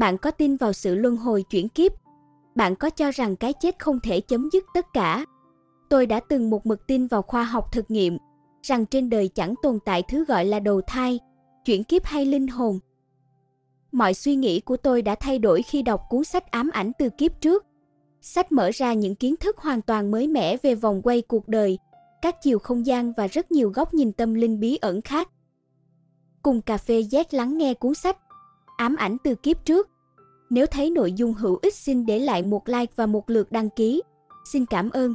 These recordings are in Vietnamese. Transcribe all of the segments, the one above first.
Bạn có tin vào sự luân hồi chuyển kiếp? Bạn có cho rằng cái chết không thể chấm dứt tất cả? Tôi đã từng một mực tin vào khoa học thực nghiệm, rằng trên đời chẳng tồn tại thứ gọi là đầu thai, chuyển kiếp hay linh hồn. Mọi suy nghĩ của tôi đã thay đổi khi đọc cuốn sách ám ảnh từ kiếp trước. Sách mở ra những kiến thức hoàn toàn mới mẻ về vòng quay cuộc đời, các chiều không gian và rất nhiều góc nhìn tâm linh bí ẩn khác. Cùng cà phê Z lắng nghe cuốn sách Ám ảnh từ kiếp trước. Nếu thấy nội dung hữu ích xin để lại một like và một lượt đăng ký. Xin cảm ơn.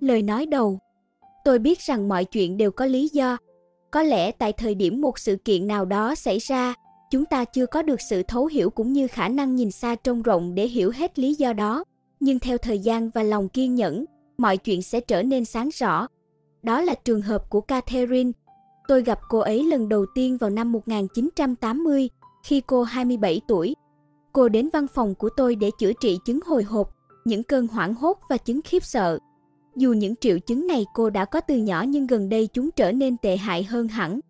Lời nói đầu Tôi biết rằng mọi chuyện đều có lý do. Có lẽ tại thời điểm một sự kiện nào đó xảy ra, chúng ta chưa có được sự thấu hiểu cũng như khả năng nhìn xa trông rộng để hiểu hết lý do đó. Nhưng theo thời gian và lòng kiên nhẫn, mọi chuyện sẽ trở nên sáng rõ. Đó là trường hợp của Catherine. Tôi gặp cô ấy lần đầu tiên vào năm 1980, khi cô 27 tuổi. Cô đến văn phòng của tôi để chữa trị chứng hồi hộp, những cơn hoảng hốt và chứng khiếp sợ. Dù những triệu chứng này cô đã có từ nhỏ nhưng gần đây chúng trở nên tệ hại hơn hẳn.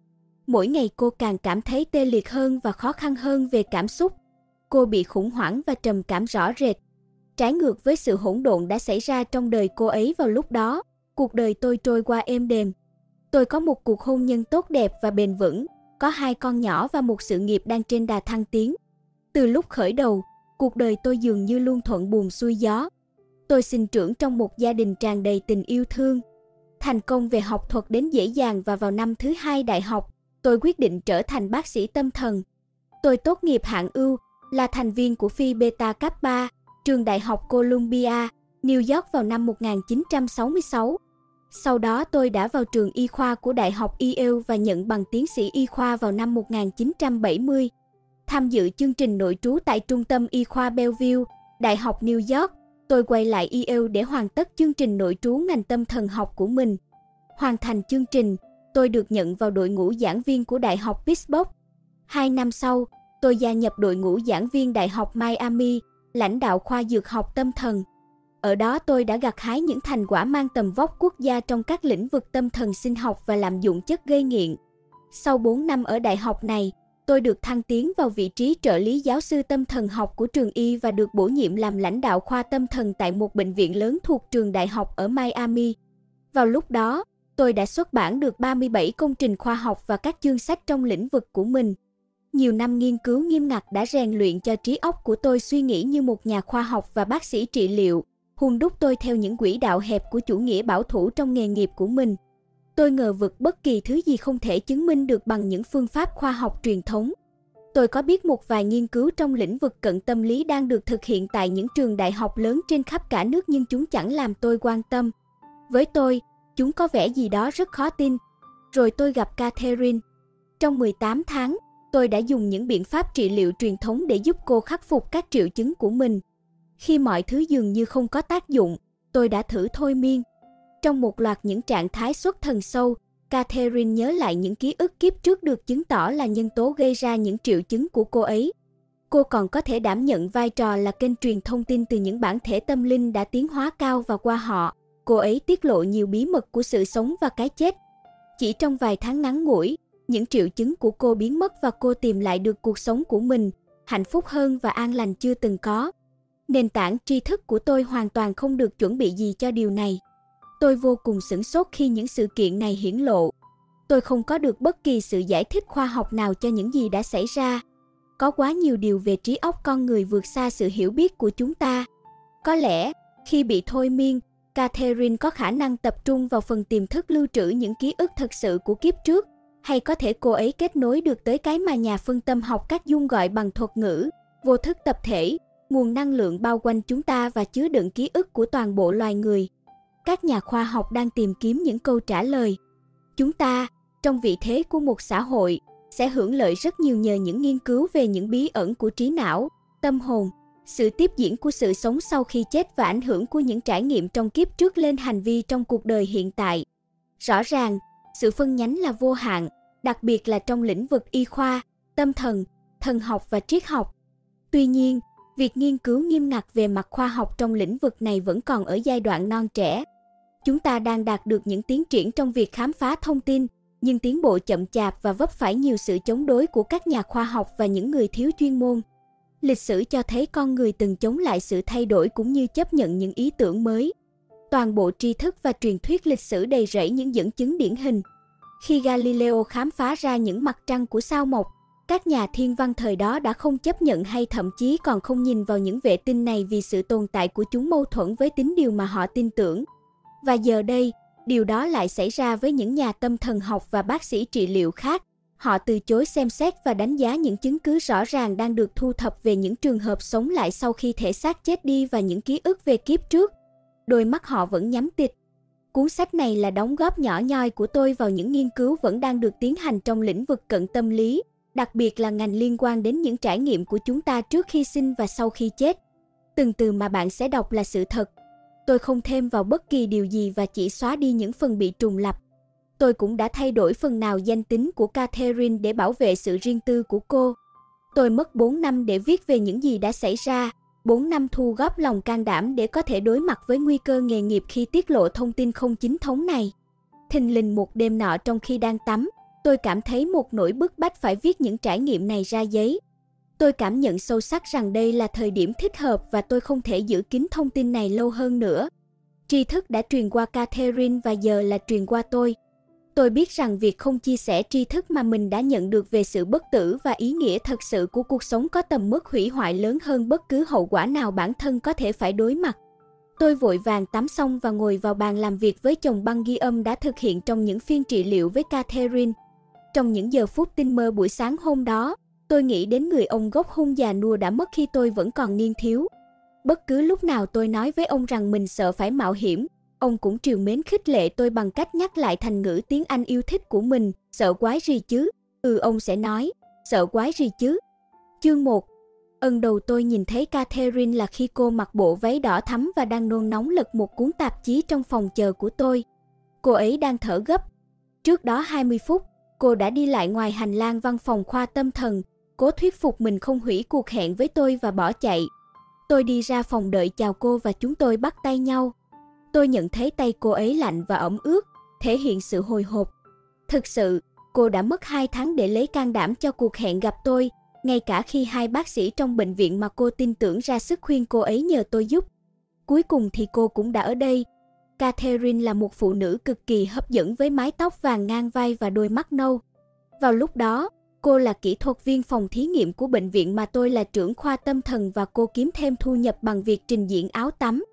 Mỗi ngày cô càng cảm thấy tê liệt hơn và khó khăn hơn về cảm xúc. Cô bị khủng hoảng và trầm cảm rõ rệt. Trái ngược với sự hỗn độn đã xảy ra trong đời cô ấy vào lúc đó, cuộc đời tôi trôi qua êm đềm. Tôi có một cuộc hôn nhân tốt đẹp và bền vững, có hai con nhỏ và một sự nghiệp đang trên đà thăng tiến. Từ lúc khởi đầu, cuộc đời tôi dường như luôn thuận buồm xuôi gió. Tôi sinh trưởng trong một gia đình tràn đầy tình yêu thương. Thành công về học thuật đến dễ dàng và vào năm thứ hai đại học, tôi quyết định trở thành bác sĩ tâm thần. Tôi tốt nghiệp hạng ưu, là thành viên của Phi Beta Kappa, trường đại học Columbia, New York vào năm 1966. Sau đó tôi đã vào trường y khoa của Đại học Yale và nhận bằng tiến sĩ y khoa vào năm 1970. Tham dự chương trình nội trú tại Trung tâm Y khoa Bellevue, Đại học New York tôi quay lại IEL để hoàn tất chương trình nội trú ngành tâm thần học của mình. Hoàn thành chương trình, tôi được nhận vào đội ngũ giảng viên của Đại học Pittsburgh. Hai năm sau, tôi gia nhập đội ngũ giảng viên Đại học Miami, lãnh đạo khoa dược học tâm thần. Ở đó tôi đã gặt hái những thành quả mang tầm vóc quốc gia trong các lĩnh vực tâm thần sinh học và làm dụng chất gây nghiện. Sau 4 năm ở đại học này, tôi được thăng tiến vào vị trí trợ lý giáo sư tâm thần học của trường y và được bổ nhiệm làm lãnh đạo khoa tâm thần tại một bệnh viện lớn thuộc trường đại học ở Miami. Vào lúc đó, tôi đã xuất bản được 37 công trình khoa học và các chương sách trong lĩnh vực của mình. Nhiều năm nghiên cứu nghiêm ngặt đã rèn luyện cho trí óc của tôi suy nghĩ như một nhà khoa học và bác sĩ trị liệu, hùn đúc tôi theo những quỹ đạo hẹp của chủ nghĩa bảo thủ trong nghề nghiệp của mình. Tôi ngờ vực bất kỳ thứ gì không thể chứng minh được bằng những phương pháp khoa học truyền thống. Tôi có biết một vài nghiên cứu trong lĩnh vực cận tâm lý đang được thực hiện tại những trường đại học lớn trên khắp cả nước nhưng chúng chẳng làm tôi quan tâm. Với tôi, chúng có vẻ gì đó rất khó tin. Rồi tôi gặp Catherine. Trong 18 tháng, tôi đã dùng những biện pháp trị liệu truyền thống để giúp cô khắc phục các triệu chứng của mình. Khi mọi thứ dường như không có tác dụng, tôi đã thử thôi miên, trong một loạt những trạng thái xuất thần sâu, Catherine nhớ lại những ký ức kiếp trước được chứng tỏ là nhân tố gây ra những triệu chứng của cô ấy. Cô còn có thể đảm nhận vai trò là kênh truyền thông tin từ những bản thể tâm linh đã tiến hóa cao và qua họ. Cô ấy tiết lộ nhiều bí mật của sự sống và cái chết. Chỉ trong vài tháng ngắn ngủi, những triệu chứng của cô biến mất và cô tìm lại được cuộc sống của mình, hạnh phúc hơn và an lành chưa từng có. Nền tảng tri thức của tôi hoàn toàn không được chuẩn bị gì cho điều này. Tôi vô cùng sửng sốt khi những sự kiện này hiển lộ. Tôi không có được bất kỳ sự giải thích khoa học nào cho những gì đã xảy ra. Có quá nhiều điều về trí óc con người vượt xa sự hiểu biết của chúng ta. Có lẽ, khi bị thôi miên, Catherine có khả năng tập trung vào phần tiềm thức lưu trữ những ký ức thật sự của kiếp trước, hay có thể cô ấy kết nối được tới cái mà nhà phân tâm học các dung gọi bằng thuật ngữ, vô thức tập thể, nguồn năng lượng bao quanh chúng ta và chứa đựng ký ức của toàn bộ loài người các nhà khoa học đang tìm kiếm những câu trả lời chúng ta trong vị thế của một xã hội sẽ hưởng lợi rất nhiều nhờ những nghiên cứu về những bí ẩn của trí não tâm hồn sự tiếp diễn của sự sống sau khi chết và ảnh hưởng của những trải nghiệm trong kiếp trước lên hành vi trong cuộc đời hiện tại rõ ràng sự phân nhánh là vô hạn, đặc biệt là trong lĩnh vực y khoa, tâm thần, thần học và triết học. Tuy nhiên, việc nghiên cứu nghiêm ngặt về mặt khoa học trong lĩnh vực này vẫn còn ở giai đoạn non trẻ. Chúng ta đang đạt được những tiến triển trong việc khám phá thông tin, nhưng tiến bộ chậm chạp và vấp phải nhiều sự chống đối của các nhà khoa học và những người thiếu chuyên môn. Lịch sử cho thấy con người từng chống lại sự thay đổi cũng như chấp nhận những ý tưởng mới. Toàn bộ tri thức và truyền thuyết lịch sử đầy rẫy những dẫn chứng điển hình. Khi Galileo khám phá ra những mặt trăng của sao mộc, các nhà thiên văn thời đó đã không chấp nhận hay thậm chí còn không nhìn vào những vệ tinh này vì sự tồn tại của chúng mâu thuẫn với tính điều mà họ tin tưởng. Và giờ đây, điều đó lại xảy ra với những nhà tâm thần học và bác sĩ trị liệu khác. Họ từ chối xem xét và đánh giá những chứng cứ rõ ràng đang được thu thập về những trường hợp sống lại sau khi thể xác chết đi và những ký ức về kiếp trước. Đôi mắt họ vẫn nhắm tịt. Cuốn sách này là đóng góp nhỏ nhoi của tôi vào những nghiên cứu vẫn đang được tiến hành trong lĩnh vực cận tâm lý, đặc biệt là ngành liên quan đến những trải nghiệm của chúng ta trước khi sinh và sau khi chết. Từng từ mà bạn sẽ đọc là sự thật. Tôi không thêm vào bất kỳ điều gì và chỉ xóa đi những phần bị trùng lặp. Tôi cũng đã thay đổi phần nào danh tính của Catherine để bảo vệ sự riêng tư của cô. Tôi mất 4 năm để viết về những gì đã xảy ra, 4 năm thu góp lòng can đảm để có thể đối mặt với nguy cơ nghề nghiệp khi tiết lộ thông tin không chính thống này. Thình lình một đêm nọ trong khi đang tắm, tôi cảm thấy một nỗi bức bách phải viết những trải nghiệm này ra giấy. Tôi cảm nhận sâu sắc rằng đây là thời điểm thích hợp và tôi không thể giữ kín thông tin này lâu hơn nữa. Tri thức đã truyền qua Catherine và giờ là truyền qua tôi. Tôi biết rằng việc không chia sẻ tri thức mà mình đã nhận được về sự bất tử và ý nghĩa thật sự của cuộc sống có tầm mức hủy hoại lớn hơn bất cứ hậu quả nào bản thân có thể phải đối mặt. Tôi vội vàng tắm xong và ngồi vào bàn làm việc với chồng băng ghi âm đã thực hiện trong những phiên trị liệu với Catherine. Trong những giờ phút tinh mơ buổi sáng hôm đó, tôi nghĩ đến người ông gốc hung già nua đã mất khi tôi vẫn còn niên thiếu. Bất cứ lúc nào tôi nói với ông rằng mình sợ phải mạo hiểm, ông cũng triều mến khích lệ tôi bằng cách nhắc lại thành ngữ tiếng Anh yêu thích của mình, sợ quái gì chứ? Ừ ông sẽ nói, sợ quái gì chứ? Chương 1 Ân đầu tôi nhìn thấy Catherine là khi cô mặc bộ váy đỏ thắm và đang nôn nóng lật một cuốn tạp chí trong phòng chờ của tôi. Cô ấy đang thở gấp. Trước đó 20 phút, cô đã đi lại ngoài hành lang văn phòng khoa tâm thần, cố thuyết phục mình không hủy cuộc hẹn với tôi và bỏ chạy. Tôi đi ra phòng đợi chào cô và chúng tôi bắt tay nhau. Tôi nhận thấy tay cô ấy lạnh và ẩm ướt, thể hiện sự hồi hộp. Thực sự, cô đã mất 2 tháng để lấy can đảm cho cuộc hẹn gặp tôi, ngay cả khi hai bác sĩ trong bệnh viện mà cô tin tưởng ra sức khuyên cô ấy nhờ tôi giúp. Cuối cùng thì cô cũng đã ở đây. Catherine là một phụ nữ cực kỳ hấp dẫn với mái tóc vàng ngang vai và đôi mắt nâu. Vào lúc đó, cô là kỹ thuật viên phòng thí nghiệm của bệnh viện mà tôi là trưởng khoa tâm thần và cô kiếm thêm thu nhập bằng việc trình diễn áo tắm.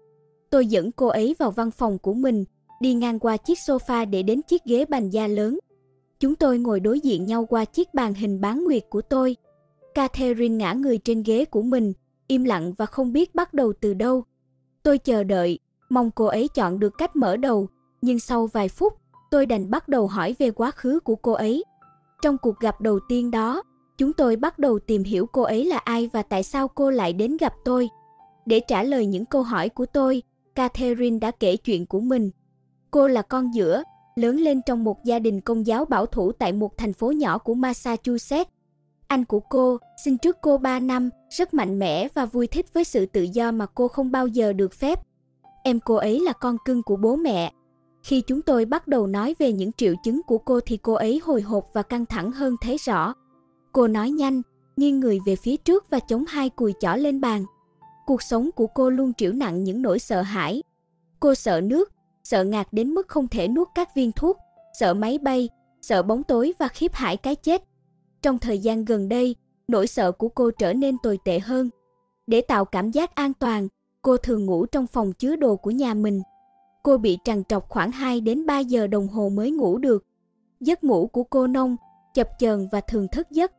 Tôi dẫn cô ấy vào văn phòng của mình, đi ngang qua chiếc sofa để đến chiếc ghế bàn da lớn. Chúng tôi ngồi đối diện nhau qua chiếc bàn hình bán nguyệt của tôi. Catherine ngã người trên ghế của mình, im lặng và không biết bắt đầu từ đâu. Tôi chờ đợi, mong cô ấy chọn được cách mở đầu, nhưng sau vài phút, tôi đành bắt đầu hỏi về quá khứ của cô ấy. Trong cuộc gặp đầu tiên đó, chúng tôi bắt đầu tìm hiểu cô ấy là ai và tại sao cô lại đến gặp tôi. Để trả lời những câu hỏi của tôi, Catherine đã kể chuyện của mình. Cô là con giữa, lớn lên trong một gia đình công giáo bảo thủ tại một thành phố nhỏ của Massachusetts. Anh của cô, sinh trước cô 3 năm, rất mạnh mẽ và vui thích với sự tự do mà cô không bao giờ được phép. Em cô ấy là con cưng của bố mẹ. Khi chúng tôi bắt đầu nói về những triệu chứng của cô thì cô ấy hồi hộp và căng thẳng hơn thấy rõ. Cô nói nhanh, nghiêng người về phía trước và chống hai cùi chỏ lên bàn. Cuộc sống của cô luôn trĩu nặng những nỗi sợ hãi. Cô sợ nước, sợ ngạt đến mức không thể nuốt các viên thuốc, sợ máy bay, sợ bóng tối và khiếp hãi cái chết. Trong thời gian gần đây, nỗi sợ của cô trở nên tồi tệ hơn. Để tạo cảm giác an toàn, cô thường ngủ trong phòng chứa đồ của nhà mình. Cô bị trằn trọc khoảng 2 đến 3 giờ đồng hồ mới ngủ được. Giấc ngủ của cô nông, chập chờn và thường thức giấc.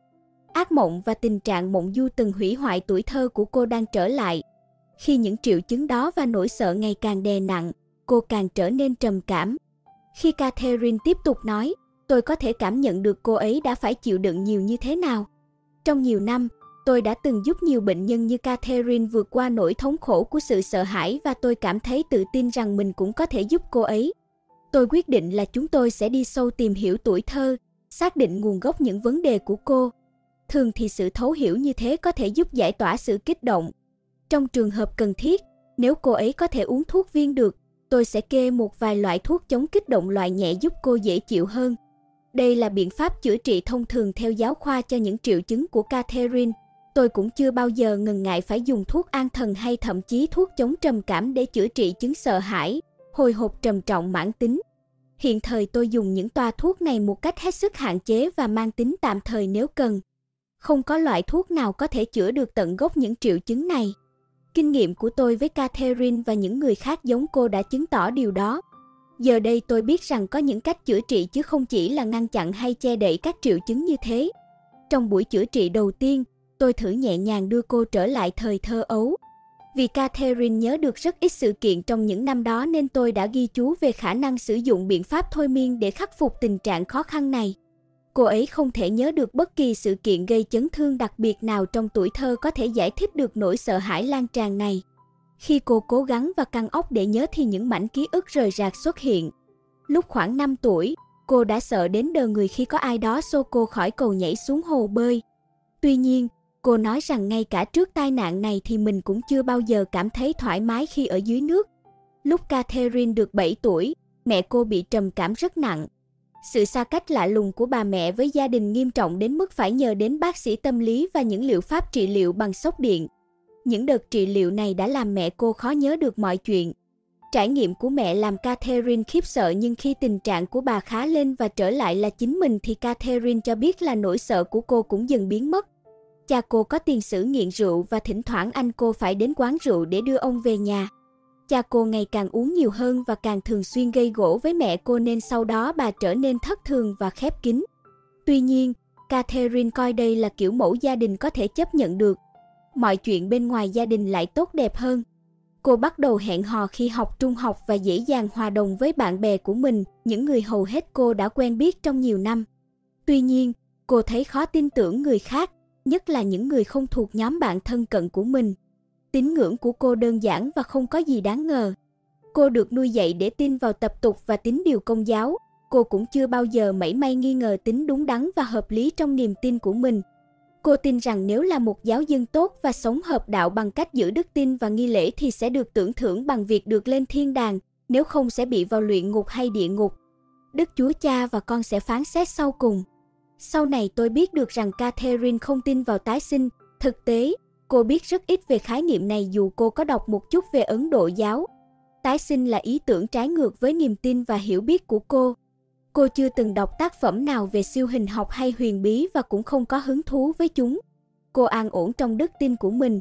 Ác mộng và tình trạng mộng du từng hủy hoại tuổi thơ của cô đang trở lại. Khi những triệu chứng đó và nỗi sợ ngày càng đè nặng, cô càng trở nên trầm cảm. Khi Catherine tiếp tục nói, tôi có thể cảm nhận được cô ấy đã phải chịu đựng nhiều như thế nào. Trong nhiều năm, tôi đã từng giúp nhiều bệnh nhân như Catherine vượt qua nỗi thống khổ của sự sợ hãi và tôi cảm thấy tự tin rằng mình cũng có thể giúp cô ấy. Tôi quyết định là chúng tôi sẽ đi sâu tìm hiểu tuổi thơ, xác định nguồn gốc những vấn đề của cô. Thường thì sự thấu hiểu như thế có thể giúp giải tỏa sự kích động. Trong trường hợp cần thiết, nếu cô ấy có thể uống thuốc viên được, tôi sẽ kê một vài loại thuốc chống kích động loại nhẹ giúp cô dễ chịu hơn. Đây là biện pháp chữa trị thông thường theo giáo khoa cho những triệu chứng của Catherine. Tôi cũng chưa bao giờ ngần ngại phải dùng thuốc an thần hay thậm chí thuốc chống trầm cảm để chữa trị chứng sợ hãi, hồi hộp trầm trọng mãn tính. Hiện thời tôi dùng những toa thuốc này một cách hết sức hạn chế và mang tính tạm thời nếu cần. Không có loại thuốc nào có thể chữa được tận gốc những triệu chứng này. Kinh nghiệm của tôi với Catherine và những người khác giống cô đã chứng tỏ điều đó. Giờ đây tôi biết rằng có những cách chữa trị chứ không chỉ là ngăn chặn hay che đậy các triệu chứng như thế. Trong buổi chữa trị đầu tiên, tôi thử nhẹ nhàng đưa cô trở lại thời thơ ấu. Vì Catherine nhớ được rất ít sự kiện trong những năm đó nên tôi đã ghi chú về khả năng sử dụng biện pháp thôi miên để khắc phục tình trạng khó khăn này. Cô ấy không thể nhớ được bất kỳ sự kiện gây chấn thương đặc biệt nào trong tuổi thơ có thể giải thích được nỗi sợ hãi lan tràn này. Khi cô cố gắng và căng óc để nhớ thì những mảnh ký ức rời rạc xuất hiện. Lúc khoảng 5 tuổi, cô đã sợ đến đờ người khi có ai đó xô cô khỏi cầu nhảy xuống hồ bơi. Tuy nhiên, cô nói rằng ngay cả trước tai nạn này thì mình cũng chưa bao giờ cảm thấy thoải mái khi ở dưới nước. Lúc Catherine được 7 tuổi, mẹ cô bị trầm cảm rất nặng. Sự xa cách lạ lùng của bà mẹ với gia đình nghiêm trọng đến mức phải nhờ đến bác sĩ tâm lý và những liệu pháp trị liệu bằng sốc điện. Những đợt trị liệu này đã làm mẹ cô khó nhớ được mọi chuyện. Trải nghiệm của mẹ làm Catherine khiếp sợ nhưng khi tình trạng của bà khá lên và trở lại là chính mình thì Catherine cho biết là nỗi sợ của cô cũng dần biến mất. Cha cô có tiền sử nghiện rượu và thỉnh thoảng anh cô phải đến quán rượu để đưa ông về nhà. Cha cô ngày càng uống nhiều hơn và càng thường xuyên gây gỗ với mẹ cô nên sau đó bà trở nên thất thường và khép kín. Tuy nhiên, Catherine coi đây là kiểu mẫu gia đình có thể chấp nhận được. Mọi chuyện bên ngoài gia đình lại tốt đẹp hơn. Cô bắt đầu hẹn hò khi học trung học và dễ dàng hòa đồng với bạn bè của mình, những người hầu hết cô đã quen biết trong nhiều năm. Tuy nhiên, cô thấy khó tin tưởng người khác, nhất là những người không thuộc nhóm bạn thân cận của mình. Tín ngưỡng của cô đơn giản và không có gì đáng ngờ. Cô được nuôi dạy để tin vào tập tục và tín điều công giáo. Cô cũng chưa bao giờ mảy may nghi ngờ tính đúng đắn và hợp lý trong niềm tin của mình. Cô tin rằng nếu là một giáo dân tốt và sống hợp đạo bằng cách giữ đức tin và nghi lễ thì sẽ được tưởng thưởng bằng việc được lên thiên đàng, nếu không sẽ bị vào luyện ngục hay địa ngục. Đức Chúa Cha và con sẽ phán xét sau cùng. Sau này tôi biết được rằng Catherine không tin vào tái sinh. Thực tế, cô biết rất ít về khái niệm này dù cô có đọc một chút về Ấn Độ giáo. Tái sinh là ý tưởng trái ngược với niềm tin và hiểu biết của cô. Cô chưa từng đọc tác phẩm nào về siêu hình học hay huyền bí và cũng không có hứng thú với chúng. Cô an ổn trong đức tin của mình.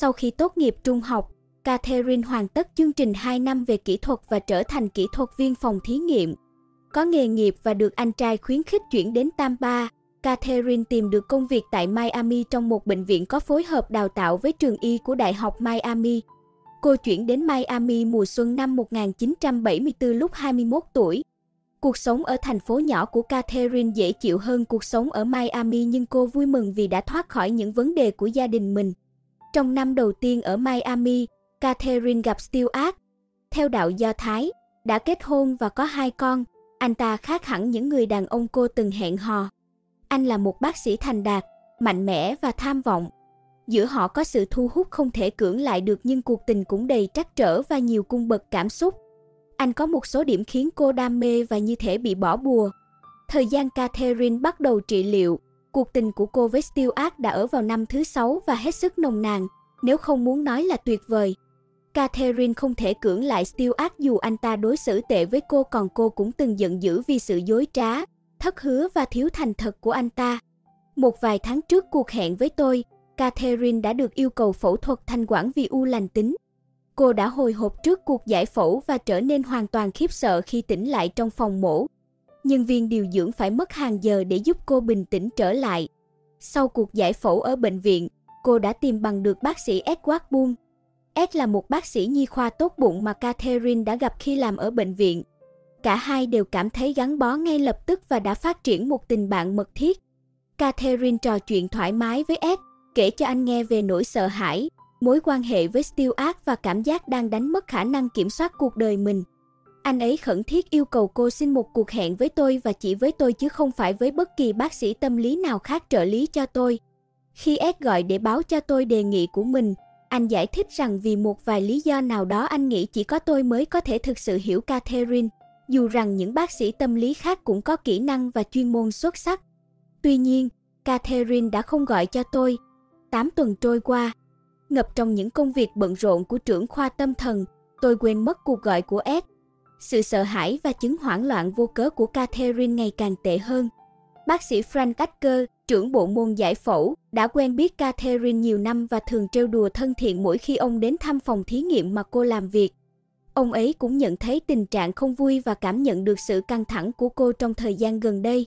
Sau khi tốt nghiệp trung học, Catherine hoàn tất chương trình 2 năm về kỹ thuật và trở thành kỹ thuật viên phòng thí nghiệm. Có nghề nghiệp và được anh trai khuyến khích chuyển đến Tampa, Catherine tìm được công việc tại Miami trong một bệnh viện có phối hợp đào tạo với trường y của Đại học Miami. Cô chuyển đến Miami mùa xuân năm 1974 lúc 21 tuổi. Cuộc sống ở thành phố nhỏ của Catherine dễ chịu hơn cuộc sống ở Miami nhưng cô vui mừng vì đã thoát khỏi những vấn đề của gia đình mình. Trong năm đầu tiên ở Miami, Catherine gặp Stewart. Theo đạo Do Thái, đã kết hôn và có hai con, anh ta khác hẳn những người đàn ông cô từng hẹn hò. Anh là một bác sĩ thành đạt, mạnh mẽ và tham vọng. Giữa họ có sự thu hút không thể cưỡng lại được nhưng cuộc tình cũng đầy trắc trở và nhiều cung bậc cảm xúc. Anh có một số điểm khiến cô đam mê và như thể bị bỏ bùa. Thời gian Catherine bắt đầu trị liệu, cuộc tình của cô với Stewart đã ở vào năm thứ sáu và hết sức nồng nàn, nếu không muốn nói là tuyệt vời. Catherine không thể cưỡng lại Stewart dù anh ta đối xử tệ với cô còn cô cũng từng giận dữ vì sự dối trá, thất hứa và thiếu thành thật của anh ta. Một vài tháng trước cuộc hẹn với tôi, Catherine đã được yêu cầu phẫu thuật thanh quản vì u lành tính. Cô đã hồi hộp trước cuộc giải phẫu và trở nên hoàn toàn khiếp sợ khi tỉnh lại trong phòng mổ. Nhân viên điều dưỡng phải mất hàng giờ để giúp cô bình tĩnh trở lại. Sau cuộc giải phẫu ở bệnh viện, cô đã tìm bằng được bác sĩ Edward Boone. Ed là một bác sĩ nhi khoa tốt bụng mà Catherine đã gặp khi làm ở bệnh viện. Cả hai đều cảm thấy gắn bó ngay lập tức và đã phát triển một tình bạn mật thiết. Catherine trò chuyện thoải mái với Ed, kể cho anh nghe về nỗi sợ hãi, mối quan hệ với Stewart và cảm giác đang đánh mất khả năng kiểm soát cuộc đời mình. Anh ấy khẩn thiết yêu cầu cô xin một cuộc hẹn với tôi và chỉ với tôi chứ không phải với bất kỳ bác sĩ tâm lý nào khác trợ lý cho tôi. Khi Ed gọi để báo cho tôi đề nghị của mình, anh giải thích rằng vì một vài lý do nào đó anh nghĩ chỉ có tôi mới có thể thực sự hiểu Catherine, dù rằng những bác sĩ tâm lý khác cũng có kỹ năng và chuyên môn xuất sắc. Tuy nhiên, Catherine đã không gọi cho tôi. 8 tuần trôi qua, ngập trong những công việc bận rộn của trưởng khoa tâm thần, tôi quên mất cuộc gọi của Ed. Sự sợ hãi và chứng hoảng loạn vô cớ của Catherine ngày càng tệ hơn. Bác sĩ Frank Acker, trưởng bộ môn giải phẫu, đã quen biết Catherine nhiều năm và thường trêu đùa thân thiện mỗi khi ông đến thăm phòng thí nghiệm mà cô làm việc. Ông ấy cũng nhận thấy tình trạng không vui và cảm nhận được sự căng thẳng của cô trong thời gian gần đây.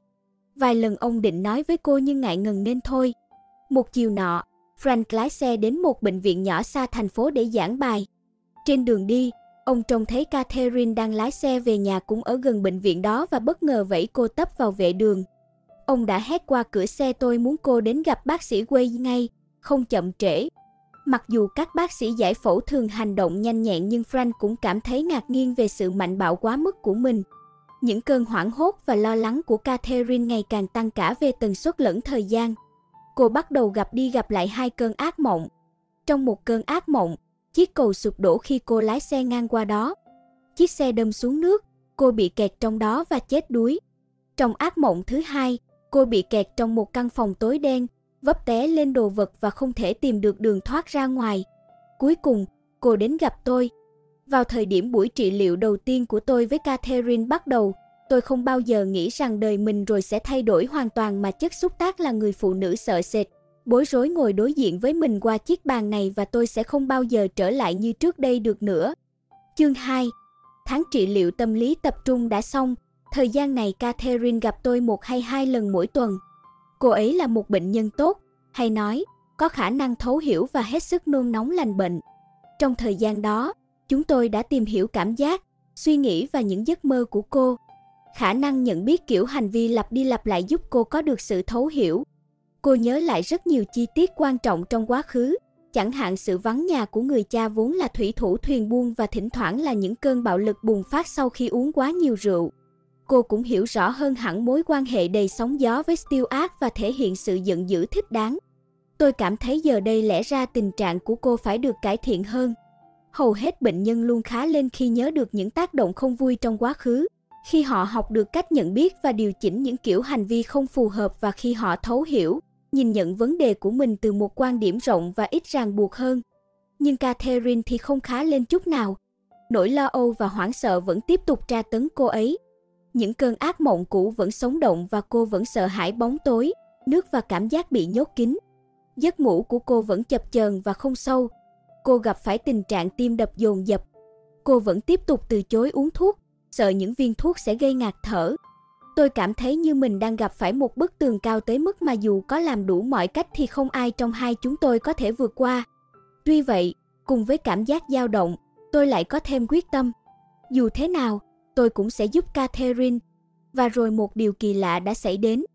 Vài lần ông định nói với cô nhưng ngại ngần nên thôi. Một chiều nọ, Frank lái xe đến một bệnh viện nhỏ xa thành phố để giảng bài. Trên đường đi, ông trông thấy Catherine đang lái xe về nhà cũng ở gần bệnh viện đó và bất ngờ vẫy cô tấp vào vệ đường. Ông đã hét qua cửa xe tôi muốn cô đến gặp bác sĩ quay ngay, không chậm trễ. Mặc dù các bác sĩ giải phẫu thường hành động nhanh nhẹn nhưng Frank cũng cảm thấy ngạc nhiên về sự mạnh bạo quá mức của mình. Những cơn hoảng hốt và lo lắng của Catherine ngày càng tăng cả về tần suất lẫn thời gian. Cô bắt đầu gặp đi gặp lại hai cơn ác mộng. Trong một cơn ác mộng, chiếc cầu sụp đổ khi cô lái xe ngang qua đó. Chiếc xe đâm xuống nước, cô bị kẹt trong đó và chết đuối. Trong ác mộng thứ hai, cô bị kẹt trong một căn phòng tối đen, vấp té lên đồ vật và không thể tìm được đường thoát ra ngoài. Cuối cùng, cô đến gặp tôi. Vào thời điểm buổi trị liệu đầu tiên của tôi với Catherine bắt đầu, tôi không bao giờ nghĩ rằng đời mình rồi sẽ thay đổi hoàn toàn mà chất xúc tác là người phụ nữ sợ sệt, bối rối ngồi đối diện với mình qua chiếc bàn này và tôi sẽ không bao giờ trở lại như trước đây được nữa. Chương 2 Tháng trị liệu tâm lý tập trung đã xong, thời gian này Catherine gặp tôi một hay hai lần mỗi tuần. Cô ấy là một bệnh nhân tốt, hay nói, có khả năng thấu hiểu và hết sức nôn nóng lành bệnh. Trong thời gian đó, chúng tôi đã tìm hiểu cảm giác, suy nghĩ và những giấc mơ của cô. Khả năng nhận biết kiểu hành vi lặp đi lặp lại giúp cô có được sự thấu hiểu. Cô nhớ lại rất nhiều chi tiết quan trọng trong quá khứ, chẳng hạn sự vắng nhà của người cha vốn là thủy thủ thuyền buôn và thỉnh thoảng là những cơn bạo lực bùng phát sau khi uống quá nhiều rượu. Cô cũng hiểu rõ hơn hẳn mối quan hệ đầy sóng gió với Stewart và thể hiện sự giận dữ thích đáng. Tôi cảm thấy giờ đây lẽ ra tình trạng của cô phải được cải thiện hơn. Hầu hết bệnh nhân luôn khá lên khi nhớ được những tác động không vui trong quá khứ, khi họ học được cách nhận biết và điều chỉnh những kiểu hành vi không phù hợp và khi họ thấu hiểu, nhìn nhận vấn đề của mình từ một quan điểm rộng và ít ràng buộc hơn. Nhưng Catherine thì không khá lên chút nào. Nỗi lo âu và hoảng sợ vẫn tiếp tục tra tấn cô ấy. Những cơn ác mộng cũ vẫn sống động và cô vẫn sợ hãi bóng tối, nước và cảm giác bị nhốt kín. Giấc ngủ của cô vẫn chập chờn và không sâu. Cô gặp phải tình trạng tim đập dồn dập. Cô vẫn tiếp tục từ chối uống thuốc, sợ những viên thuốc sẽ gây ngạt thở. Tôi cảm thấy như mình đang gặp phải một bức tường cao tới mức mà dù có làm đủ mọi cách thì không ai trong hai chúng tôi có thể vượt qua. Tuy vậy, cùng với cảm giác dao động, tôi lại có thêm quyết tâm. Dù thế nào, tôi cũng sẽ giúp Catherine. Và rồi một điều kỳ lạ đã xảy đến.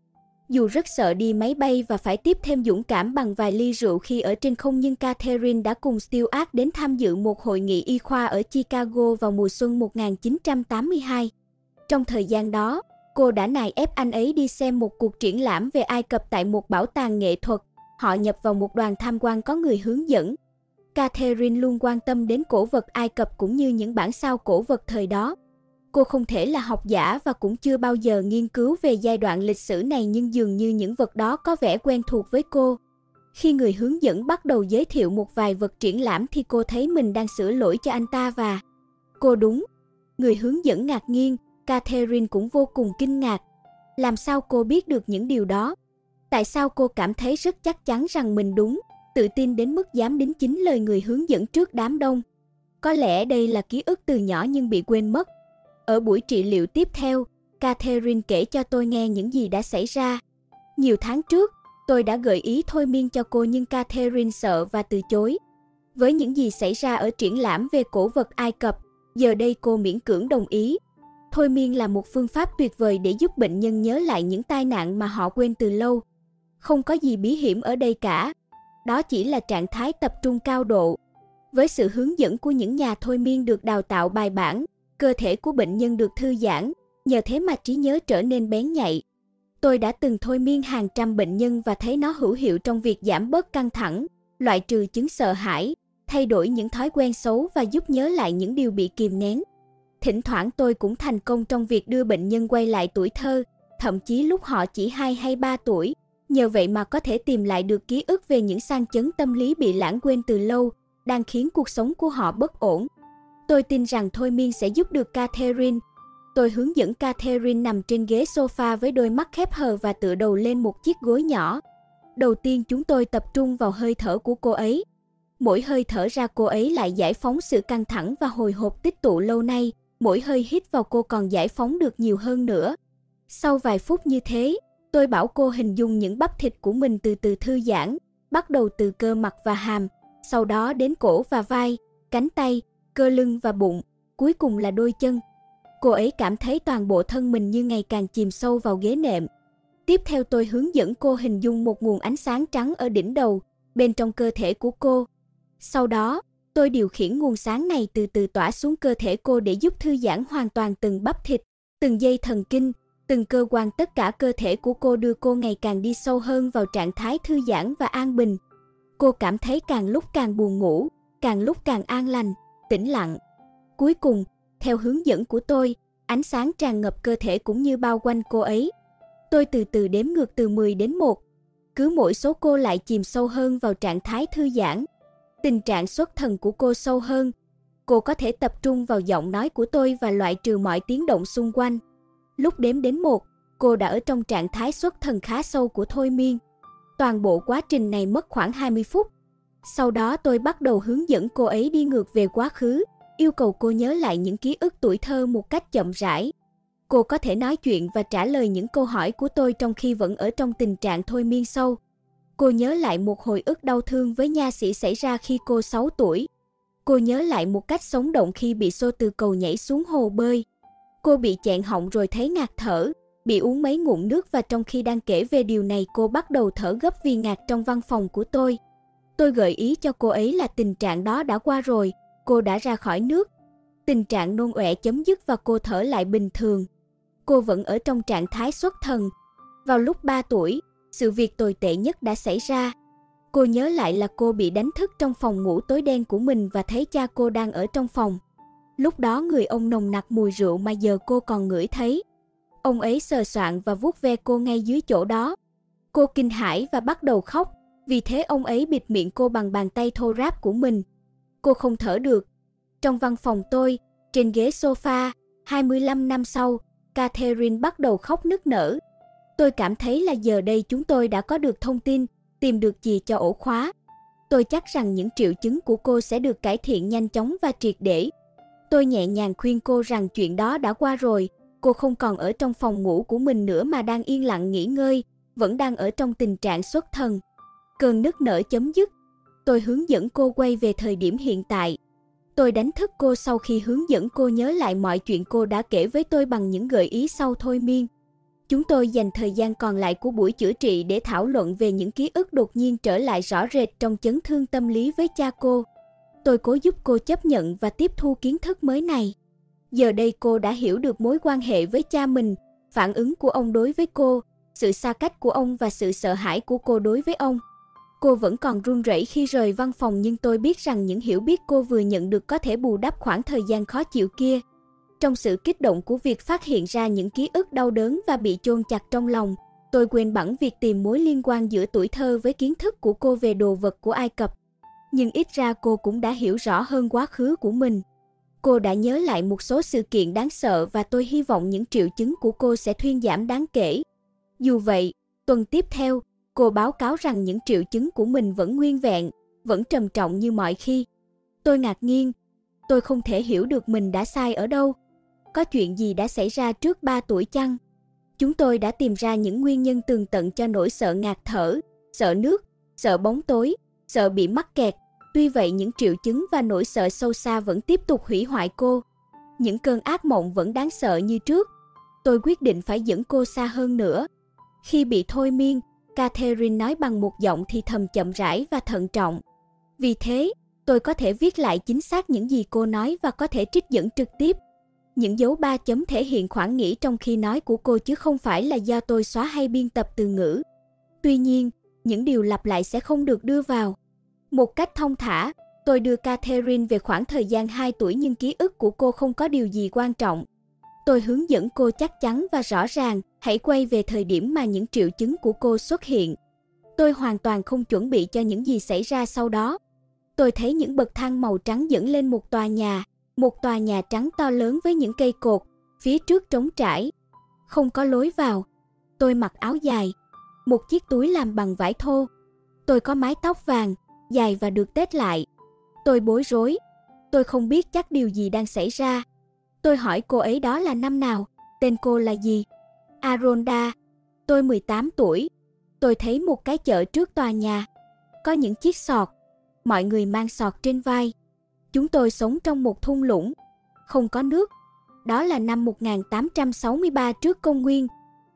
Dù rất sợ đi máy bay và phải tiếp thêm dũng cảm bằng vài ly rượu khi ở trên không nhưng Catherine đã cùng Stuart đến tham dự một hội nghị y khoa ở Chicago vào mùa xuân 1982. Trong thời gian đó, cô đã nài ép anh ấy đi xem một cuộc triển lãm về Ai Cập tại một bảo tàng nghệ thuật. Họ nhập vào một đoàn tham quan có người hướng dẫn. Catherine luôn quan tâm đến cổ vật Ai Cập cũng như những bản sao cổ vật thời đó. Cô không thể là học giả và cũng chưa bao giờ nghiên cứu về giai đoạn lịch sử này nhưng dường như những vật đó có vẻ quen thuộc với cô. Khi người hướng dẫn bắt đầu giới thiệu một vài vật triển lãm thì cô thấy mình đang sửa lỗi cho anh ta và... Cô đúng. Người hướng dẫn ngạc nhiên, Catherine cũng vô cùng kinh ngạc. Làm sao cô biết được những điều đó? Tại sao cô cảm thấy rất chắc chắn rằng mình đúng, tự tin đến mức dám đính chính lời người hướng dẫn trước đám đông? Có lẽ đây là ký ức từ nhỏ nhưng bị quên mất. Ở buổi trị liệu tiếp theo, Catherine kể cho tôi nghe những gì đã xảy ra. Nhiều tháng trước, tôi đã gợi ý thôi miên cho cô nhưng Catherine sợ và từ chối. Với những gì xảy ra ở triển lãm về cổ vật Ai Cập, giờ đây cô miễn cưỡng đồng ý. Thôi miên là một phương pháp tuyệt vời để giúp bệnh nhân nhớ lại những tai nạn mà họ quên từ lâu. Không có gì bí hiểm ở đây cả. Đó chỉ là trạng thái tập trung cao độ. Với sự hướng dẫn của những nhà thôi miên được đào tạo bài bản, cơ thể của bệnh nhân được thư giãn, nhờ thế mà trí nhớ trở nên bén nhạy. Tôi đã từng thôi miên hàng trăm bệnh nhân và thấy nó hữu hiệu trong việc giảm bớt căng thẳng, loại trừ chứng sợ hãi, thay đổi những thói quen xấu và giúp nhớ lại những điều bị kìm nén. Thỉnh thoảng tôi cũng thành công trong việc đưa bệnh nhân quay lại tuổi thơ, thậm chí lúc họ chỉ 2 hay 3 tuổi, nhờ vậy mà có thể tìm lại được ký ức về những sang chấn tâm lý bị lãng quên từ lâu, đang khiến cuộc sống của họ bất ổn. Tôi tin rằng thôi miên sẽ giúp được Catherine. Tôi hướng dẫn Catherine nằm trên ghế sofa với đôi mắt khép hờ và tựa đầu lên một chiếc gối nhỏ. Đầu tiên chúng tôi tập trung vào hơi thở của cô ấy. Mỗi hơi thở ra cô ấy lại giải phóng sự căng thẳng và hồi hộp tích tụ lâu nay, mỗi hơi hít vào cô còn giải phóng được nhiều hơn nữa. Sau vài phút như thế, tôi bảo cô hình dung những bắp thịt của mình từ từ thư giãn, bắt đầu từ cơ mặt và hàm, sau đó đến cổ và vai, cánh tay, cơ lưng và bụng, cuối cùng là đôi chân. Cô ấy cảm thấy toàn bộ thân mình như ngày càng chìm sâu vào ghế nệm. Tiếp theo tôi hướng dẫn cô hình dung một nguồn ánh sáng trắng ở đỉnh đầu, bên trong cơ thể của cô. Sau đó, tôi điều khiển nguồn sáng này từ từ tỏa xuống cơ thể cô để giúp thư giãn hoàn toàn từng bắp thịt, từng dây thần kinh, từng cơ quan tất cả cơ thể của cô đưa cô ngày càng đi sâu hơn vào trạng thái thư giãn và an bình. Cô cảm thấy càng lúc càng buồn ngủ, càng lúc càng an lành, tĩnh lặng. Cuối cùng, theo hướng dẫn của tôi, ánh sáng tràn ngập cơ thể cũng như bao quanh cô ấy. Tôi từ từ đếm ngược từ 10 đến 1. Cứ mỗi số cô lại chìm sâu hơn vào trạng thái thư giãn. Tình trạng xuất thần của cô sâu hơn. Cô có thể tập trung vào giọng nói của tôi và loại trừ mọi tiếng động xung quanh. Lúc đếm đến 1, cô đã ở trong trạng thái xuất thần khá sâu của thôi miên. Toàn bộ quá trình này mất khoảng 20 phút. Sau đó tôi bắt đầu hướng dẫn cô ấy đi ngược về quá khứ, yêu cầu cô nhớ lại những ký ức tuổi thơ một cách chậm rãi. Cô có thể nói chuyện và trả lời những câu hỏi của tôi trong khi vẫn ở trong tình trạng thôi miên sâu. Cô nhớ lại một hồi ức đau thương với nha sĩ xảy ra khi cô 6 tuổi. Cô nhớ lại một cách sống động khi bị xô từ cầu nhảy xuống hồ bơi. Cô bị chẹn họng rồi thấy ngạt thở, bị uống mấy ngụm nước và trong khi đang kể về điều này cô bắt đầu thở gấp vì ngạt trong văn phòng của tôi. Tôi gợi ý cho cô ấy là tình trạng đó đã qua rồi, cô đã ra khỏi nước. Tình trạng nôn ọe chấm dứt và cô thở lại bình thường. Cô vẫn ở trong trạng thái xuất thần. Vào lúc 3 tuổi, sự việc tồi tệ nhất đã xảy ra. Cô nhớ lại là cô bị đánh thức trong phòng ngủ tối đen của mình và thấy cha cô đang ở trong phòng. Lúc đó người ông nồng nặc mùi rượu mà giờ cô còn ngửi thấy. Ông ấy sờ soạn và vuốt ve cô ngay dưới chỗ đó. Cô kinh hãi và bắt đầu khóc, vì thế ông ấy bịt miệng cô bằng bàn tay thô ráp của mình. Cô không thở được. Trong văn phòng tôi, trên ghế sofa, 25 năm sau, Catherine bắt đầu khóc nức nở. Tôi cảm thấy là giờ đây chúng tôi đã có được thông tin, tìm được gì cho ổ khóa. Tôi chắc rằng những triệu chứng của cô sẽ được cải thiện nhanh chóng và triệt để. Tôi nhẹ nhàng khuyên cô rằng chuyện đó đã qua rồi, cô không còn ở trong phòng ngủ của mình nữa mà đang yên lặng nghỉ ngơi, vẫn đang ở trong tình trạng xuất thần. Cơn nức nở chấm dứt, tôi hướng dẫn cô quay về thời điểm hiện tại. Tôi đánh thức cô sau khi hướng dẫn cô nhớ lại mọi chuyện cô đã kể với tôi bằng những gợi ý sau thôi miên. Chúng tôi dành thời gian còn lại của buổi chữa trị để thảo luận về những ký ức đột nhiên trở lại rõ rệt trong chấn thương tâm lý với cha cô. Tôi cố giúp cô chấp nhận và tiếp thu kiến thức mới này. Giờ đây cô đã hiểu được mối quan hệ với cha mình, phản ứng của ông đối với cô, sự xa cách của ông và sự sợ hãi của cô đối với ông. Cô vẫn còn run rẩy khi rời văn phòng nhưng tôi biết rằng những hiểu biết cô vừa nhận được có thể bù đắp khoảng thời gian khó chịu kia. Trong sự kích động của việc phát hiện ra những ký ức đau đớn và bị chôn chặt trong lòng, tôi quên bẵng việc tìm mối liên quan giữa tuổi thơ với kiến thức của cô về đồ vật của Ai Cập. Nhưng ít ra cô cũng đã hiểu rõ hơn quá khứ của mình. Cô đã nhớ lại một số sự kiện đáng sợ và tôi hy vọng những triệu chứng của cô sẽ thuyên giảm đáng kể. Dù vậy, tuần tiếp theo, cô báo cáo rằng những triệu chứng của mình vẫn nguyên vẹn, vẫn trầm trọng như mọi khi. Tôi ngạc nhiên, tôi không thể hiểu được mình đã sai ở đâu. Có chuyện gì đã xảy ra trước 3 tuổi chăng? Chúng tôi đã tìm ra những nguyên nhân tường tận cho nỗi sợ ngạt thở, sợ nước, sợ bóng tối, sợ bị mắc kẹt. Tuy vậy những triệu chứng và nỗi sợ sâu xa vẫn tiếp tục hủy hoại cô. Những cơn ác mộng vẫn đáng sợ như trước. Tôi quyết định phải dẫn cô xa hơn nữa. Khi bị thôi miên, Catherine nói bằng một giọng thì thầm chậm rãi và thận trọng. Vì thế, tôi có thể viết lại chính xác những gì cô nói và có thể trích dẫn trực tiếp. Những dấu ba chấm thể hiện khoảng nghĩ trong khi nói của cô chứ không phải là do tôi xóa hay biên tập từ ngữ. Tuy nhiên, những điều lặp lại sẽ không được đưa vào. Một cách thông thả, tôi đưa Catherine về khoảng thời gian 2 tuổi nhưng ký ức của cô không có điều gì quan trọng. Tôi hướng dẫn cô chắc chắn và rõ ràng, hãy quay về thời điểm mà những triệu chứng của cô xuất hiện. Tôi hoàn toàn không chuẩn bị cho những gì xảy ra sau đó. Tôi thấy những bậc thang màu trắng dẫn lên một tòa nhà, một tòa nhà trắng to lớn với những cây cột, phía trước trống trải. Không có lối vào. Tôi mặc áo dài, một chiếc túi làm bằng vải thô. Tôi có mái tóc vàng, dài và được tết lại. Tôi bối rối. Tôi không biết chắc điều gì đang xảy ra. Tôi hỏi cô ấy đó là năm nào, tên cô là gì? Aronda. Tôi 18 tuổi. Tôi thấy một cái chợ trước tòa nhà. Có những chiếc sọt. Mọi người mang sọt trên vai. Chúng tôi sống trong một thung lũng. Không có nước. Đó là năm 1863 trước công nguyên.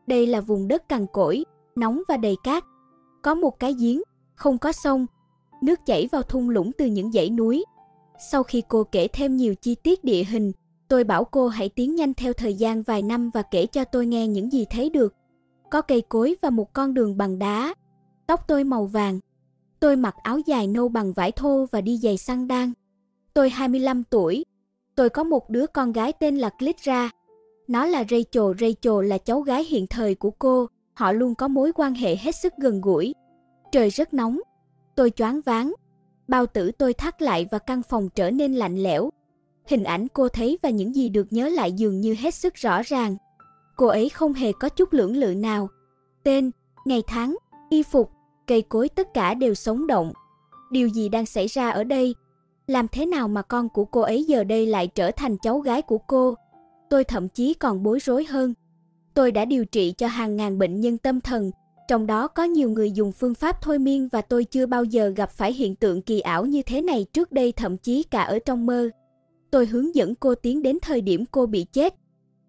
Đây là vùng đất cằn cỗi, nóng và đầy cát. Có một cái giếng, không có sông. Nước chảy vào thung lũng từ những dãy núi. Sau khi cô kể thêm nhiều chi tiết địa hình, tôi bảo cô hãy tiến nhanh theo thời gian vài năm và kể cho tôi nghe những gì thấy được. Có cây cối và một con đường bằng đá. Tóc tôi màu vàng. Tôi mặc áo dài nâu bằng vải thô và đi giày săn đan. Tôi 25 tuổi. Tôi có một đứa con gái tên là Clitra. Nó là Rachel. Rachel là cháu gái hiện thời của cô. Họ luôn có mối quan hệ hết sức gần gũi. Trời rất nóng. Tôi choáng váng. Bao tử tôi thắt lại và căn phòng trở nên lạnh lẽo. Hình ảnh cô thấy và những gì được nhớ lại dường như hết sức rõ ràng. Cô ấy không hề có chút lưỡng lự nào. Tên, ngày tháng, y phục, cây cối tất cả đều sống động. Điều gì đang xảy ra ở đây? Làm thế nào mà con của cô ấy giờ đây lại trở thành cháu gái của cô? Tôi thậm chí còn bối rối hơn. Tôi đã điều trị cho hàng ngàn bệnh nhân tâm thần, trong đó có nhiều người dùng phương pháp thôi miên và tôi chưa bao giờ gặp phải hiện tượng kỳ ảo như thế này trước đây thậm chí cả ở trong mơ. Tôi hướng dẫn cô tiến đến thời điểm cô bị chết.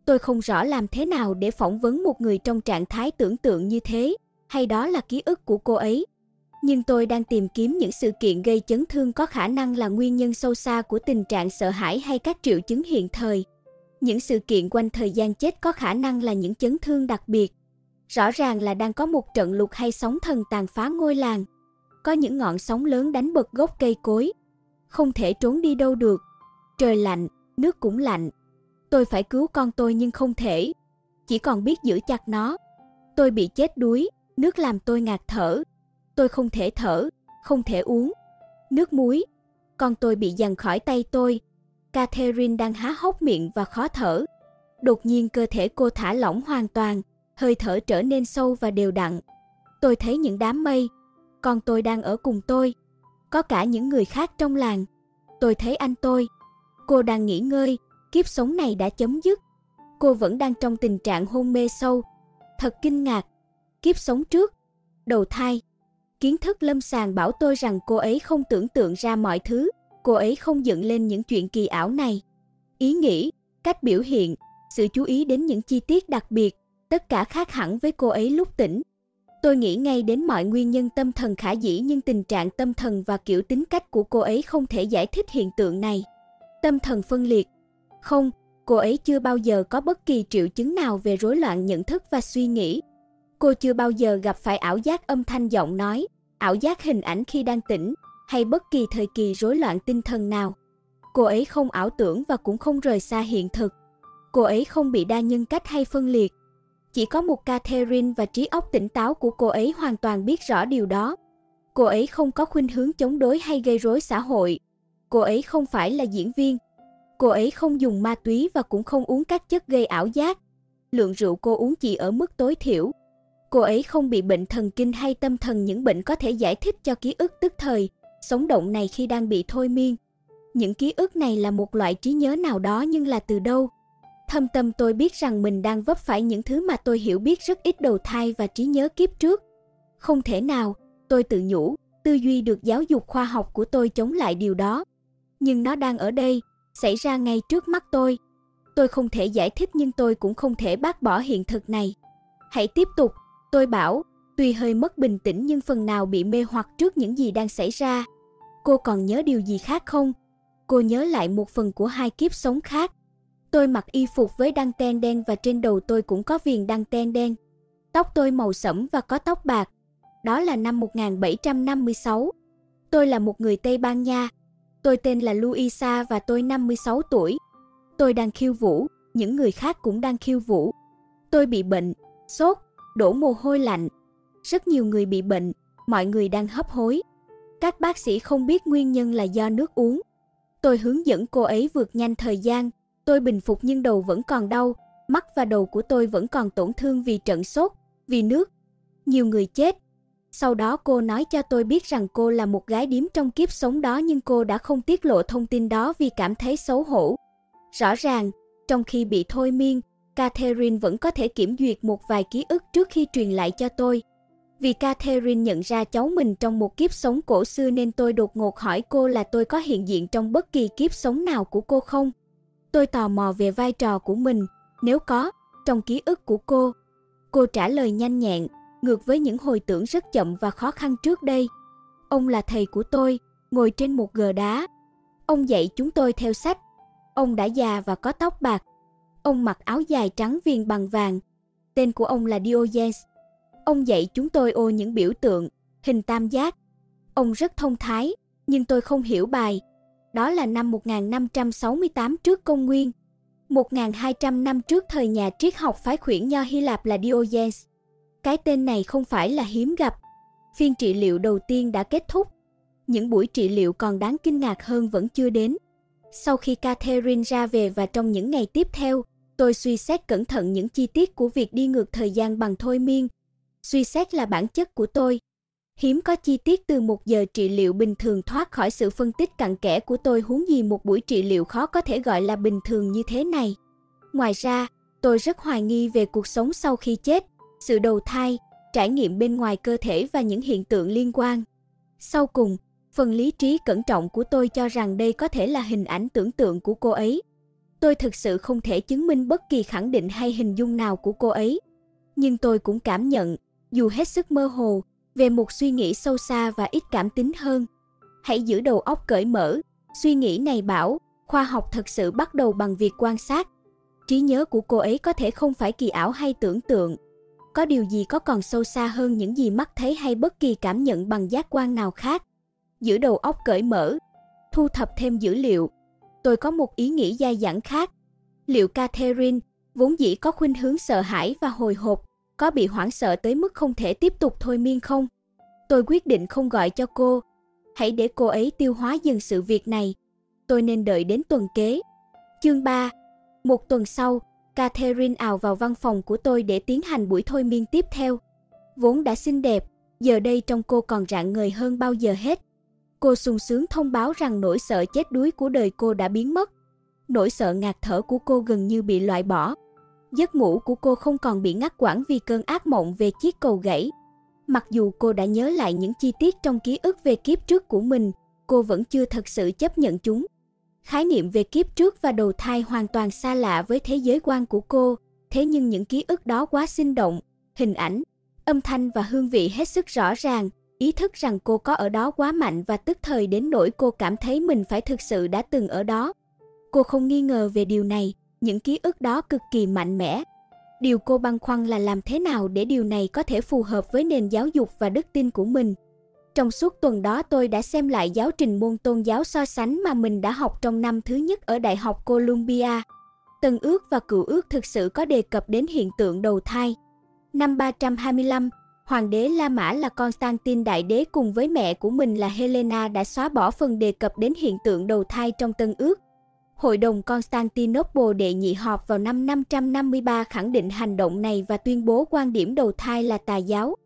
Tôi không rõ làm thế nào để phỏng vấn một người trong trạng thái tưởng tượng như thế, hay đó là ký ức của cô ấy. Nhưng tôi đang tìm kiếm những sự kiện gây chấn thương có khả năng là nguyên nhân sâu xa của tình trạng sợ hãi hay các triệu chứng hiện thời. Những sự kiện quanh thời gian chết có khả năng là những chấn thương đặc biệt. Rõ ràng là đang có một trận lụt hay sóng thần tàn phá ngôi làng. Có những ngọn sóng lớn đánh bật gốc cây cối. Không thể trốn đi đâu được. Trời lạnh, nước cũng lạnh. Tôi phải cứu con tôi nhưng không thể. Chỉ còn biết giữ chặt nó. Tôi bị chết đuối, nước làm tôi ngạt thở. Tôi không thể thở, không thể uống. Nước muối. Con tôi bị giằng khỏi tay tôi. Catherine đang há hốc miệng và khó thở. Đột nhiên cơ thể cô thả lỏng hoàn toàn, hơi thở trở nên sâu và đều đặn. Tôi thấy những đám mây. Con tôi đang ở cùng tôi. Có cả những người khác trong làng. Tôi thấy anh tôi. Cô đang nghỉ ngơi, kiếp sống này đã chấm dứt. Cô vẫn đang trong tình trạng hôn mê sâu. Thật kinh ngạc. Kiếp sống trước, đầu thai. Kiến thức lâm sàng bảo tôi rằng cô ấy không tưởng tượng ra mọi thứ, cô ấy không dựng lên những chuyện kỳ ảo này. Ý nghĩ, cách biểu hiện, sự chú ý đến những chi tiết đặc biệt, tất cả khác hẳn với cô ấy lúc tỉnh. Tôi nghĩ ngay đến mọi nguyên nhân tâm thần khả dĩ nhưng tình trạng tâm thần và kiểu tính cách của cô ấy không thể giải thích hiện tượng này. Tâm thần phân liệt. Không, cô ấy chưa bao giờ có bất kỳ triệu chứng nào về rối loạn nhận thức và suy nghĩ. Cô chưa bao giờ gặp phải ảo giác âm thanh giọng nói, ảo giác hình ảnh khi đang tỉnh, hay bất kỳ thời kỳ rối loạn tinh thần nào. Cô ấy không ảo tưởng và cũng không rời xa hiện thực. Cô ấy không bị đa nhân cách hay phân liệt. Chỉ có một Catherine và trí óc tỉnh táo của cô ấy hoàn toàn biết rõ điều đó. Cô ấy không có khuynh hướng chống đối hay gây rối xã hội. Cô ấy không phải là diễn viên. Cô ấy không dùng ma túy và cũng không uống các chất gây ảo giác. Lượng rượu cô uống chỉ ở mức tối thiểu. Cô ấy không bị bệnh thần kinh hay tâm thần những bệnh có thể giải thích cho ký ức tức thời, sống động này khi đang bị thôi miên. Những ký ức này là một loại trí nhớ nào đó nhưng là từ đâu? Thâm tâm tôi biết rằng mình đang vấp phải những thứ mà tôi hiểu biết rất ít đầu thai và trí nhớ kiếp trước. Không thể nào, tôi tự nhủ, tư duy được giáo dục khoa học của tôi chống lại điều đó. Nhưng nó đang ở đây, xảy ra ngay trước mắt tôi. Tôi không thể giải thích nhưng tôi cũng không thể bác bỏ hiện thực này. Hãy tiếp tục, Tôi bảo, tuy hơi mất bình tĩnh nhưng phần nào bị mê hoặc trước những gì đang xảy ra. Cô còn nhớ điều gì khác không? Cô nhớ lại một phần của hai kiếp sống khác. Tôi mặc y phục với đăng ten đen và trên đầu tôi cũng có viền đăng ten đen. Tóc tôi màu sẫm và có tóc bạc. Đó là năm 1756. Tôi là một người Tây Ban Nha. Tôi tên là Luisa và tôi 56 tuổi. Tôi đang khiêu vũ, những người khác cũng đang khiêu vũ. Tôi bị bệnh, sốt, đổ mồ hôi lạnh. Rất nhiều người bị bệnh, mọi người đang hấp hối. Các bác sĩ không biết nguyên nhân là do nước uống. Tôi hướng dẫn cô ấy vượt nhanh thời gian. Tôi bình phục nhưng đầu vẫn còn đau, mắt và đầu của tôi vẫn còn tổn thương vì trận sốt, vì nước. Nhiều người chết. Sau đó cô nói cho tôi biết rằng cô là một gái điếm trong kiếp sống đó nhưng cô đã không tiết lộ thông tin đó vì cảm thấy xấu hổ. Rõ ràng, trong khi bị thôi miên, Catherine vẫn có thể kiểm duyệt một vài ký ức trước khi truyền lại cho tôi. Vì Catherine nhận ra cháu mình trong một kiếp sống cổ xưa nên tôi đột ngột hỏi cô là tôi có hiện diện trong bất kỳ kiếp sống nào của cô không. Tôi tò mò về vai trò của mình, nếu có, trong ký ức của cô. Cô trả lời nhanh nhẹn, ngược với những hồi tưởng rất chậm và khó khăn trước đây. Ông là thầy của tôi, ngồi trên một gờ đá. Ông dạy chúng tôi theo sách. Ông đã già và có tóc bạc. Ông mặc áo dài trắng viền bằng vàng. Tên của ông là Diogenes. Ông dạy chúng tôi ô những biểu tượng, hình tam giác. Ông rất thông thái, nhưng tôi không hiểu bài. Đó là năm 1568 trước công nguyên. 1200 năm trước thời nhà triết học phái khuyển nho Hy Lạp là Diogenes. Cái tên này không phải là hiếm gặp. Phiên trị liệu đầu tiên đã kết thúc. Những buổi trị liệu còn đáng kinh ngạc hơn vẫn chưa đến. Sau khi Catherine ra về và trong những ngày tiếp theo, tôi suy xét cẩn thận những chi tiết của việc đi ngược thời gian bằng thôi miên, Suy xét là bản chất của tôi. Hiếm có chi tiết từ một giờ trị liệu bình thường thoát khỏi sự phân tích cặn kẽ của tôi huống gì một buổi trị liệu khó có thể gọi là bình thường như thế này. Ngoài ra, tôi rất hoài nghi về cuộc sống sau khi chết, sự đầu thai, trải nghiệm bên ngoài cơ thể và những hiện tượng liên quan. Sau cùng, phần lý trí cẩn trọng của tôi cho rằng đây có thể là hình ảnh tưởng tượng của cô ấy. Tôi thực sự không thể chứng minh bất kỳ khẳng định hay hình dung nào của cô ấy. Nhưng tôi cũng cảm nhận, dù hết sức mơ hồ, về một suy nghĩ sâu xa và ít cảm tính hơn. Hãy giữ đầu óc cởi mở, suy nghĩ này bảo, khoa học thật sự bắt đầu bằng việc quan sát. Trí nhớ của cô ấy có thể không phải kỳ ảo hay tưởng tượng. Có điều gì có còn sâu xa hơn những gì mắt thấy hay bất kỳ cảm nhận bằng giác quan nào khác. Giữ đầu óc cởi mở, thu thập thêm dữ liệu. Tôi có một ý nghĩ dai dẳng khác. Liệu Catherine, vốn dĩ có khuynh hướng sợ hãi và hồi hộp, có bị hoảng sợ tới mức không thể tiếp tục thôi miên không? Tôi quyết định không gọi cho cô. Hãy để cô ấy tiêu hóa dần sự việc này. Tôi nên đợi đến tuần kế. Chương 3 Một tuần sau, Catherine ào vào văn phòng của tôi để tiến hành buổi thôi miên tiếp theo. Vốn đã xinh đẹp, giờ đây trong cô còn rạng ngời hơn bao giờ hết. Cô sung sướng thông báo rằng nỗi sợ chết đuối của đời cô đã biến mất. Nỗi sợ ngạt thở của cô gần như bị loại bỏ. Giấc ngủ của cô không còn bị ngắt quãng vì cơn ác mộng về chiếc cầu gãy. Mặc dù cô đã nhớ lại những chi tiết trong ký ức về kiếp trước của mình, cô vẫn chưa thật sự chấp nhận chúng. Khái niệm về kiếp trước và đầu thai hoàn toàn xa lạ với thế giới quan của cô, thế nhưng những ký ức đó quá sinh động, hình ảnh, âm thanh và hương vị hết sức rõ ràng, ý thức rằng cô có ở đó quá mạnh và tức thời đến nỗi cô cảm thấy mình phải thực sự đã từng ở đó. Cô không nghi ngờ về điều này, những ký ức đó cực kỳ mạnh mẽ. Điều cô băn khoăn là làm thế nào để điều này có thể phù hợp với nền giáo dục và đức tin của mình. Trong suốt tuần đó tôi đã xem lại giáo trình môn tôn giáo so sánh mà mình đã học trong năm thứ nhất ở Đại học Columbia. Tân ước và cựu ước thực sự có đề cập đến hiện tượng đầu thai. Năm 325, Hoàng đế La Mã là Constantine Đại Đế cùng với mẹ của mình là Helena đã xóa bỏ phần đề cập đến hiện tượng đầu thai trong Tân ước. Hội đồng Constantinople đệ nhị họp vào năm 553 khẳng định hành động này và tuyên bố quan điểm đầu thai là tà giáo.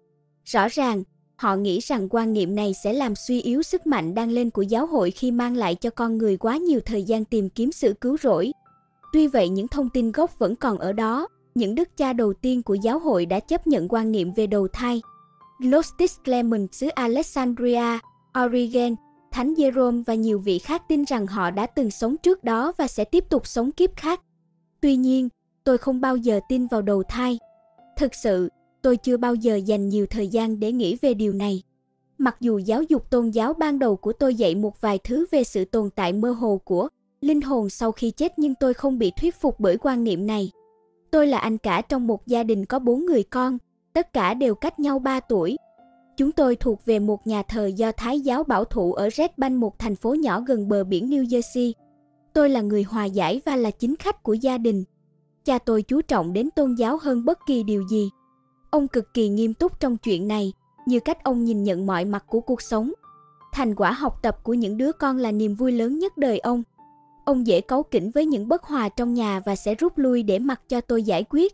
Rõ ràng, họ nghĩ rằng quan niệm này sẽ làm suy yếu sức mạnh đang lên của giáo hội khi mang lại cho con người quá nhiều thời gian tìm kiếm sự cứu rỗi. Tuy vậy những thông tin gốc vẫn còn ở đó, những đức cha đầu tiên của giáo hội đã chấp nhận quan niệm về đầu thai. Glostis Clement xứ Alexandria, Origen, Thánh Jerome và nhiều vị khác tin rằng họ đã từng sống trước đó và sẽ tiếp tục sống kiếp khác. Tuy nhiên, tôi không bao giờ tin vào đầu thai. Thực sự, tôi chưa bao giờ dành nhiều thời gian để nghĩ về điều này. Mặc dù giáo dục tôn giáo ban đầu của tôi dạy một vài thứ về sự tồn tại mơ hồ của linh hồn sau khi chết nhưng tôi không bị thuyết phục bởi quan niệm này. Tôi là anh cả trong một gia đình có bốn người con, tất cả đều cách nhau 3 tuổi. Chúng tôi thuộc về một nhà thờ do Thái giáo bảo thủ ở Red Bank một thành phố nhỏ gần bờ biển New Jersey. Tôi là người hòa giải và là chính khách của gia đình. Cha tôi chú trọng đến tôn giáo hơn bất kỳ điều gì. Ông cực kỳ nghiêm túc trong chuyện này, như cách ông nhìn nhận mọi mặt của cuộc sống. Thành quả học tập của những đứa con là niềm vui lớn nhất đời ông. Ông dễ cáu kỉnh với những bất hòa trong nhà và sẽ rút lui để mặc cho tôi giải quyết.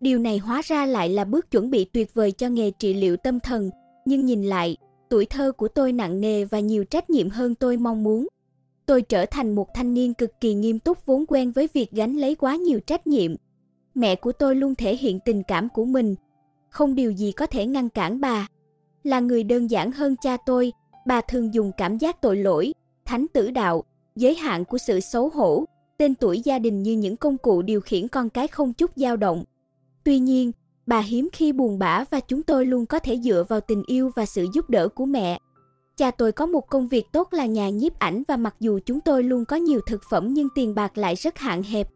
Điều này hóa ra lại là bước chuẩn bị tuyệt vời cho nghề trị liệu tâm thần, nhưng nhìn lại, tuổi thơ của tôi nặng nề và nhiều trách nhiệm hơn tôi mong muốn. Tôi trở thành một thanh niên cực kỳ nghiêm túc vốn quen với việc gánh lấy quá nhiều trách nhiệm. Mẹ của tôi luôn thể hiện tình cảm của mình, không điều gì có thể ngăn cản bà. Là người đơn giản hơn cha tôi, bà thường dùng cảm giác tội lỗi, thánh tử đạo, giới hạn của sự xấu hổ, tên tuổi gia đình như những công cụ điều khiển con cái không chút dao động. Tuy nhiên, bà hiếm khi buồn bã và chúng tôi luôn có thể dựa vào tình yêu và sự giúp đỡ của mẹ. Cha tôi có một công việc tốt là nhà nhiếp ảnh và mặc dù chúng tôi luôn có nhiều thực phẩm nhưng tiền bạc lại rất hạn hẹp.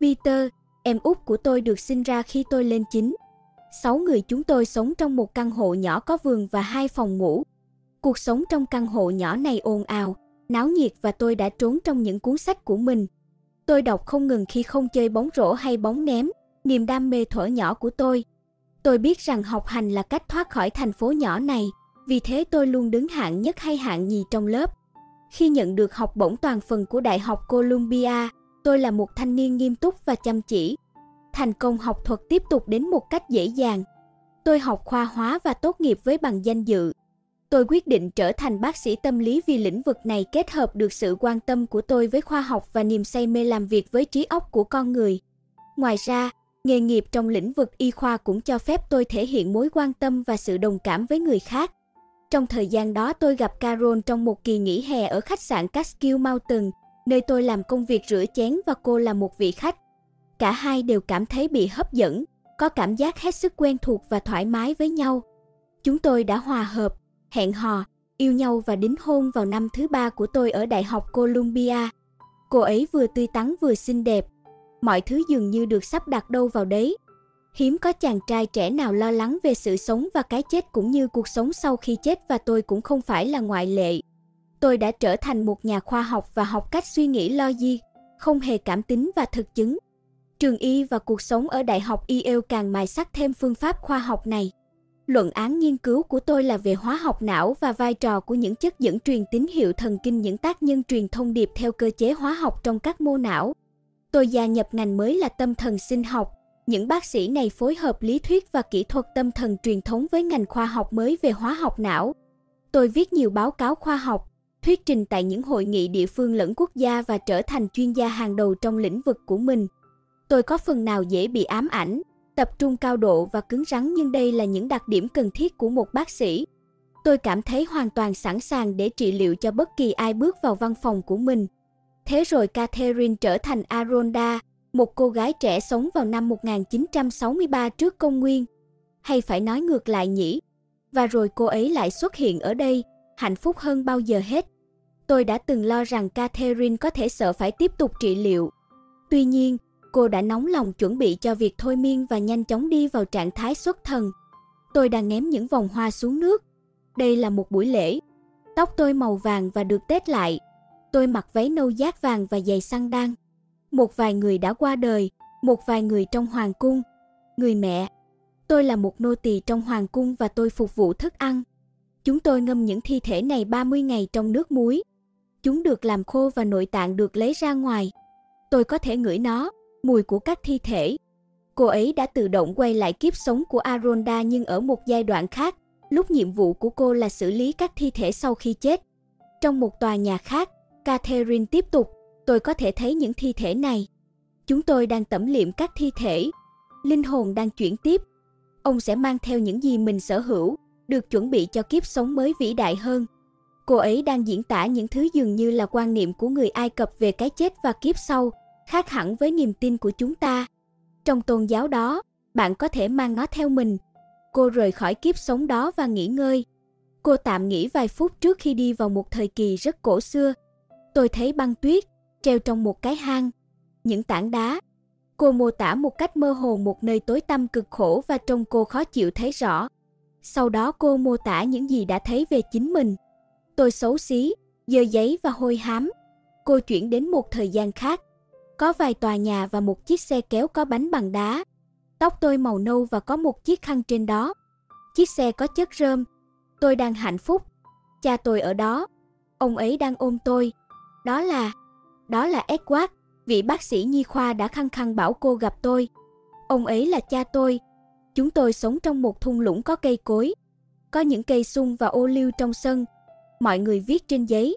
Peter, em út của tôi được sinh ra khi tôi lên 9. Sáu người chúng tôi sống trong một căn hộ nhỏ có vườn và hai phòng ngủ. Cuộc sống trong căn hộ nhỏ này ồn ào, náo nhiệt và tôi đã trốn trong những cuốn sách của mình. Tôi đọc không ngừng khi không chơi bóng rổ hay bóng ném, niềm đam mê thuở nhỏ của tôi. Tôi biết rằng học hành là cách thoát khỏi thành phố nhỏ này, vì thế tôi luôn đứng hạng nhất hay hạng nhì trong lớp. Khi nhận được học bổng toàn phần của Đại học Columbia, tôi là một thanh niên nghiêm túc và chăm chỉ. Thành công học thuật tiếp tục đến một cách dễ dàng. Tôi học khoa hóa và tốt nghiệp với bằng danh dự. Tôi quyết định trở thành bác sĩ tâm lý vì lĩnh vực này kết hợp được sự quan tâm của tôi với khoa học và niềm say mê làm việc với trí óc của con người. Ngoài ra, nghề nghiệp trong lĩnh vực y khoa cũng cho phép tôi thể hiện mối quan tâm và sự đồng cảm với người khác. Trong thời gian đó tôi gặp Carol trong một kỳ nghỉ hè ở khách sạn Catskill Mountain, nơi tôi làm công việc rửa chén và cô là một vị khách. Cả hai đều cảm thấy bị hấp dẫn, có cảm giác hết sức quen thuộc và thoải mái với nhau. Chúng tôi đã hòa hợp, hẹn hò, yêu nhau và đính hôn vào năm thứ ba của tôi ở Đại học Columbia. Cô ấy vừa tươi tắn vừa xinh đẹp. Mọi thứ dường như được sắp đặt đâu vào đấy. Hiếm có chàng trai trẻ nào lo lắng về sự sống và cái chết cũng như cuộc sống sau khi chết và tôi cũng không phải là ngoại lệ. Tôi đã trở thành một nhà khoa học và học cách suy nghĩ logic, không hề cảm tính và thực chứng. Trường y và cuộc sống ở Đại học Yale càng mài sắc thêm phương pháp khoa học này. Luận án nghiên cứu của tôi là về hóa học não và vai trò của những chất dẫn truyền tín hiệu thần kinh những tác nhân truyền thông điệp theo cơ chế hóa học trong các mô não. Tôi gia nhập ngành mới là tâm thần sinh học. Những bác sĩ này phối hợp lý thuyết và kỹ thuật tâm thần truyền thống với ngành khoa học mới về hóa học não. Tôi viết nhiều báo cáo khoa học, thuyết trình tại những hội nghị địa phương lẫn quốc gia và trở thành chuyên gia hàng đầu trong lĩnh vực của mình. Tôi có phần nào dễ bị ám ảnh, tập trung cao độ và cứng rắn nhưng đây là những đặc điểm cần thiết của một bác sĩ. Tôi cảm thấy hoàn toàn sẵn sàng để trị liệu cho bất kỳ ai bước vào văn phòng của mình. Thế rồi Catherine trở thành Aronda, một cô gái trẻ sống vào năm 1963 trước công nguyên. Hay phải nói ngược lại nhỉ? Và rồi cô ấy lại xuất hiện ở đây, hạnh phúc hơn bao giờ hết. Tôi đã từng lo rằng Catherine có thể sợ phải tiếp tục trị liệu. Tuy nhiên, Cô đã nóng lòng chuẩn bị cho việc thôi miên và nhanh chóng đi vào trạng thái xuất thần. Tôi đang ném những vòng hoa xuống nước. Đây là một buổi lễ. Tóc tôi màu vàng và được tết lại. Tôi mặc váy nâu giác vàng và giày săn đan. Một vài người đã qua đời, một vài người trong hoàng cung. Người mẹ. Tôi là một nô tỳ trong hoàng cung và tôi phục vụ thức ăn. Chúng tôi ngâm những thi thể này 30 ngày trong nước muối. Chúng được làm khô và nội tạng được lấy ra ngoài. Tôi có thể ngửi nó, mùi của các thi thể. Cô ấy đã tự động quay lại kiếp sống của Aronda nhưng ở một giai đoạn khác, lúc nhiệm vụ của cô là xử lý các thi thể sau khi chết. Trong một tòa nhà khác, Catherine tiếp tục, tôi có thể thấy những thi thể này. Chúng tôi đang tẩm liệm các thi thể. Linh hồn đang chuyển tiếp. Ông sẽ mang theo những gì mình sở hữu, được chuẩn bị cho kiếp sống mới vĩ đại hơn. Cô ấy đang diễn tả những thứ dường như là quan niệm của người Ai Cập về cái chết và kiếp sau, khác hẳn với niềm tin của chúng ta. Trong tôn giáo đó, bạn có thể mang nó theo mình. Cô rời khỏi kiếp sống đó và nghỉ ngơi. Cô tạm nghỉ vài phút trước khi đi vào một thời kỳ rất cổ xưa. Tôi thấy băng tuyết, treo trong một cái hang. Những tảng đá. Cô mô tả một cách mơ hồ một nơi tối tăm cực khổ và trông cô khó chịu thấy rõ. Sau đó cô mô tả những gì đã thấy về chính mình. Tôi xấu xí, dơ giấy và hôi hám. Cô chuyển đến một thời gian khác. Có vài tòa nhà và một chiếc xe kéo có bánh bằng đá. Tóc tôi màu nâu và có một chiếc khăn trên đó. Chiếc xe có chất rơm. Tôi đang hạnh phúc. Cha tôi ở đó. Ông ấy đang ôm tôi. Đó là... Đó là Edward, vị bác sĩ nhi khoa đã khăng khăng bảo cô gặp tôi. Ông ấy là cha tôi. Chúng tôi sống trong một thung lũng có cây cối. Có những cây sung và ô liu trong sân. Mọi người viết trên giấy.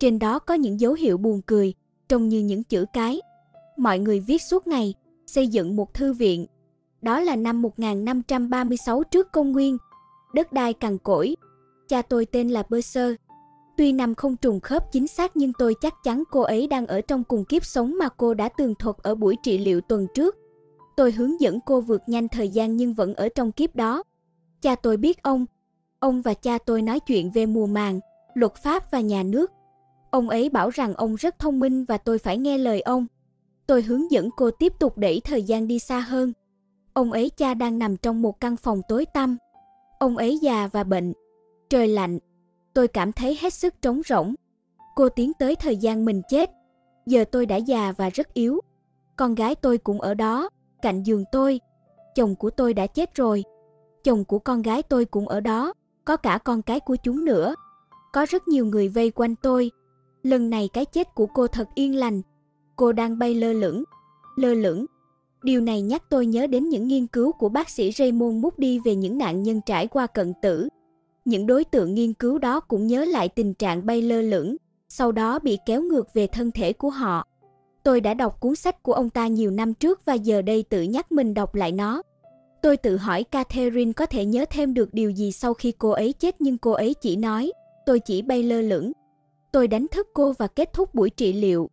Trên đó có những dấu hiệu buồn cười, trông như những chữ cái. Mọi người viết suốt ngày, xây dựng một thư viện. Đó là năm 1536 trước công nguyên. Đất đai cằn cỗi. Cha tôi tên là Bơ Sơ. Tuy năm không trùng khớp chính xác nhưng tôi chắc chắn cô ấy đang ở trong cùng kiếp sống mà cô đã tường thuật ở buổi trị liệu tuần trước. Tôi hướng dẫn cô vượt nhanh thời gian nhưng vẫn ở trong kiếp đó. Cha tôi biết ông. Ông và cha tôi nói chuyện về mùa màng, luật pháp và nhà nước. Ông ấy bảo rằng ông rất thông minh và tôi phải nghe lời ông. Tôi hướng dẫn cô tiếp tục đẩy thời gian đi xa hơn. Ông ấy cha đang nằm trong một căn phòng tối tăm. Ông ấy già và bệnh. Trời lạnh. Tôi cảm thấy hết sức trống rỗng. Cô tiến tới thời gian mình chết. Giờ tôi đã già và rất yếu. Con gái tôi cũng ở đó, cạnh giường tôi. Chồng của tôi đã chết rồi. Chồng của con gái tôi cũng ở đó, có cả con cái của chúng nữa. Có rất nhiều người vây quanh tôi. Lần này cái chết của cô thật yên lành. Cô đang bay lơ lửng. Lơ lửng. Điều này nhắc tôi nhớ đến những nghiên cứu của bác sĩ Raymond Moody về những nạn nhân trải qua cận tử. Những đối tượng nghiên cứu đó cũng nhớ lại tình trạng bay lơ lửng, sau đó bị kéo ngược về thân thể của họ. Tôi đã đọc cuốn sách của ông ta nhiều năm trước và giờ đây tự nhắc mình đọc lại nó. Tôi tự hỏi Catherine có thể nhớ thêm được điều gì sau khi cô ấy chết nhưng cô ấy chỉ nói, tôi chỉ bay lơ lửng. Tôi đánh thức cô và kết thúc buổi trị liệu.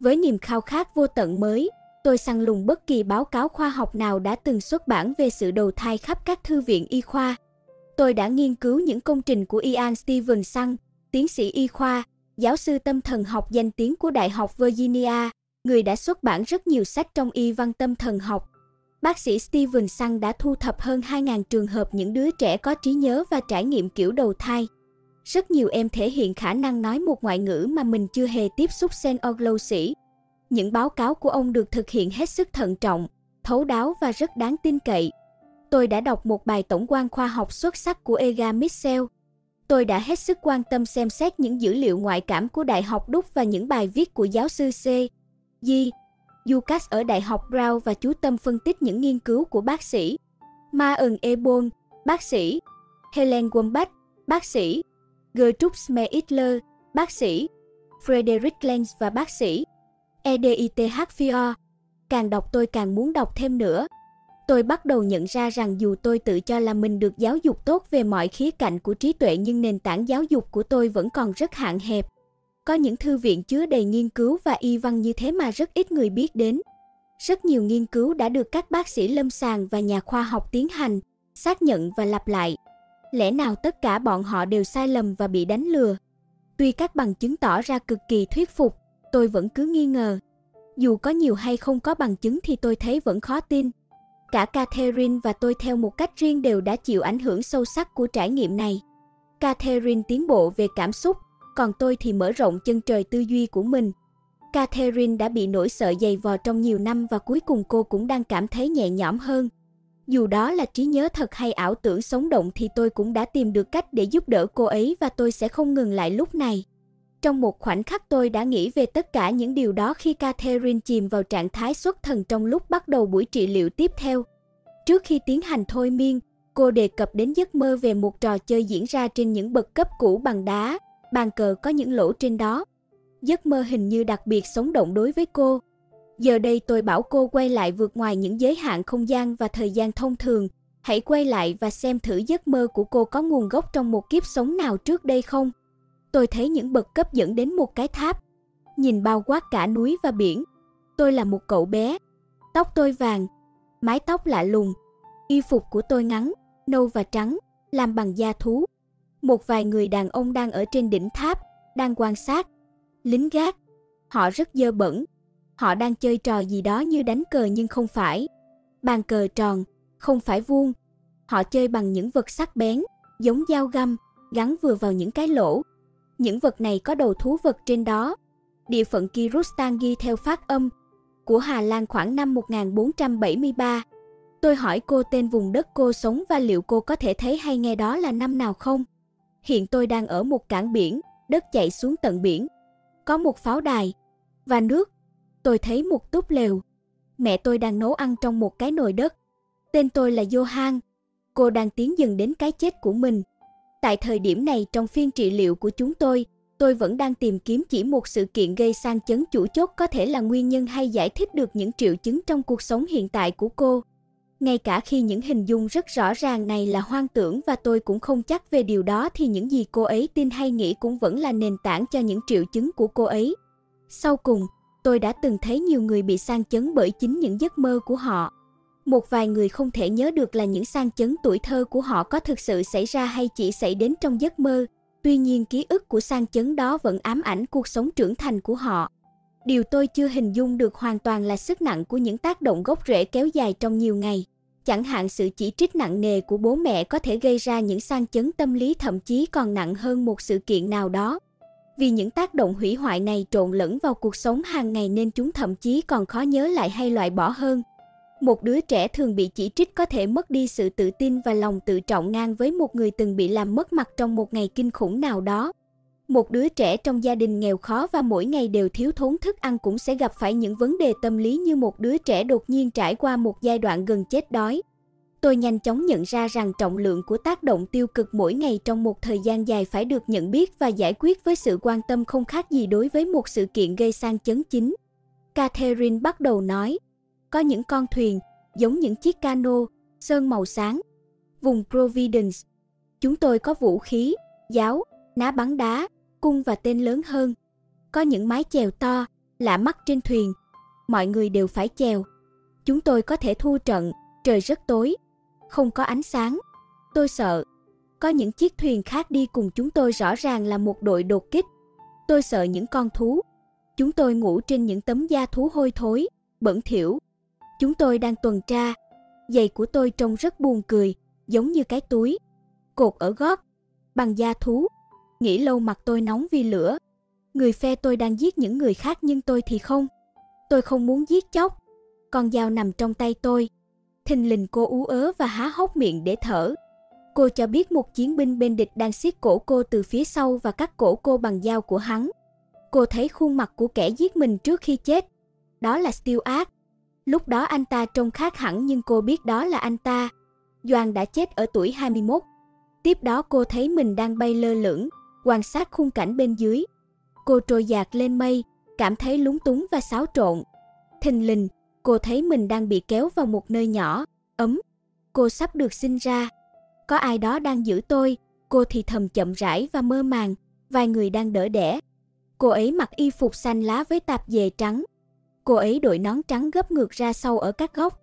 Với niềm khao khát vô tận mới, tôi săn lùng bất kỳ báo cáo khoa học nào đã từng xuất bản về sự đầu thai khắp các thư viện y khoa. Tôi đã nghiên cứu những công trình của Ian Stevenson, tiến sĩ y khoa, giáo sư tâm thần học danh tiếng của Đại học Virginia, người đã xuất bản rất nhiều sách trong y văn tâm thần học. Bác sĩ Stevenson đã thu thập hơn 2.000 trường hợp những đứa trẻ có trí nhớ và trải nghiệm kiểu đầu thai. Rất nhiều em thể hiện khả năng nói một ngoại ngữ mà mình chưa hề tiếp xúc sen or lâu sĩ. Những báo cáo của ông được thực hiện hết sức thận trọng, thấu đáo và rất đáng tin cậy. Tôi đã đọc một bài tổng quan khoa học xuất sắc của Ega Mitchell. Tôi đã hết sức quan tâm xem xét những dữ liệu ngoại cảm của Đại học Đúc và những bài viết của giáo sư C. G. Lucas ở Đại học Brown và chú tâm phân tích những nghiên cứu của bác sĩ Ma ừng Ebon, bác sĩ Helen Wombat, bác sĩ Gertrude Smeitler, bác sĩ Frederick Lenz và bác sĩ EDITH Fior. Càng đọc tôi càng muốn đọc thêm nữa. Tôi bắt đầu nhận ra rằng dù tôi tự cho là mình được giáo dục tốt về mọi khía cạnh của trí tuệ nhưng nền tảng giáo dục của tôi vẫn còn rất hạn hẹp. Có những thư viện chứa đầy nghiên cứu và y văn như thế mà rất ít người biết đến. Rất nhiều nghiên cứu đã được các bác sĩ lâm sàng và nhà khoa học tiến hành, xác nhận và lặp lại. Lẽ nào tất cả bọn họ đều sai lầm và bị đánh lừa? Tuy các bằng chứng tỏ ra cực kỳ thuyết phục, tôi vẫn cứ nghi ngờ. Dù có nhiều hay không có bằng chứng thì tôi thấy vẫn khó tin. Cả Catherine và tôi theo một cách riêng đều đã chịu ảnh hưởng sâu sắc của trải nghiệm này. Catherine tiến bộ về cảm xúc, còn tôi thì mở rộng chân trời tư duy của mình. Catherine đã bị nỗi sợ dày vò trong nhiều năm và cuối cùng cô cũng đang cảm thấy nhẹ nhõm hơn. Dù đó là trí nhớ thật hay ảo tưởng sống động thì tôi cũng đã tìm được cách để giúp đỡ cô ấy và tôi sẽ không ngừng lại lúc này. Trong một khoảnh khắc tôi đã nghĩ về tất cả những điều đó khi Catherine chìm vào trạng thái xuất thần trong lúc bắt đầu buổi trị liệu tiếp theo. Trước khi tiến hành thôi miên, cô đề cập đến giấc mơ về một trò chơi diễn ra trên những bậc cấp cũ bằng đá, bàn cờ có những lỗ trên đó. Giấc mơ hình như đặc biệt sống động đối với cô. Giờ đây tôi bảo cô quay lại vượt ngoài những giới hạn không gian và thời gian thông thường. Hãy quay lại và xem thử giấc mơ của cô có nguồn gốc trong một kiếp sống nào trước đây không. Tôi thấy những bậc cấp dẫn đến một cái tháp. Nhìn bao quát cả núi và biển. Tôi là một cậu bé. Tóc tôi vàng. Mái tóc lạ lùng. Y phục của tôi ngắn, nâu và trắng, làm bằng da thú. Một vài người đàn ông đang ở trên đỉnh tháp, đang quan sát. Lính gác. Họ rất dơ bẩn. Họ đang chơi trò gì đó như đánh cờ nhưng không phải. Bàn cờ tròn, không phải vuông. Họ chơi bằng những vật sắc bén, giống dao găm, gắn vừa vào những cái lỗ. Những vật này có đầu thú vật trên đó. Địa phận Kirustan ghi theo phát âm của Hà Lan khoảng năm 1473. Tôi hỏi cô tên vùng đất cô sống và liệu cô có thể thấy hay nghe đó là năm nào không? Hiện tôi đang ở một cảng biển, đất chạy xuống tận biển. Có một pháo đài và nước. Tôi thấy một túp lều. Mẹ tôi đang nấu ăn trong một cái nồi đất. Tên tôi là Johan. Cô đang tiến dần đến cái chết của mình. Tại thời điểm này trong phiên trị liệu của chúng tôi, tôi vẫn đang tìm kiếm chỉ một sự kiện gây sang chấn chủ chốt có thể là nguyên nhân hay giải thích được những triệu chứng trong cuộc sống hiện tại của cô. Ngay cả khi những hình dung rất rõ ràng này là hoang tưởng và tôi cũng không chắc về điều đó thì những gì cô ấy tin hay nghĩ cũng vẫn là nền tảng cho những triệu chứng của cô ấy. Sau cùng, tôi đã từng thấy nhiều người bị sang chấn bởi chính những giấc mơ của họ. Một vài người không thể nhớ được là những sang chấn tuổi thơ của họ có thực sự xảy ra hay chỉ xảy đến trong giấc mơ. Tuy nhiên, ký ức của sang chấn đó vẫn ám ảnh cuộc sống trưởng thành của họ. Điều tôi chưa hình dung được hoàn toàn là sức nặng của những tác động gốc rễ kéo dài trong nhiều ngày. Chẳng hạn sự chỉ trích nặng nề của bố mẹ có thể gây ra những sang chấn tâm lý thậm chí còn nặng hơn một sự kiện nào đó. Vì những tác động hủy hoại này trộn lẫn vào cuộc sống hàng ngày nên chúng thậm chí còn khó nhớ lại hay loại bỏ hơn. Một đứa trẻ thường bị chỉ trích có thể mất đi sự tự tin và lòng tự trọng ngang với một người từng bị làm mất mặt trong một ngày kinh khủng nào đó. Một đứa trẻ trong gia đình nghèo khó và mỗi ngày đều thiếu thốn thức ăn cũng sẽ gặp phải những vấn đề tâm lý như một đứa trẻ đột nhiên trải qua một giai đoạn gần chết đói. Tôi nhanh chóng nhận ra rằng trọng lượng của tác động tiêu cực mỗi ngày trong một thời gian dài phải được nhận biết và giải quyết với sự quan tâm không khác gì đối với một sự kiện gây sang chấn chính. Catherine bắt đầu nói, có những con thuyền, giống những chiếc cano, sơn màu sáng. Vùng Providence, chúng tôi có vũ khí, giáo, ná bắn đá, cung và tên lớn hơn. Có những mái chèo to, lạ mắt trên thuyền. Mọi người đều phải chèo. Chúng tôi có thể thu trận, trời rất tối, không có ánh sáng. Tôi sợ. Có những chiếc thuyền khác đi cùng chúng tôi rõ ràng là một đội đột kích. Tôi sợ những con thú. Chúng tôi ngủ trên những tấm da thú hôi thối, bẩn thỉu. Chúng tôi đang tuần tra. Giày của tôi trông rất buồn cười, giống như cái túi. Cột ở gót, bằng da thú. Nghĩ lâu mặt tôi nóng vì lửa. Người phe tôi đang giết những người khác nhưng tôi thì không. Tôi không muốn giết chóc. Con dao nằm trong tay tôi, Thình lình cô ú ớ và há hốc miệng để thở. Cô cho biết một chiến binh bên địch đang siết cổ cô từ phía sau và cắt cổ cô bằng dao của hắn. Cô thấy khuôn mặt của kẻ giết mình trước khi chết. Đó là Steel Stewart. Lúc đó anh ta trông khác hẳn nhưng cô biết đó là anh ta. Doan đã chết ở tuổi 21. Tiếp đó cô thấy mình đang bay lơ lửng, quan sát khung cảnh bên dưới. Cô trôi dạt lên mây, cảm thấy lúng túng và xáo trộn. Thình lình, Cô thấy mình đang bị kéo vào một nơi nhỏ, ấm. Cô sắp được sinh ra. Có ai đó đang giữ tôi, cô thì thầm chậm rãi và mơ màng, vài người đang đỡ đẻ. Cô ấy mặc y phục xanh lá với tạp dề trắng. Cô ấy đội nón trắng gấp ngược ra sau ở các góc.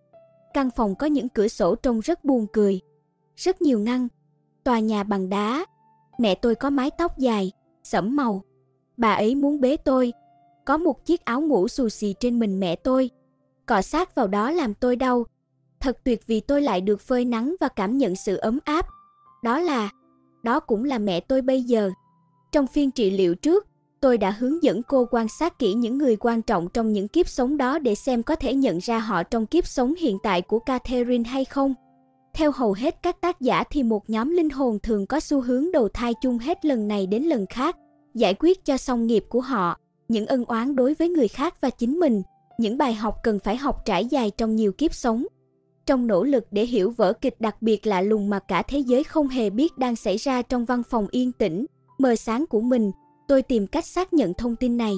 Căn phòng có những cửa sổ trông rất buồn cười. Rất nhiều ngăn. Tòa nhà bằng đá. Mẹ tôi có mái tóc dài, sẫm màu. Bà ấy muốn bế tôi. Có một chiếc áo ngủ xù xì trên mình mẹ tôi cọ sát vào đó làm tôi đau. Thật tuyệt vì tôi lại được phơi nắng và cảm nhận sự ấm áp. Đó là, đó cũng là mẹ tôi bây giờ. Trong phiên trị liệu trước, tôi đã hướng dẫn cô quan sát kỹ những người quan trọng trong những kiếp sống đó để xem có thể nhận ra họ trong kiếp sống hiện tại của Catherine hay không. Theo hầu hết các tác giả thì một nhóm linh hồn thường có xu hướng đầu thai chung hết lần này đến lần khác, giải quyết cho xong nghiệp của họ, những ân oán đối với người khác và chính mình, những bài học cần phải học trải dài trong nhiều kiếp sống. Trong nỗ lực để hiểu vở kịch đặc biệt lạ lùng mà cả thế giới không hề biết đang xảy ra trong văn phòng yên tĩnh, mờ sáng của mình, tôi tìm cách xác nhận thông tin này.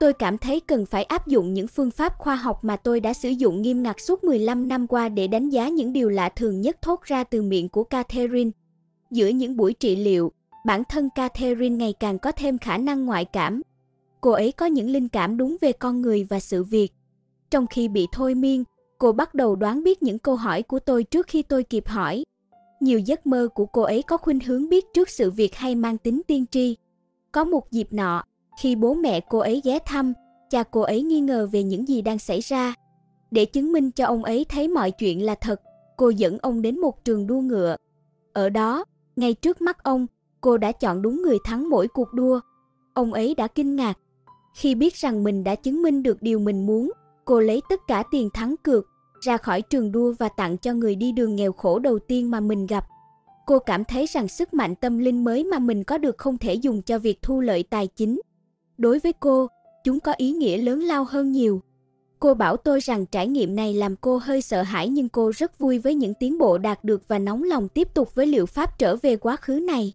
Tôi cảm thấy cần phải áp dụng những phương pháp khoa học mà tôi đã sử dụng nghiêm ngặt suốt 15 năm qua để đánh giá những điều lạ thường nhất thốt ra từ miệng của Catherine. Giữa những buổi trị liệu, bản thân Catherine ngày càng có thêm khả năng ngoại cảm, cô ấy có những linh cảm đúng về con người và sự việc. Trong khi bị thôi miên, cô bắt đầu đoán biết những câu hỏi của tôi trước khi tôi kịp hỏi. Nhiều giấc mơ của cô ấy có khuynh hướng biết trước sự việc hay mang tính tiên tri. Có một dịp nọ, khi bố mẹ cô ấy ghé thăm, Cha cô ấy nghi ngờ về những gì đang xảy ra. Để chứng minh cho ông ấy thấy mọi chuyện là thật, cô dẫn ông đến một trường đua ngựa. Ở đó, ngay trước mắt ông, cô đã chọn đúng người thắng mỗi cuộc đua. Ông ấy đã kinh ngạc. Khi biết rằng mình đã chứng minh được điều mình muốn, cô lấy tất cả tiền thắng cược, ra khỏi trường đua và tặng cho người đi đường nghèo khổ đầu tiên mà mình gặp. Cô cảm thấy rằng sức mạnh tâm linh mới mà mình có được không thể dùng cho việc thu lợi tài chính. Đối với cô, chúng có ý nghĩa lớn lao hơn nhiều. Cô bảo tôi rằng trải nghiệm này làm cô hơi sợ hãi nhưng cô rất vui với những tiến bộ đạt được và nóng lòng tiếp tục với liệu pháp trở về quá khứ này.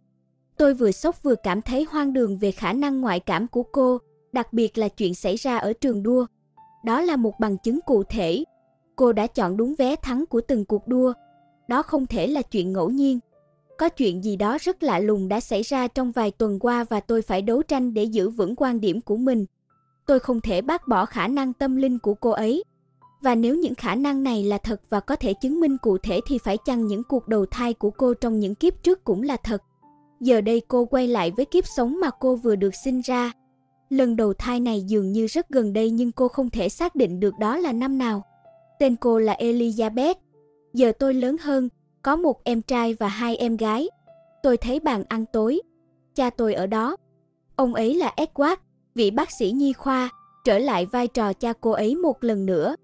Tôi vừa sốc vừa cảm thấy hoang đường về khả năng ngoại cảm của cô, đặc biệt là chuyện xảy ra ở trường đua. Đó là một bằng chứng cụ thể. Cô đã chọn đúng vé thắng của từng cuộc đua. Đó không thể là chuyện ngẫu nhiên. Có chuyện gì đó rất lạ lùng đã xảy ra trong vài tuần qua và tôi phải đấu tranh để giữ vững quan điểm của mình. Tôi không thể bác bỏ khả năng tâm linh của cô ấy. Và nếu những khả năng này là thật và có thể chứng minh cụ thể thì phải chăng những cuộc đầu thai của cô trong những kiếp trước cũng là thật. Giờ đây cô quay lại với kiếp sống mà cô vừa được sinh ra. Lần đầu thai này dường như rất gần đây nhưng cô không thể xác định được đó là năm nào. Tên cô là Elizabeth. Giờ tôi lớn hơn, có một em trai và hai em gái. Tôi thấy bàn ăn tối. Cha tôi ở đó. Ông ấy là Edward, vị bác sĩ nhi khoa, trở lại vai trò cha cô ấy một lần nữa.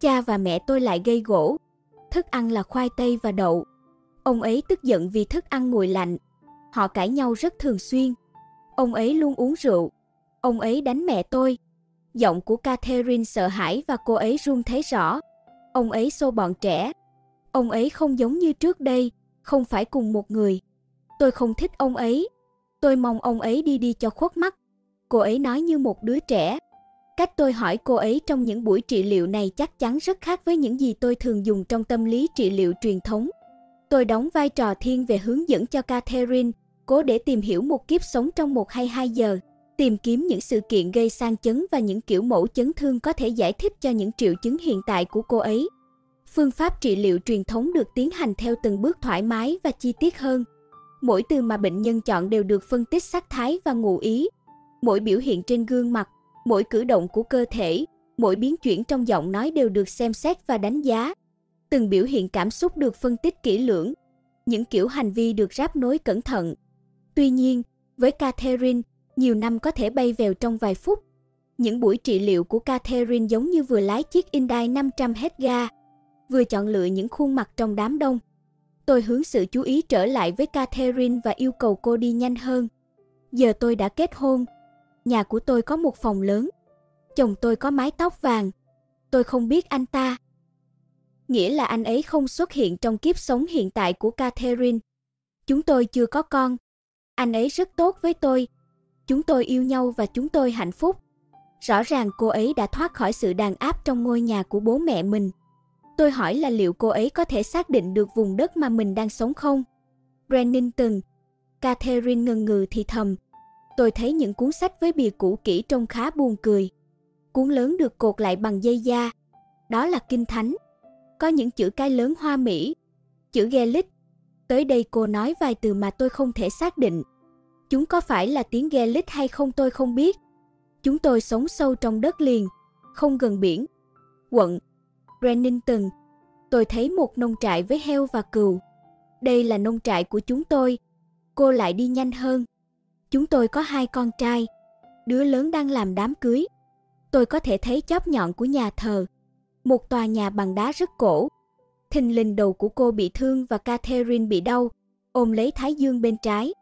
Cha và mẹ tôi lại gây gỗ. Thức ăn là khoai tây và đậu. Ông ấy tức giận vì thức ăn nguội lạnh. Họ cãi nhau rất thường xuyên. Ông ấy luôn uống rượu. Ông ấy đánh mẹ tôi. Giọng của Catherine sợ hãi và cô ấy run thấy rõ. Ông ấy xô bọn trẻ. Ông ấy không giống như trước đây, không phải cùng một người. Tôi không thích ông ấy. Tôi mong ông ấy đi đi cho khuất mắt. Cô ấy nói như một đứa trẻ. Cách tôi hỏi cô ấy trong những buổi trị liệu này chắc chắn rất khác với những gì tôi thường dùng trong tâm lý trị liệu truyền thống. Tôi đóng vai trò thiên về hướng dẫn cho Catherine, cố để tìm hiểu một kiếp sống trong một hay hai giờ, tìm kiếm những sự kiện gây sang chấn và những kiểu mẫu chấn thương có thể giải thích cho những triệu chứng hiện tại của cô ấy. Phương pháp trị liệu truyền thống được tiến hành theo từng bước thoải mái và chi tiết hơn. Mỗi từ mà bệnh nhân chọn đều được phân tích sắc thái và ngụ ý. Mỗi biểu hiện trên gương mặt, mỗi cử động của cơ thể, mỗi biến chuyển trong giọng nói đều được xem xét và đánh giá. Từng biểu hiện cảm xúc được phân tích kỹ lưỡng. Những kiểu hành vi được ráp nối cẩn thận. Tuy nhiên, với Catherine, nhiều năm có thể bay vèo trong vài phút. Những buổi trị liệu của Catherine giống như vừa lái chiếc Indai 500 hết ga, vừa chọn lựa những khuôn mặt trong đám đông. Tôi hướng sự chú ý trở lại với Catherine và yêu cầu cô đi nhanh hơn. Giờ tôi đã kết hôn. Nhà của tôi có một phòng lớn. Chồng tôi có mái tóc vàng. Tôi không biết anh ta. Nghĩa là anh ấy không xuất hiện trong kiếp sống hiện tại của Catherine. Chúng tôi chưa có con. Anh ấy rất tốt với tôi. Chúng tôi yêu nhau và chúng tôi hạnh phúc. Rõ ràng cô ấy đã thoát khỏi sự đàn áp trong ngôi nhà của bố mẹ mình. Tôi hỏi là liệu cô ấy có thể xác định được vùng đất mà mình đang sống không? Brennington. Catherine ngần ngừ thì thầm. Tôi thấy những cuốn sách với bìa cũ kỹ trông khá buồn cười. Cuốn lớn được cột lại bằng dây da. Đó là Kinh Thánh. Có những chữ cái lớn hoa mỹ. Chữ Gaelic. Tới đây cô nói vài từ mà tôi không thể xác định. Chúng có phải là tiếng Gaelic hay không tôi không biết. Chúng tôi sống sâu trong đất liền, không gần biển. Quận Brennington. Tôi thấy một nông trại với heo và cừu. Đây là nông trại của chúng tôi. Cô lại đi nhanh hơn. Chúng tôi có hai con trai. Đứa lớn đang làm đám cưới. Tôi có thể thấy chóp nhọn của nhà thờ. Một tòa nhà bằng đá rất cổ. Thình lình đầu của cô bị thương và Catherine bị đau, ôm lấy thái dương bên trái.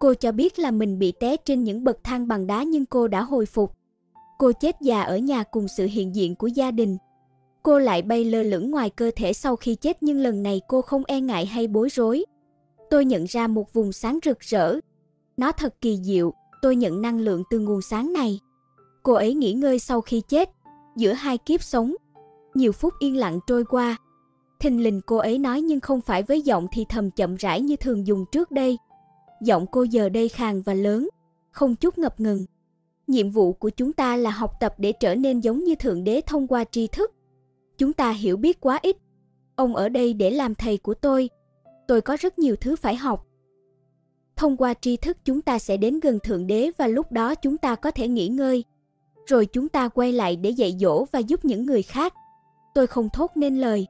Cô cho biết là mình bị té trên những bậc thang bằng đá nhưng cô đã hồi phục. Cô chết già ở nhà cùng sự hiện diện của gia đình. Cô lại bay lơ lửng ngoài cơ thể sau khi chết nhưng lần này cô không e ngại hay bối rối. Tôi nhận ra một vùng sáng rực rỡ. Nó thật kỳ diệu, tôi nhận năng lượng từ nguồn sáng này. Cô ấy nghỉ ngơi sau khi chết, giữa hai kiếp sống. Nhiều phút yên lặng trôi qua. Thình lình cô ấy nói nhưng không phải với giọng thì thầm chậm rãi như thường dùng trước đây. Giọng cô giờ đây khàn và lớn, không chút ngập ngừng. Nhiệm vụ của chúng ta là học tập để trở nên giống như Thượng Đế thông qua tri thức. Chúng ta hiểu biết quá ít. Ông ở đây để làm thầy của tôi. Tôi có rất nhiều thứ phải học. Thông qua tri thức chúng ta sẽ đến gần Thượng Đế và lúc đó chúng ta có thể nghỉ ngơi. rồi chúng ta quay lại để dạy dỗ và giúp những người khác. Tôi không thốt nên lời.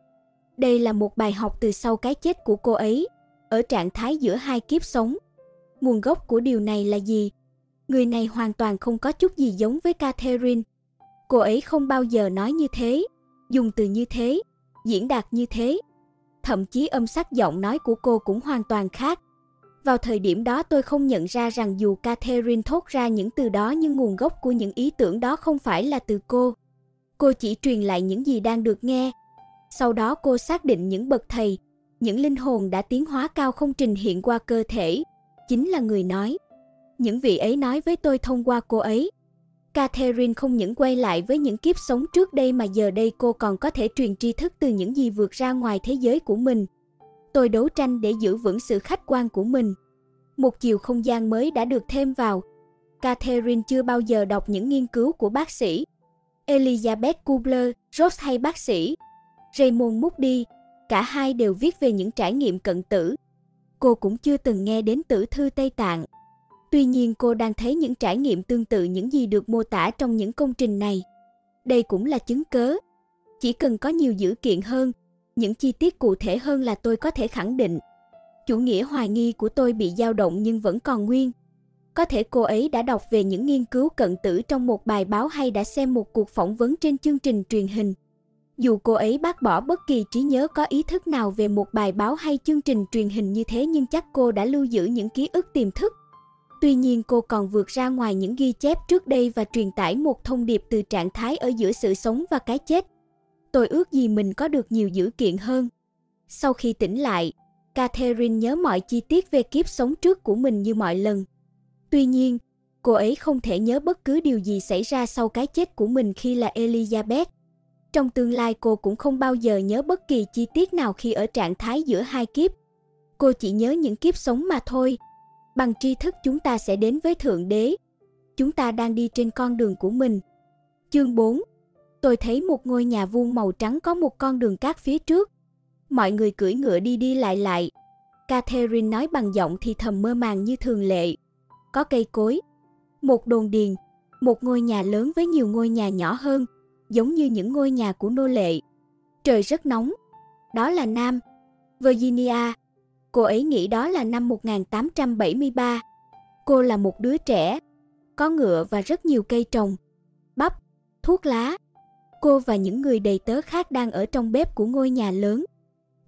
Đây là một bài học từ sau cái chết của cô ấy, ở trạng thái giữa hai kiếp sống. Nguồn gốc của điều này là gì? Người này hoàn toàn không có chút gì giống với Catherine. Cô ấy không bao giờ nói như thế, dùng từ như thế, diễn đạt như thế. Thậm chí âm sắc giọng nói của cô cũng hoàn toàn khác. Vào thời điểm đó tôi không nhận ra rằng dù Catherine thốt ra những từ đó nhưng nguồn gốc của những ý tưởng đó không phải là từ cô. Cô chỉ truyền lại những gì đang được nghe. Sau đó cô xác định những bậc thầy, những linh hồn đã tiến hóa cao không trình hiện qua cơ thể, chính là người nói. Những vị ấy nói với tôi thông qua cô ấy. Catherine không những quay lại với những kiếp sống trước đây mà giờ đây cô còn có thể truyền tri thức từ những gì vượt ra ngoài thế giới của mình. Tôi đấu tranh để giữ vững sự khách quan của mình. Một chiều không gian mới đã được thêm vào. Catherine chưa bao giờ đọc những nghiên cứu của bác sĩ Elizabeth Kubler-Ross hay bác sĩ Raymond Moody, cả hai đều viết về những trải nghiệm cận tử. Cô cũng chưa từng nghe đến tử thư Tây Tạng. Tuy nhiên cô đang thấy những trải nghiệm tương tự những gì được mô tả trong những công trình này. Đây cũng là chứng cớ. Chỉ cần có nhiều dữ kiện hơn, những chi tiết cụ thể hơn là tôi có thể khẳng định. Chủ nghĩa hoài nghi của tôi bị dao động nhưng vẫn còn nguyên. Có thể cô ấy đã đọc về những nghiên cứu cận tử trong một bài báo hay đã xem một cuộc phỏng vấn trên chương trình truyền hình. Dù cô ấy bác bỏ bất kỳ trí nhớ có ý thức nào về một bài báo hay chương trình truyền hình như thế nhưng chắc cô đã lưu giữ những ký ức tiềm thức. Tuy nhiên cô còn vượt ra ngoài những ghi chép trước đây và truyền tải một thông điệp từ trạng thái ở giữa sự sống và cái chết. Tôi ước gì mình có được nhiều dữ kiện hơn. Sau khi tỉnh lại, Catherine nhớ mọi chi tiết về kiếp sống trước của mình như mọi lần. Tuy nhiên, cô ấy không thể nhớ bất cứ điều gì xảy ra sau cái chết của mình khi là Elizabeth. Trong tương lai cô cũng không bao giờ nhớ bất kỳ chi tiết nào khi ở trạng thái giữa hai kiếp. Cô chỉ nhớ những kiếp sống mà thôi. Bằng tri thức chúng ta sẽ đến với Thượng Đế. Chúng ta đang đi trên con đường của mình. Chương 4 Tôi thấy một ngôi nhà vuông màu trắng có một con đường cát phía trước. Mọi người cưỡi ngựa đi đi lại lại. Catherine nói bằng giọng thì thầm mơ màng như thường lệ. Có cây cối, một đồn điền, một ngôi nhà lớn với nhiều ngôi nhà nhỏ hơn, giống như những ngôi nhà của nô lệ. Trời rất nóng. Đó là Nam, Virginia. Cô ấy nghĩ đó là năm 1873. Cô là một đứa trẻ, có ngựa và rất nhiều cây trồng, bắp, thuốc lá. Cô và những người đầy tớ khác đang ở trong bếp của ngôi nhà lớn.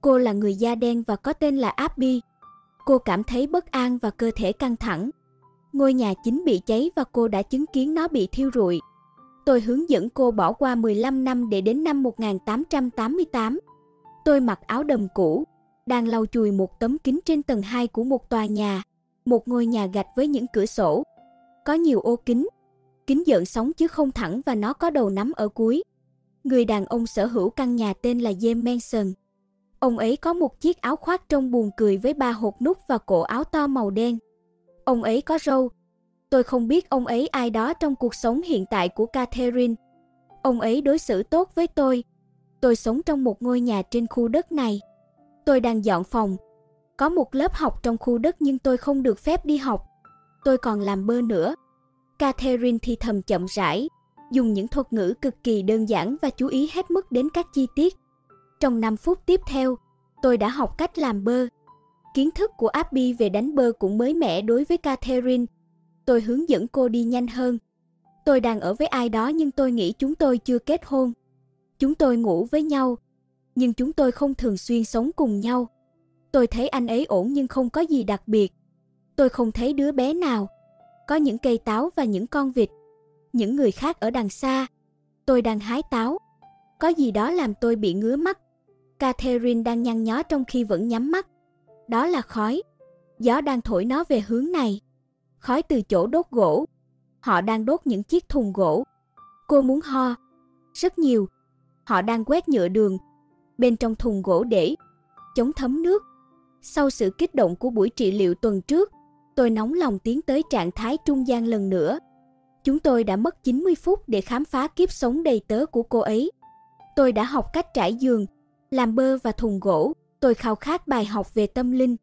Cô là người da đen và có tên là Abby. Cô cảm thấy bất an và cơ thể căng thẳng. Ngôi nhà chính bị cháy và cô đã chứng kiến nó bị thiêu rụi. Tôi hướng dẫn cô bỏ qua 15 năm để đến năm 1888. Tôi mặc áo đầm cũ, đang lau chùi một tấm kính trên tầng 2 của một tòa nhà, một ngôi nhà gạch với những cửa sổ. Có nhiều ô kính, kính dợn sóng chứ không thẳng và nó có đầu nắm ở cuối. Người đàn ông sở hữu căn nhà tên là James Manson. Ông ấy có một chiếc áo khoác trông buồn cười với ba hột nút và cổ áo to màu đen. Ông ấy có râu, Tôi không biết ông ấy ai đó trong cuộc sống hiện tại của Catherine. Ông ấy đối xử tốt với tôi. Tôi sống trong một ngôi nhà trên khu đất này. Tôi đang dọn phòng. Có một lớp học trong khu đất nhưng tôi không được phép đi học. Tôi còn làm bơ nữa. Catherine thì thầm chậm rãi, dùng những thuật ngữ cực kỳ đơn giản và chú ý hết mức đến các chi tiết. Trong 5 phút tiếp theo, tôi đã học cách làm bơ. Kiến thức của Abby về đánh bơ cũng mới mẻ đối với Catherine Tôi hướng dẫn cô đi nhanh hơn. Tôi đang ở với ai đó nhưng tôi nghĩ chúng tôi chưa kết hôn. Chúng tôi ngủ với nhau, nhưng chúng tôi không thường xuyên sống cùng nhau. Tôi thấy anh ấy ổn nhưng không có gì đặc biệt. Tôi không thấy đứa bé nào. Có những cây táo và những con vịt. Những người khác ở đằng xa. Tôi đang hái táo. Có gì đó làm tôi bị ngứa mắt. Catherine đang nhăn nhó trong khi vẫn nhắm mắt. Đó là khói. Gió đang thổi nó về hướng này khói từ chỗ đốt gỗ. Họ đang đốt những chiếc thùng gỗ. Cô muốn ho. Rất nhiều. Họ đang quét nhựa đường. Bên trong thùng gỗ để chống thấm nước. Sau sự kích động của buổi trị liệu tuần trước, tôi nóng lòng tiến tới trạng thái trung gian lần nữa. Chúng tôi đã mất 90 phút để khám phá kiếp sống đầy tớ của cô ấy. Tôi đã học cách trải giường, làm bơ và thùng gỗ. Tôi khao khát bài học về tâm linh.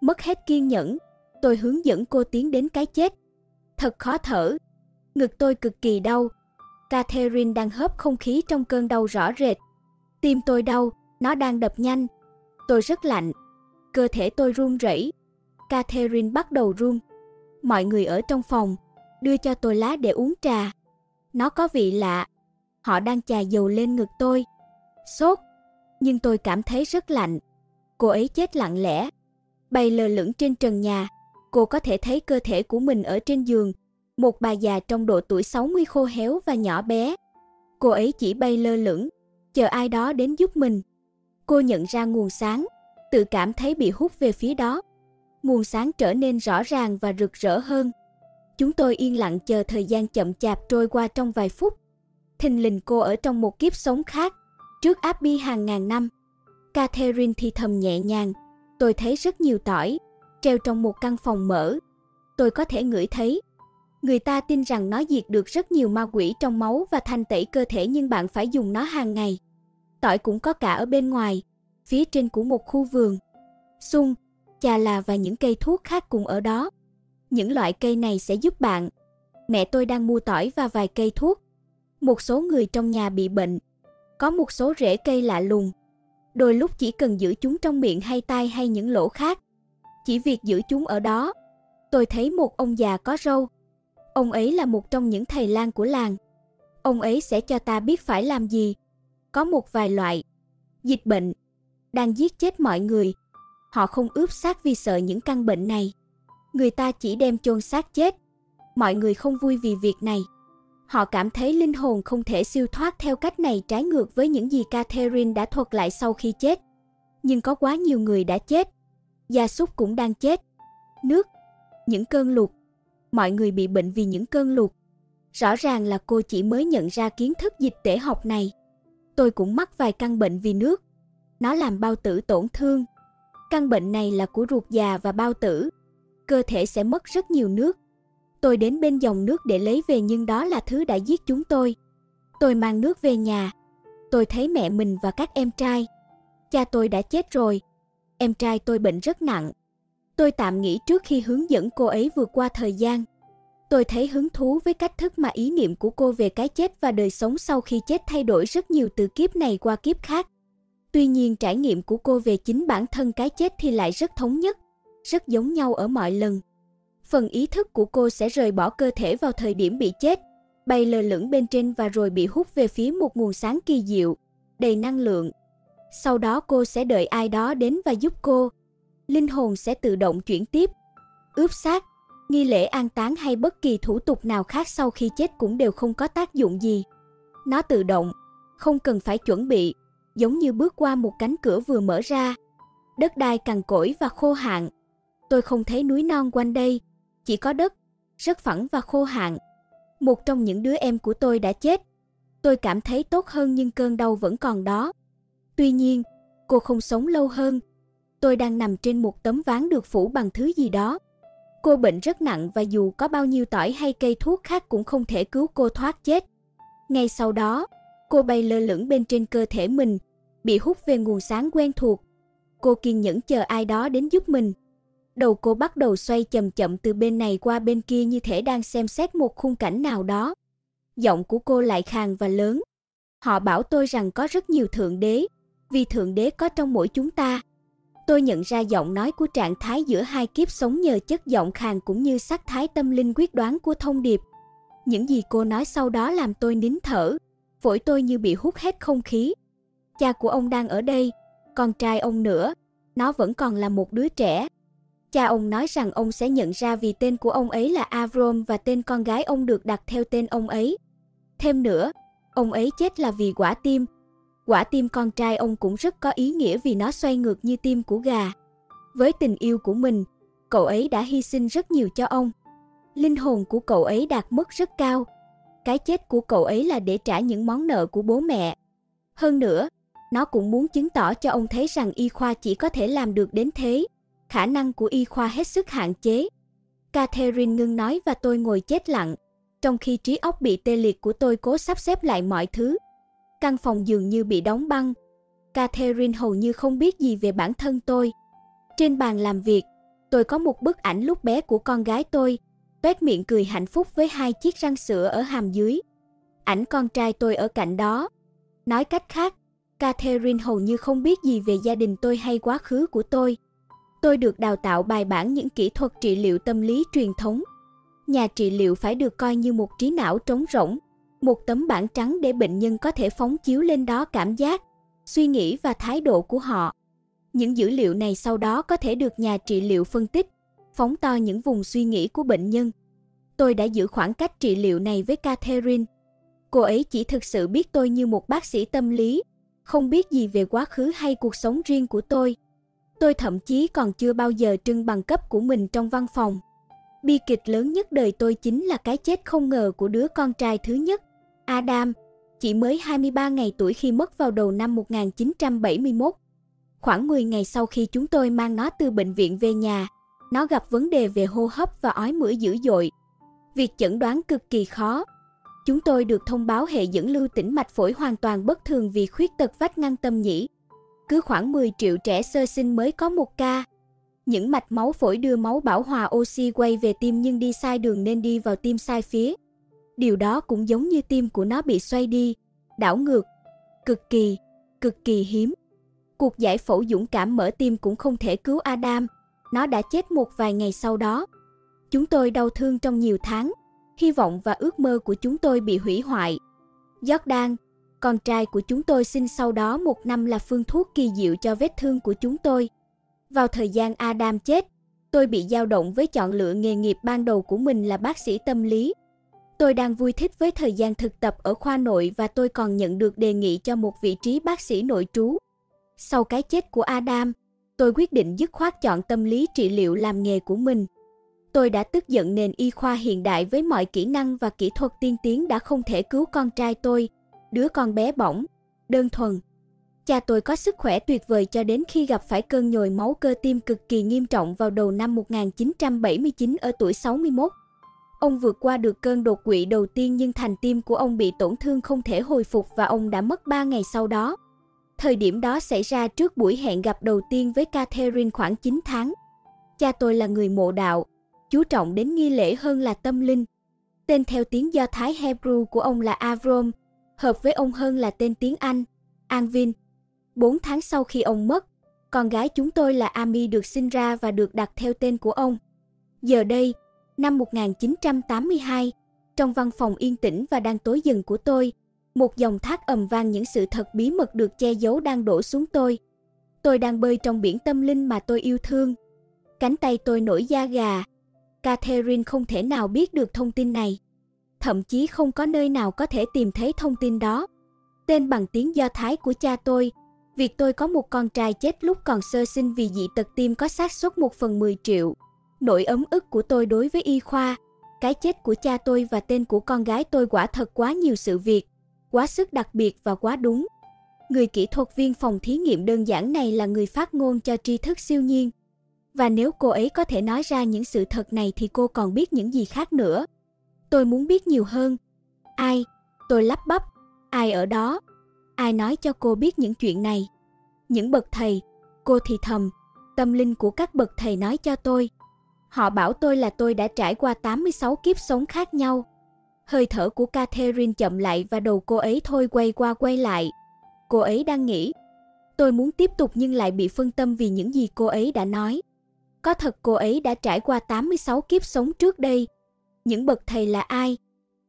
Mất hết kiên nhẫn, tôi hướng dẫn cô tiến đến cái chết. Thật khó thở. Ngực tôi cực kỳ đau. Catherine đang hớp không khí trong cơn đau rõ rệt. Tim tôi đau, nó đang đập nhanh. Tôi rất lạnh. Cơ thể tôi run rẩy. Catherine bắt đầu run. Mọi người ở trong phòng đưa cho tôi lá để uống trà. Nó có vị lạ. Họ đang chà dầu lên ngực tôi. Sốt. Nhưng tôi cảm thấy rất lạnh. Cô ấy chết lặng lẽ. Bay lơ lửng trên trần nhà. Cô có thể thấy cơ thể của mình ở trên giường. Một bà già trong độ tuổi 60 khô héo và nhỏ bé. Cô ấy chỉ bay lơ lửng, chờ ai đó đến giúp mình. Cô nhận ra nguồn sáng, tự cảm thấy bị hút về phía đó. Nguồn sáng trở nên rõ ràng và rực rỡ hơn. Chúng tôi yên lặng chờ thời gian chậm chạp trôi qua trong vài phút. Thình lình cô ở trong một kiếp sống khác, trước Abby hàng ngàn năm. Catherine thì thầm nhẹ nhàng, tôi thấy rất nhiều tỏi, treo trong một căn phòng mở. Tôi có thể ngửi thấy. Người ta tin rằng nó diệt được rất nhiều ma quỷ trong máu và thanh tẩy cơ thể nhưng bạn phải dùng nó hàng ngày. Tỏi cũng có cả ở bên ngoài, phía trên của một khu vườn. Sung, chà là và những cây thuốc khác cùng ở đó. Những loại cây này sẽ giúp bạn. Mẹ tôi đang mua tỏi và vài cây thuốc. Một số người trong nhà bị bệnh. Có một số rễ cây lạ lùng. Đôi lúc chỉ cần giữ chúng trong miệng hay tai hay những lỗ khác. Chỉ việc giữ chúng ở đó. Tôi thấy một ông già có râu. Ông ấy là một trong những thầy lang của làng. Ông ấy sẽ cho ta biết phải làm gì. Có một vài loại dịch bệnh đang giết chết mọi người. Họ không ướp xác vì sợ những căn bệnh này người ta chỉ đem chôn xác chết. Mọi người không vui vì việc này. Họ cảm thấy linh hồn không thể siêu thoát theo cách này trái ngược với những gì Catherine đã thuật lại sau khi chết. Nhưng có quá nhiều người đã chết. Gia súc cũng đang chết. Nước, những cơn lụt. Mọi người bị bệnh vì những cơn lụt. Rõ ràng là cô chỉ mới nhận ra kiến thức dịch tễ học này. Tôi cũng mắc vài căn bệnh vì nước. Nó làm bao tử tổn thương. Căn bệnh này là của ruột già và bao tử cơ thể sẽ mất rất nhiều nước. Tôi đến bên dòng nước để lấy về nhưng đó là thứ đã giết chúng tôi. Tôi mang nước về nhà. Tôi thấy mẹ mình và các em trai. Cha tôi đã chết rồi. Em trai tôi bệnh rất nặng. Tôi tạm nghỉ trước khi hướng dẫn cô ấy vượt qua thời gian. Tôi thấy hứng thú với cách thức mà ý niệm của cô về cái chết và đời sống sau khi chết thay đổi rất nhiều từ kiếp này qua kiếp khác. Tuy nhiên trải nghiệm của cô về chính bản thân cái chết thì lại rất thống nhất rất giống nhau ở mọi lần. Phần ý thức của cô sẽ rời bỏ cơ thể vào thời điểm bị chết, bay lơ lửng bên trên và rồi bị hút về phía một nguồn sáng kỳ diệu, đầy năng lượng. Sau đó cô sẽ đợi ai đó đến và giúp cô. Linh hồn sẽ tự động chuyển tiếp. Ướp xác, nghi lễ an táng hay bất kỳ thủ tục nào khác sau khi chết cũng đều không có tác dụng gì. Nó tự động, không cần phải chuẩn bị, giống như bước qua một cánh cửa vừa mở ra. Đất đai cằn cỗi và khô hạn, Tôi không thấy núi non quanh đây, chỉ có đất, rất phẳng và khô hạn. Một trong những đứa em của tôi đã chết. Tôi cảm thấy tốt hơn nhưng cơn đau vẫn còn đó. Tuy nhiên, cô không sống lâu hơn. Tôi đang nằm trên một tấm ván được phủ bằng thứ gì đó. Cô bệnh rất nặng và dù có bao nhiêu tỏi hay cây thuốc khác cũng không thể cứu cô thoát chết. Ngay sau đó, cô bay lơ lửng bên trên cơ thể mình, bị hút về nguồn sáng quen thuộc. Cô kiên nhẫn chờ ai đó đến giúp mình. Đầu cô bắt đầu xoay chậm chậm từ bên này qua bên kia như thể đang xem xét một khung cảnh nào đó. Giọng của cô lại khàn và lớn. Họ bảo tôi rằng có rất nhiều thượng đế, vì thượng đế có trong mỗi chúng ta. Tôi nhận ra giọng nói của trạng thái giữa hai kiếp sống nhờ chất giọng khàn cũng như sắc thái tâm linh quyết đoán của thông điệp. Những gì cô nói sau đó làm tôi nín thở, phổi tôi như bị hút hết không khí. Cha của ông đang ở đây, con trai ông nữa, nó vẫn còn là một đứa trẻ, Cha ông nói rằng ông sẽ nhận ra vì tên của ông ấy là Avrom và tên con gái ông được đặt theo tên ông ấy. Thêm nữa, ông ấy chết là vì quả tim. Quả tim con trai ông cũng rất có ý nghĩa vì nó xoay ngược như tim của gà. Với tình yêu của mình, cậu ấy đã hy sinh rất nhiều cho ông. Linh hồn của cậu ấy đạt mức rất cao. Cái chết của cậu ấy là để trả những món nợ của bố mẹ. Hơn nữa, nó cũng muốn chứng tỏ cho ông thấy rằng y khoa chỉ có thể làm được đến thế khả năng của y khoa hết sức hạn chế. Catherine ngưng nói và tôi ngồi chết lặng, trong khi trí óc bị tê liệt của tôi cố sắp xếp lại mọi thứ. Căn phòng dường như bị đóng băng. Catherine hầu như không biết gì về bản thân tôi. Trên bàn làm việc, tôi có một bức ảnh lúc bé của con gái tôi, tuét miệng cười hạnh phúc với hai chiếc răng sữa ở hàm dưới. ảnh con trai tôi ở cạnh đó. Nói cách khác, Catherine hầu như không biết gì về gia đình tôi hay quá khứ của tôi. Tôi được đào tạo bài bản những kỹ thuật trị liệu tâm lý truyền thống. Nhà trị liệu phải được coi như một trí não trống rỗng, một tấm bảng trắng để bệnh nhân có thể phóng chiếu lên đó cảm giác, suy nghĩ và thái độ của họ. Những dữ liệu này sau đó có thể được nhà trị liệu phân tích, phóng to những vùng suy nghĩ của bệnh nhân. Tôi đã giữ khoảng cách trị liệu này với Catherine. Cô ấy chỉ thực sự biết tôi như một bác sĩ tâm lý, không biết gì về quá khứ hay cuộc sống riêng của tôi. Tôi thậm chí còn chưa bao giờ trưng bằng cấp của mình trong văn phòng. Bi kịch lớn nhất đời tôi chính là cái chết không ngờ của đứa con trai thứ nhất, Adam, chỉ mới 23 ngày tuổi khi mất vào đầu năm 1971. Khoảng 10 ngày sau khi chúng tôi mang nó từ bệnh viện về nhà, nó gặp vấn đề về hô hấp và ói mửa dữ dội. Việc chẩn đoán cực kỳ khó. Chúng tôi được thông báo hệ dẫn lưu tĩnh mạch phổi hoàn toàn bất thường vì khuyết tật vách ngăn tâm nhĩ. Cứ khoảng 10 triệu trẻ sơ sinh mới có một ca. Những mạch máu phổi đưa máu bảo hòa oxy quay về tim nhưng đi sai đường nên đi vào tim sai phía. Điều đó cũng giống như tim của nó bị xoay đi, đảo ngược. Cực kỳ, cực kỳ hiếm. Cuộc giải phẫu dũng cảm mở tim cũng không thể cứu Adam, nó đã chết một vài ngày sau đó. Chúng tôi đau thương trong nhiều tháng, hy vọng và ước mơ của chúng tôi bị hủy hoại. Jordan, con trai của chúng tôi sinh sau đó một năm là phương thuốc kỳ diệu cho vết thương của chúng tôi. Vào thời gian Adam chết, tôi bị dao động với chọn lựa nghề nghiệp ban đầu của mình là bác sĩ tâm lý. Tôi đang vui thích với thời gian thực tập ở khoa nội và tôi còn nhận được đề nghị cho một vị trí bác sĩ nội trú. Sau cái chết của Adam, tôi quyết định dứt khoát chọn tâm lý trị liệu làm nghề của mình. Tôi đã tức giận nền y khoa hiện đại với mọi kỹ năng và kỹ thuật tiên tiến đã không thể cứu con trai tôi, đứa con bé bỏng, đơn thuần. Cha tôi có sức khỏe tuyệt vời cho đến khi gặp phải cơn nhồi máu cơ tim cực kỳ nghiêm trọng vào đầu năm 1979 ở tuổi 61. Ông vượt qua được cơn đột quỵ đầu tiên nhưng thành tim của ông bị tổn thương không thể hồi phục và ông đã mất 3 ngày sau đó. Thời điểm đó xảy ra trước buổi hẹn gặp đầu tiên với Catherine khoảng 9 tháng. Cha tôi là người mộ đạo, chú trọng đến nghi lễ hơn là tâm linh. Tên theo tiếng Do Thái Hebrew của ông là Avrom, hợp với ông hơn là tên tiếng Anh, Anvin. Bốn tháng sau khi ông mất, con gái chúng tôi là Ami được sinh ra và được đặt theo tên của ông. Giờ đây, năm 1982, trong văn phòng yên tĩnh và đang tối dần của tôi, một dòng thác ầm vang những sự thật bí mật được che giấu đang đổ xuống tôi. Tôi đang bơi trong biển tâm linh mà tôi yêu thương. Cánh tay tôi nổi da gà. Catherine không thể nào biết được thông tin này. Thậm chí không có nơi nào có thể tìm thấy thông tin đó. Tên bằng tiếng Do Thái của cha tôi, việc tôi có một con trai chết lúc còn sơ sinh vì dị tật tim có xác suất 1 phần 10 triệu. Nỗi ấm ức của tôi đối với y khoa, cái chết của cha tôi và tên của con gái tôi quả thật quá nhiều sự việc quá sức đặc biệt và quá đúng. Người kỹ thuật viên phòng thí nghiệm đơn giản này là người phát ngôn cho tri thức siêu nhiên. Và nếu cô ấy có thể nói ra những sự thật này thì cô còn biết những gì khác nữa. Tôi muốn biết nhiều hơn. Ai? Tôi lắp bắp. Ai ở đó? Ai nói cho cô biết những chuyện này? Những bậc thầy, cô thì thầm, tâm linh của các bậc thầy nói cho tôi. Họ bảo tôi là tôi đã trải qua 86 kiếp sống khác nhau Hơi thở của Catherine chậm lại và đầu cô ấy thôi quay qua quay lại. Cô ấy đang nghĩ. Tôi muốn tiếp tục nhưng lại bị phân tâm vì những gì cô ấy đã nói. Có thật cô ấy đã trải qua 86 kiếp sống trước đây. Những bậc thầy là ai?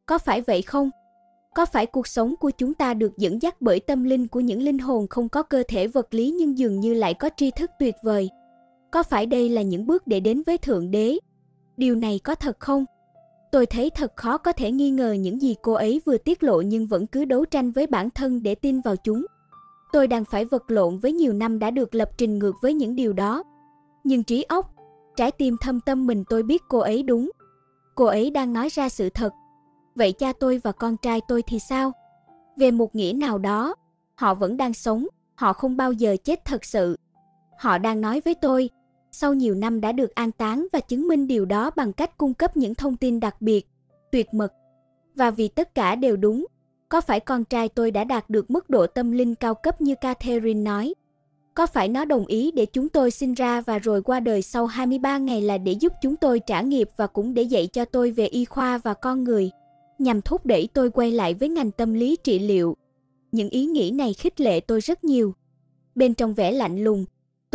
Có phải vậy không? Có phải cuộc sống của chúng ta được dẫn dắt bởi tâm linh của những linh hồn không có cơ thể vật lý nhưng dường như lại có tri thức tuyệt vời? Có phải đây là những bước để đến với Thượng Đế? Điều này có thật không? Tôi thấy thật khó có thể nghi ngờ những gì cô ấy vừa tiết lộ nhưng vẫn cứ đấu tranh với bản thân để tin vào chúng. Tôi đang phải vật lộn với nhiều năm đã được lập trình ngược với những điều đó. Nhưng trí óc, trái tim thâm tâm mình tôi biết cô ấy đúng. Cô ấy đang nói ra sự thật. Vậy cha tôi và con trai tôi thì sao? Về một nghĩa nào đó, họ vẫn đang sống, họ không bao giờ chết thật sự. Họ đang nói với tôi, sau nhiều năm đã được an táng và chứng minh điều đó bằng cách cung cấp những thông tin đặc biệt, tuyệt mật. Và vì tất cả đều đúng, có phải con trai tôi đã đạt được mức độ tâm linh cao cấp như Catherine nói? Có phải nó đồng ý để chúng tôi sinh ra và rồi qua đời sau 23 ngày là để giúp chúng tôi trả nghiệp và cũng để dạy cho tôi về y khoa và con người? nhằm thúc đẩy tôi quay lại với ngành tâm lý trị liệu. Những ý nghĩ này khích lệ tôi rất nhiều. Bên trong vẻ lạnh lùng,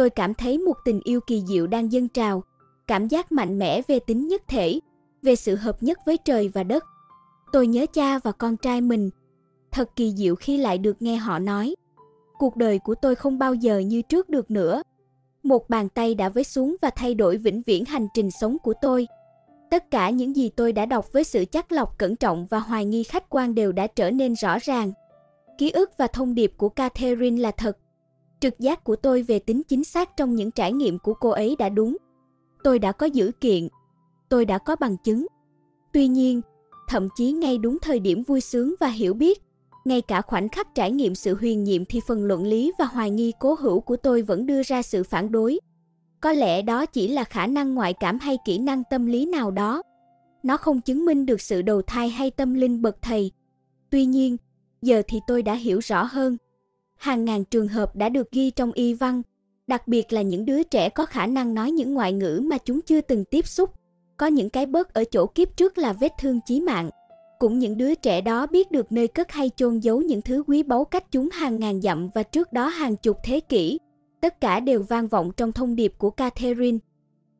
tôi cảm thấy một tình yêu kỳ diệu đang dâng trào, cảm giác mạnh mẽ về tính nhất thể, về sự hợp nhất với trời và đất. Tôi nhớ cha và con trai mình. Thật kỳ diệu khi lại được nghe họ nói. Cuộc đời của tôi không bao giờ như trước được nữa. Một bàn tay đã với xuống và thay đổi vĩnh viễn hành trình sống của tôi. Tất cả những gì tôi đã đọc với sự chắc lọc cẩn trọng và hoài nghi khách quan đều đã trở nên rõ ràng. Ký ức và thông điệp của Catherine là thật. Trực giác của tôi về tính chính xác trong những trải nghiệm của cô ấy đã đúng. Tôi đã có dữ kiện. Tôi đã có bằng chứng. Tuy nhiên, thậm chí ngay đúng thời điểm vui sướng và hiểu biết, ngay cả khoảnh khắc trải nghiệm sự huyền nhiệm thì phần luận lý và hoài nghi cố hữu của tôi vẫn đưa ra sự phản đối. Có lẽ đó chỉ là khả năng ngoại cảm hay kỹ năng tâm lý nào đó. Nó không chứng minh được sự đầu thai hay tâm linh bậc thầy. Tuy nhiên, giờ thì tôi đã hiểu rõ hơn. Hàng ngàn trường hợp đã được ghi trong y văn, đặc biệt là những đứa trẻ có khả năng nói những ngoại ngữ mà chúng chưa từng tiếp xúc. Có những cái bớt ở chỗ kiếp trước là vết thương chí mạng. Cũng những đứa trẻ đó biết được nơi cất hay chôn giấu những thứ quý báu cách chúng hàng ngàn dặm và trước đó hàng chục thế kỷ. Tất cả đều vang vọng trong thông điệp của Catherine.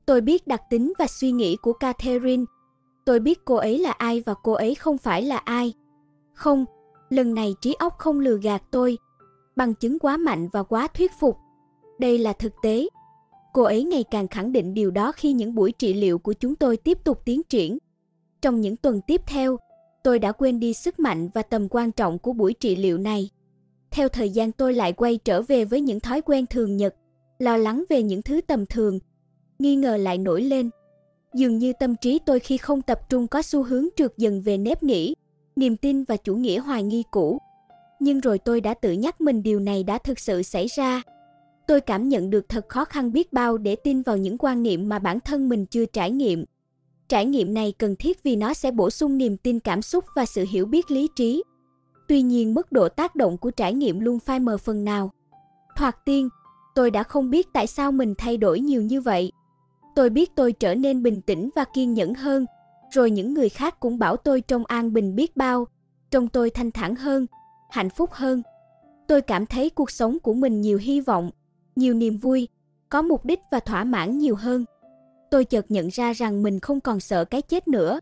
Tôi biết đặc tính và suy nghĩ của Catherine. Tôi biết cô ấy là ai và cô ấy không phải là ai. Không, lần này trí óc không lừa gạt tôi. Bằng chứng quá mạnh và quá thuyết phục. Đây là thực tế. Cô ấy ngày càng khẳng định điều đó khi những buổi trị liệu của chúng tôi tiếp tục tiến triển. Trong những tuần tiếp theo, tôi đã quên đi sức mạnh và tầm quan trọng của buổi trị liệu này. Theo thời gian tôi lại quay trở về với những thói quen thường nhật, lo lắng về những thứ tầm thường, nghi ngờ lại nổi lên. Dường như tâm trí tôi khi không tập trung có xu hướng trượt dần về nếp nghĩ, niềm tin và chủ nghĩa hoài nghi cũ. Nhưng rồi tôi đã tự nhắc mình điều này đã thực sự xảy ra. Tôi cảm nhận được thật khó khăn biết bao để tin vào những quan niệm mà bản thân mình chưa trải nghiệm. Trải nghiệm này cần thiết vì nó sẽ bổ sung niềm tin cảm xúc và sự hiểu biết lý trí. Tuy nhiên mức độ tác động của trải nghiệm luôn phai mờ phần nào. Thoạt tiên, tôi đã không biết tại sao mình thay đổi nhiều như vậy. Tôi biết tôi trở nên bình tĩnh và kiên nhẫn hơn, rồi những người khác cũng bảo tôi trông an bình biết bao, trông tôi thanh thản hơn, hạnh phúc hơn. Tôi cảm thấy cuộc sống của mình nhiều hy vọng, nhiều niềm vui, có mục đích và thỏa mãn nhiều hơn. Tôi chợt nhận ra rằng mình không còn sợ cái chết nữa.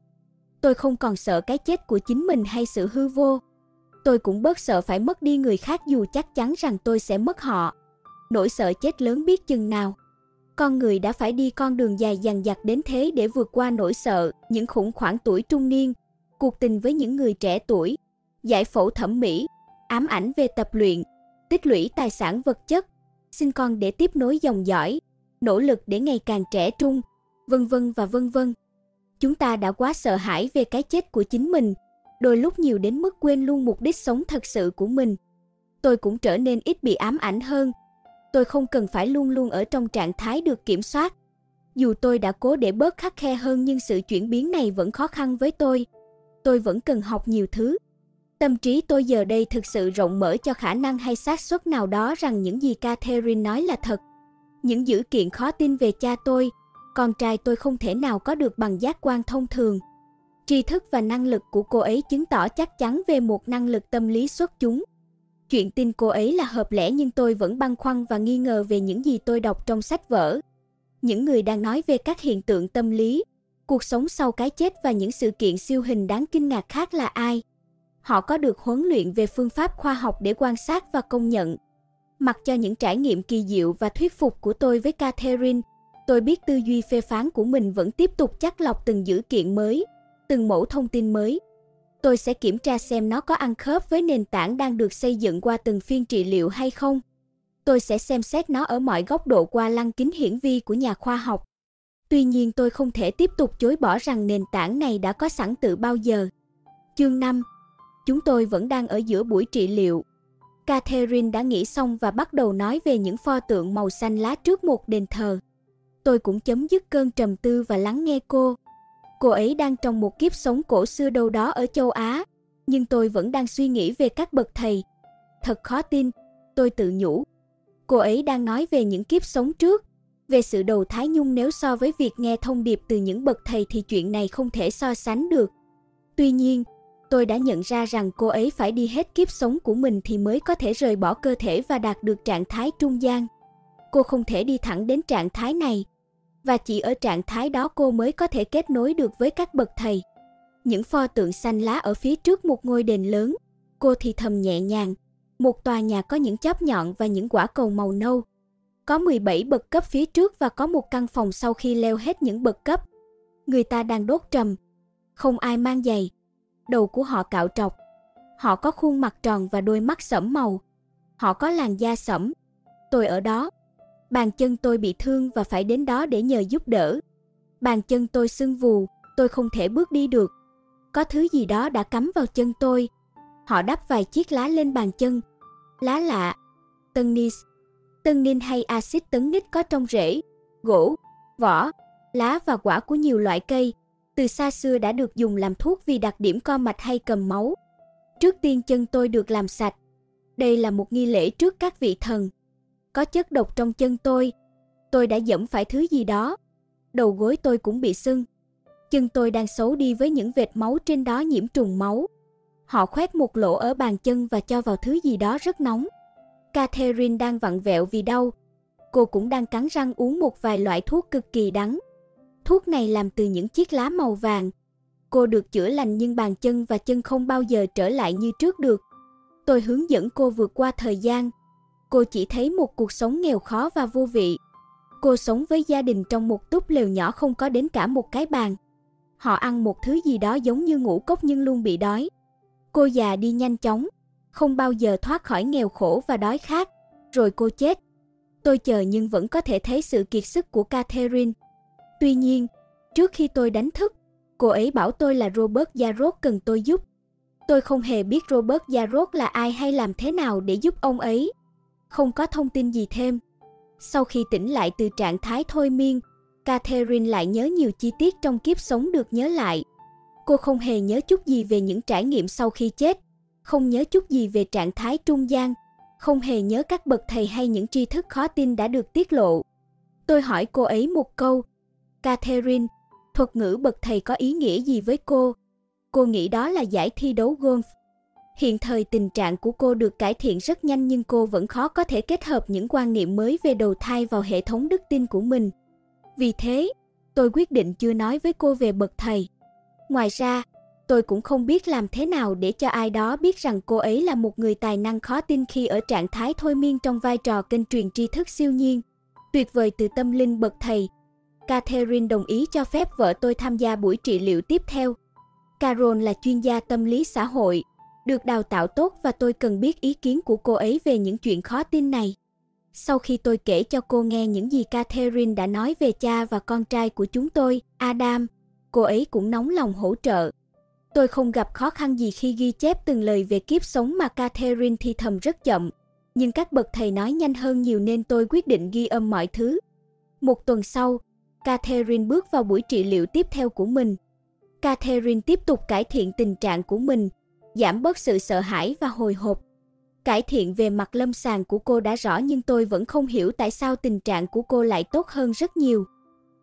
Tôi không còn sợ cái chết của chính mình hay sự hư vô. Tôi cũng bớt sợ phải mất đi người khác dù chắc chắn rằng tôi sẽ mất họ. Nỗi sợ chết lớn biết chừng nào. Con người đã phải đi con đường dài dằng dặc đến thế để vượt qua nỗi sợ, những khủng hoảng tuổi trung niên, cuộc tình với những người trẻ tuổi, giải phẫu thẩm mỹ, ám ảnh về tập luyện, tích lũy tài sản vật chất, sinh con để tiếp nối dòng dõi, nỗ lực để ngày càng trẻ trung, vân vân và vân vân. Chúng ta đã quá sợ hãi về cái chết của chính mình, đôi lúc nhiều đến mức quên luôn mục đích sống thật sự của mình. Tôi cũng trở nên ít bị ám ảnh hơn. Tôi không cần phải luôn luôn ở trong trạng thái được kiểm soát. Dù tôi đã cố để bớt khắc khe hơn nhưng sự chuyển biến này vẫn khó khăn với tôi. Tôi vẫn cần học nhiều thứ. Tâm trí tôi giờ đây thực sự rộng mở cho khả năng hay xác suất nào đó rằng những gì Catherine nói là thật. Những dữ kiện khó tin về cha tôi, con trai tôi không thể nào có được bằng giác quan thông thường. Tri thức và năng lực của cô ấy chứng tỏ chắc chắn về một năng lực tâm lý xuất chúng. Chuyện tin cô ấy là hợp lẽ nhưng tôi vẫn băn khoăn và nghi ngờ về những gì tôi đọc trong sách vở. Những người đang nói về các hiện tượng tâm lý, cuộc sống sau cái chết và những sự kiện siêu hình đáng kinh ngạc khác là ai? Họ có được huấn luyện về phương pháp khoa học để quan sát và công nhận. Mặc cho những trải nghiệm kỳ diệu và thuyết phục của tôi với Catherine, tôi biết tư duy phê phán của mình vẫn tiếp tục chắc lọc từng dữ kiện mới, từng mẫu thông tin mới. Tôi sẽ kiểm tra xem nó có ăn khớp với nền tảng đang được xây dựng qua từng phiên trị liệu hay không. Tôi sẽ xem xét nó ở mọi góc độ qua lăng kính hiển vi của nhà khoa học. Tuy nhiên tôi không thể tiếp tục chối bỏ rằng nền tảng này đã có sẵn từ bao giờ. Chương 5 Chúng tôi vẫn đang ở giữa buổi trị liệu. Catherine đã nghĩ xong và bắt đầu nói về những pho tượng màu xanh lá trước một đền thờ. Tôi cũng chấm dứt cơn trầm tư và lắng nghe cô. Cô ấy đang trong một kiếp sống cổ xưa đâu đó ở châu Á, nhưng tôi vẫn đang suy nghĩ về các bậc thầy. Thật khó tin, tôi tự nhủ. Cô ấy đang nói về những kiếp sống trước, về sự đầu thái nhung nếu so với việc nghe thông điệp từ những bậc thầy thì chuyện này không thể so sánh được. Tuy nhiên, tôi đã nhận ra rằng cô ấy phải đi hết kiếp sống của mình thì mới có thể rời bỏ cơ thể và đạt được trạng thái trung gian. Cô không thể đi thẳng đến trạng thái này, và chỉ ở trạng thái đó cô mới có thể kết nối được với các bậc thầy. Những pho tượng xanh lá ở phía trước một ngôi đền lớn, cô thì thầm nhẹ nhàng, một tòa nhà có những chóp nhọn và những quả cầu màu nâu. Có 17 bậc cấp phía trước và có một căn phòng sau khi leo hết những bậc cấp. Người ta đang đốt trầm. Không ai mang giày. Đầu của họ cạo trọc. Họ có khuôn mặt tròn và đôi mắt sẫm màu. Họ có làn da sẫm. Tôi ở đó. Bàn chân tôi bị thương và phải đến đó để nhờ giúp đỡ. Bàn chân tôi sưng vù, tôi không thể bước đi được. Có thứ gì đó đã cắm vào chân tôi. Họ đắp vài chiếc lá lên bàn chân. Lá lạ. Tân nis. Tân nin hay axit tấn nít có trong rễ, gỗ, vỏ, lá và quả của nhiều loại cây. Từ xa xưa đã được dùng làm thuốc vì đặc điểm co mạch hay cầm máu. Trước tiên chân tôi được làm sạch. Đây là một nghi lễ trước các vị thần. Có chất độc trong chân tôi. Tôi đã dẫm phải thứ gì đó. Đầu gối tôi cũng bị sưng. Chân tôi đang xấu đi với những vệt máu trên đó nhiễm trùng máu. Họ khoét một lỗ ở bàn chân và cho vào thứ gì đó rất nóng. Catherine đang vặn vẹo vì đau. Cô cũng đang cắn răng uống một vài loại thuốc cực kỳ đắng. Thuốc này làm từ những chiếc lá màu vàng. Cô được chữa lành nhưng bàn chân và chân không bao giờ trở lại như trước được. Tôi hướng dẫn cô vượt qua thời gian. Cô chỉ thấy một cuộc sống nghèo khó và vô vị. Cô sống với gia đình trong một túp lều nhỏ không có đến cả một cái bàn. Họ ăn một thứ gì đó giống như ngũ cốc nhưng luôn bị đói. Cô già đi nhanh chóng, không bao giờ thoát khỏi nghèo khổ và đói khát, rồi cô chết. Tôi chờ nhưng vẫn có thể thấy sự kiệt sức của Catherine. Tuy nhiên, trước khi tôi đánh thức, cô ấy bảo tôi là Robert Jarrod cần tôi giúp. Tôi không hề biết Robert Jarrod là ai hay làm thế nào để giúp ông ấy. Không có thông tin gì thêm. Sau khi tỉnh lại từ trạng thái thôi miên, Catherine lại nhớ nhiều chi tiết trong kiếp sống được nhớ lại. Cô không hề nhớ chút gì về những trải nghiệm sau khi chết, không nhớ chút gì về trạng thái trung gian, không hề nhớ các bậc thầy hay những tri thức khó tin đã được tiết lộ. Tôi hỏi cô ấy một câu, Catherine, thuật ngữ bậc thầy có ý nghĩa gì với cô? Cô nghĩ đó là giải thi đấu golf. Hiện thời tình trạng của cô được cải thiện rất nhanh nhưng cô vẫn khó có thể kết hợp những quan niệm mới về đầu thai vào hệ thống đức tin của mình. Vì thế, tôi quyết định chưa nói với cô về bậc thầy. Ngoài ra, tôi cũng không biết làm thế nào để cho ai đó biết rằng cô ấy là một người tài năng khó tin khi ở trạng thái thôi miên trong vai trò kênh truyền tri thức siêu nhiên. Tuyệt vời từ tâm linh bậc thầy. Catherine đồng ý cho phép vợ tôi tham gia buổi trị liệu tiếp theo. Carol là chuyên gia tâm lý xã hội, được đào tạo tốt và tôi cần biết ý kiến của cô ấy về những chuyện khó tin này. Sau khi tôi kể cho cô nghe những gì Catherine đã nói về cha và con trai của chúng tôi, Adam, cô ấy cũng nóng lòng hỗ trợ. Tôi không gặp khó khăn gì khi ghi chép từng lời về kiếp sống mà Catherine thi thầm rất chậm, nhưng các bậc thầy nói nhanh hơn nhiều nên tôi quyết định ghi âm mọi thứ. Một tuần sau, Catherine bước vào buổi trị liệu tiếp theo của mình. Catherine tiếp tục cải thiện tình trạng của mình, giảm bớt sự sợ hãi và hồi hộp. Cải thiện về mặt lâm sàng của cô đã rõ nhưng tôi vẫn không hiểu tại sao tình trạng của cô lại tốt hơn rất nhiều.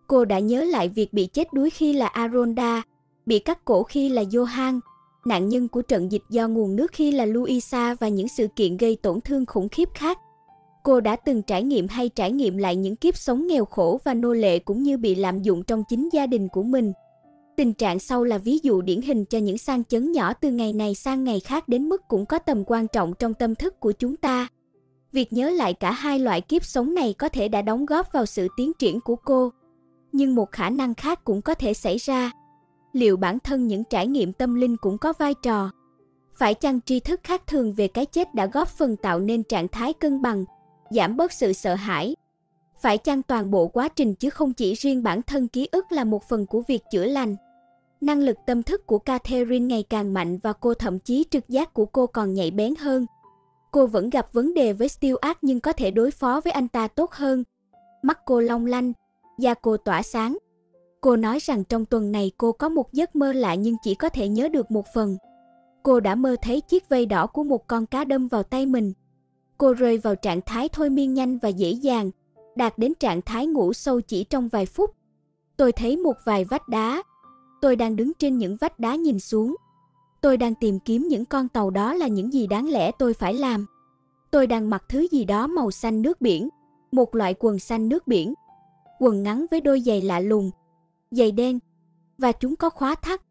Cô đã nhớ lại việc bị chết đuối khi là Aronda, bị cắt cổ khi là Johan, nạn nhân của trận dịch do nguồn nước khi là Luisa và những sự kiện gây tổn thương khủng khiếp khác. Cô đã từng trải nghiệm hay trải nghiệm lại những kiếp sống nghèo khổ và nô lệ cũng như bị lạm dụng trong chính gia đình của mình. Tình trạng sau là ví dụ điển hình cho những sang chấn nhỏ từ ngày này sang ngày khác đến mức cũng có tầm quan trọng trong tâm thức của chúng ta. Việc nhớ lại cả hai loại kiếp sống này có thể đã đóng góp vào sự tiến triển của cô. Nhưng một khả năng khác cũng có thể xảy ra. Liệu bản thân những trải nghiệm tâm linh cũng có vai trò? Phải chăng tri thức khác thường về cái chết đã góp phần tạo nên trạng thái cân bằng, giảm bớt sự sợ hãi? Phải chăng toàn bộ quá trình chứ không chỉ riêng bản thân ký ức là một phần của việc chữa lành? Năng lực tâm thức của Catherine ngày càng mạnh và cô thậm chí trực giác của cô còn nhạy bén hơn. Cô vẫn gặp vấn đề với Stuart nhưng có thể đối phó với anh ta tốt hơn. Mắt cô long lanh, da cô tỏa sáng. Cô nói rằng trong tuần này cô có một giấc mơ lạ nhưng chỉ có thể nhớ được một phần. Cô đã mơ thấy chiếc vây đỏ của một con cá đâm vào tay mình. Cô rơi vào trạng thái thôi miên nhanh và dễ dàng, đạt đến trạng thái ngủ sâu chỉ trong vài phút. Tôi thấy một vài vách đá, Tôi đang đứng trên những vách đá nhìn xuống. Tôi đang tìm kiếm những con tàu đó là những gì đáng lẽ tôi phải làm. Tôi đang mặc thứ gì đó màu xanh nước biển, một loại quần xanh nước biển. Quần ngắn với đôi giày lạ lùng, giày đen, và chúng có khóa thắt.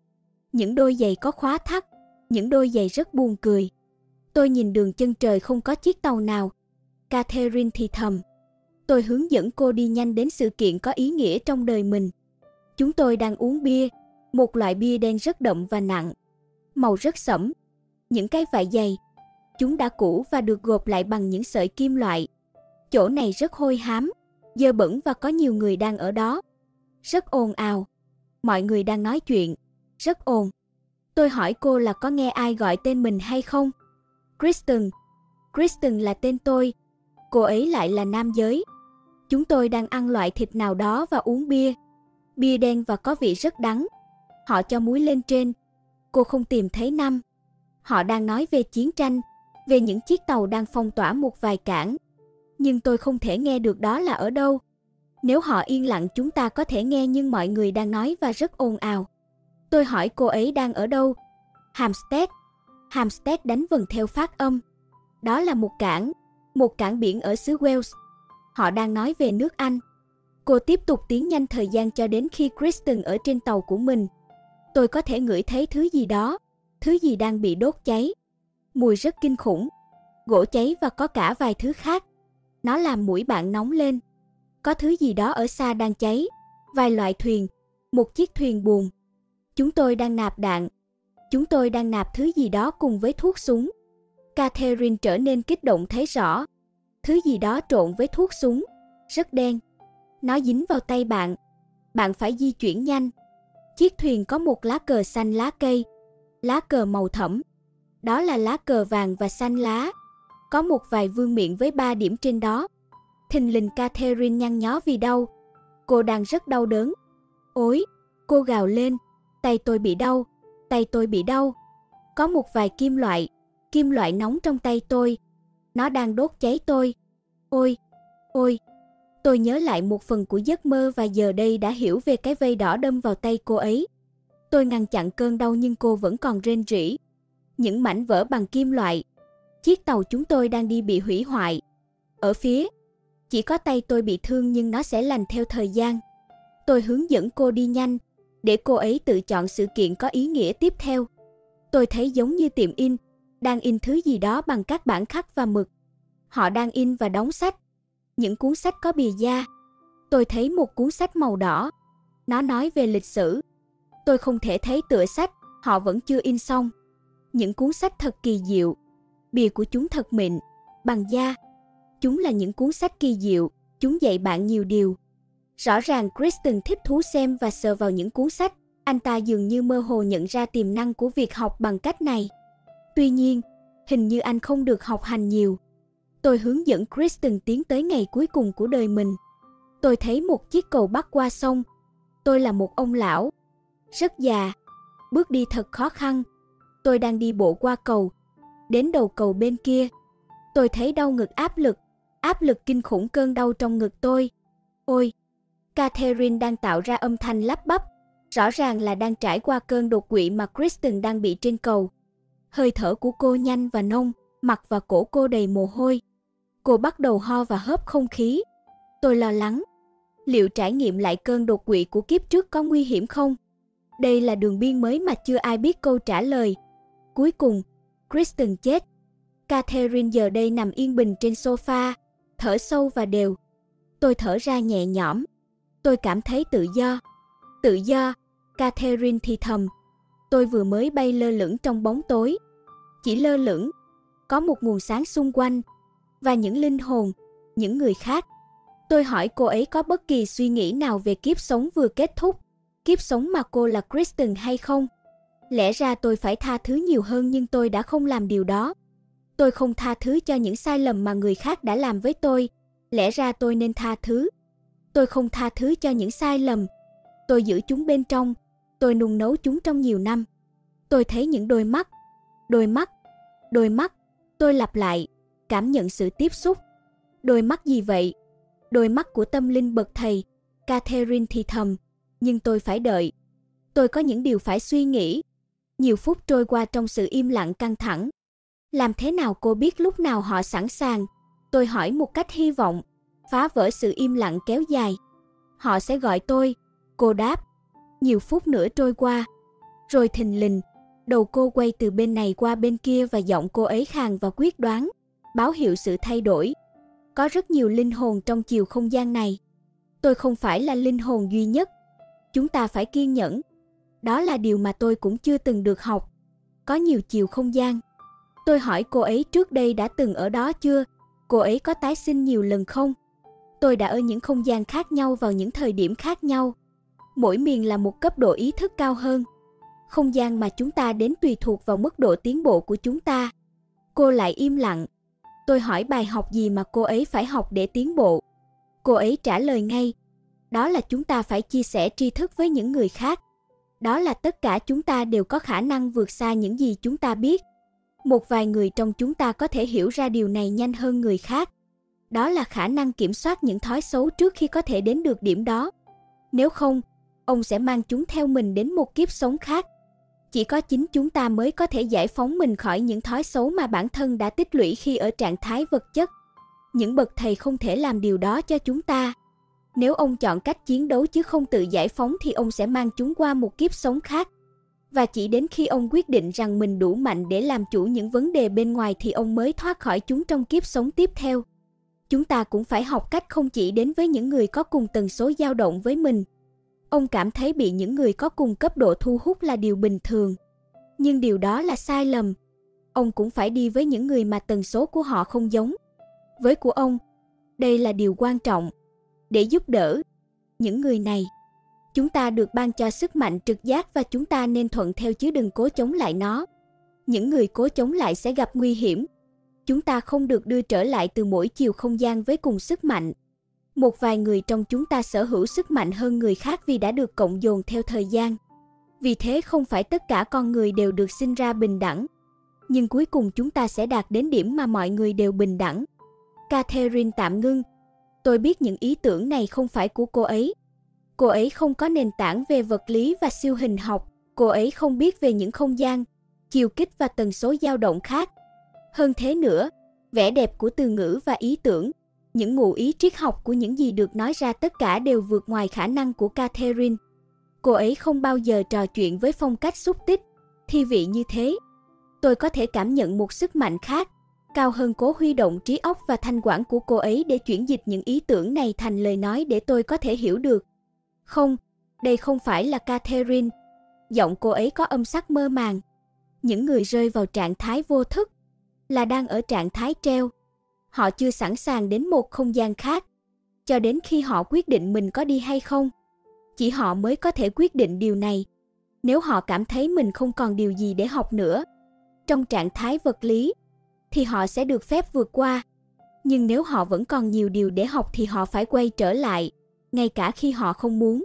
Những đôi giày có khóa thắt, những đôi giày rất buồn cười. Tôi nhìn đường chân trời không có chiếc tàu nào. Catherine thì thầm. Tôi hướng dẫn cô đi nhanh đến sự kiện có ý nghĩa trong đời mình. Chúng tôi đang uống bia, một loại bia đen rất đậm và nặng, màu rất sẫm. Những cái vải dày, chúng đã cũ và được gộp lại bằng những sợi kim loại. Chỗ này rất hôi hám, dơ bẩn và có nhiều người đang ở đó. Rất ồn ào. Mọi người đang nói chuyện, rất ồn. Tôi hỏi cô là có nghe ai gọi tên mình hay không? Kristen. Kristen là tên tôi. Cô ấy lại là nam giới. Chúng tôi đang ăn loại thịt nào đó và uống bia. Bia đen và có vị rất đắng. Họ cho muối lên trên. Cô không tìm thấy năm. Họ đang nói về chiến tranh, về những chiếc tàu đang phong tỏa một vài cảng. Nhưng tôi không thể nghe được đó là ở đâu. Nếu họ yên lặng chúng ta có thể nghe nhưng mọi người đang nói và rất ồn ào. Tôi hỏi cô ấy đang ở đâu. Hampstead. Hampstead đánh vần theo phát âm. Đó là một cảng, một cảng biển ở xứ Wales. Họ đang nói về nước Anh. Cô tiếp tục tiến nhanh thời gian cho đến khi Kristen ở trên tàu của mình. Tôi có thể ngửi thấy thứ gì đó, thứ gì đang bị đốt cháy. Mùi rất kinh khủng. Gỗ cháy và có cả vài thứ khác. Nó làm mũi bạn nóng lên. Có thứ gì đó ở xa đang cháy. Vài loại thuyền, một chiếc thuyền buồn. Chúng tôi đang nạp đạn. Chúng tôi đang nạp thứ gì đó cùng với thuốc súng. Catherine trở nên kích động thấy rõ. Thứ gì đó trộn với thuốc súng, rất đen. Nó dính vào tay bạn. Bạn phải di chuyển nhanh. Chiếc thuyền có một lá cờ xanh lá cây, lá cờ màu thẫm. Đó là lá cờ vàng và xanh lá. Có một vài vương miện với ba điểm trên đó. Thình lình Catherine nhăn nhó vì đau. Cô đang rất đau đớn. Ôi, cô gào lên, tay tôi bị đau, tay tôi bị đau. Có một vài kim loại, kim loại nóng trong tay tôi. Nó đang đốt cháy tôi. Ôi, ôi. Tôi nhớ lại một phần của giấc mơ và giờ đây đã hiểu về cái vây đỏ đâm vào tay cô ấy. Tôi ngăn chặn cơn đau nhưng cô vẫn còn rên rỉ. Những mảnh vỡ bằng kim loại. Chiếc tàu chúng tôi đang đi bị hủy hoại. Ở phía, chỉ có tay tôi bị thương nhưng nó sẽ lành theo thời gian. Tôi hướng dẫn cô đi nhanh, để cô ấy tự chọn sự kiện có ý nghĩa tiếp theo. Tôi thấy giống như tiệm in, đang in thứ gì đó bằng các bản khắc và mực. Họ đang in và đóng sách. Những cuốn sách có bìa da. Tôi thấy một cuốn sách màu đỏ. Nó nói về lịch sử. Tôi không thể thấy tựa sách, họ vẫn chưa in xong. Những cuốn sách thật kỳ diệu. Bìa của chúng thật mịn, bằng da. Chúng là những cuốn sách kỳ diệu, chúng dạy bạn nhiều điều. Rõ ràng Chris từng thích thú xem và sờ vào những cuốn sách, anh ta dường như mơ hồ nhận ra tiềm năng của việc học bằng cách này. Tuy nhiên, hình như anh không được học hành nhiều. Tôi hướng dẫn Chris từng tiến tới ngày cuối cùng của đời mình. Tôi thấy một chiếc cầu bắc qua sông. Tôi là một ông lão, rất già, bước đi thật khó khăn. Tôi đang đi bộ qua cầu, đến đầu cầu bên kia. Tôi thấy đau ngực áp lực, áp lực kinh khủng cơn đau trong ngực tôi. Ôi, Catherine đang tạo ra âm thanh lắp bắp, rõ ràng là đang trải qua cơn đột quỵ mà Kristen đang bị trên cầu. Hơi thở của cô nhanh và nông, mặt và cổ cô đầy mồ hôi. Cô bắt đầu ho và hớp không khí. Tôi lo lắng. Liệu trải nghiệm lại cơn đột quỵ của kiếp trước có nguy hiểm không? Đây là đường biên mới mà chưa ai biết câu trả lời. Cuối cùng, Kristen chết. Catherine giờ đây nằm yên bình trên sofa, thở sâu và đều. Tôi thở ra nhẹ nhõm. Tôi cảm thấy tự do. Tự do, Catherine thì thầm. Tôi vừa mới bay lơ lửng trong bóng tối. Chỉ lơ lửng, có một nguồn sáng xung quanh và những linh hồn, những người khác. Tôi hỏi cô ấy có bất kỳ suy nghĩ nào về kiếp sống vừa kết thúc, kiếp sống mà cô là Kristen hay không. Lẽ ra tôi phải tha thứ nhiều hơn nhưng tôi đã không làm điều đó. Tôi không tha thứ cho những sai lầm mà người khác đã làm với tôi. Lẽ ra tôi nên tha thứ. Tôi không tha thứ cho những sai lầm. Tôi giữ chúng bên trong. Tôi nung nấu chúng trong nhiều năm. Tôi thấy những đôi mắt. Đôi mắt. Đôi mắt. Tôi lặp lại. Cảm nhận sự tiếp xúc. Đôi mắt gì vậy? Đôi mắt của tâm linh bậc thầy. Catherine thì thầm. Nhưng tôi phải đợi. Tôi có những điều phải suy nghĩ. Nhiều phút trôi qua trong sự im lặng căng thẳng. Làm thế nào cô biết lúc nào họ sẵn sàng? Tôi hỏi một cách hy vọng, phá vỡ sự im lặng kéo dài. Họ sẽ gọi tôi, cô đáp. Nhiều phút nữa trôi qua, rồi thình lình, đầu cô quay từ bên này qua bên kia và giọng cô ấy khàn và quyết đoán, báo hiệu sự thay đổi. Có rất nhiều linh hồn trong chiều không gian này. Tôi không phải là linh hồn duy nhất. Chúng ta phải kiên nhẫn. Đó là điều mà tôi cũng chưa từng được học. Có nhiều chiều không gian. Tôi hỏi cô ấy trước đây đã từng ở đó chưa? Cô ấy có tái sinh nhiều lần không? Tôi đã ở những không gian khác nhau vào những thời điểm khác nhau. Mỗi miền là một cấp độ ý thức cao hơn. Không gian mà chúng ta đến tùy thuộc vào mức độ tiến bộ của chúng ta. Cô lại im lặng. Tôi hỏi bài học gì mà cô ấy phải học để tiến bộ. Cô ấy trả lời ngay, đó là chúng ta phải chia sẻ tri thức với những người khác. Đó là tất cả chúng ta đều có khả năng vượt xa những gì chúng ta biết. Một vài người trong chúng ta có thể hiểu ra điều này nhanh hơn người khác. Đó là khả năng kiểm soát những thói xấu trước khi có thể đến được điểm đó. Nếu không, ông sẽ mang chúng theo mình đến một kiếp sống khác. Chỉ có chính chúng ta mới có thể giải phóng mình khỏi những thói xấu mà bản thân đã tích lũy khi ở trạng thái vật chất. Những bậc thầy không thể làm điều đó cho chúng ta. Nếu ông chọn cách chiến đấu chứ không tự giải phóng thì ông sẽ mang chúng qua một kiếp sống khác. Và chỉ đến khi ông quyết định rằng mình đủ mạnh để làm chủ những vấn đề bên ngoài thì ông mới thoát khỏi chúng trong kiếp sống tiếp theo. Chúng ta cũng phải học cách không chỉ đến với những người có cùng tần số dao động với mình. Ông cảm thấy bị những người có cùng cấp độ thu hút là điều bình thường. Nhưng điều đó là sai lầm. Ông cũng phải đi với những người mà tần số của họ không giống. Với của ông, đây là điều quan trọng để giúp đỡ những người này. Chúng ta được ban cho sức mạnh trực giác và chúng ta nên thuận theo chứ đừng cố chống lại nó. Những người cố chống lại sẽ gặp nguy hiểm. Chúng ta không được đưa trở lại từ mỗi chiều không gian với cùng sức mạnh. Một vài người trong chúng ta sở hữu sức mạnh hơn người khác vì đã được cộng dồn theo thời gian. Vì thế không phải tất cả con người đều được sinh ra bình đẳng. Nhưng cuối cùng chúng ta sẽ đạt đến điểm mà mọi người đều bình đẳng. Catherine tạm ngưng. Tôi biết những ý tưởng này không phải của cô ấy. Cô ấy không có nền tảng về vật lý và siêu hình học. Cô ấy không biết về những không gian, chiều kích và tần số dao động khác. Hơn thế nữa, vẻ đẹp của từ ngữ và ý tưởng, những ngụ ý triết học của những gì được nói ra tất cả đều vượt ngoài khả năng của Catherine. Cô ấy không bao giờ trò chuyện với phong cách xúc tích, thi vị như thế. Tôi có thể cảm nhận một sức mạnh khác, cao hơn cố huy động trí óc và thanh quản của cô ấy để chuyển dịch những ý tưởng này thành lời nói để tôi có thể hiểu được. Không, đây không phải là Catherine. Giọng cô ấy có âm sắc mơ màng. Những người rơi vào trạng thái vô thức là đang ở trạng thái treo. Họ chưa sẵn sàng đến một không gian khác, cho đến khi họ quyết định mình có đi hay không. Chỉ họ mới có thể quyết định điều này. Nếu họ cảm thấy mình không còn điều gì để học nữa, trong trạng thái vật lý, thì họ sẽ được phép vượt qua. Nhưng nếu họ vẫn còn nhiều điều để học thì họ phải quay trở lại, ngay cả khi họ không muốn.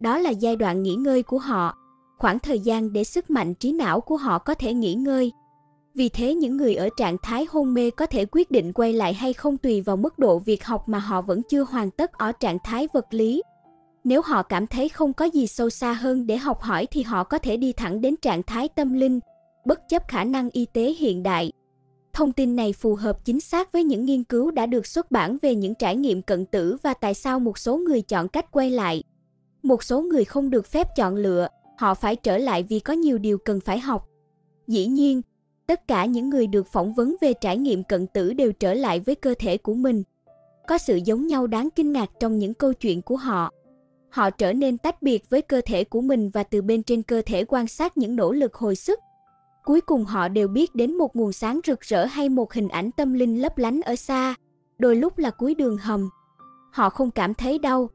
Đó là giai đoạn nghỉ ngơi của họ, khoảng thời gian để sức mạnh trí não của họ có thể nghỉ ngơi. Vì thế những người ở trạng thái hôn mê có thể quyết định quay lại hay không tùy vào mức độ việc học mà họ vẫn chưa hoàn tất ở trạng thái vật lý. Nếu họ cảm thấy không có gì sâu xa hơn để học hỏi thì họ có thể đi thẳng đến trạng thái tâm linh, bất chấp khả năng y tế hiện đại. Thông tin này phù hợp chính xác với những nghiên cứu đã được xuất bản về những trải nghiệm cận tử và tại sao một số người chọn cách quay lại. Một số người không được phép chọn lựa, họ phải trở lại vì có nhiều điều cần phải học. Dĩ nhiên, tất cả những người được phỏng vấn về trải nghiệm cận tử đều trở lại với cơ thể của mình. Có sự giống nhau đáng kinh ngạc trong những câu chuyện của họ. Họ trở nên tách biệt với cơ thể của mình và từ bên trên cơ thể quan sát những nỗ lực hồi sức Cuối cùng họ đều biết đến một nguồn sáng rực rỡ hay một hình ảnh tâm linh lấp lánh ở xa, đôi lúc là cuối đường hầm. Họ không cảm thấy đau.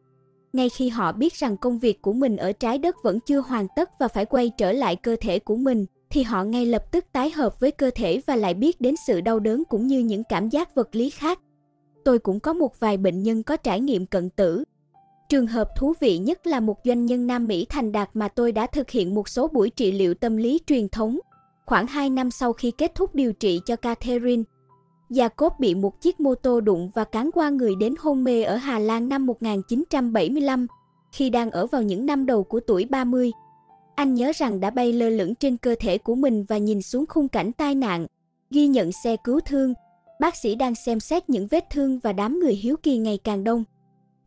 Ngay khi họ biết rằng công việc của mình ở trái đất vẫn chưa hoàn tất và phải quay trở lại cơ thể của mình, thì họ ngay lập tức tái hợp với cơ thể và lại biết đến sự đau đớn cũng như những cảm giác vật lý khác. Tôi cũng có một vài bệnh nhân có trải nghiệm cận tử. Trường hợp thú vị nhất là một doanh nhân Nam Mỹ thành đạt mà tôi đã thực hiện một số buổi trị liệu tâm lý truyền thống Khoảng 2 năm sau khi kết thúc điều trị cho Catherine, Jacob bị một chiếc mô tô đụng và cán qua người đến hôn mê ở Hà Lan năm 1975, khi đang ở vào những năm đầu của tuổi 30. Anh nhớ rằng đã bay lơ lửng trên cơ thể của mình và nhìn xuống khung cảnh tai nạn, ghi nhận xe cứu thương, bác sĩ đang xem xét những vết thương và đám người hiếu kỳ ngày càng đông.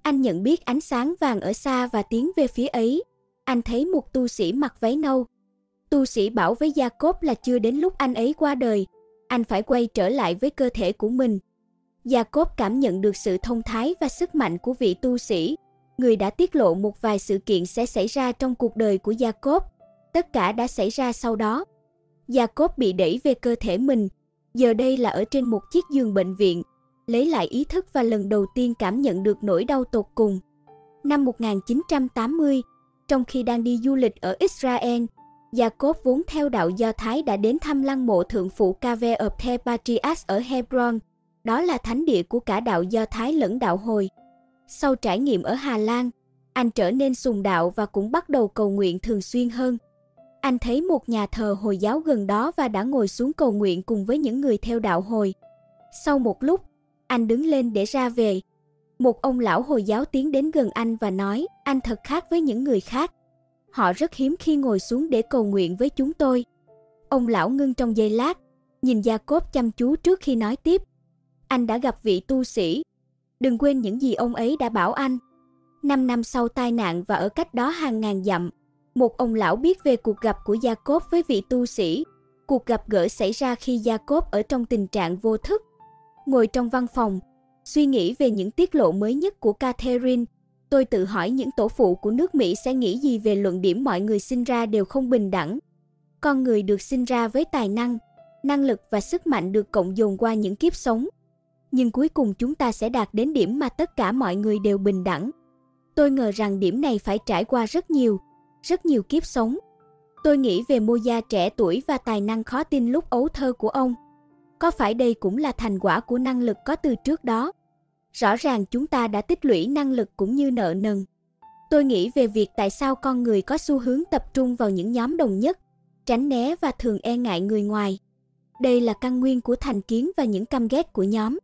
Anh nhận biết ánh sáng vàng ở xa và tiến về phía ấy. Anh thấy một tu sĩ mặc váy nâu. Tu sĩ bảo với gia cốp là chưa đến lúc anh ấy qua đời, anh phải quay trở lại với cơ thể của mình. Gia cốp cảm nhận được sự thông thái và sức mạnh của vị tu sĩ, người đã tiết lộ một vài sự kiện sẽ xảy ra trong cuộc đời của Jacob. Tất cả đã xảy ra sau đó. Jacob bị đẩy về cơ thể mình, giờ đây là ở trên một chiếc giường bệnh viện, lấy lại ý thức và lần đầu tiên cảm nhận được nỗi đau tột cùng. Năm 1980, trong khi đang đi du lịch ở Israel, Jacob vốn theo đạo Do Thái đã đến thăm lăng mộ thượng phụ Cave of the Patriarchs ở Hebron, đó là thánh địa của cả đạo Do Thái lẫn đạo Hồi. Sau trải nghiệm ở Hà Lan, anh trở nên sùng đạo và cũng bắt đầu cầu nguyện thường xuyên hơn. Anh thấy một nhà thờ Hồi giáo gần đó và đã ngồi xuống cầu nguyện cùng với những người theo đạo Hồi. Sau một lúc, anh đứng lên để ra về. Một ông lão Hồi giáo tiến đến gần anh và nói, anh thật khác với những người khác. Họ rất hiếm khi ngồi xuống để cầu nguyện với chúng tôi. Ông lão ngưng trong giây lát, nhìn Gia Cốp chăm chú trước khi nói tiếp. Anh đã gặp vị tu sĩ. Đừng quên những gì ông ấy đã bảo anh. Năm năm sau tai nạn và ở cách đó hàng ngàn dặm, một ông lão biết về cuộc gặp của Gia Cốp với vị tu sĩ. Cuộc gặp gỡ xảy ra khi Gia Cốp ở trong tình trạng vô thức. Ngồi trong văn phòng, suy nghĩ về những tiết lộ mới nhất của Catherine, tôi tự hỏi những tổ phụ của nước Mỹ sẽ nghĩ gì về luận điểm mọi người sinh ra đều không bình đẳng. Con người được sinh ra với tài năng, năng lực và sức mạnh được cộng dồn qua những kiếp sống. Nhưng cuối cùng chúng ta sẽ đạt đến điểm mà tất cả mọi người đều bình đẳng. Tôi ngờ rằng điểm này phải trải qua rất nhiều, rất nhiều kiếp sống. Tôi nghĩ về Mô Gia trẻ tuổi và tài năng khó tin lúc ấu thơ của ông. Có phải đây cũng là thành quả của năng lực có từ trước đó? Rõ ràng chúng ta đã tích lũy năng lực cũng như nợ nần. Tôi nghĩ về việc tại sao con người có xu hướng tập trung vào những nhóm đồng nhất, tránh né và thường e ngại người ngoài. Đây là căn nguyên của thành kiến và những căm ghét của nhóm.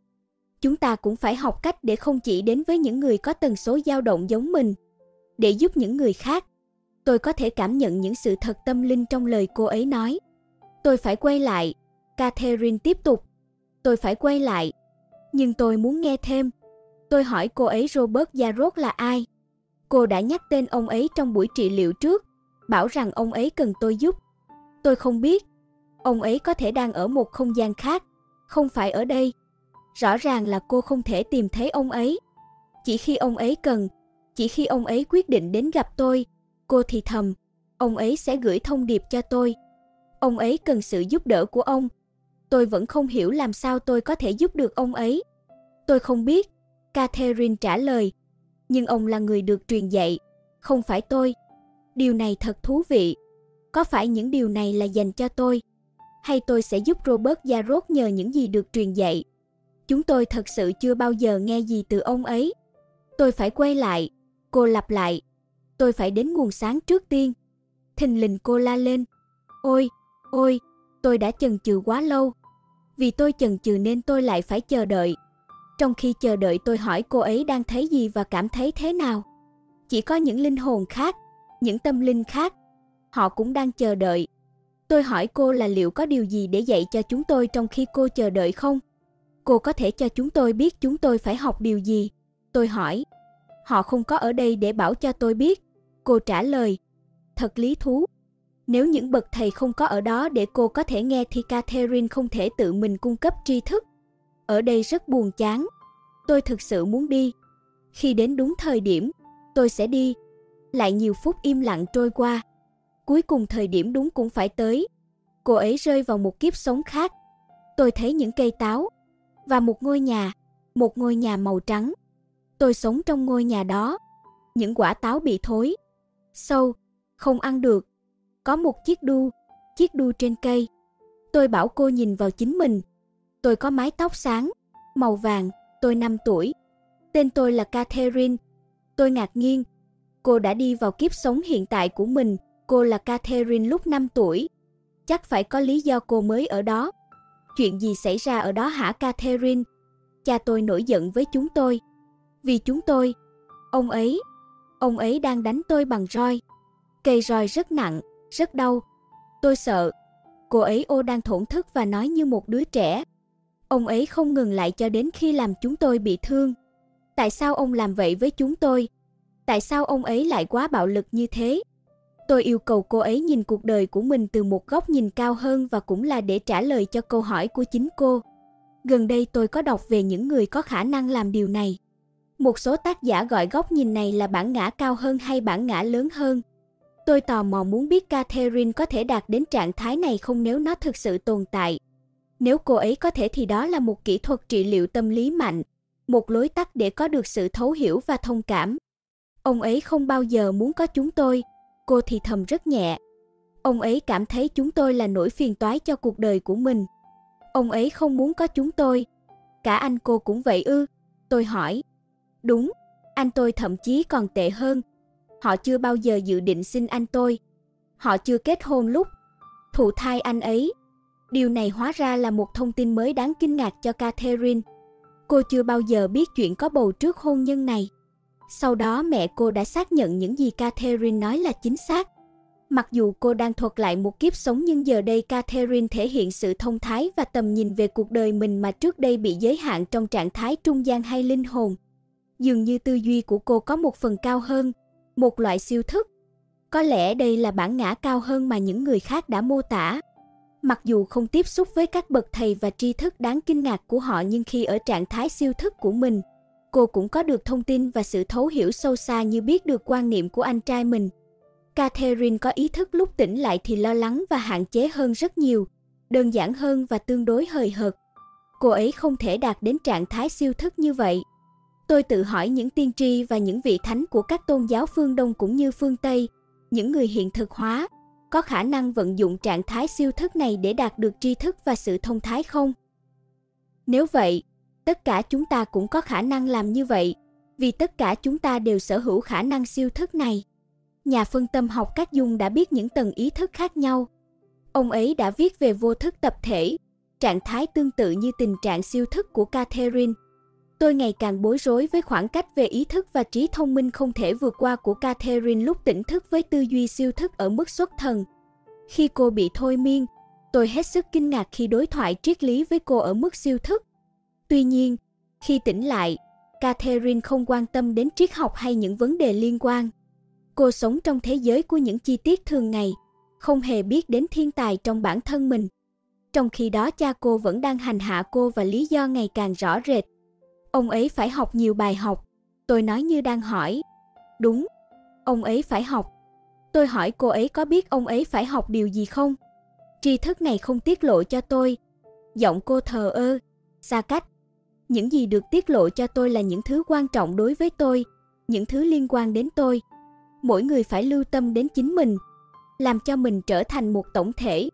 Chúng ta cũng phải học cách để không chỉ đến với những người có tần số dao động giống mình, để giúp những người khác. Tôi có thể cảm nhận những sự thật tâm linh trong lời cô ấy nói. Tôi phải quay lại, Catherine tiếp tục. Tôi phải quay lại. Nhưng tôi muốn nghe thêm. Tôi hỏi cô ấy Robert Jarrod là ai? Cô đã nhắc tên ông ấy trong buổi trị liệu trước, bảo rằng ông ấy cần tôi giúp. Tôi không biết. Ông ấy có thể đang ở một không gian khác, không phải ở đây. Rõ ràng là cô không thể tìm thấy ông ấy. Chỉ khi ông ấy cần, chỉ khi ông ấy quyết định đến gặp tôi, cô thì thầm, ông ấy sẽ gửi thông điệp cho tôi. Ông ấy cần sự giúp đỡ của ông, Tôi vẫn không hiểu làm sao tôi có thể giúp được ông ấy. Tôi không biết, Catherine trả lời. Nhưng ông là người được truyền dạy, không phải tôi. Điều này thật thú vị. Có phải những điều này là dành cho tôi? Hay tôi sẽ giúp Robert Jarrod nhờ những gì được truyền dạy? Chúng tôi thật sự chưa bao giờ nghe gì từ ông ấy. Tôi phải quay lại. Cô lặp lại. Tôi phải đến nguồn sáng trước tiên. Thình lình cô la lên. Ôi, ôi, tôi đã chần chừ quá lâu. Vì tôi chần chừ nên tôi lại phải chờ đợi. Trong khi chờ đợi tôi hỏi cô ấy đang thấy gì và cảm thấy thế nào. Chỉ có những linh hồn khác, những tâm linh khác, họ cũng đang chờ đợi. Tôi hỏi cô là liệu có điều gì để dạy cho chúng tôi trong khi cô chờ đợi không? Cô có thể cho chúng tôi biết chúng tôi phải học điều gì? Tôi hỏi. Họ không có ở đây để bảo cho tôi biết. Cô trả lời. Thật lý thú. Nếu những bậc thầy không có ở đó để cô có thể nghe thì Catherine không thể tự mình cung cấp tri thức. Ở đây rất buồn chán. Tôi thực sự muốn đi. Khi đến đúng thời điểm, tôi sẽ đi. Lại nhiều phút im lặng trôi qua. Cuối cùng thời điểm đúng cũng phải tới. Cô ấy rơi vào một kiếp sống khác. Tôi thấy những cây táo và một ngôi nhà, một ngôi nhà màu trắng. Tôi sống trong ngôi nhà đó. Những quả táo bị thối, sâu, không ăn được có một chiếc đu, chiếc đu trên cây. Tôi bảo cô nhìn vào chính mình. Tôi có mái tóc sáng, màu vàng, tôi 5 tuổi. Tên tôi là Catherine. Tôi ngạc nhiên. Cô đã đi vào kiếp sống hiện tại của mình. Cô là Catherine lúc 5 tuổi. Chắc phải có lý do cô mới ở đó. Chuyện gì xảy ra ở đó hả Catherine? Cha tôi nổi giận với chúng tôi. Vì chúng tôi, ông ấy, ông ấy đang đánh tôi bằng roi. Cây roi rất nặng, rất đau. Tôi sợ. Cô ấy ô đang thổn thức và nói như một đứa trẻ. Ông ấy không ngừng lại cho đến khi làm chúng tôi bị thương. Tại sao ông làm vậy với chúng tôi? Tại sao ông ấy lại quá bạo lực như thế? Tôi yêu cầu cô ấy nhìn cuộc đời của mình từ một góc nhìn cao hơn và cũng là để trả lời cho câu hỏi của chính cô. Gần đây tôi có đọc về những người có khả năng làm điều này. Một số tác giả gọi góc nhìn này là bản ngã cao hơn hay bản ngã lớn hơn. Tôi tò mò muốn biết Catherine có thể đạt đến trạng thái này không nếu nó thực sự tồn tại. Nếu cô ấy có thể thì đó là một kỹ thuật trị liệu tâm lý mạnh, một lối tắt để có được sự thấu hiểu và thông cảm. Ông ấy không bao giờ muốn có chúng tôi, cô thì thầm rất nhẹ. Ông ấy cảm thấy chúng tôi là nỗi phiền toái cho cuộc đời của mình. Ông ấy không muốn có chúng tôi. Cả anh cô cũng vậy ư? Tôi hỏi. Đúng, anh tôi thậm chí còn tệ hơn. Họ chưa bao giờ dự định xin anh tôi. Họ chưa kết hôn lúc thụ thai anh ấy. Điều này hóa ra là một thông tin mới đáng kinh ngạc cho Catherine. Cô chưa bao giờ biết chuyện có bầu trước hôn nhân này. Sau đó mẹ cô đã xác nhận những gì Catherine nói là chính xác. Mặc dù cô đang thuật lại một kiếp sống nhưng giờ đây Catherine thể hiện sự thông thái và tầm nhìn về cuộc đời mình mà trước đây bị giới hạn trong trạng thái trung gian hay linh hồn. Dường như tư duy của cô có một phần cao hơn, một loại siêu thức. Có lẽ đây là bản ngã cao hơn mà những người khác đã mô tả. Mặc dù không tiếp xúc với các bậc thầy và tri thức đáng kinh ngạc của họ nhưng khi ở trạng thái siêu thức của mình, cô cũng có được thông tin và sự thấu hiểu sâu xa như biết được quan niệm của anh trai mình. Catherine có ý thức lúc tỉnh lại thì lo lắng và hạn chế hơn rất nhiều, đơn giản hơn và tương đối hời hợt. Cô ấy không thể đạt đến trạng thái siêu thức như vậy. Tôi tự hỏi những tiên tri và những vị thánh của các tôn giáo phương Đông cũng như phương Tây, những người hiện thực hóa, có khả năng vận dụng trạng thái siêu thức này để đạt được tri thức và sự thông thái không? Nếu vậy, tất cả chúng ta cũng có khả năng làm như vậy, vì tất cả chúng ta đều sở hữu khả năng siêu thức này. Nhà phân tâm học các dung đã biết những tầng ý thức khác nhau. Ông ấy đã viết về vô thức tập thể, trạng thái tương tự như tình trạng siêu thức của Catherine. Tôi ngày càng bối rối với khoảng cách về ý thức và trí thông minh không thể vượt qua của Catherine lúc tỉnh thức với tư duy siêu thức ở mức xuất thần. Khi cô bị thôi miên, tôi hết sức kinh ngạc khi đối thoại triết lý với cô ở mức siêu thức. Tuy nhiên, khi tỉnh lại, Catherine không quan tâm đến triết học hay những vấn đề liên quan. Cô sống trong thế giới của những chi tiết thường ngày, không hề biết đến thiên tài trong bản thân mình. Trong khi đó cha cô vẫn đang hành hạ cô và lý do ngày càng rõ rệt. Ông ấy phải học nhiều bài học. Tôi nói như đang hỏi. Đúng, ông ấy phải học. Tôi hỏi cô ấy có biết ông ấy phải học điều gì không? Tri thức này không tiết lộ cho tôi. Giọng cô thờ ơ, xa cách. Những gì được tiết lộ cho tôi là những thứ quan trọng đối với tôi, những thứ liên quan đến tôi. Mỗi người phải lưu tâm đến chính mình, làm cho mình trở thành một tổng thể.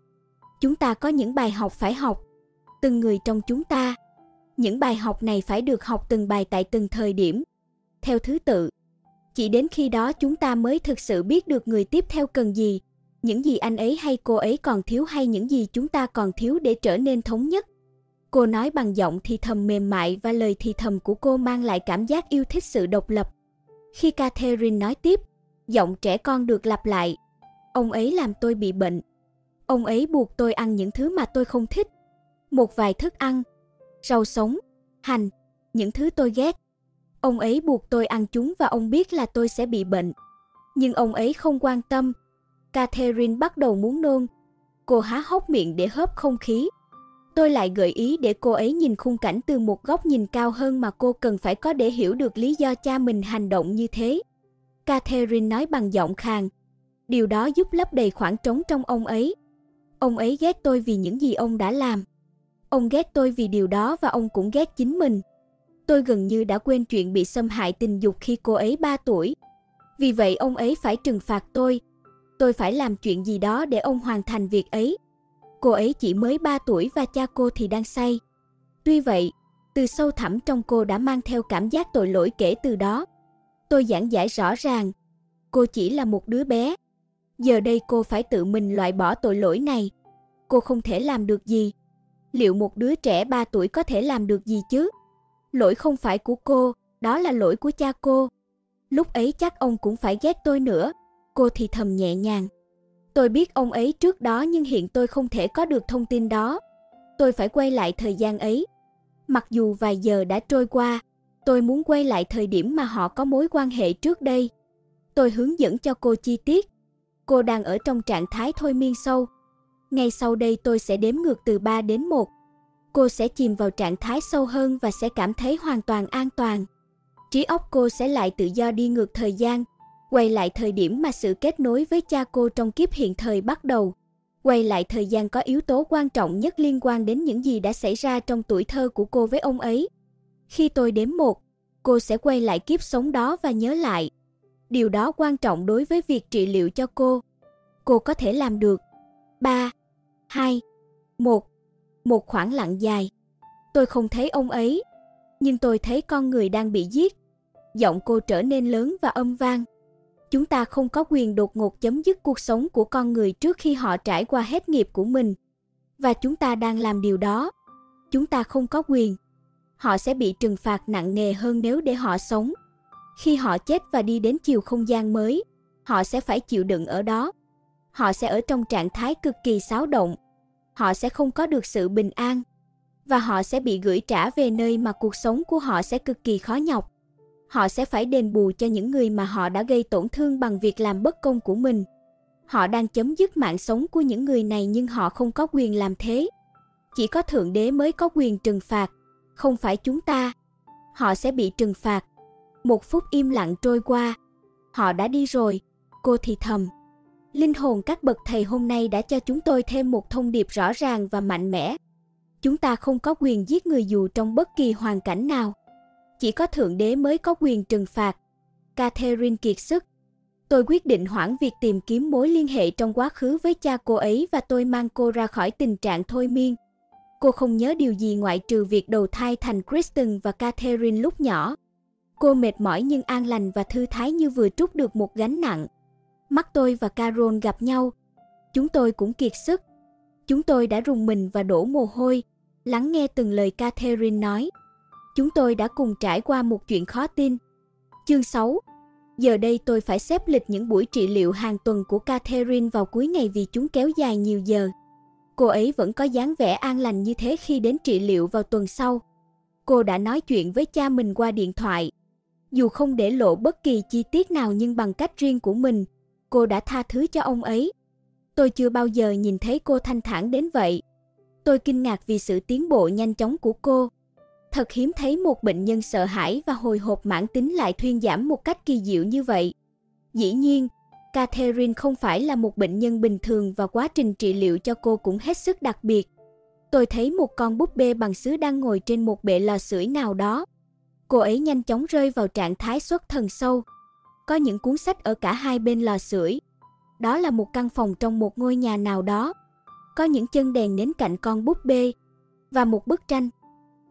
Chúng ta có những bài học phải học, từng người trong chúng ta. Những bài học này phải được học từng bài tại từng thời điểm, theo thứ tự. Chỉ đến khi đó chúng ta mới thực sự biết được người tiếp theo cần gì, những gì anh ấy hay cô ấy còn thiếu hay những gì chúng ta còn thiếu để trở nên thống nhất. Cô nói bằng giọng thì thầm mềm mại và lời thì thầm của cô mang lại cảm giác yêu thích sự độc lập. Khi Catherine nói tiếp, giọng trẻ con được lặp lại. Ông ấy làm tôi bị bệnh. Ông ấy buộc tôi ăn những thứ mà tôi không thích. Một vài thức ăn, rau sống, hành, những thứ tôi ghét. Ông ấy buộc tôi ăn chúng và ông biết là tôi sẽ bị bệnh. Nhưng ông ấy không quan tâm. Catherine bắt đầu muốn nôn. Cô há hốc miệng để hớp không khí. Tôi lại gợi ý để cô ấy nhìn khung cảnh từ một góc nhìn cao hơn mà cô cần phải có để hiểu được lý do cha mình hành động như thế. Catherine nói bằng giọng khàn. Điều đó giúp lấp đầy khoảng trống trong ông ấy. Ông ấy ghét tôi vì những gì ông đã làm. Ông ghét tôi vì điều đó và ông cũng ghét chính mình. Tôi gần như đã quên chuyện bị xâm hại tình dục khi cô ấy 3 tuổi. Vì vậy ông ấy phải trừng phạt tôi. Tôi phải làm chuyện gì đó để ông hoàn thành việc ấy. Cô ấy chỉ mới 3 tuổi và cha cô thì đang say. Tuy vậy, từ sâu thẳm trong cô đã mang theo cảm giác tội lỗi kể từ đó. Tôi giảng giải rõ ràng, cô chỉ là một đứa bé. Giờ đây cô phải tự mình loại bỏ tội lỗi này. Cô không thể làm được gì. Liệu một đứa trẻ 3 tuổi có thể làm được gì chứ? Lỗi không phải của cô, đó là lỗi của cha cô. Lúc ấy chắc ông cũng phải ghét tôi nữa. Cô thì thầm nhẹ nhàng. Tôi biết ông ấy trước đó nhưng hiện tôi không thể có được thông tin đó. Tôi phải quay lại thời gian ấy. Mặc dù vài giờ đã trôi qua, tôi muốn quay lại thời điểm mà họ có mối quan hệ trước đây. Tôi hướng dẫn cho cô chi tiết. Cô đang ở trong trạng thái thôi miên sâu. Ngay sau đây tôi sẽ đếm ngược từ 3 đến 1. Cô sẽ chìm vào trạng thái sâu hơn và sẽ cảm thấy hoàn toàn an toàn. Trí óc cô sẽ lại tự do đi ngược thời gian, quay lại thời điểm mà sự kết nối với cha cô trong kiếp hiện thời bắt đầu. Quay lại thời gian có yếu tố quan trọng nhất liên quan đến những gì đã xảy ra trong tuổi thơ của cô với ông ấy. Khi tôi đếm một, cô sẽ quay lại kiếp sống đó và nhớ lại. Điều đó quan trọng đối với việc trị liệu cho cô. Cô có thể làm được. 3, 2, 1. Một khoảng lặng dài. Tôi không thấy ông ấy, nhưng tôi thấy con người đang bị giết. Giọng cô trở nên lớn và âm vang. Chúng ta không có quyền đột ngột chấm dứt cuộc sống của con người trước khi họ trải qua hết nghiệp của mình. Và chúng ta đang làm điều đó. Chúng ta không có quyền. Họ sẽ bị trừng phạt nặng nề hơn nếu để họ sống. Khi họ chết và đi đến chiều không gian mới, họ sẽ phải chịu đựng ở đó. Họ sẽ ở trong trạng thái cực kỳ xáo động. Họ sẽ không có được sự bình an và họ sẽ bị gửi trả về nơi mà cuộc sống của họ sẽ cực kỳ khó nhọc. Họ sẽ phải đền bù cho những người mà họ đã gây tổn thương bằng việc làm bất công của mình. Họ đang chấm dứt mạng sống của những người này nhưng họ không có quyền làm thế. Chỉ có Thượng Đế mới có quyền trừng phạt, không phải chúng ta. Họ sẽ bị trừng phạt. Một phút im lặng trôi qua. Họ đã đi rồi, cô thì thầm. Linh hồn các bậc thầy hôm nay đã cho chúng tôi thêm một thông điệp rõ ràng và mạnh mẽ. Chúng ta không có quyền giết người dù trong bất kỳ hoàn cảnh nào. Chỉ có Thượng Đế mới có quyền trừng phạt. Catherine kiệt sức. Tôi quyết định hoãn việc tìm kiếm mối liên hệ trong quá khứ với cha cô ấy và tôi mang cô ra khỏi tình trạng thôi miên. Cô không nhớ điều gì ngoại trừ việc đầu thai thành Kristen và Catherine lúc nhỏ. Cô mệt mỏi nhưng an lành và thư thái như vừa trút được một gánh nặng. Mắt tôi và Carol gặp nhau. Chúng tôi cũng kiệt sức. Chúng tôi đã rùng mình và đổ mồ hôi, lắng nghe từng lời Catherine nói. Chúng tôi đã cùng trải qua một chuyện khó tin. Chương 6 Giờ đây tôi phải xếp lịch những buổi trị liệu hàng tuần của Catherine vào cuối ngày vì chúng kéo dài nhiều giờ. Cô ấy vẫn có dáng vẻ an lành như thế khi đến trị liệu vào tuần sau. Cô đã nói chuyện với cha mình qua điện thoại. Dù không để lộ bất kỳ chi tiết nào nhưng bằng cách riêng của mình, cô đã tha thứ cho ông ấy. Tôi chưa bao giờ nhìn thấy cô thanh thản đến vậy. Tôi kinh ngạc vì sự tiến bộ nhanh chóng của cô. Thật hiếm thấy một bệnh nhân sợ hãi và hồi hộp mãn tính lại thuyên giảm một cách kỳ diệu như vậy. Dĩ nhiên, Catherine không phải là một bệnh nhân bình thường và quá trình trị liệu cho cô cũng hết sức đặc biệt. Tôi thấy một con búp bê bằng sứ đang ngồi trên một bệ lò sưởi nào đó. Cô ấy nhanh chóng rơi vào trạng thái xuất thần sâu. Có những cuốn sách ở cả hai bên lò sưởi. Đó là một căn phòng trong một ngôi nhà nào đó. Có những chân đèn đến cạnh con búp bê và một bức tranh.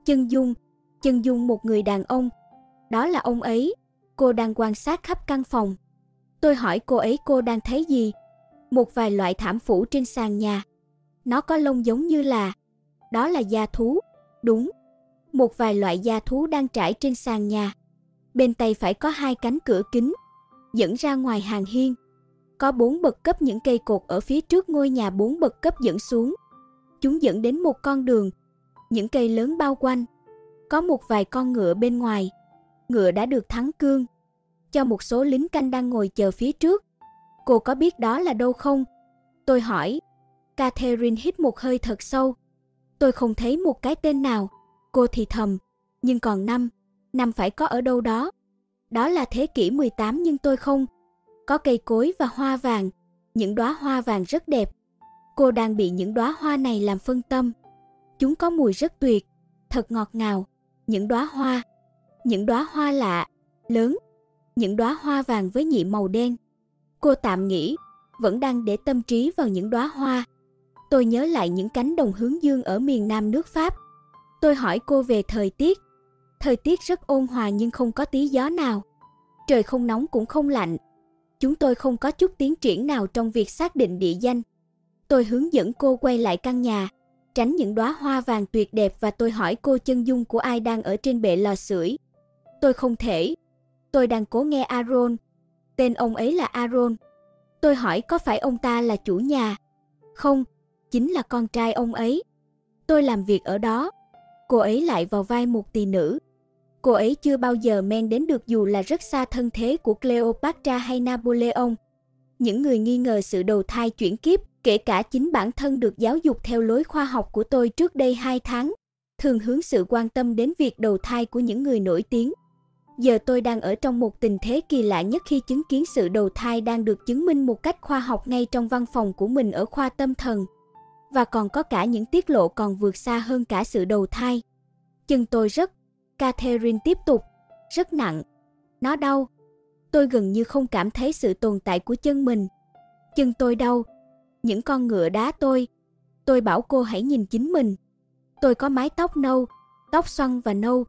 Chân dung, chân dung một người đàn ông. Đó là ông ấy. Cô đang quan sát khắp căn phòng. Tôi hỏi cô ấy cô đang thấy gì? Một vài loại thảm phủ trên sàn nhà. Nó có lông giống như là... Đó là da thú. Đúng. Một vài loại da thú đang trải trên sàn nhà. Bên tay phải có hai cánh cửa kính, dẫn ra ngoài hàng hiên. Có bốn bậc cấp những cây cột ở phía trước ngôi nhà bốn bậc cấp dẫn xuống. Chúng dẫn đến một con đường, những cây lớn bao quanh. Có một vài con ngựa bên ngoài. Ngựa đã được thắng cương. Cho một số lính canh đang ngồi chờ phía trước. Cô có biết đó là đâu không? Tôi hỏi. Catherine hít một hơi thật sâu. Tôi không thấy một cái tên nào. Cô thì thầm. Nhưng còn năm. Năm phải có ở đâu đó. Đó là thế kỷ 18 nhưng tôi không. Có cây cối và hoa vàng. Những đóa hoa vàng rất đẹp. Cô đang bị những đóa hoa này làm phân tâm. Chúng có mùi rất tuyệt, thật ngọt ngào. Những đóa hoa, những đóa hoa lạ, lớn, những đóa hoa vàng với nhị màu đen. Cô tạm nghĩ, vẫn đang để tâm trí vào những đóa hoa. Tôi nhớ lại những cánh đồng hướng dương ở miền nam nước Pháp. Tôi hỏi cô về thời tiết. Thời tiết rất ôn hòa nhưng không có tí gió nào. Trời không nóng cũng không lạnh. Chúng tôi không có chút tiến triển nào trong việc xác định địa danh. Tôi hướng dẫn cô quay lại căn nhà, tránh những đóa hoa vàng tuyệt đẹp và tôi hỏi cô chân dung của ai đang ở trên bệ lò sưởi. Tôi không thể. Tôi đang cố nghe Aaron. Tên ông ấy là Aaron. Tôi hỏi có phải ông ta là chủ nhà? Không, chính là con trai ông ấy. Tôi làm việc ở đó. Cô ấy lại vào vai một tỷ nữ. Cô ấy chưa bao giờ men đến được dù là rất xa thân thế của Cleopatra hay Napoleon. Những người nghi ngờ sự đầu thai chuyển kiếp, kể cả chính bản thân được giáo dục theo lối khoa học của tôi trước đây 2 tháng, thường hướng sự quan tâm đến việc đầu thai của những người nổi tiếng. Giờ tôi đang ở trong một tình thế kỳ lạ nhất khi chứng kiến sự đầu thai đang được chứng minh một cách khoa học ngay trong văn phòng của mình ở khoa tâm thần. Và còn có cả những tiết lộ còn vượt xa hơn cả sự đầu thai. Chân tôi rất, Catherine tiếp tục, rất nặng. Nó đau. Tôi gần như không cảm thấy sự tồn tại của chân mình. Chân tôi đau. Những con ngựa đá tôi. Tôi bảo cô hãy nhìn chính mình. Tôi có mái tóc nâu, tóc xoăn và nâu.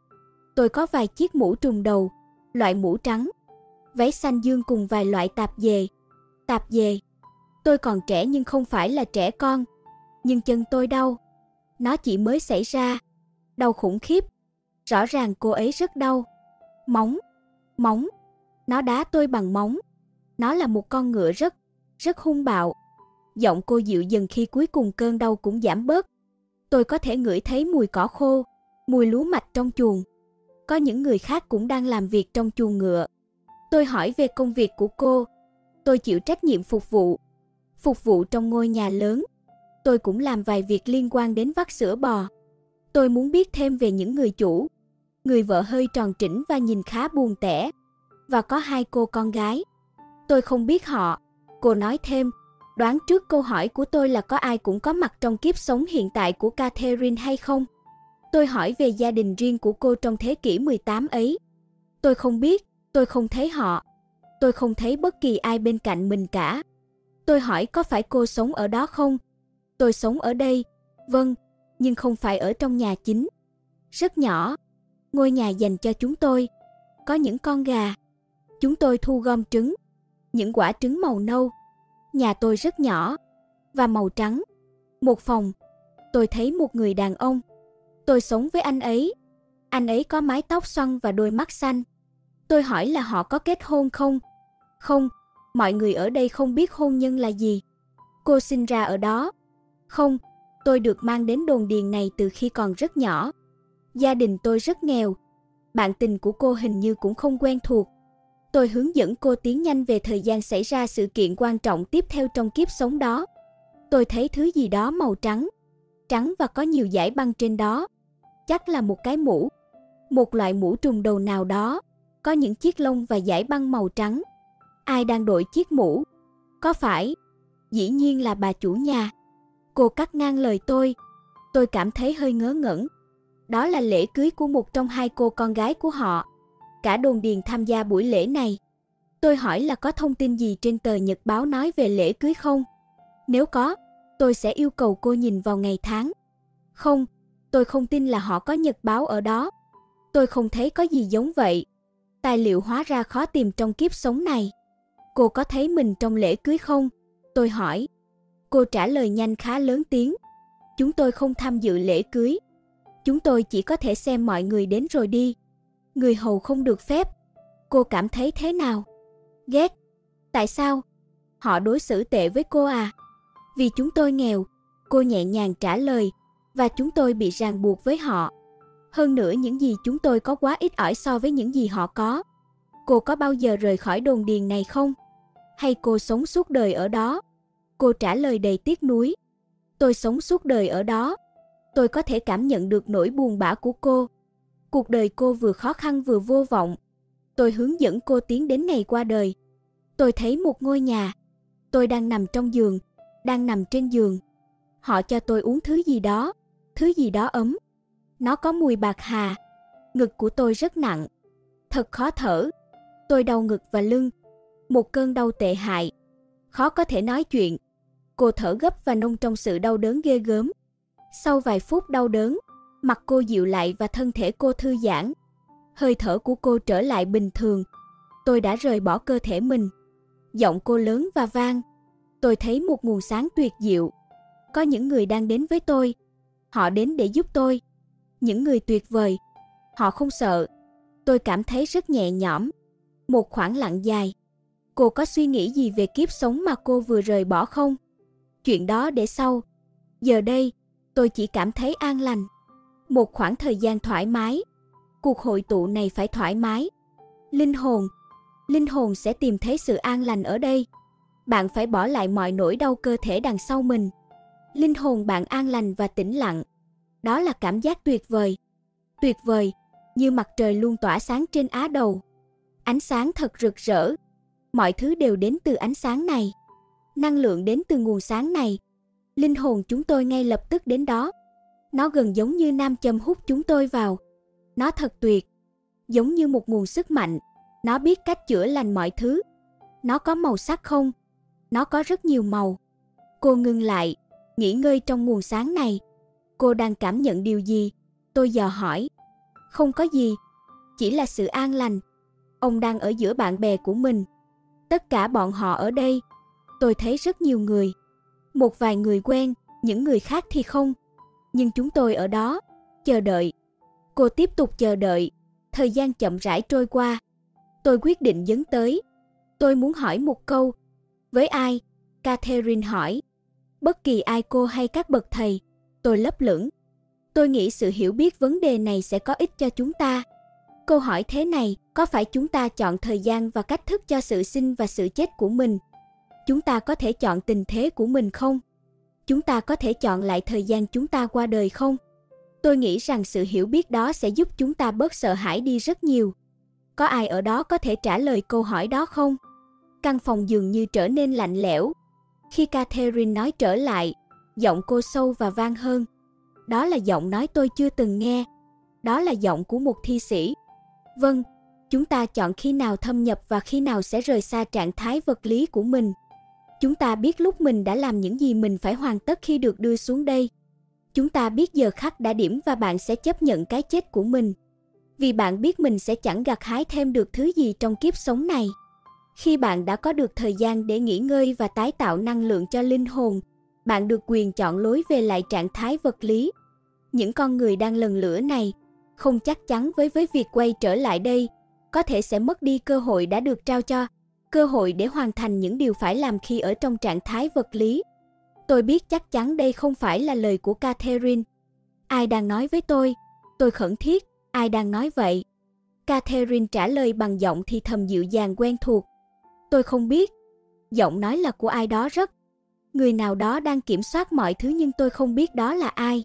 Tôi có vài chiếc mũ trùng đầu, loại mũ trắng, váy xanh dương cùng vài loại tạp dề. Tạp dề. Tôi còn trẻ nhưng không phải là trẻ con. Nhưng chân tôi đau. Nó chỉ mới xảy ra. Đau khủng khiếp. Rõ ràng cô ấy rất đau. Móng. Móng. Nó đá tôi bằng móng. Nó là một con ngựa rất, rất hung bạo. Giọng cô dịu dần khi cuối cùng cơn đau cũng giảm bớt. Tôi có thể ngửi thấy mùi cỏ khô, mùi lúa mạch trong chuồng. Có những người khác cũng đang làm việc trong chuồng ngựa. Tôi hỏi về công việc của cô. Tôi chịu trách nhiệm phục vụ. Phục vụ trong ngôi nhà lớn. Tôi cũng làm vài việc liên quan đến vắt sữa bò. Tôi muốn biết thêm về những người chủ. Người vợ hơi tròn trĩnh và nhìn khá buồn tẻ. Và có hai cô con gái. Tôi không biết họ. Cô nói thêm, đoán trước câu hỏi của tôi là có ai cũng có mặt trong kiếp sống hiện tại của Catherine hay không? Tôi hỏi về gia đình riêng của cô trong thế kỷ 18 ấy. Tôi không biết, tôi không thấy họ. Tôi không thấy bất kỳ ai bên cạnh mình cả. Tôi hỏi có phải cô sống ở đó không? Tôi sống ở đây. Vâng, nhưng không phải ở trong nhà chính. Rất nhỏ. Ngôi nhà dành cho chúng tôi. Có những con gà. Chúng tôi thu gom trứng. Những quả trứng màu nâu. Nhà tôi rất nhỏ. Và màu trắng. Một phòng. Tôi thấy một người đàn ông. Tôi sống với anh ấy. Anh ấy có mái tóc xoăn và đôi mắt xanh. Tôi hỏi là họ có kết hôn không? Không, mọi người ở đây không biết hôn nhân là gì. Cô sinh ra ở đó. Không, tôi được mang đến đồn điền này từ khi còn rất nhỏ. Gia đình tôi rất nghèo. Bạn tình của cô hình như cũng không quen thuộc. Tôi hướng dẫn cô tiến nhanh về thời gian xảy ra sự kiện quan trọng tiếp theo trong kiếp sống đó. Tôi thấy thứ gì đó màu trắng, trắng và có nhiều dải băng trên đó. Chắc là một cái mũ, một loại mũ trùng đầu nào đó, có những chiếc lông và dải băng màu trắng. Ai đang đội chiếc mũ? Có phải? Dĩ nhiên là bà chủ nhà. Cô cắt ngang lời tôi. Tôi cảm thấy hơi ngớ ngẩn. Đó là lễ cưới của một trong hai cô con gái của họ. Cả đồn điền tham gia buổi lễ này. Tôi hỏi là có thông tin gì trên tờ nhật báo nói về lễ cưới không? Nếu có, tôi sẽ yêu cầu cô nhìn vào ngày tháng. Không, tôi không tin là họ có nhật báo ở đó. Tôi không thấy có gì giống vậy. Tài liệu hóa ra khó tìm trong kiếp sống này. Cô có thấy mình trong lễ cưới không? Tôi hỏi. Cô trả lời nhanh khá lớn tiếng. Chúng tôi không tham dự lễ cưới. Chúng tôi chỉ có thể xem mọi người đến rồi đi. Người hầu không được phép. Cô cảm thấy thế nào? Ghét. Tại sao? Họ đối xử tệ với cô à? Vì chúng tôi nghèo, cô nhẹ nhàng trả lời, và chúng tôi bị ràng buộc với họ. Hơn nữa những gì chúng tôi có quá ít ỏi so với những gì họ có. Cô có bao giờ rời khỏi đồn điền này không? Hay cô sống suốt đời ở đó? Cô trả lời đầy tiếc nuối. Tôi sống suốt đời ở đó. Tôi có thể cảm nhận được nỗi buồn bã của cô. Cuộc đời cô vừa khó khăn vừa vô vọng. Tôi hướng dẫn cô tiến đến ngày qua đời. Tôi thấy một ngôi nhà. Tôi đang nằm trong giường, đang nằm trên giường. Họ cho tôi uống thứ gì đó, thứ gì đó ấm. Nó có mùi bạc hà. Ngực của tôi rất nặng. Thật khó thở. Tôi đau ngực và lưng. Một cơn đau tệ hại. Khó có thể nói chuyện. Cô thở gấp và nông trong sự đau đớn ghê gớm. Sau vài phút đau đớn, mặt cô dịu lại và thân thể cô thư giãn. Hơi thở của cô trở lại bình thường. Tôi đã rời bỏ cơ thể mình. Giọng cô lớn và vang. Tôi thấy một nguồn sáng tuyệt diệu. Có những người đang đến với tôi. Họ đến để giúp tôi. Những người tuyệt vời. Họ không sợ. Tôi cảm thấy rất nhẹ nhõm. Một khoảng lặng dài. Cô có suy nghĩ gì về kiếp sống mà cô vừa rời bỏ không? Chuyện đó để sau. Giờ đây, tôi chỉ cảm thấy an lành. Một khoảng thời gian thoải mái. Cuộc hội tụ này phải thoải mái. Linh hồn. Linh hồn sẽ tìm thấy sự an lành ở đây. Bạn phải bỏ lại mọi nỗi đau cơ thể đằng sau mình. Linh hồn bạn an lành và tĩnh lặng. Đó là cảm giác tuyệt vời. Tuyệt vời, như mặt trời luôn tỏa sáng trên á đầu. Ánh sáng thật rực rỡ. Mọi thứ đều đến từ ánh sáng này. Năng lượng đến từ nguồn sáng này. Linh hồn chúng tôi ngay lập tức đến đó. Nó gần giống như nam châm hút chúng tôi vào. Nó thật tuyệt. Giống như một nguồn sức mạnh. Nó biết cách chữa lành mọi thứ. Nó có màu sắc không? Nó có rất nhiều màu. Cô ngừng lại, nghỉ ngơi trong nguồn sáng này. Cô đang cảm nhận điều gì? Tôi dò hỏi. Không có gì, chỉ là sự an lành. Ông đang ở giữa bạn bè của mình. Tất cả bọn họ ở đây. Tôi thấy rất nhiều người. Một vài người quen, những người khác thì không. Nhưng chúng tôi ở đó, chờ đợi. Cô tiếp tục chờ đợi. Thời gian chậm rãi trôi qua. Tôi quyết định dấn tới. Tôi muốn hỏi một câu. Với ai? Catherine hỏi. Bất kỳ ai cô hay các bậc thầy. Tôi lấp lửng. Tôi nghĩ sự hiểu biết vấn đề này sẽ có ích cho chúng ta. Câu hỏi thế này, có phải chúng ta chọn thời gian và cách thức cho sự sinh và sự chết của mình? Chúng ta có thể chọn tình thế của mình không? Chúng ta có thể chọn lại thời gian chúng ta qua đời không? Tôi nghĩ rằng sự hiểu biết đó sẽ giúp chúng ta bớt sợ hãi đi rất nhiều. Có ai ở đó có thể trả lời câu hỏi đó không? Căn phòng dường như trở nên lạnh lẽo. Khi Catherine nói trở lại, giọng cô sâu và vang hơn. Đó là giọng nói tôi chưa từng nghe. Đó là giọng của một thi sĩ. Vâng, chúng ta chọn khi nào thâm nhập và khi nào sẽ rời xa trạng thái vật lý của mình. Chúng ta biết lúc mình đã làm những gì mình phải hoàn tất khi được đưa xuống đây. Chúng ta biết giờ khắc đã điểm và bạn sẽ chấp nhận cái chết của mình. Vì bạn biết mình sẽ chẳng gặt hái thêm được thứ gì trong kiếp sống này. Khi bạn đã có được thời gian để nghỉ ngơi và tái tạo năng lượng cho linh hồn, bạn được quyền chọn lối về lại trạng thái vật lý. Những con người đang lần lửa này không chắc chắn với với việc quay trở lại đây, có thể sẽ mất đi cơ hội đã được trao cho, cơ hội để hoàn thành những điều phải làm khi ở trong trạng thái vật lý. Tôi biết chắc chắn đây không phải là lời của Catherine. Ai đang nói với tôi? Tôi khẩn thiết, ai đang nói vậy? Catherine trả lời bằng giọng thì thầm dịu dàng quen thuộc. Tôi không biết. Giọng nói là của ai đó rất. Người nào đó đang kiểm soát mọi thứ nhưng tôi không biết đó là ai.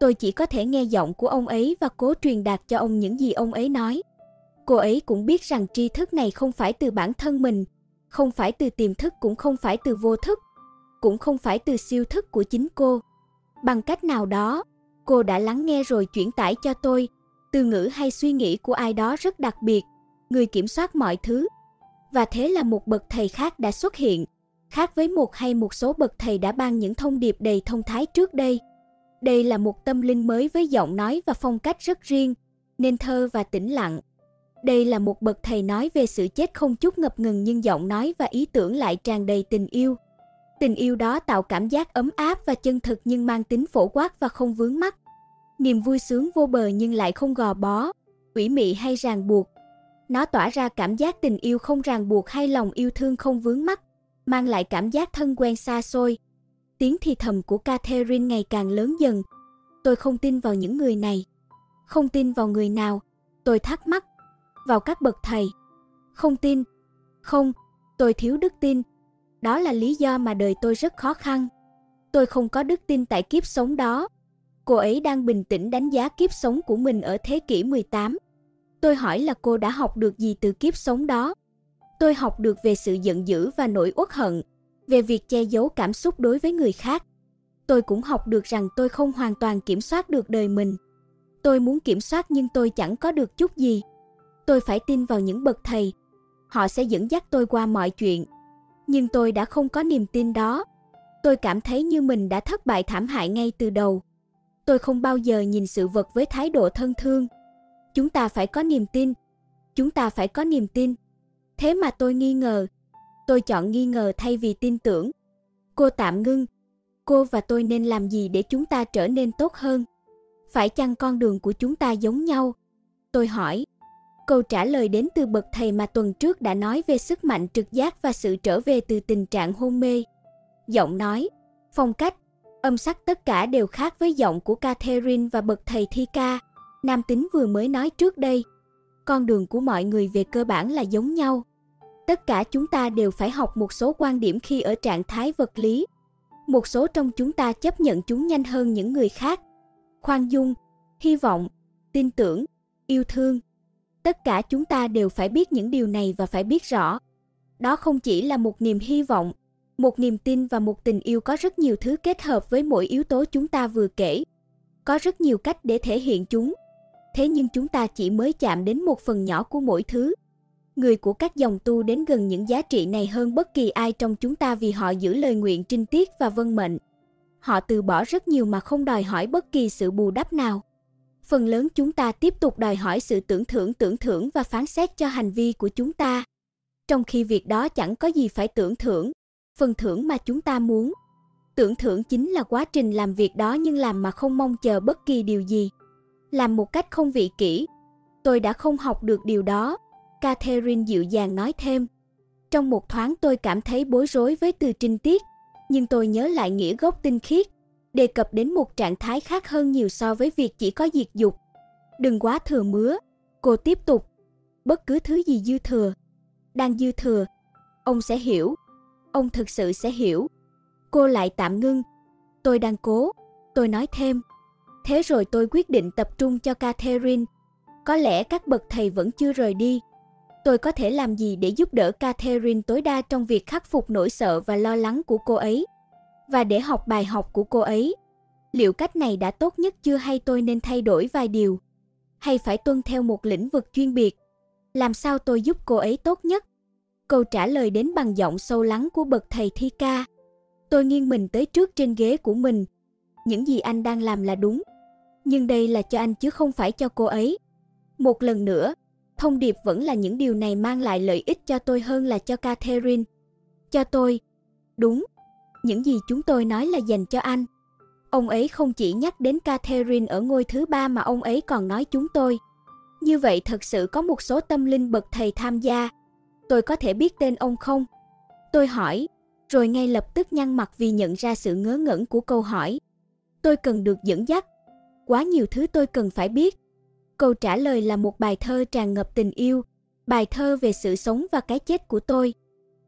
Tôi chỉ có thể nghe giọng của ông ấy và cố truyền đạt cho ông những gì ông ấy nói. Cô ấy cũng biết rằng tri thức này không phải từ bản thân mình, không phải từ tiềm thức cũng không phải từ vô thức, cũng không phải từ siêu thức của chính cô. Bằng cách nào đó, cô đã lắng nghe rồi chuyển tải cho tôi từ ngữ hay suy nghĩ của ai đó rất đặc biệt, người kiểm soát mọi thứ. Và thế là một bậc thầy khác đã xuất hiện, khác với một hay một số bậc thầy đã ban những thông điệp đầy thông thái trước đây. Đây là một tâm linh mới với giọng nói và phong cách rất riêng, nên thơ và tĩnh lặng. Đây là một bậc thầy nói về sự chết không chút ngập ngừng nhưng giọng nói và ý tưởng lại tràn đầy tình yêu. Tình yêu đó tạo cảm giác ấm áp và chân thực nhưng mang tính phổ quát và không vướng mắt. Niềm vui sướng vô bờ nhưng lại không gò bó, ủy mị hay ràng buộc. Nó tỏa ra cảm giác tình yêu không ràng buộc hay lòng yêu thương không vướng mắt, mang lại cảm giác thân quen xa xôi, Tiếng thì thầm của Catherine ngày càng lớn dần. Tôi không tin vào những người này. Không tin vào người nào? Tôi thắc mắc. Vào các bậc thầy. Không tin. Không, tôi thiếu đức tin. Đó là lý do mà đời tôi rất khó khăn. Tôi không có đức tin tại kiếp sống đó. Cô ấy đang bình tĩnh đánh giá kiếp sống của mình ở thế kỷ 18. Tôi hỏi là cô đã học được gì từ kiếp sống đó. Tôi học được về sự giận dữ và nỗi uất hận, về việc che giấu cảm xúc đối với người khác. Tôi cũng học được rằng tôi không hoàn toàn kiểm soát được đời mình. Tôi muốn kiểm soát nhưng tôi chẳng có được chút gì. Tôi phải tin vào những bậc thầy. Họ sẽ dẫn dắt tôi qua mọi chuyện. Nhưng tôi đã không có niềm tin đó. Tôi cảm thấy như mình đã thất bại thảm hại ngay từ đầu. Tôi không bao giờ nhìn sự vật với thái độ thân thương. Chúng ta phải có niềm tin. Chúng ta phải có niềm tin. Thế mà tôi nghi ngờ, Tôi chọn nghi ngờ thay vì tin tưởng. Cô tạm ngưng. Cô và tôi nên làm gì để chúng ta trở nên tốt hơn? Phải chăng con đường của chúng ta giống nhau? Tôi hỏi. Câu trả lời đến từ bậc thầy mà tuần trước đã nói về sức mạnh trực giác và sự trở về từ tình trạng hôn mê. Giọng nói, phong cách, âm sắc tất cả đều khác với giọng của Catherine và bậc thầy thi ca. Nam tính vừa mới nói trước đây. Con đường của mọi người về cơ bản là giống nhau. Tất cả chúng ta đều phải học một số quan điểm khi ở trạng thái vật lý. Một số trong chúng ta chấp nhận chúng nhanh hơn những người khác. Khoan dung, hy vọng, tin tưởng, yêu thương. Tất cả chúng ta đều phải biết những điều này và phải biết rõ. Đó không chỉ là một niềm hy vọng, một niềm tin và một tình yêu có rất nhiều thứ kết hợp với mỗi yếu tố chúng ta vừa kể. Có rất nhiều cách để thể hiện chúng. Thế nhưng chúng ta chỉ mới chạm đến một phần nhỏ của mỗi thứ. Người của các dòng tu đến gần những giá trị này hơn bất kỳ ai trong chúng ta vì họ giữ lời nguyện trinh tiết và vân mệnh. Họ từ bỏ rất nhiều mà không đòi hỏi bất kỳ sự bù đắp nào. Phần lớn chúng ta tiếp tục đòi hỏi sự tưởng thưởng tưởng thưởng và phán xét cho hành vi của chúng ta. Trong khi việc đó chẳng có gì phải tưởng thưởng, phần thưởng mà chúng ta muốn. Tưởng thưởng chính là quá trình làm việc đó nhưng làm mà không mong chờ bất kỳ điều gì. Làm một cách không vị kỷ. Tôi đã không học được điều đó, Catherine dịu dàng nói thêm. Trong một thoáng tôi cảm thấy bối rối với từ trinh tiết, nhưng tôi nhớ lại nghĩa gốc tinh khiết, đề cập đến một trạng thái khác hơn nhiều so với việc chỉ có diệt dục. Đừng quá thừa mứa, cô tiếp tục. Bất cứ thứ gì dư thừa, đang dư thừa, ông sẽ hiểu, ông thực sự sẽ hiểu. Cô lại tạm ngưng. Tôi đang cố, tôi nói thêm. Thế rồi tôi quyết định tập trung cho Catherine. Có lẽ các bậc thầy vẫn chưa rời đi. Tôi có thể làm gì để giúp đỡ Catherine tối đa trong việc khắc phục nỗi sợ và lo lắng của cô ấy? Và để học bài học của cô ấy, liệu cách này đã tốt nhất chưa hay tôi nên thay đổi vài điều? Hay phải tuân theo một lĩnh vực chuyên biệt? Làm sao tôi giúp cô ấy tốt nhất? Câu trả lời đến bằng giọng sâu lắng của bậc thầy thi ca. Tôi nghiêng mình tới trước trên ghế của mình. Những gì anh đang làm là đúng. Nhưng đây là cho anh chứ không phải cho cô ấy. Một lần nữa, thông điệp vẫn là những điều này mang lại lợi ích cho tôi hơn là cho Catherine. Cho tôi. Đúng. Những gì chúng tôi nói là dành cho anh. Ông ấy không chỉ nhắc đến Catherine ở ngôi thứ ba mà ông ấy còn nói chúng tôi. Như vậy thật sự có một số tâm linh bậc thầy tham gia. Tôi có thể biết tên ông không? Tôi hỏi, rồi ngay lập tức nhăn mặt vì nhận ra sự ngớ ngẩn của câu hỏi. Tôi cần được dẫn dắt. Quá nhiều thứ tôi cần phải biết. Câu trả lời là một bài thơ tràn ngập tình yêu, bài thơ về sự sống và cái chết của tôi.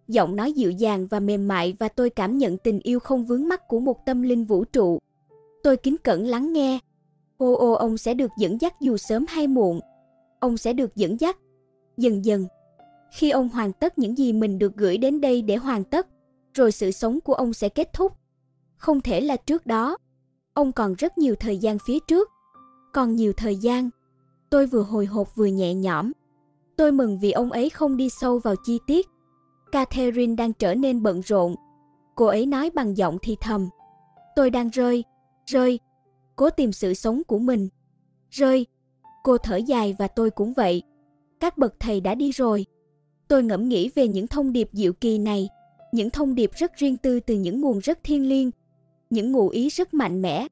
Giọng nói dịu dàng và mềm mại và tôi cảm nhận tình yêu không vướng mắc của một tâm linh vũ trụ. Tôi kính cẩn lắng nghe. Ô ô ông sẽ được dẫn dắt dù sớm hay muộn. Ông sẽ được dẫn dắt. Dần dần. Khi ông hoàn tất những gì mình được gửi đến đây để hoàn tất, rồi sự sống của ông sẽ kết thúc. Không thể là trước đó. Ông còn rất nhiều thời gian phía trước. Còn nhiều thời gian. Tôi vừa hồi hộp vừa nhẹ nhõm. Tôi mừng vì ông ấy không đi sâu vào chi tiết. Catherine đang trở nên bận rộn. Cô ấy nói bằng giọng thì thầm. Tôi đang rơi, rơi, cố tìm sự sống của mình. Rơi, cô thở dài và tôi cũng vậy. Các bậc thầy đã đi rồi. Tôi ngẫm nghĩ về những thông điệp diệu kỳ này, những thông điệp rất riêng tư từ những nguồn rất thiêng liêng, những ngụ ý rất mạnh mẽ.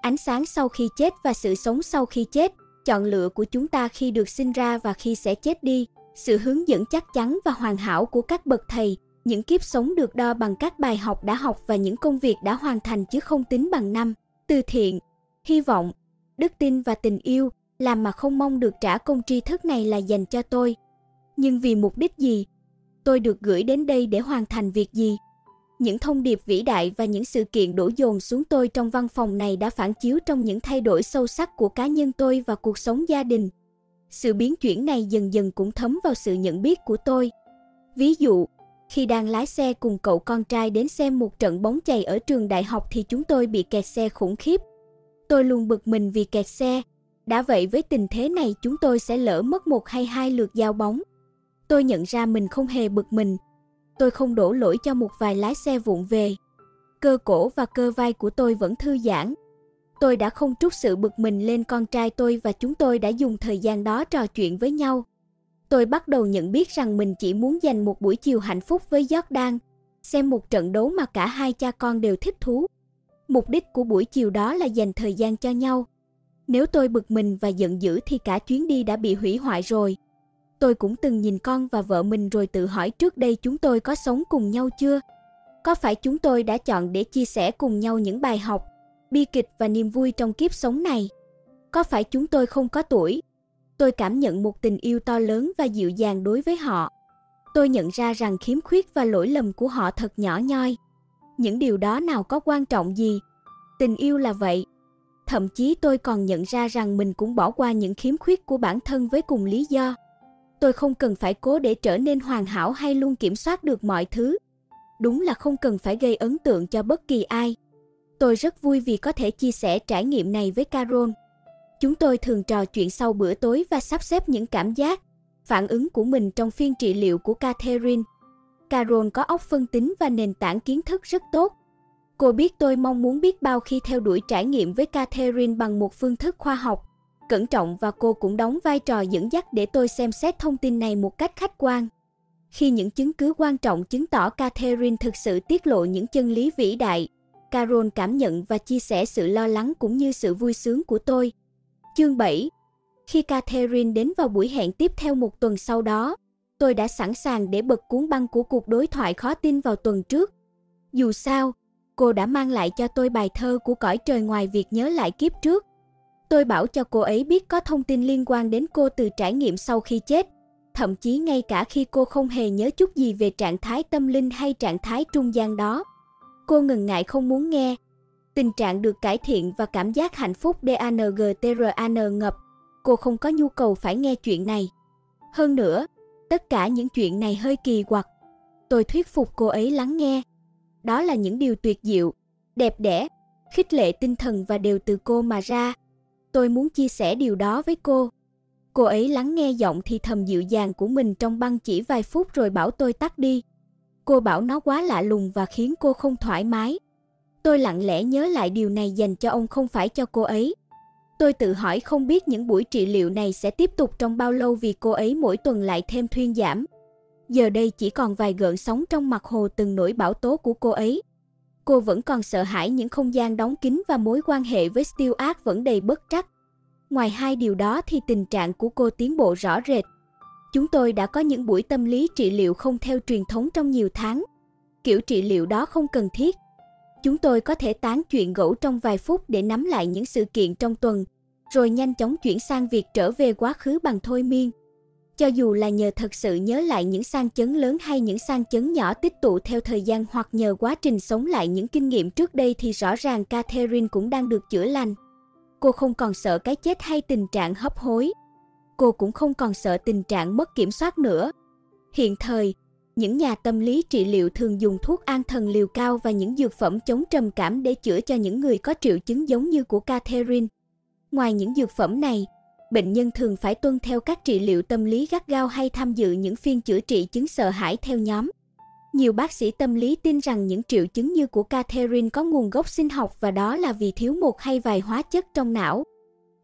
Ánh sáng sau khi chết và sự sống sau khi chết chọn lựa của chúng ta khi được sinh ra và khi sẽ chết đi, sự hướng dẫn chắc chắn và hoàn hảo của các bậc thầy, những kiếp sống được đo bằng các bài học đã học và những công việc đã hoàn thành chứ không tính bằng năm, từ thiện, hy vọng, đức tin và tình yêu, làm mà không mong được trả công tri thức này là dành cho tôi. Nhưng vì mục đích gì? Tôi được gửi đến đây để hoàn thành việc gì? Những thông điệp vĩ đại và những sự kiện đổ dồn xuống tôi trong văn phòng này đã phản chiếu trong những thay đổi sâu sắc của cá nhân tôi và cuộc sống gia đình. Sự biến chuyển này dần dần cũng thấm vào sự nhận biết của tôi. Ví dụ, khi đang lái xe cùng cậu con trai đến xem một trận bóng chày ở trường đại học thì chúng tôi bị kẹt xe khủng khiếp. Tôi luôn bực mình vì kẹt xe. Đã vậy với tình thế này chúng tôi sẽ lỡ mất một hay hai lượt giao bóng. Tôi nhận ra mình không hề bực mình tôi không đổ lỗi cho một vài lái xe vụng về. Cơ cổ và cơ vai của tôi vẫn thư giãn. Tôi đã không trút sự bực mình lên con trai tôi và chúng tôi đã dùng thời gian đó trò chuyện với nhau. Tôi bắt đầu nhận biết rằng mình chỉ muốn dành một buổi chiều hạnh phúc với Jordan, xem một trận đấu mà cả hai cha con đều thích thú. Mục đích của buổi chiều đó là dành thời gian cho nhau. Nếu tôi bực mình và giận dữ thì cả chuyến đi đã bị hủy hoại rồi. Tôi cũng từng nhìn con và vợ mình rồi tự hỏi trước đây chúng tôi có sống cùng nhau chưa? Có phải chúng tôi đã chọn để chia sẻ cùng nhau những bài học, bi kịch và niềm vui trong kiếp sống này? Có phải chúng tôi không có tuổi? Tôi cảm nhận một tình yêu to lớn và dịu dàng đối với họ. Tôi nhận ra rằng khiếm khuyết và lỗi lầm của họ thật nhỏ nhoi. Những điều đó nào có quan trọng gì? Tình yêu là vậy. Thậm chí tôi còn nhận ra rằng mình cũng bỏ qua những khiếm khuyết của bản thân với cùng lý do. Tôi không cần phải cố để trở nên hoàn hảo hay luôn kiểm soát được mọi thứ. Đúng là không cần phải gây ấn tượng cho bất kỳ ai. Tôi rất vui vì có thể chia sẻ trải nghiệm này với Carol. Chúng tôi thường trò chuyện sau bữa tối và sắp xếp những cảm giác, phản ứng của mình trong phiên trị liệu của Catherine. Carol có óc phân tính và nền tảng kiến thức rất tốt. Cô biết tôi mong muốn biết bao khi theo đuổi trải nghiệm với Catherine bằng một phương thức khoa học, cẩn trọng và cô cũng đóng vai trò dẫn dắt để tôi xem xét thông tin này một cách khách quan. Khi những chứng cứ quan trọng chứng tỏ Catherine thực sự tiết lộ những chân lý vĩ đại, Carol cảm nhận và chia sẻ sự lo lắng cũng như sự vui sướng của tôi. Chương 7 Khi Catherine đến vào buổi hẹn tiếp theo một tuần sau đó, tôi đã sẵn sàng để bật cuốn băng của cuộc đối thoại khó tin vào tuần trước. Dù sao, cô đã mang lại cho tôi bài thơ của cõi trời ngoài việc nhớ lại kiếp trước. Tôi bảo cho cô ấy biết có thông tin liên quan đến cô từ trải nghiệm sau khi chết, thậm chí ngay cả khi cô không hề nhớ chút gì về trạng thái tâm linh hay trạng thái trung gian đó. Cô ngần ngại không muốn nghe. Tình trạng được cải thiện và cảm giác hạnh phúc DANGTRAN ngập. Cô không có nhu cầu phải nghe chuyện này. Hơn nữa, tất cả những chuyện này hơi kỳ quặc. Tôi thuyết phục cô ấy lắng nghe. Đó là những điều tuyệt diệu, đẹp đẽ, khích lệ tinh thần và đều từ cô mà ra. Tôi muốn chia sẻ điều đó với cô. Cô ấy lắng nghe giọng thì thầm dịu dàng của mình trong băng chỉ vài phút rồi bảo tôi tắt đi. Cô bảo nó quá lạ lùng và khiến cô không thoải mái. Tôi lặng lẽ nhớ lại điều này dành cho ông không phải cho cô ấy. Tôi tự hỏi không biết những buổi trị liệu này sẽ tiếp tục trong bao lâu vì cô ấy mỗi tuần lại thêm thuyên giảm. Giờ đây chỉ còn vài gợn sóng trong mặt hồ từng nỗi bão tố của cô ấy. Cô vẫn còn sợ hãi những không gian đóng kín và mối quan hệ với Stewart vẫn đầy bất trắc. Ngoài hai điều đó thì tình trạng của cô tiến bộ rõ rệt. Chúng tôi đã có những buổi tâm lý trị liệu không theo truyền thống trong nhiều tháng. Kiểu trị liệu đó không cần thiết. Chúng tôi có thể tán chuyện gẫu trong vài phút để nắm lại những sự kiện trong tuần, rồi nhanh chóng chuyển sang việc trở về quá khứ bằng thôi miên. Cho dù là nhờ thật sự nhớ lại những sang chấn lớn hay những sang chấn nhỏ tích tụ theo thời gian hoặc nhờ quá trình sống lại những kinh nghiệm trước đây thì rõ ràng Catherine cũng đang được chữa lành. Cô không còn sợ cái chết hay tình trạng hấp hối. Cô cũng không còn sợ tình trạng mất kiểm soát nữa. Hiện thời, những nhà tâm lý trị liệu thường dùng thuốc an thần liều cao và những dược phẩm chống trầm cảm để chữa cho những người có triệu chứng giống như của Catherine. Ngoài những dược phẩm này, bệnh nhân thường phải tuân theo các trị liệu tâm lý gắt gao hay tham dự những phiên chữa trị chứng sợ hãi theo nhóm. Nhiều bác sĩ tâm lý tin rằng những triệu chứng như của Catherine có nguồn gốc sinh học và đó là vì thiếu một hay vài hóa chất trong não.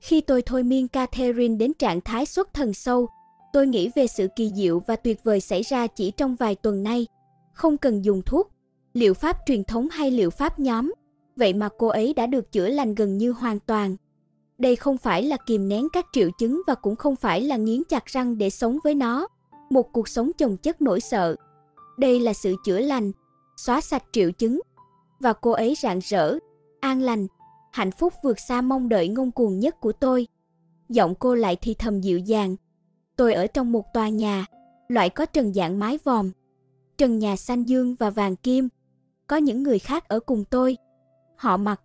Khi tôi thôi miên Catherine đến trạng thái xuất thần sâu, tôi nghĩ về sự kỳ diệu và tuyệt vời xảy ra chỉ trong vài tuần nay. Không cần dùng thuốc, liệu pháp truyền thống hay liệu pháp nhóm, vậy mà cô ấy đã được chữa lành gần như hoàn toàn. Đây không phải là kìm nén các triệu chứng và cũng không phải là nghiến chặt răng để sống với nó, một cuộc sống chồng chất nỗi sợ. Đây là sự chữa lành, xóa sạch triệu chứng. Và cô ấy rạng rỡ, an lành, hạnh phúc vượt xa mong đợi ngông cuồng nhất của tôi. Giọng cô lại thì thầm dịu dàng. Tôi ở trong một tòa nhà, loại có trần dạng mái vòm. Trần nhà xanh dương và vàng kim. Có những người khác ở cùng tôi. Họ mặc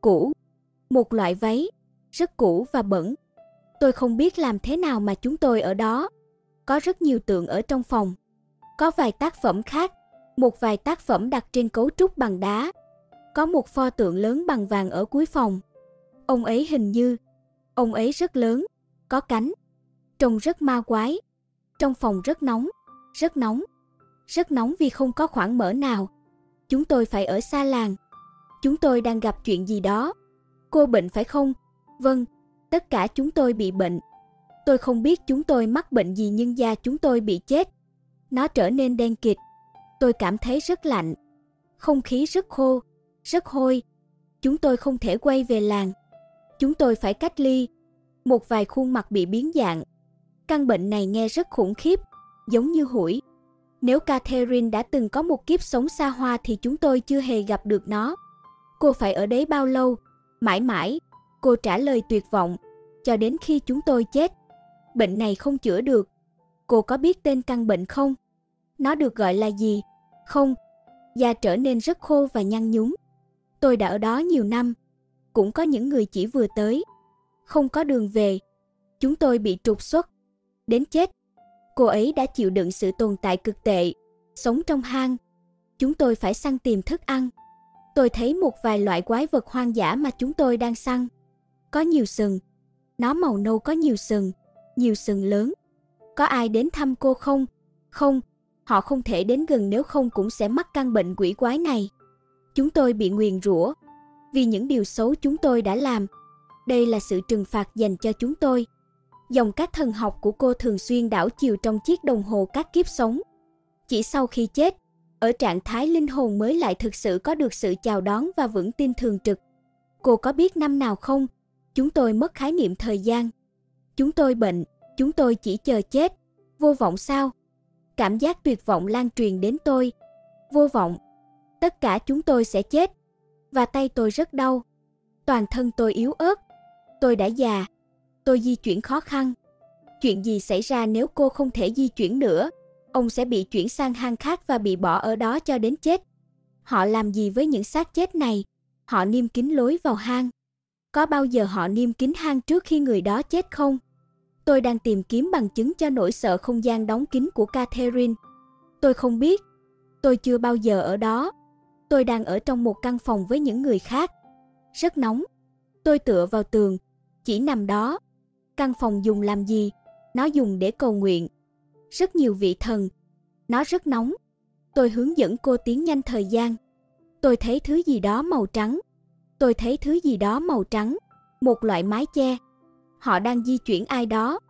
cũ, một loại váy rất cũ và bẩn. Tôi không biết làm thế nào mà chúng tôi ở đó. Có rất nhiều tượng ở trong phòng. Có vài tác phẩm khác, một vài tác phẩm đặt trên cấu trúc bằng đá. Có một pho tượng lớn bằng vàng ở cuối phòng. Ông ấy hình như, ông ấy rất lớn, có cánh, trông rất ma quái. Trong phòng rất nóng, rất nóng, rất nóng vì không có khoảng mở nào. Chúng tôi phải ở xa làng. Chúng tôi đang gặp chuyện gì đó. Cô bệnh phải không? Vâng, tất cả chúng tôi bị bệnh. Tôi không biết chúng tôi mắc bệnh gì nhưng da chúng tôi bị chết. Nó trở nên đen kịt. Tôi cảm thấy rất lạnh. Không khí rất khô, rất hôi. Chúng tôi không thể quay về làng. Chúng tôi phải cách ly. Một vài khuôn mặt bị biến dạng. Căn bệnh này nghe rất khủng khiếp, giống như hủi. Nếu Catherine đã từng có một kiếp sống xa hoa thì chúng tôi chưa hề gặp được nó. Cô phải ở đấy bao lâu? Mãi mãi. Cô trả lời tuyệt vọng. Cho đến khi chúng tôi chết. Bệnh này không chữa được. Cô có biết tên căn bệnh không? Nó được gọi là gì? Không. Da trở nên rất khô và nhăn nhúm. Tôi đã ở đó nhiều năm. Cũng có những người chỉ vừa tới. Không có đường về. Chúng tôi bị trục xuất. Đến chết. Cô ấy đã chịu đựng sự tồn tại cực tệ. Sống trong hang. Chúng tôi phải săn tìm thức ăn. Tôi thấy một vài loại quái vật hoang dã mà chúng tôi đang săn. Có nhiều sừng. Nó màu nâu có nhiều sừng. Nhiều sừng lớn. Có ai đến thăm cô không? Không. Họ không thể đến gần nếu không cũng sẽ mắc căn bệnh quỷ quái này. Chúng tôi bị nguyền rủa vì những điều xấu chúng tôi đã làm. Đây là sự trừng phạt dành cho chúng tôi. Dòng các thần học của cô thường xuyên đảo chiều trong chiếc đồng hồ các kiếp sống. Chỉ sau khi chết, ở trạng thái linh hồn mới lại thực sự có được sự chào đón và vững tin thường trực. Cô có biết năm nào không? Chúng tôi mất khái niệm thời gian. Chúng tôi bệnh, chúng tôi chỉ chờ chết. Vô vọng sao? Cảm giác tuyệt vọng lan truyền đến tôi. Vô vọng. Tất cả chúng tôi sẽ chết. Và tay tôi rất đau. Toàn thân tôi yếu ớt. Tôi đã già. Tôi di chuyển khó khăn. Chuyện gì xảy ra nếu cô không thể di chuyển nữa? Ông sẽ bị chuyển sang hang khác và bị bỏ ở đó cho đến chết. Họ làm gì với những xác chết này? Họ niêm kín lối vào hang. Có bao giờ họ niêm kín hang trước khi người đó chết không? Tôi đang tìm kiếm bằng chứng cho nỗi sợ không gian đóng kín của Catherine. Tôi không biết. Tôi chưa bao giờ ở đó. Tôi đang ở trong một căn phòng với những người khác. Rất nóng. Tôi tựa vào tường, chỉ nằm đó. Căn phòng dùng làm gì? Nó dùng để cầu nguyện. Rất nhiều vị thần. Nó rất nóng. Tôi hướng dẫn cô tiến nhanh thời gian. Tôi thấy thứ gì đó màu trắng. Tôi thấy thứ gì đó màu trắng. Một loại mái che. Họ đang di chuyển ai đó.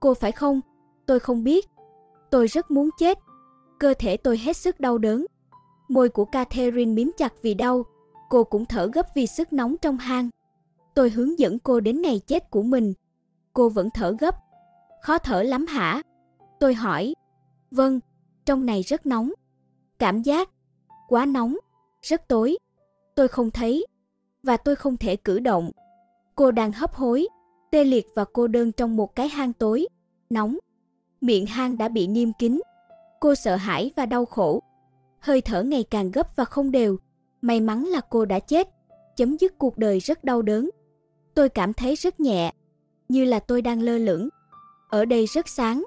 Cô phải không? Tôi không biết. Tôi rất muốn chết. Cơ thể tôi hết sức đau đớn. Môi của Catherine miếm chặt vì đau. Cô cũng thở gấp vì sức nóng trong hang. Tôi hướng dẫn cô đến ngày chết của mình. Cô vẫn thở gấp. Khó thở lắm hả? Tôi hỏi. Vâng, trong này rất nóng. Cảm giác. Quá nóng. Rất tối. Tôi không thấy. Và tôi không thể cử động. Cô đang hấp hối, tê liệt và cô đơn trong một cái hang tối, nóng. Miệng hang đã bị niêm kín. Cô sợ hãi và đau khổ. Hơi thở ngày càng gấp và không đều. May mắn là cô đã chết. Chấm dứt cuộc đời rất đau đớn. Tôi cảm thấy rất nhẹ, như là tôi đang lơ lửng. Ở đây rất sáng.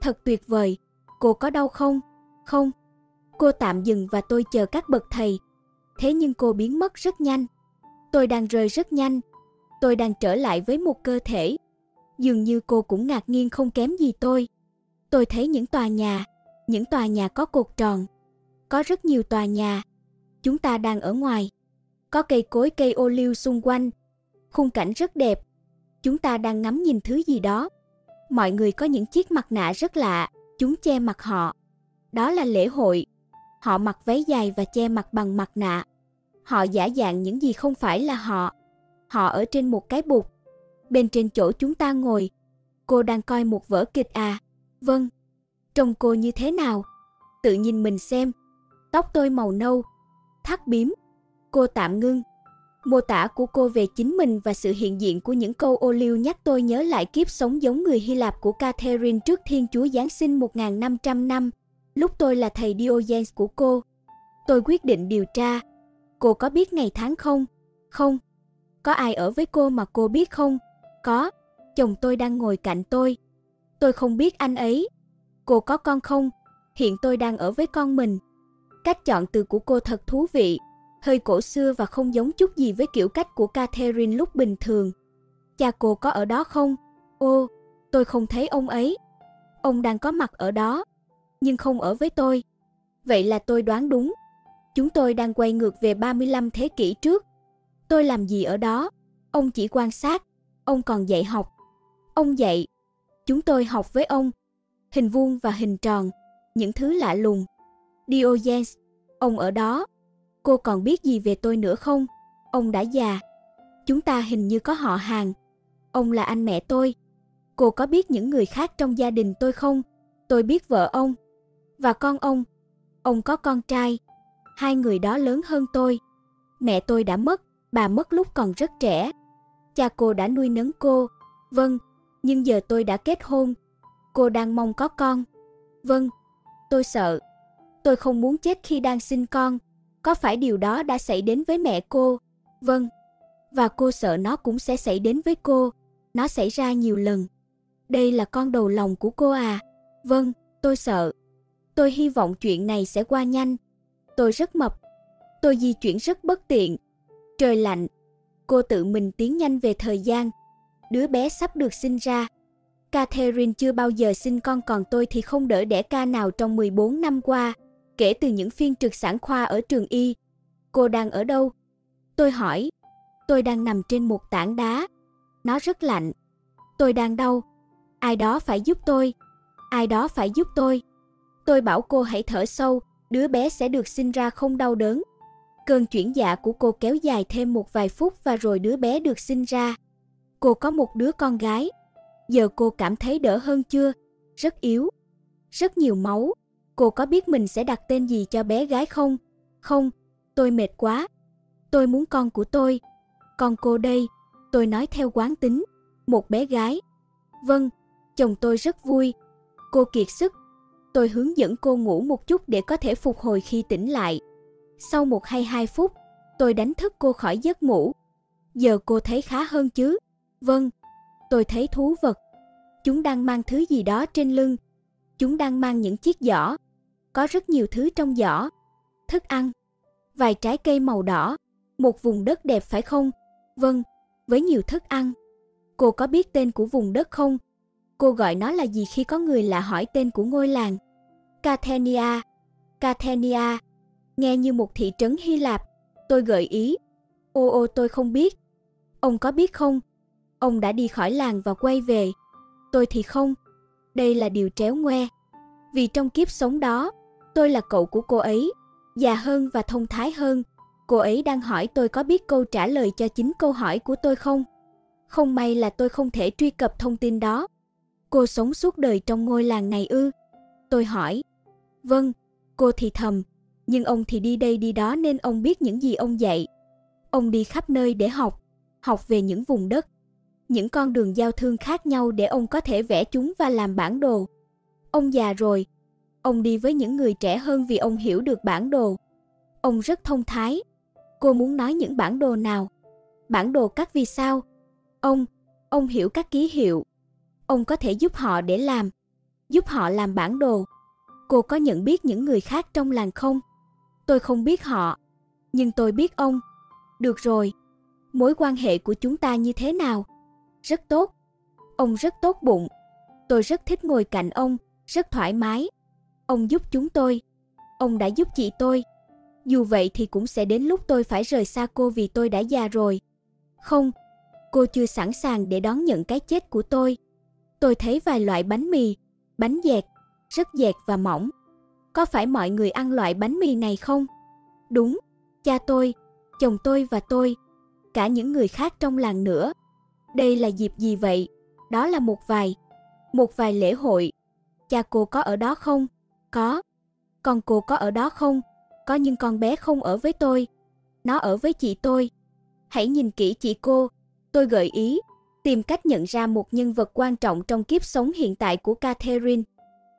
Thật tuyệt vời. Cô có đau không? Không. Cô tạm dừng và tôi chờ các bậc thầy. Thế nhưng cô biến mất rất nhanh. Tôi đang rơi rất nhanh. Tôi đang trở lại với một cơ thể. Dường như cô cũng ngạc nhiên không kém gì tôi. Tôi thấy những tòa nhà, những tòa nhà có cột tròn. Có rất nhiều tòa nhà. Chúng ta đang ở ngoài. Có cây cối cây ô liu xung quanh. Khung cảnh rất đẹp. Chúng ta đang ngắm nhìn thứ gì đó. Mọi người có những chiếc mặt nạ rất lạ, chúng che mặt họ. Đó là lễ hội. Họ mặc váy dài và che mặt bằng mặt nạ. Họ giả dạng những gì không phải là họ. Họ ở trên một cái bục. Bên trên chỗ chúng ta ngồi. Cô đang coi một vở kịch à? Vâng. Trông cô như thế nào? Tự nhìn mình xem. Tóc tôi màu nâu. Thắt bím. Cô tạm ngưng. Mô tả của cô về chính mình và sự hiện diện của những câu ô liu nhắc tôi nhớ lại kiếp sống giống người Hy Lạp của Catherine trước Thiên Chúa Giáng sinh 1500 năm, lúc tôi là thầy Diogenes của cô. Tôi quyết định điều tra. Cô có biết ngày tháng không? Không. Có ai ở với cô mà cô biết không? Có. Chồng tôi đang ngồi cạnh tôi. Tôi không biết anh ấy. Cô có con không? Hiện tôi đang ở với con mình. Cách chọn từ của cô thật thú vị, hơi cổ xưa và không giống chút gì với kiểu cách của Catherine lúc bình thường. Cha cô có ở đó không? Ô, tôi không thấy ông ấy. Ông đang có mặt ở đó, nhưng không ở với tôi. Vậy là tôi đoán đúng. Chúng tôi đang quay ngược về 35 thế kỷ trước. Tôi làm gì ở đó? Ông chỉ quan sát, ông còn dạy học. Ông dạy, chúng tôi học với ông. Hình vuông và hình tròn, những thứ lạ lùng. Diogenes, ông ở đó. Cô còn biết gì về tôi nữa không? Ông đã già. Chúng ta hình như có họ hàng. Ông là anh mẹ tôi. Cô có biết những người khác trong gia đình tôi không? Tôi biết vợ ông và con ông. Ông có con trai. Hai người đó lớn hơn tôi. Mẹ tôi đã mất, bà mất lúc còn rất trẻ. Cha cô đã nuôi nấng cô. Vâng, nhưng giờ tôi đã kết hôn. Cô đang mong có con. Vâng, tôi sợ. Tôi không muốn chết khi đang sinh con. Có phải điều đó đã xảy đến với mẹ cô? Vâng. Và cô sợ nó cũng sẽ xảy đến với cô. Nó xảy ra nhiều lần. Đây là con đầu lòng của cô à? Vâng, tôi sợ. Tôi hy vọng chuyện này sẽ qua nhanh. Tôi rất mập. Tôi di chuyển rất bất tiện. Trời lạnh. Cô tự mình tiến nhanh về thời gian. Đứa bé sắp được sinh ra. Catherine chưa bao giờ sinh con còn tôi thì không đỡ đẻ ca nào trong 14 năm qua, kể từ những phiên trực sản khoa ở trường y. Cô đang ở đâu? Tôi hỏi. Tôi đang nằm trên một tảng đá. Nó rất lạnh. Tôi đang đau. Ai đó phải giúp tôi. Ai đó phải giúp tôi. Tôi bảo cô hãy thở sâu, đứa bé sẽ được sinh ra không đau đớn. Cơn chuyển dạ của cô kéo dài thêm một vài phút và rồi đứa bé được sinh ra. Cô có một đứa con gái. Giờ cô cảm thấy đỡ hơn chưa? Rất yếu. Rất nhiều máu. Cô có biết mình sẽ đặt tên gì cho bé gái không? Không, tôi mệt quá. Tôi muốn con của tôi. Con cô đây, tôi nói theo quán tính. Một bé gái. Vâng, chồng tôi rất vui. Cô kiệt sức. Tôi hướng dẫn cô ngủ một chút để có thể phục hồi khi tỉnh lại. Sau một hay hai phút, tôi đánh thức cô khỏi giấc ngủ. Giờ cô thấy khá hơn chứ? Vâng, tôi thấy thú vật. Chúng đang mang thứ gì đó trên lưng. Chúng đang mang những chiếc giỏ. Có rất nhiều thứ trong giỏ. Thức ăn. Vài trái cây màu đỏ. Một vùng đất đẹp phải không? Vâng, với nhiều thức ăn. Cô có biết tên của vùng đất không? Cô gọi nó là gì khi có người lạ hỏi tên của ngôi làng? Cathenia. Cathenia. Nghe như một thị trấn Hy Lạp. Tôi gợi ý. Ô ô tôi không biết. Ông có biết không? Ông đã đi khỏi làng và quay về. Tôi thì không. Đây là điều tréo ngoe. Vì trong kiếp sống đó, tôi là cậu của cô ấy, già hơn và thông thái hơn. Cô ấy đang hỏi tôi có biết câu trả lời cho chính câu hỏi của tôi không? Không may là tôi không thể truy cập thông tin đó. Cô sống suốt đời trong ngôi làng này ư? Tôi hỏi. Vâng, cô thì thầm, nhưng ông thì đi đây đi đó nên ông biết những gì ông dạy. Ông đi khắp nơi để học, học về những vùng đất, những con đường giao thương khác nhau để ông có thể vẽ chúng và làm bản đồ. Ông già rồi, ông đi với những người trẻ hơn vì ông hiểu được bản đồ. Ông rất thông thái. Cô muốn nói những bản đồ nào? Bản đồ các vì sao? Ông, ông hiểu các ký hiệu. Ông có thể giúp họ để làm, giúp họ làm bản đồ. Cô có nhận biết những người khác trong làng không? Tôi không biết họ, nhưng tôi biết ông. Được rồi, mối quan hệ của chúng ta như thế nào? Rất tốt. Ông rất tốt bụng. Tôi rất thích ngồi cạnh ông, rất thoải mái. Ông giúp chúng tôi. Ông đã giúp chị tôi. Dù vậy thì cũng sẽ đến lúc tôi phải rời xa cô vì tôi đã già rồi. Không, cô chưa sẵn sàng để đón nhận cái chết của tôi. Tôi thấy vài loại bánh mì, bánh dẹt, rất dẹt và mỏng. Có phải mọi người ăn loại bánh mì này không? Đúng, cha tôi, chồng tôi và tôi, cả những người khác trong làng nữa. Đây là dịp gì vậy? Đó là một vài, một vài lễ hội. Cha cô có ở đó không? Có. Con cô có ở đó không? Có nhưng con bé không ở với tôi. Nó ở với chị tôi. Hãy nhìn kỹ chị cô. Tôi gợi ý, tìm cách nhận ra một nhân vật quan trọng trong kiếp sống hiện tại của Catherine.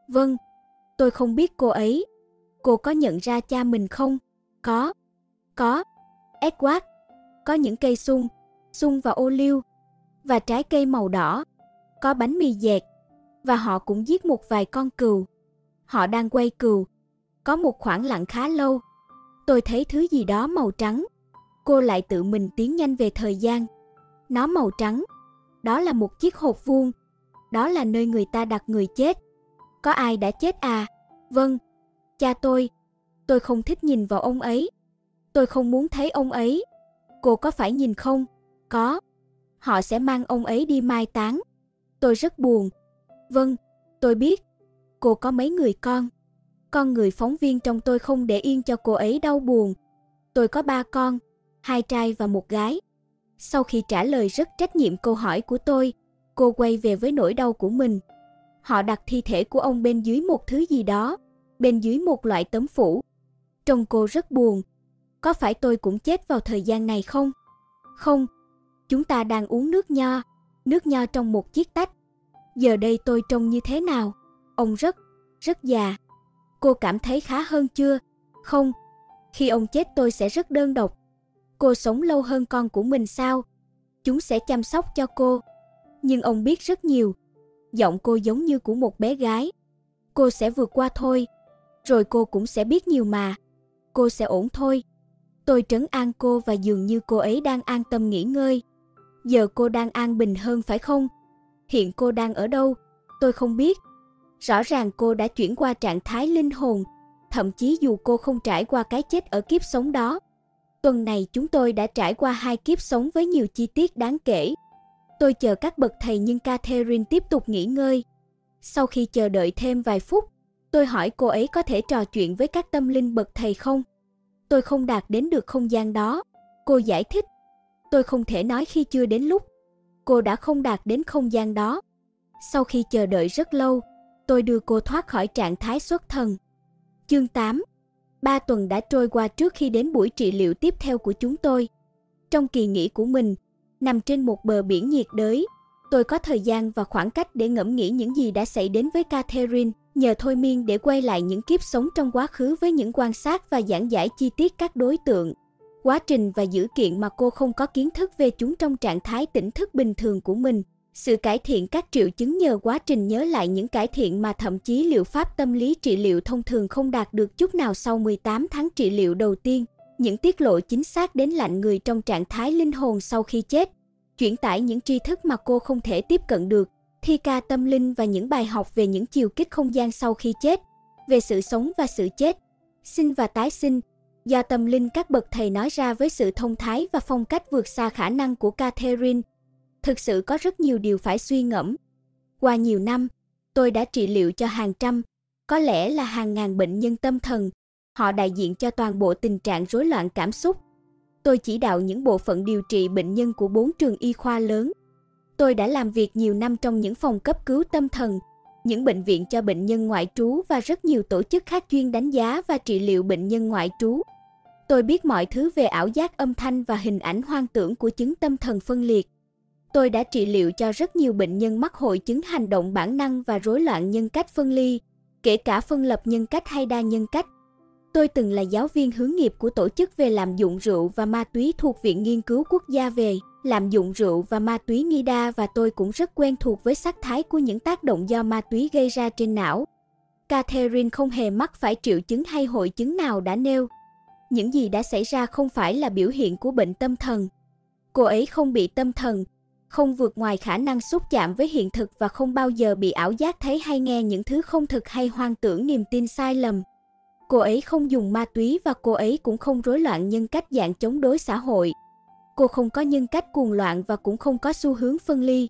Vâng, tôi không biết cô ấy. Cô có nhận ra cha mình không? Có. Có. Edward. Có những cây sung, sung và ô liu và trái cây màu đỏ. Có bánh mì dẹt và họ cũng giết một vài con cừu. Họ đang quay cừu. Có một khoảng lặng khá lâu. Tôi thấy thứ gì đó màu trắng. Cô lại tự mình tiến nhanh về thời gian. Nó màu trắng. Đó là một chiếc hộp vuông. Đó là nơi người ta đặt người chết. Có ai đã chết à? Vâng, cha tôi. Tôi không thích nhìn vào ông ấy. Tôi không muốn thấy ông ấy. Cô có phải nhìn không? Có. Họ sẽ mang ông ấy đi mai táng. Tôi rất buồn. Vâng, tôi biết. Cô có mấy người con? Con người phóng viên trong tôi không để yên cho cô ấy đau buồn. Tôi có ba con, hai trai và một gái. Sau khi trả lời rất trách nhiệm câu hỏi của tôi, Cô quay về với nỗi đau của mình. Họ đặt thi thể của ông bên dưới một thứ gì đó, bên dưới một loại tấm phủ. Trông cô rất buồn. Có phải tôi cũng chết vào thời gian này không? Không. Chúng ta đang uống nước nho, nước nho trong một chiếc tách. Giờ đây tôi trông như thế nào? Ông rất, rất già. Cô cảm thấy khá hơn chưa? Không. Khi ông chết tôi sẽ rất đơn độc. Cô sống lâu hơn con của mình sao? Chúng sẽ chăm sóc cho cô. Nhưng ông biết rất nhiều. Giọng cô giống như của một bé gái. Cô sẽ vượt qua thôi. Rồi cô cũng sẽ biết nhiều mà. Cô sẽ ổn thôi. Tôi trấn an cô và dường như cô ấy đang an tâm nghỉ ngơi. Giờ cô đang an bình hơn phải không? Hiện cô đang ở đâu? Tôi không biết. Rõ ràng cô đã chuyển qua trạng thái linh hồn, thậm chí dù cô không trải qua cái chết ở kiếp sống đó. Tuần này chúng tôi đã trải qua hai kiếp sống với nhiều chi tiết đáng kể. Tôi chờ các bậc thầy nhưng Catherine tiếp tục nghỉ ngơi. Sau khi chờ đợi thêm vài phút, tôi hỏi cô ấy có thể trò chuyện với các tâm linh bậc thầy không? Tôi không đạt đến được không gian đó. Cô giải thích. Tôi không thể nói khi chưa đến lúc. Cô đã không đạt đến không gian đó. Sau khi chờ đợi rất lâu, tôi đưa cô thoát khỏi trạng thái xuất thần. Chương 8 Ba tuần đã trôi qua trước khi đến buổi trị liệu tiếp theo của chúng tôi. Trong kỳ nghỉ của mình, nằm trên một bờ biển nhiệt đới, tôi có thời gian và khoảng cách để ngẫm nghĩ những gì đã xảy đến với Catherine, nhờ thôi miên để quay lại những kiếp sống trong quá khứ với những quan sát và giảng giải chi tiết các đối tượng, quá trình và dữ kiện mà cô không có kiến thức về chúng trong trạng thái tỉnh thức bình thường của mình. Sự cải thiện các triệu chứng nhờ quá trình nhớ lại những cải thiện mà thậm chí liệu pháp tâm lý trị liệu thông thường không đạt được chút nào sau 18 tháng trị liệu đầu tiên. Những tiết lộ chính xác đến lạnh người trong trạng thái linh hồn sau khi chết. Chuyển tải những tri thức mà cô không thể tiếp cận được. Thi ca tâm linh và những bài học về những chiều kích không gian sau khi chết. Về sự sống và sự chết. Sinh và tái sinh. Do tâm linh các bậc thầy nói ra với sự thông thái và phong cách vượt xa khả năng của Catherine thực sự có rất nhiều điều phải suy ngẫm. Qua nhiều năm, tôi đã trị liệu cho hàng trăm, có lẽ là hàng ngàn bệnh nhân tâm thần. Họ đại diện cho toàn bộ tình trạng rối loạn cảm xúc. Tôi chỉ đạo những bộ phận điều trị bệnh nhân của bốn trường y khoa lớn. Tôi đã làm việc nhiều năm trong những phòng cấp cứu tâm thần, những bệnh viện cho bệnh nhân ngoại trú và rất nhiều tổ chức khác chuyên đánh giá và trị liệu bệnh nhân ngoại trú. Tôi biết mọi thứ về ảo giác âm thanh và hình ảnh hoang tưởng của chứng tâm thần phân liệt. Tôi đã trị liệu cho rất nhiều bệnh nhân mắc hội chứng hành động bản năng và rối loạn nhân cách phân ly, kể cả phân lập nhân cách hay đa nhân cách. Tôi từng là giáo viên hướng nghiệp của tổ chức về làm dụng rượu và ma túy thuộc Viện Nghiên cứu Quốc gia về làm dụng rượu và ma túy nghi đa và tôi cũng rất quen thuộc với sắc thái của những tác động do ma túy gây ra trên não. Catherine không hề mắc phải triệu chứng hay hội chứng nào đã nêu. Những gì đã xảy ra không phải là biểu hiện của bệnh tâm thần. Cô ấy không bị tâm thần, không vượt ngoài khả năng xúc chạm với hiện thực và không bao giờ bị ảo giác thấy hay nghe những thứ không thực hay hoang tưởng niềm tin sai lầm. Cô ấy không dùng ma túy và cô ấy cũng không rối loạn nhân cách dạng chống đối xã hội. Cô không có nhân cách cuồng loạn và cũng không có xu hướng phân ly.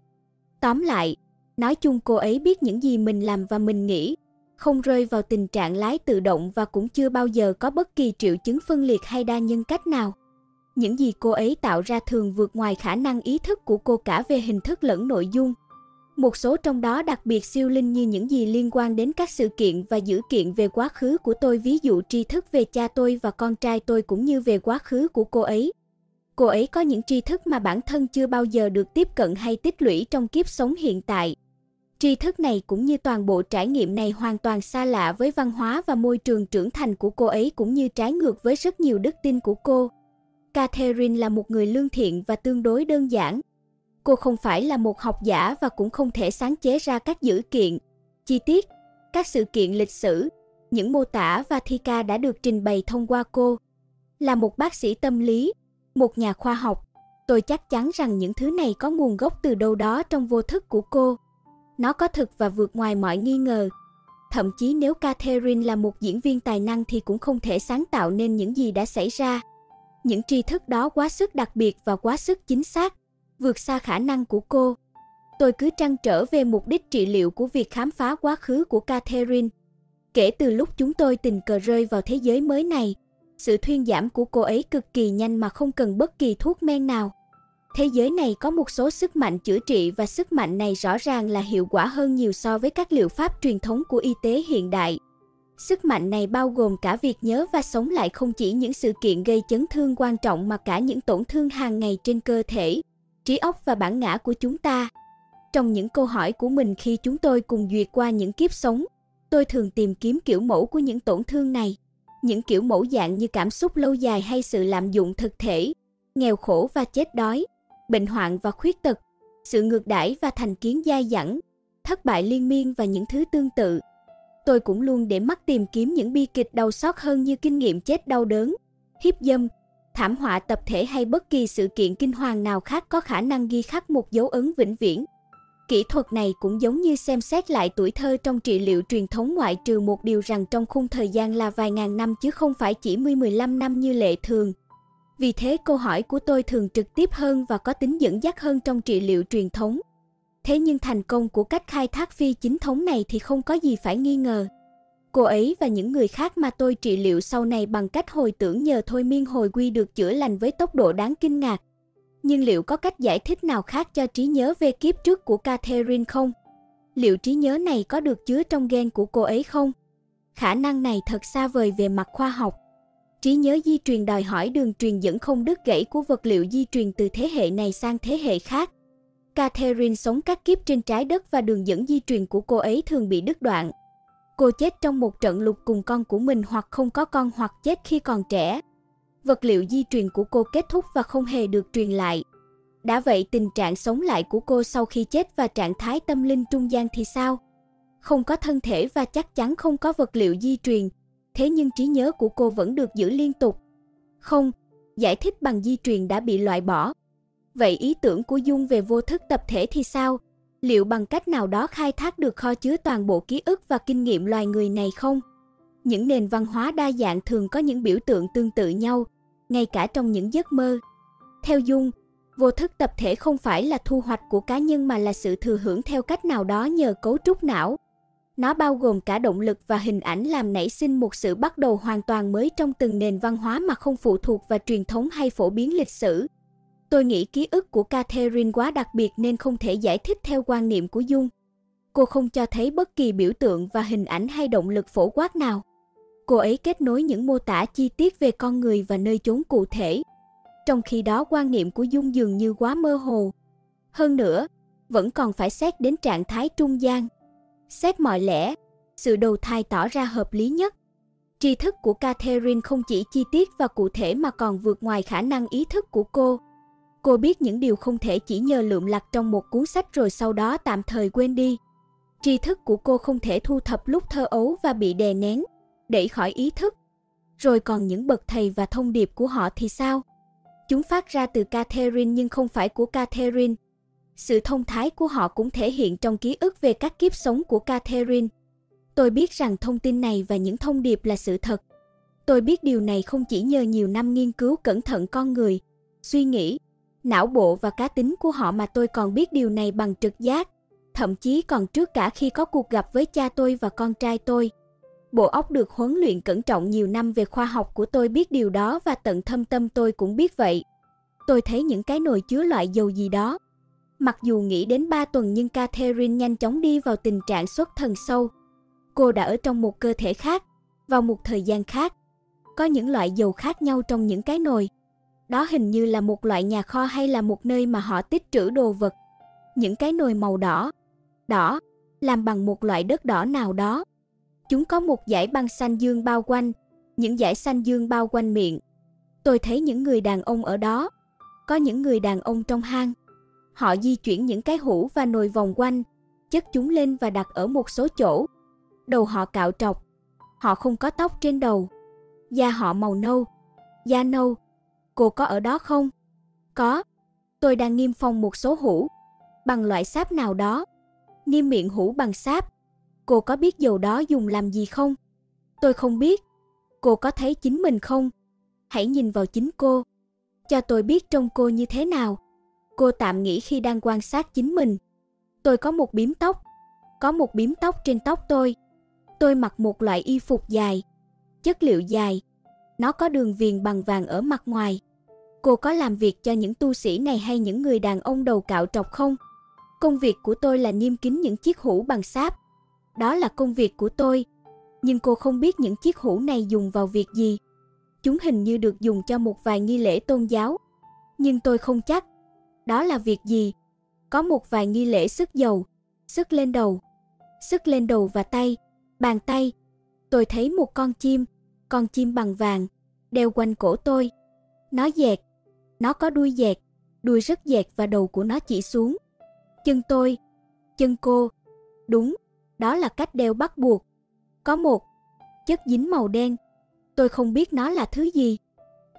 Tóm lại, nói chung cô ấy biết những gì mình làm và mình nghĩ, không rơi vào tình trạng lái tự động và cũng chưa bao giờ có bất kỳ triệu chứng phân liệt hay đa nhân cách nào những gì cô ấy tạo ra thường vượt ngoài khả năng ý thức của cô cả về hình thức lẫn nội dung. Một số trong đó đặc biệt siêu linh như những gì liên quan đến các sự kiện và dữ kiện về quá khứ của tôi, ví dụ tri thức về cha tôi và con trai tôi cũng như về quá khứ của cô ấy. Cô ấy có những tri thức mà bản thân chưa bao giờ được tiếp cận hay tích lũy trong kiếp sống hiện tại. Tri thức này cũng như toàn bộ trải nghiệm này hoàn toàn xa lạ với văn hóa và môi trường trưởng thành của cô ấy cũng như trái ngược với rất nhiều đức tin của cô. Catherine là một người lương thiện và tương đối đơn giản. Cô không phải là một học giả và cũng không thể sáng chế ra các dữ kiện, chi tiết, các sự kiện lịch sử, những mô tả và thi ca đã được trình bày thông qua cô. Là một bác sĩ tâm lý, một nhà khoa học, tôi chắc chắn rằng những thứ này có nguồn gốc từ đâu đó trong vô thức của cô. Nó có thực và vượt ngoài mọi nghi ngờ. Thậm chí nếu Catherine là một diễn viên tài năng thì cũng không thể sáng tạo nên những gì đã xảy ra. Những tri thức đó quá sức đặc biệt và quá sức chính xác, vượt xa khả năng của cô. Tôi cứ trăn trở về mục đích trị liệu của việc khám phá quá khứ của Catherine. Kể từ lúc chúng tôi tình cờ rơi vào thế giới mới này, sự thuyên giảm của cô ấy cực kỳ nhanh mà không cần bất kỳ thuốc men nào. Thế giới này có một số sức mạnh chữa trị và sức mạnh này rõ ràng là hiệu quả hơn nhiều so với các liệu pháp truyền thống của y tế hiện đại. Sức mạnh này bao gồm cả việc nhớ và sống lại không chỉ những sự kiện gây chấn thương quan trọng mà cả những tổn thương hàng ngày trên cơ thể, trí óc và bản ngã của chúng ta. Trong những câu hỏi của mình khi chúng tôi cùng duyệt qua những kiếp sống, tôi thường tìm kiếm kiểu mẫu của những tổn thương này. Những kiểu mẫu dạng như cảm xúc lâu dài hay sự lạm dụng thực thể, nghèo khổ và chết đói, bệnh hoạn và khuyết tật, sự ngược đãi và thành kiến dai dẳng, thất bại liên miên và những thứ tương tự. Tôi cũng luôn để mắt tìm kiếm những bi kịch đau xót hơn như kinh nghiệm chết đau đớn, hiếp dâm, thảm họa tập thể hay bất kỳ sự kiện kinh hoàng nào khác có khả năng ghi khắc một dấu ấn vĩnh viễn. Kỹ thuật này cũng giống như xem xét lại tuổi thơ trong trị liệu truyền thống ngoại trừ một điều rằng trong khung thời gian là vài ngàn năm chứ không phải chỉ 10-15 năm như lệ thường. Vì thế câu hỏi của tôi thường trực tiếp hơn và có tính dẫn dắt hơn trong trị liệu truyền thống. Thế nhưng thành công của cách khai thác phi chính thống này thì không có gì phải nghi ngờ. Cô ấy và những người khác mà tôi trị liệu sau này bằng cách hồi tưởng nhờ thôi miên hồi quy được chữa lành với tốc độ đáng kinh ngạc. Nhưng liệu có cách giải thích nào khác cho trí nhớ về kiếp trước của Catherine không? Liệu trí nhớ này có được chứa trong gen của cô ấy không? Khả năng này thật xa vời về mặt khoa học. Trí nhớ di truyền đòi hỏi đường truyền dẫn không đứt gãy của vật liệu di truyền từ thế hệ này sang thế hệ khác. Catherine sống các kiếp trên trái đất và đường dẫn di truyền của cô ấy thường bị đứt đoạn. Cô chết trong một trận lục cùng con của mình hoặc không có con hoặc chết khi còn trẻ. Vật liệu di truyền của cô kết thúc và không hề được truyền lại. Đã vậy tình trạng sống lại của cô sau khi chết và trạng thái tâm linh trung gian thì sao? Không có thân thể và chắc chắn không có vật liệu di truyền, thế nhưng trí nhớ của cô vẫn được giữ liên tục. Không, giải thích bằng di truyền đã bị loại bỏ. Vậy ý tưởng của Dung về vô thức tập thể thì sao? Liệu bằng cách nào đó khai thác được kho chứa toàn bộ ký ức và kinh nghiệm loài người này không? Những nền văn hóa đa dạng thường có những biểu tượng tương tự nhau, ngay cả trong những giấc mơ. Theo Dung, vô thức tập thể không phải là thu hoạch của cá nhân mà là sự thừa hưởng theo cách nào đó nhờ cấu trúc não. Nó bao gồm cả động lực và hình ảnh làm nảy sinh một sự bắt đầu hoàn toàn mới trong từng nền văn hóa mà không phụ thuộc vào truyền thống hay phổ biến lịch sử. Tôi nghĩ ký ức của Catherine quá đặc biệt nên không thể giải thích theo quan niệm của Dung. Cô không cho thấy bất kỳ biểu tượng và hình ảnh hay động lực phổ quát nào. Cô ấy kết nối những mô tả chi tiết về con người và nơi chốn cụ thể. Trong khi đó quan niệm của Dung dường như quá mơ hồ. Hơn nữa, vẫn còn phải xét đến trạng thái trung gian. Xét mọi lẽ, sự đầu thai tỏ ra hợp lý nhất. Tri thức của Catherine không chỉ chi tiết và cụ thể mà còn vượt ngoài khả năng ý thức của cô. Cô biết những điều không thể chỉ nhờ lượm lặt trong một cuốn sách rồi sau đó tạm thời quên đi. Tri thức của cô không thể thu thập lúc thơ ấu và bị đè nén, đẩy khỏi ý thức. Rồi còn những bậc thầy và thông điệp của họ thì sao? Chúng phát ra từ Catherine nhưng không phải của Catherine. Sự thông thái của họ cũng thể hiện trong ký ức về các kiếp sống của Catherine. Tôi biết rằng thông tin này và những thông điệp là sự thật. Tôi biết điều này không chỉ nhờ nhiều năm nghiên cứu cẩn thận con người, suy nghĩ, não bộ và cá tính của họ mà tôi còn biết điều này bằng trực giác, thậm chí còn trước cả khi có cuộc gặp với cha tôi và con trai tôi. Bộ óc được huấn luyện cẩn trọng nhiều năm về khoa học của tôi biết điều đó và tận thâm tâm tôi cũng biết vậy. Tôi thấy những cái nồi chứa loại dầu gì đó. Mặc dù nghĩ đến 3 tuần nhưng Catherine nhanh chóng đi vào tình trạng xuất thần sâu. Cô đã ở trong một cơ thể khác, vào một thời gian khác. Có những loại dầu khác nhau trong những cái nồi. Đó hình như là một loại nhà kho hay là một nơi mà họ tích trữ đồ vật. Những cái nồi màu đỏ, đỏ, làm bằng một loại đất đỏ nào đó. Chúng có một dải băng xanh dương bao quanh, những dải xanh dương bao quanh miệng. Tôi thấy những người đàn ông ở đó. Có những người đàn ông trong hang. Họ di chuyển những cái hũ và nồi vòng quanh, chất chúng lên và đặt ở một số chỗ. Đầu họ cạo trọc. Họ không có tóc trên đầu. Da họ màu nâu. Da nâu, Cô có ở đó không? Có. Tôi đang nghiêm phong một số hũ. Bằng loại sáp nào đó. Niêm miệng hũ bằng sáp. Cô có biết dầu đó dùng làm gì không? Tôi không biết. Cô có thấy chính mình không? Hãy nhìn vào chính cô. Cho tôi biết trông cô như thế nào. Cô tạm nghĩ khi đang quan sát chính mình. Tôi có một bím tóc. Có một bím tóc trên tóc tôi. Tôi mặc một loại y phục dài. Chất liệu dài. Nó có đường viền bằng vàng ở mặt ngoài. Cô có làm việc cho những tu sĩ này hay những người đàn ông đầu cạo trọc không? Công việc của tôi là niêm kín những chiếc hũ bằng sáp. Đó là công việc của tôi. Nhưng cô không biết những chiếc hũ này dùng vào việc gì. Chúng hình như được dùng cho một vài nghi lễ tôn giáo. Nhưng tôi không chắc. Đó là việc gì? Có một vài nghi lễ sức dầu, sức lên đầu, sức lên đầu và tay, bàn tay. Tôi thấy một con chim, con chim bằng vàng, đeo quanh cổ tôi. Nó dẹt, nó có đuôi dẹt, đuôi rất dẹt và đầu của nó chỉ xuống. Chân tôi, chân cô. Đúng, đó là cách đeo bắt buộc. Có một chất dính màu đen. Tôi không biết nó là thứ gì.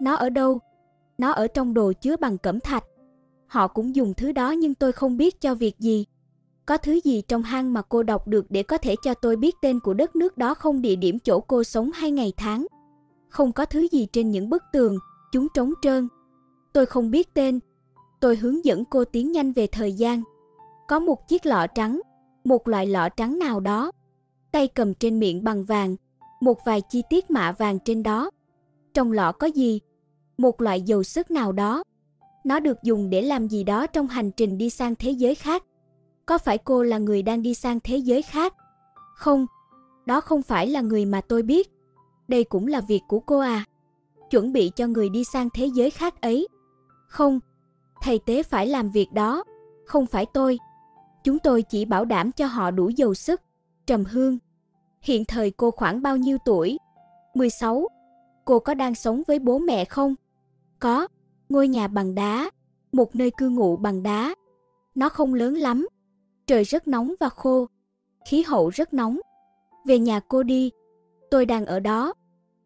Nó ở đâu? Nó ở trong đồ chứa bằng cẩm thạch. Họ cũng dùng thứ đó nhưng tôi không biết cho việc gì. Có thứ gì trong hang mà cô đọc được để có thể cho tôi biết tên của đất nước đó không địa điểm chỗ cô sống hay ngày tháng. Không có thứ gì trên những bức tường, chúng trống trơn. Tôi không biết tên. Tôi hướng dẫn cô tiến nhanh về thời gian. Có một chiếc lọ trắng, một loại lọ trắng nào đó. Tay cầm trên miệng bằng vàng, một vài chi tiết mạ vàng trên đó. Trong lọ có gì? Một loại dầu sức nào đó. Nó được dùng để làm gì đó trong hành trình đi sang thế giới khác. Có phải cô là người đang đi sang thế giới khác? Không, đó không phải là người mà tôi biết. Đây cũng là việc của cô à. Chuẩn bị cho người đi sang thế giới khác ấy. Không, thầy tế phải làm việc đó, không phải tôi. Chúng tôi chỉ bảo đảm cho họ đủ dầu sức. Trầm Hương. Hiện thời cô khoảng bao nhiêu tuổi? 16. Cô có đang sống với bố mẹ không? Có, ngôi nhà bằng đá, một nơi cư ngụ bằng đá. Nó không lớn lắm, trời rất nóng và khô, khí hậu rất nóng. Về nhà cô đi, tôi đang ở đó.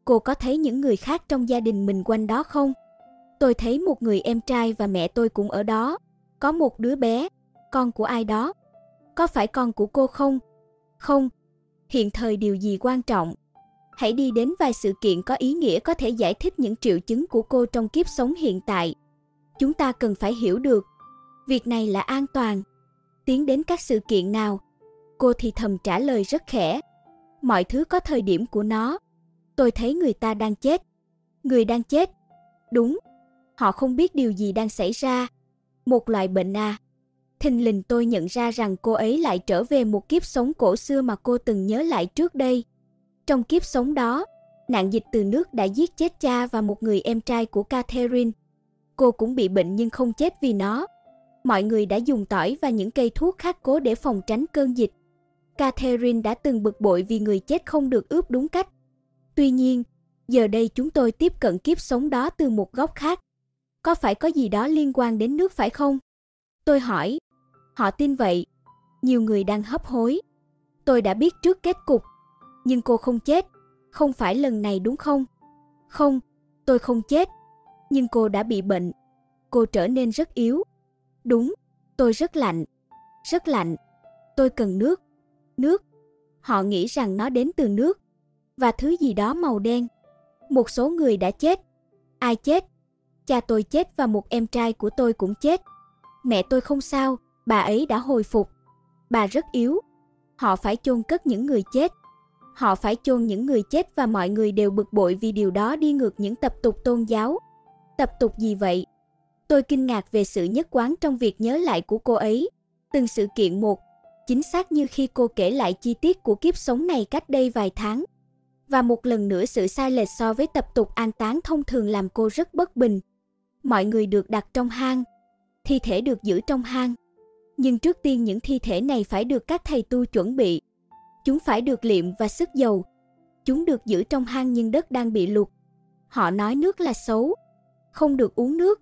Cô có thấy những người khác trong gia đình mình quanh đó không? Tôi thấy một người em trai và mẹ tôi cũng ở đó. Có một đứa bé, con của ai đó. Có phải con của cô không? Không. Hiện thời điều gì quan trọng? Hãy đi đến vài sự kiện có ý nghĩa có thể giải thích những triệu chứng của cô trong kiếp sống hiện tại. Chúng ta cần phải hiểu được, việc này là an toàn. Tiến đến các sự kiện nào? Cô thì thầm trả lời rất khẽ. Mọi thứ có thời điểm của nó. Tôi thấy người ta đang chết. Người đang chết. Đúng. Họ không biết điều gì đang xảy ra. Một loại bệnh à. Thình lình tôi nhận ra rằng cô ấy lại trở về một kiếp sống cổ xưa mà cô từng nhớ lại trước đây. Trong kiếp sống đó, nạn dịch từ nước đã giết chết cha và một người em trai của Catherine. Cô cũng bị bệnh nhưng không chết vì nó. Mọi người đã dùng tỏi và những cây thuốc khác cố để phòng tránh cơn dịch. Catherine đã từng bực bội vì người chết không được ướp đúng cách. Tuy nhiên, giờ đây chúng tôi tiếp cận kiếp sống đó từ một góc khác. Có phải có gì đó liên quan đến nước phải không? Tôi hỏi. Họ tin vậy. Nhiều người đang hấp hối. Tôi đã biết trước kết cục. Nhưng cô không chết. Không phải lần này đúng không? Không, tôi không chết. Nhưng cô đã bị bệnh. Cô trở nên rất yếu. Đúng, tôi rất lạnh. Rất lạnh. Tôi cần nước. Nước. Họ nghĩ rằng nó đến từ nước. Và thứ gì đó màu đen. Một số người đã chết. Ai chết? Cha tôi chết và một em trai của tôi cũng chết. Mẹ tôi không sao, bà ấy đã hồi phục. Bà rất yếu. Họ phải chôn cất những người chết. Họ phải chôn những người chết và mọi người đều bực bội vì điều đó đi ngược những tập tục tôn giáo. Tập tục gì vậy? Tôi kinh ngạc về sự nhất quán trong việc nhớ lại của cô ấy. Từng sự kiện một, chính xác như khi cô kể lại chi tiết của kiếp sống này cách đây vài tháng. Và một lần nữa sự sai lệch so với tập tục an táng thông thường làm cô rất bất bình. Mọi người được đặt trong hang, thi thể được giữ trong hang. Nhưng trước tiên những thi thể này phải được các thầy tu chuẩn bị. Chúng phải được liệm và sức dầu. Chúng được giữ trong hang nhưng đất đang bị lụt. Họ nói nước là xấu, không được uống nước.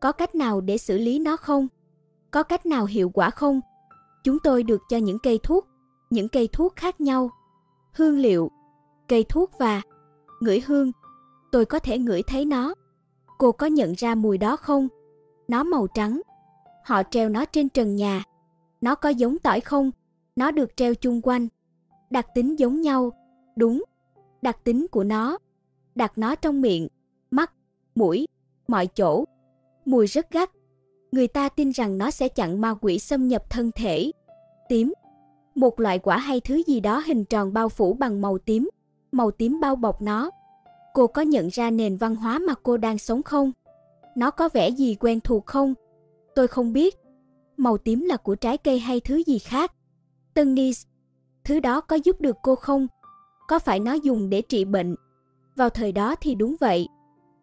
Có cách nào để xử lý nó không? Có cách nào hiệu quả không? Chúng tôi được cho những cây thuốc, những cây thuốc khác nhau. Hương liệu, cây thuốc và ngửi hương. Tôi có thể ngửi thấy nó. Cô có nhận ra mùi đó không? Nó màu trắng. Họ treo nó trên trần nhà. Nó có giống tỏi không? Nó được treo chung quanh. Đặc tính giống nhau. Đúng. Đặc tính của nó. Đặt nó trong miệng, mắt, mũi, mọi chỗ. Mùi rất gắt. Người ta tin rằng nó sẽ chặn ma quỷ xâm nhập thân thể. Tím. Một loại quả hay thứ gì đó hình tròn bao phủ bằng màu tím. Màu tím bao bọc nó. Cô có nhận ra nền văn hóa mà cô đang sống không? Nó có vẻ gì quen thuộc không? Tôi không biết. Màu tím là của trái cây hay thứ gì khác? Tân Nis, thứ đó có giúp được cô không? Có phải nó dùng để trị bệnh? Vào thời đó thì đúng vậy.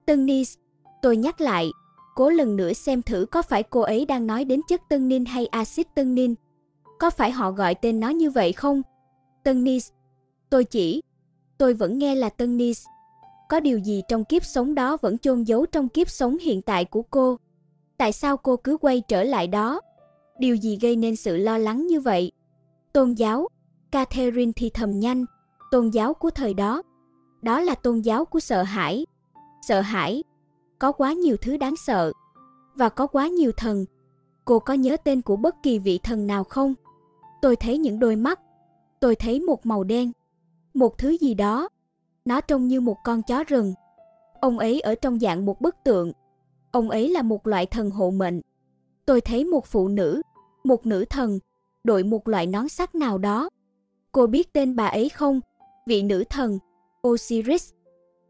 Tân Nis, tôi nhắc lại, cố lần nữa xem thử có phải cô ấy đang nói đến chất tân nin hay axit tân nin. Có phải họ gọi tên nó như vậy không? Tân Nis. Tôi chỉ. Tôi vẫn nghe là Tân Nis. Có điều gì trong kiếp sống đó vẫn chôn giấu trong kiếp sống hiện tại của cô? Tại sao cô cứ quay trở lại đó? Điều gì gây nên sự lo lắng như vậy? Tôn giáo. Catherine thì thầm nhanh. Tôn giáo của thời đó. Đó là tôn giáo của sợ hãi. Sợ hãi. Có quá nhiều thứ đáng sợ. Và có quá nhiều thần. Cô có nhớ tên của bất kỳ vị thần nào không? Tôi thấy những đôi mắt. Tôi thấy một màu đen. Một thứ gì đó. Nó trông như một con chó rừng. Ông ấy ở trong dạng một bức tượng. Ông ấy là một loại thần hộ mệnh. Tôi thấy một phụ nữ, một nữ thần, đội một loại nón sắt nào đó. Cô biết tên bà ấy không? Vị nữ thần, Osiris,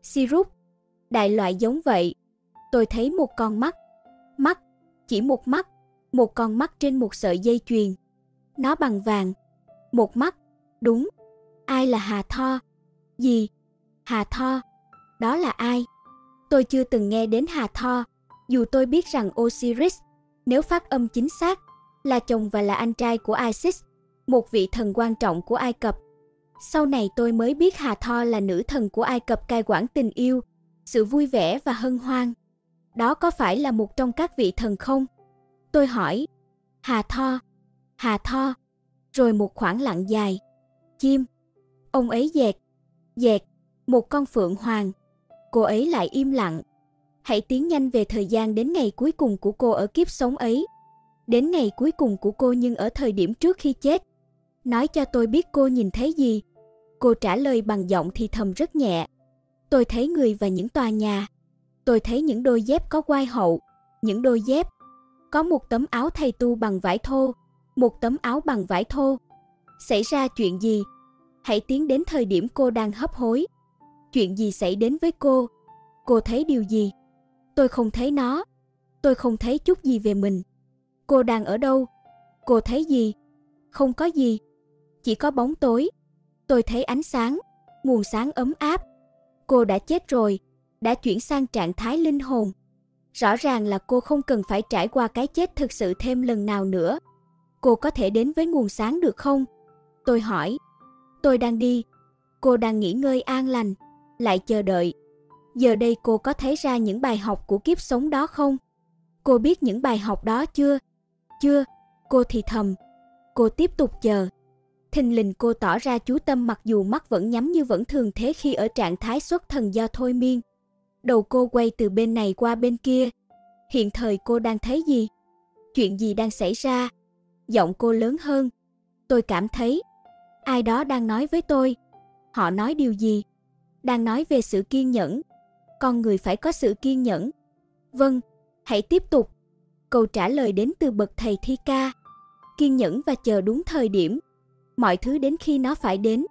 Sirup, đại loại giống vậy. Tôi thấy một con mắt. Mắt, chỉ một mắt, một con mắt trên một sợi dây chuyền. Nó bằng vàng. Một mắt, đúng. Ai là Hà Tho? Gì? Hà Tho? Đó là ai? Tôi chưa từng nghe đến Hà Tho, dù tôi biết rằng Osiris, nếu phát âm chính xác, là chồng và là anh trai của Isis, một vị thần quan trọng của Ai Cập. Sau này tôi mới biết Hà Tho là nữ thần của Ai Cập cai quản tình yêu, sự vui vẻ và hân hoan. Đó có phải là một trong các vị thần không? Tôi hỏi. Hà Tho, Hà Tho. Rồi một khoảng lặng dài. Chim. Ông ấy dẹt, dẹt, một con phượng hoàng. Cô ấy lại im lặng. Hãy tiến nhanh về thời gian đến ngày cuối cùng của cô ở kiếp sống ấy. Đến ngày cuối cùng của cô nhưng ở thời điểm trước khi chết. Nói cho tôi biết cô nhìn thấy gì. Cô trả lời bằng giọng thì thầm rất nhẹ. Tôi thấy người và những tòa nhà. Tôi thấy những đôi dép có quai hậu, những đôi dép. Có một tấm áo thầy tu bằng vải thô, một tấm áo bằng vải thô. Xảy ra chuyện gì? Hãy tiến đến thời điểm cô đang hấp hối. Chuyện gì xảy đến với cô? Cô thấy điều gì? Tôi không thấy nó. Tôi không thấy chút gì về mình. Cô đang ở đâu? Cô thấy gì? Không có gì. Chỉ có bóng tối. Tôi thấy ánh sáng, nguồn sáng ấm áp. Cô đã chết rồi, đã chuyển sang trạng thái linh hồn. Rõ ràng là cô không cần phải trải qua cái chết thực sự thêm lần nào nữa. Cô có thể đến với nguồn sáng được không? Tôi hỏi. Tôi đang đi. Cô đang nghỉ ngơi an lành, lại chờ đợi. Giờ đây cô có thấy ra những bài học của kiếp sống đó không? Cô biết những bài học đó chưa? Chưa, cô thì thầm. Cô tiếp tục chờ. Thình lình cô tỏ ra chú tâm mặc dù mắt vẫn nhắm như vẫn thường thế khi ở trạng thái xuất thần do thôi miên. Đầu cô quay từ bên này qua bên kia. Hiện thời cô đang thấy gì? Chuyện gì đang xảy ra? Giọng cô lớn hơn. Tôi cảm thấy ai đó đang nói với tôi. Họ nói điều gì? Đang nói về sự kiên nhẫn. Con người phải có sự kiên nhẫn. Vâng, hãy tiếp tục. Câu trả lời đến từ bậc thầy thi ca. Kiên nhẫn và chờ đúng thời điểm. Mọi thứ đến khi nó phải đến.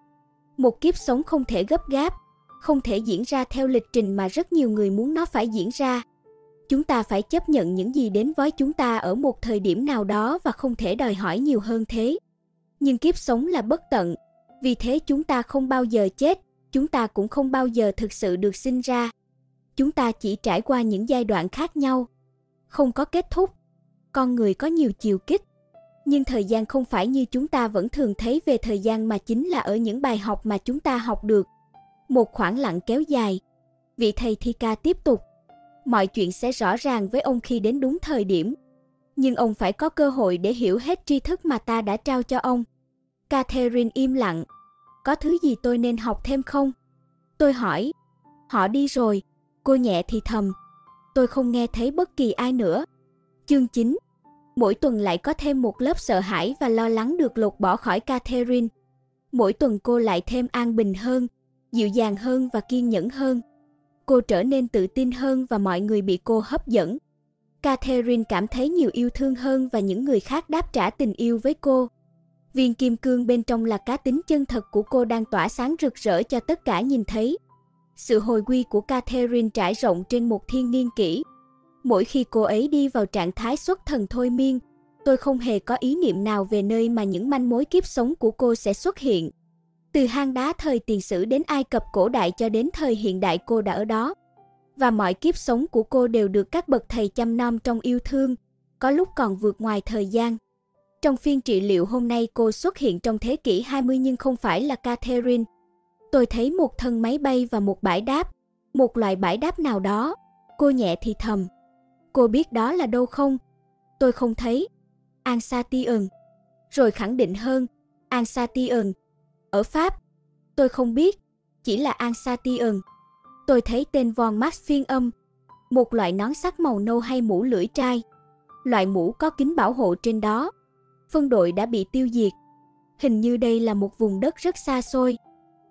Một kiếp sống không thể gấp gáp, không thể diễn ra theo lịch trình mà rất nhiều người muốn nó phải diễn ra. Chúng ta phải chấp nhận những gì đến với chúng ta ở một thời điểm nào đó và không thể đòi hỏi nhiều hơn thế. Nhưng kiếp sống là bất tận, vì thế chúng ta không bao giờ chết, chúng ta cũng không bao giờ thực sự được sinh ra. Chúng ta chỉ trải qua những giai đoạn khác nhau, không có kết thúc. Con người có nhiều chiều kích, nhưng thời gian không phải như chúng ta vẫn thường thấy về thời gian mà chính là ở những bài học mà chúng ta học được. Một khoảng lặng kéo dài. Vị thầy thi ca tiếp tục. Mọi chuyện sẽ rõ ràng với ông khi đến đúng thời điểm. Nhưng ông phải có cơ hội để hiểu hết tri thức mà ta đã trao cho ông. Catherine im lặng. Có thứ gì tôi nên học thêm không? Tôi hỏi. Họ đi rồi. Cô nhẹ thì thầm. Tôi không nghe thấy bất kỳ ai nữa. Chương 9 Mỗi tuần lại có thêm một lớp sợ hãi và lo lắng được lột bỏ khỏi Catherine. Mỗi tuần cô lại thêm an bình hơn, dịu dàng hơn và kiên nhẫn hơn. Cô trở nên tự tin hơn và mọi người bị cô hấp dẫn. Catherine cảm thấy nhiều yêu thương hơn và những người khác đáp trả tình yêu với cô. Viên kim cương bên trong là cá tính chân thật của cô đang tỏa sáng rực rỡ cho tất cả nhìn thấy. Sự hồi quy của Catherine trải rộng trên một thiên niên kỷ. Mỗi khi cô ấy đi vào trạng thái xuất thần thôi miên, tôi không hề có ý niệm nào về nơi mà những manh mối kiếp sống của cô sẽ xuất hiện. Từ hang đá thời tiền sử đến Ai Cập cổ đại cho đến thời hiện đại cô đã ở đó. Và mọi kiếp sống của cô đều được các bậc thầy chăm nom trong yêu thương, có lúc còn vượt ngoài thời gian. Trong phiên trị liệu hôm nay cô xuất hiện trong thế kỷ 20 nhưng không phải là Catherine. Tôi thấy một thân máy bay và một bãi đáp, một loại bãi đáp nào đó. Cô nhẹ thì thầm. Cô biết đó là đâu không? Tôi không thấy. An Satian. Rồi khẳng định hơn. An Satian. Ở Pháp. Tôi không biết. Chỉ là An Satian. Tôi thấy tên von Max phiên âm. Một loại nón sắt màu nâu hay mũ lưỡi trai. Loại mũ có kính bảo hộ trên đó. Phân đội đã bị tiêu diệt. Hình như đây là một vùng đất rất xa xôi.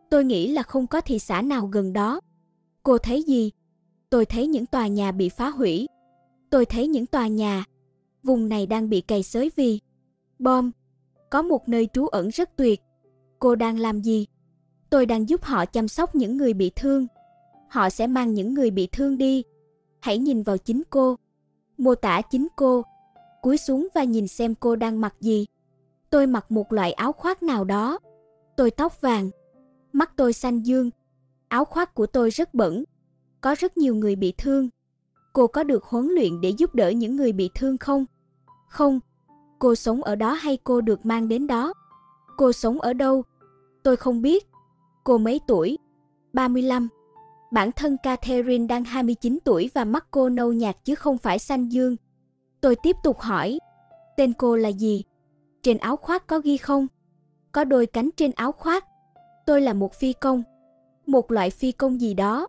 Tôi nghĩ là không có thị xã nào gần đó. Cô thấy gì? Tôi thấy những tòa nhà bị phá hủy. Tôi thấy những tòa nhà. Vùng này đang bị cày xới vì bom. Có một nơi trú ẩn rất tuyệt. Cô đang làm gì? Tôi đang giúp họ chăm sóc những người bị thương. Họ sẽ mang những người bị thương đi. Hãy nhìn vào chính cô. Mô tả chính cô. Cúi xuống và nhìn xem cô đang mặc gì. Tôi mặc một loại áo khoác nào đó. Tôi tóc vàng. Mắt tôi xanh dương. Áo khoác của tôi rất bẩn. Có rất nhiều người bị thương. Cô có được huấn luyện để giúp đỡ những người bị thương không? Không. Cô sống ở đó hay cô được mang đến đó? Cô sống ở đâu? Tôi không biết. Cô mấy tuổi? 35. Bản thân Catherine đang 29 tuổi và mắt cô nâu nhạt chứ không phải xanh dương. Tôi tiếp tục hỏi, tên cô là gì? Trên áo khoác có ghi không? Có đôi cánh trên áo khoác. Tôi là một phi công. Một loại phi công gì đó.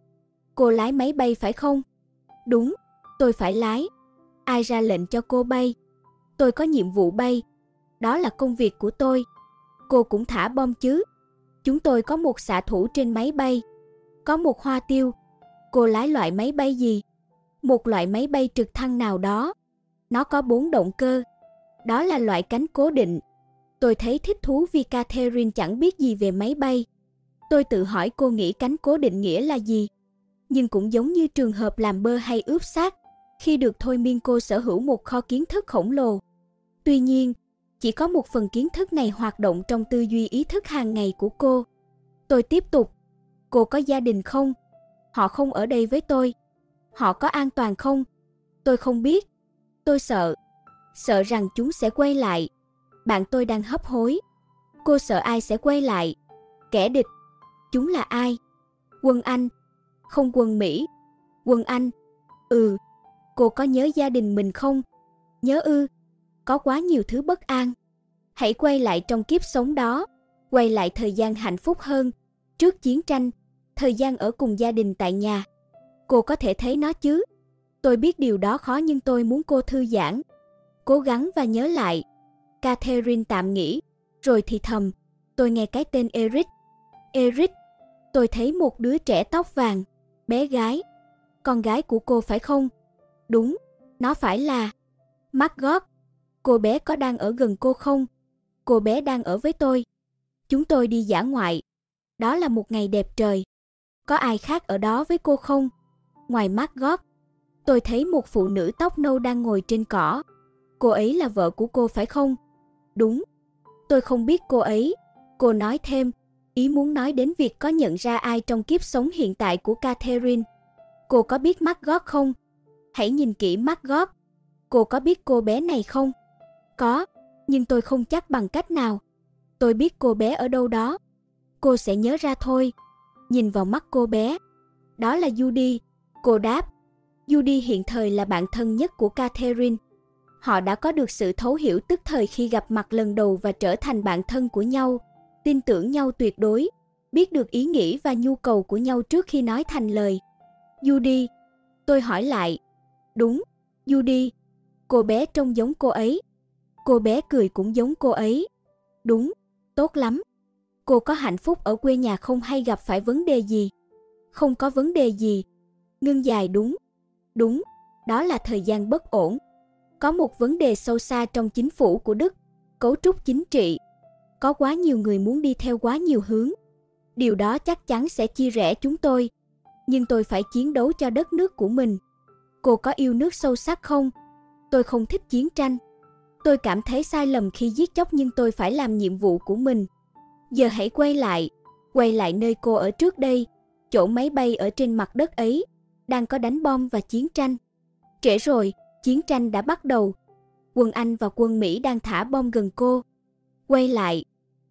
Cô lái máy bay phải không? Đúng, tôi phải lái. Ai ra lệnh cho cô bay? Tôi có nhiệm vụ bay. Đó là công việc của tôi. Cô cũng thả bom chứ? Chúng tôi có một xạ thủ trên máy bay. Có một hoa tiêu. Cô lái loại máy bay gì? Một loại máy bay trực thăng nào đó. Nó có bốn động cơ. Đó là loại cánh cố định. Tôi thấy thích thú vì Catherine chẳng biết gì về máy bay. Tôi tự hỏi cô nghĩ cánh cố định nghĩa là gì? Nhưng cũng giống như trường hợp làm bơ hay ướp xác, khi được thôi miên cô sở hữu một kho kiến thức khổng lồ. Tuy nhiên, chỉ có một phần kiến thức này hoạt động trong tư duy ý thức hàng ngày của cô. Tôi tiếp tục. Cô có gia đình không? Họ không ở đây với tôi. Họ có an toàn không? Tôi không biết. Tôi sợ. Sợ rằng chúng sẽ quay lại. Bạn tôi đang hấp hối. Cô sợ ai sẽ quay lại? Kẻ địch. Chúng là ai? Quân Anh. Không quân Mỹ. Quân Anh. Ừ. Cô có nhớ gia đình mình không? Nhớ ư. Có quá nhiều thứ bất an. Hãy quay lại trong kiếp sống đó. Quay lại thời gian hạnh phúc hơn. Trước chiến tranh. Thời gian ở cùng gia đình tại nhà. Cô có thể thấy nó chứ? Tôi biết điều đó khó nhưng tôi muốn cô thư giãn. Cố gắng và nhớ lại. Catherine tạm nghĩ, rồi thì thầm. Tôi nghe cái tên Eric. Eric. Tôi thấy một đứa trẻ tóc vàng, bé gái. Con gái của cô phải không? Đúng, nó phải là Margot. Cô bé có đang ở gần cô không? Cô bé đang ở với tôi. Chúng tôi đi dã ngoại. Đó là một ngày đẹp trời. Có ai khác ở đó với cô không? Ngoài Margot, tôi thấy một phụ nữ tóc nâu đang ngồi trên cỏ. Cô ấy là vợ của cô phải không? Đúng. Tôi không biết cô ấy. Cô nói thêm, ý muốn nói đến việc có nhận ra ai trong kiếp sống hiện tại của Catherine. Cô có biết mắt gót không? Hãy nhìn kỹ mắt gót. Cô có biết cô bé này không? Có, nhưng tôi không chắc bằng cách nào. Tôi biết cô bé ở đâu đó. Cô sẽ nhớ ra thôi. Nhìn vào mắt cô bé. Đó là Judy. Cô đáp. Judy hiện thời là bạn thân nhất của Catherine. Họ đã có được sự thấu hiểu tức thời khi gặp mặt lần đầu và trở thành bạn thân của nhau, tin tưởng nhau tuyệt đối, biết được ý nghĩ và nhu cầu của nhau trước khi nói thành lời. Judy, tôi hỏi lại. Đúng, Judy, cô bé trông giống cô ấy. Cô bé cười cũng giống cô ấy. Đúng, tốt lắm. Cô có hạnh phúc ở quê nhà không hay gặp phải vấn đề gì? Không có vấn đề gì. Ngưng dài đúng. Đúng, đó là thời gian bất ổn. Có một vấn đề sâu xa trong chính phủ của Đức, cấu trúc chính trị. Có quá nhiều người muốn đi theo quá nhiều hướng. Điều đó chắc chắn sẽ chia rẽ chúng tôi. Nhưng tôi phải chiến đấu cho đất nước của mình. Cô có yêu nước sâu sắc không? Tôi không thích chiến tranh. Tôi cảm thấy sai lầm khi giết chóc nhưng tôi phải làm nhiệm vụ của mình. Giờ hãy quay lại, quay lại nơi cô ở trước đây, chỗ máy bay ở trên mặt đất ấy, đang có đánh bom và chiến tranh. Trễ rồi, chiến tranh đã bắt đầu. Quân Anh và quân Mỹ đang thả bom gần cô. Quay lại,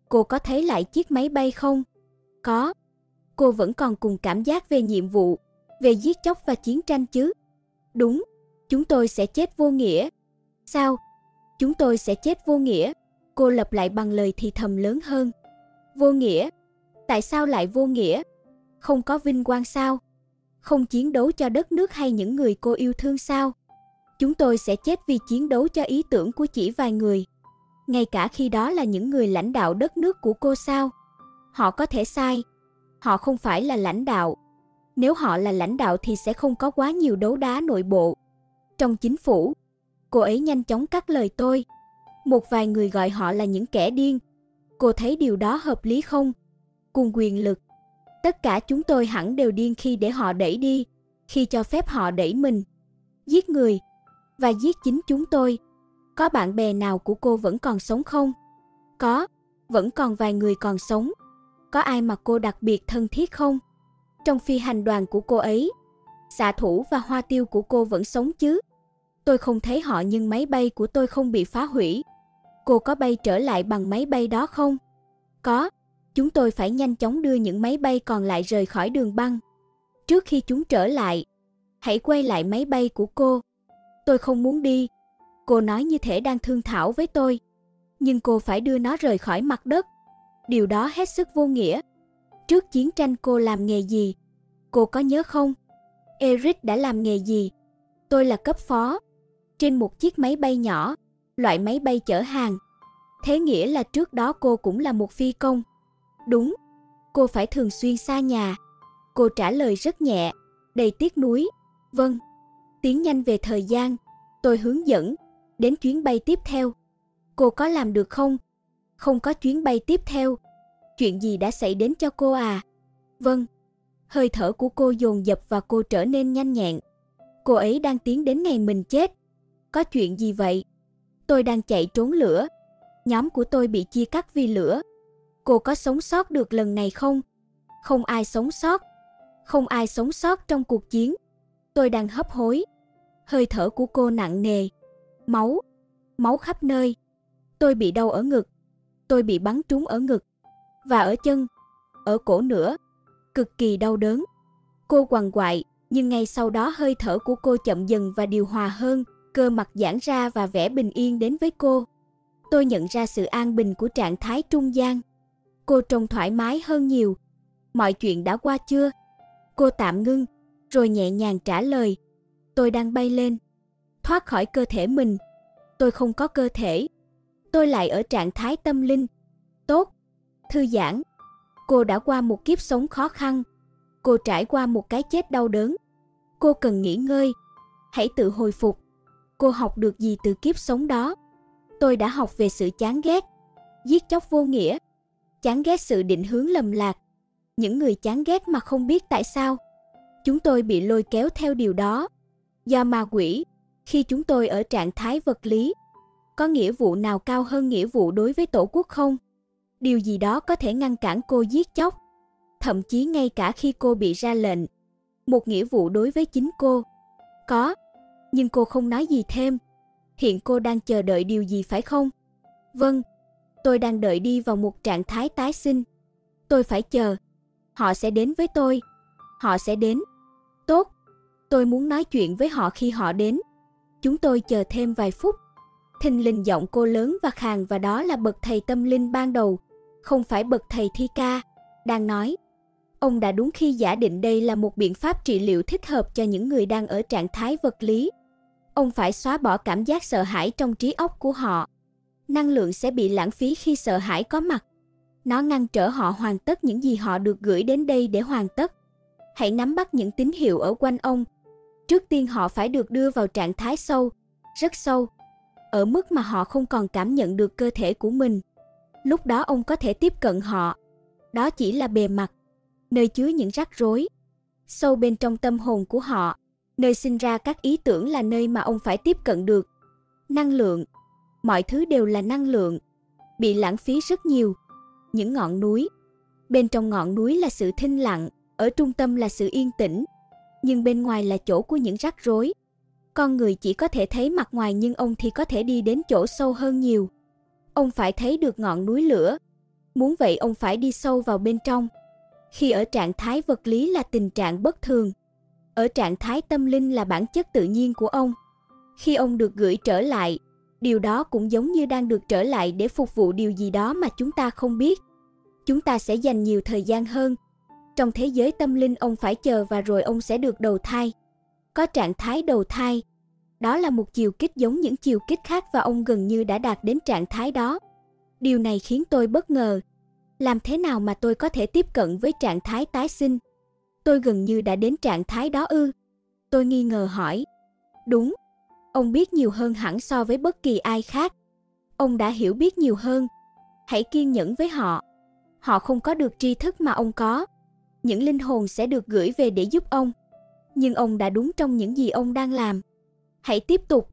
cô có thấy lại chiếc máy bay không? Có. Cô vẫn còn cùng cảm giác về nhiệm vụ, về giết chóc và chiến tranh chứ? Đúng, chúng tôi sẽ chết vô nghĩa. Sao? Chúng tôi sẽ chết vô nghĩa. Cô lặp lại bằng lời thì thầm lớn hơn. Vô nghĩa? Tại sao lại vô nghĩa? Không có vinh quang sao? Không chiến đấu cho đất nước hay những người cô yêu thương sao? Chúng tôi sẽ chết vì chiến đấu cho ý tưởng của chỉ vài người. Ngay cả khi đó là những người lãnh đạo đất nước của cô sao? Họ có thể sai. Họ không phải là lãnh đạo. Nếu họ là lãnh đạo thì sẽ không có quá nhiều đấu đá nội bộ. Trong chính phủ, cô ấy nhanh chóng cắt lời tôi. Một vài người gọi họ là những kẻ điên. Cô thấy điều đó hợp lý không? Cùng quyền lực. Tất cả chúng tôi hẳn đều điên khi để họ đẩy đi, khi cho phép họ đẩy mình. Giết người, và giết chính chúng tôi. Có bạn bè nào của cô vẫn còn sống không? Có, vẫn còn vài người còn sống. Có ai mà cô đặc biệt thân thiết không? Trong phi hành đoàn của cô ấy, xạ thủ và hoa tiêu của cô vẫn sống chứ? Tôi không thấy họ nhưng máy bay của tôi không bị phá hủy. Cô có bay trở lại bằng máy bay đó không? Có, chúng tôi phải nhanh chóng đưa những máy bay còn lại rời khỏi đường băng. Trước khi chúng trở lại, hãy quay lại máy bay của cô. Tôi không muốn đi. Cô nói như thể đang thương thảo với tôi. Nhưng cô phải đưa nó rời khỏi mặt đất. Điều đó hết sức vô nghĩa. Trước chiến tranh cô làm nghề gì? Cô có nhớ không? Eric đã làm nghề gì? Tôi là cấp phó. Trên một chiếc máy bay nhỏ, loại máy bay chở hàng. Thế nghĩa là trước đó cô cũng là một phi công. Đúng, cô phải thường xuyên xa nhà. Cô trả lời rất nhẹ, đầy tiếc nuối. Vâng, tiến nhanh về thời gian. Tôi hướng dẫn, đến chuyến bay tiếp theo. Cô có làm được không? Không có chuyến bay tiếp theo. Chuyện gì đã xảy đến cho cô à? Vâng. Hơi thở của cô dồn dập và cô trở nên nhanh nhẹn. Cô ấy đang tiến đến ngày mình chết. Có chuyện gì vậy? Tôi đang chạy trốn lửa. Nhóm của tôi bị chia cắt vì lửa. Cô có sống sót được lần này không? Không ai sống sót. Không ai sống sót trong cuộc chiến. Tôi đang hấp hối. Hơi thở của cô nặng nề. Máu. Máu khắp nơi. Tôi bị đau ở ngực. Tôi bị bắn trúng ở ngực. Và ở chân. Ở cổ nữa. Cực kỳ đau đớn. Cô quằn quại, nhưng ngay sau đó hơi thở của cô chậm dần và điều hòa hơn, cơ mặt giãn ra và vẻ bình yên đến với cô. Tôi nhận ra sự an bình của trạng thái trung gian. Cô trông thoải mái hơn nhiều. Mọi chuyện đã qua chưa? Cô tạm ngưng, rồi nhẹ nhàng trả lời. Tôi đang bay lên, thoát khỏi cơ thể mình. Tôi không có cơ thể. Tôi lại ở trạng thái tâm linh. Tốt, thư giãn. Cô đã qua một kiếp sống khó khăn. Cô trải qua một cái chết đau đớn. Cô cần nghỉ ngơi. Hãy tự hồi phục. Cô học được gì từ kiếp sống đó? Tôi đã học về sự chán ghét, giết chóc vô nghĩa, chán ghét sự định hướng lầm lạc. Những người chán ghét mà không biết tại sao. Chúng tôi bị lôi kéo theo điều đó. Do ma quỷ, khi chúng tôi ở trạng thái vật lý, có nghĩa vụ nào cao hơn nghĩa vụ đối với tổ quốc không? Điều gì đó có thể ngăn cản cô giết chóc, thậm chí ngay cả khi cô bị ra lệnh. Một nghĩa vụ đối với chính cô. Có, nhưng cô không nói gì thêm. Hiện cô đang chờ đợi điều gì phải không? Vâng, tôi đang đợi đi vào một trạng thái tái sinh. Tôi phải chờ. Họ sẽ đến với tôi. Họ sẽ đến. Tốt, tôi muốn nói chuyện với họ khi họ đến. Chúng tôi chờ thêm vài phút. Thình lình giọng cô lớn và khàn và đó là bậc thầy tâm linh ban đầu, không phải bậc thầy thi ca, đang nói. Ông đã đúng khi giả định đây là một biện pháp trị liệu thích hợp cho những người đang ở trạng thái vật lý. Ông phải xóa bỏ cảm giác sợ hãi trong trí óc của họ. Năng lượng sẽ bị lãng phí khi sợ hãi có mặt. Nó ngăn trở họ hoàn tất những gì họ được gửi đến đây để hoàn tất. Hãy nắm bắt những tín hiệu ở quanh ông. Trước tiên họ phải được đưa vào trạng thái sâu, rất sâu, ở mức mà họ không còn cảm nhận được cơ thể của mình. Lúc đó ông có thể tiếp cận họ. Đó chỉ là bề mặt, nơi chứa những rắc rối. Sâu bên trong tâm hồn của họ, Nơi sinh ra các ý tưởng là nơi mà ông phải tiếp cận được. Năng lượng. Mọi thứ đều là năng lượng. Bị lãng phí rất nhiều. Những ngọn núi. Bên trong ngọn núi là sự thinh lặng, ở trung tâm là sự yên tĩnh. Nhưng bên ngoài là chỗ của những rắc rối. Con người chỉ có thể thấy mặt ngoài nhưng ông thì có thể đi đến chỗ sâu hơn nhiều. Ông phải thấy được ngọn núi lửa. Muốn vậy ông phải đi sâu vào bên trong. Khi ở trạng thái vật lý là tình trạng bất thường, ở trạng thái tâm linh là bản chất tự nhiên của ông. Khi ông được gửi trở lại, điều đó cũng giống như đang được trở lại để phục vụ điều gì đó mà chúng ta không biết. Chúng ta sẽ dành nhiều thời gian hơn. Trong thế giới tâm linh ông phải chờ và rồi ông sẽ được đầu thai. Có trạng thái đầu thai. Đó là một chiều kích giống những chiều kích khác và ông gần như đã đạt đến trạng thái đó. Điều này khiến tôi bất ngờ. Làm thế nào mà tôi có thể tiếp cận với trạng thái tái sinh? Tôi gần như đã đến trạng thái đó ư. Tôi nghi ngờ hỏi. Đúng, ông biết nhiều hơn hẳn so với bất kỳ ai khác. Ông đã hiểu biết nhiều hơn. Hãy kiên nhẫn với họ. Họ không có được tri thức mà ông có. Những linh hồn sẽ được gửi về để giúp ông. Nhưng ông đã đúng trong những gì ông đang làm. Hãy tiếp tục.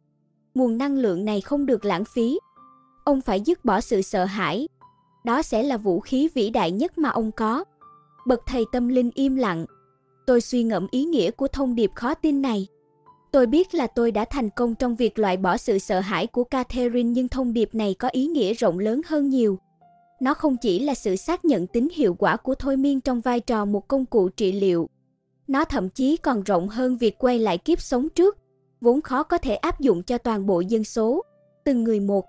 Nguồn năng lượng này không được lãng phí. Ông phải dứt bỏ sự sợ hãi. Đó sẽ là vũ khí vĩ đại nhất mà ông có. Bậc thầy tâm linh im lặng, Tôi suy ngẫm ý nghĩa của thông điệp khó tin này. Tôi biết là tôi đã thành công trong việc loại bỏ sự sợ hãi của Catherine nhưng thông điệp này có ý nghĩa rộng lớn hơn nhiều. Nó không chỉ là sự xác nhận tính hiệu quả của thôi miên trong vai trò một công cụ trị liệu. Nó thậm chí còn rộng hơn việc quay lại kiếp sống trước, vốn khó có thể áp dụng cho toàn bộ dân số, từng người một.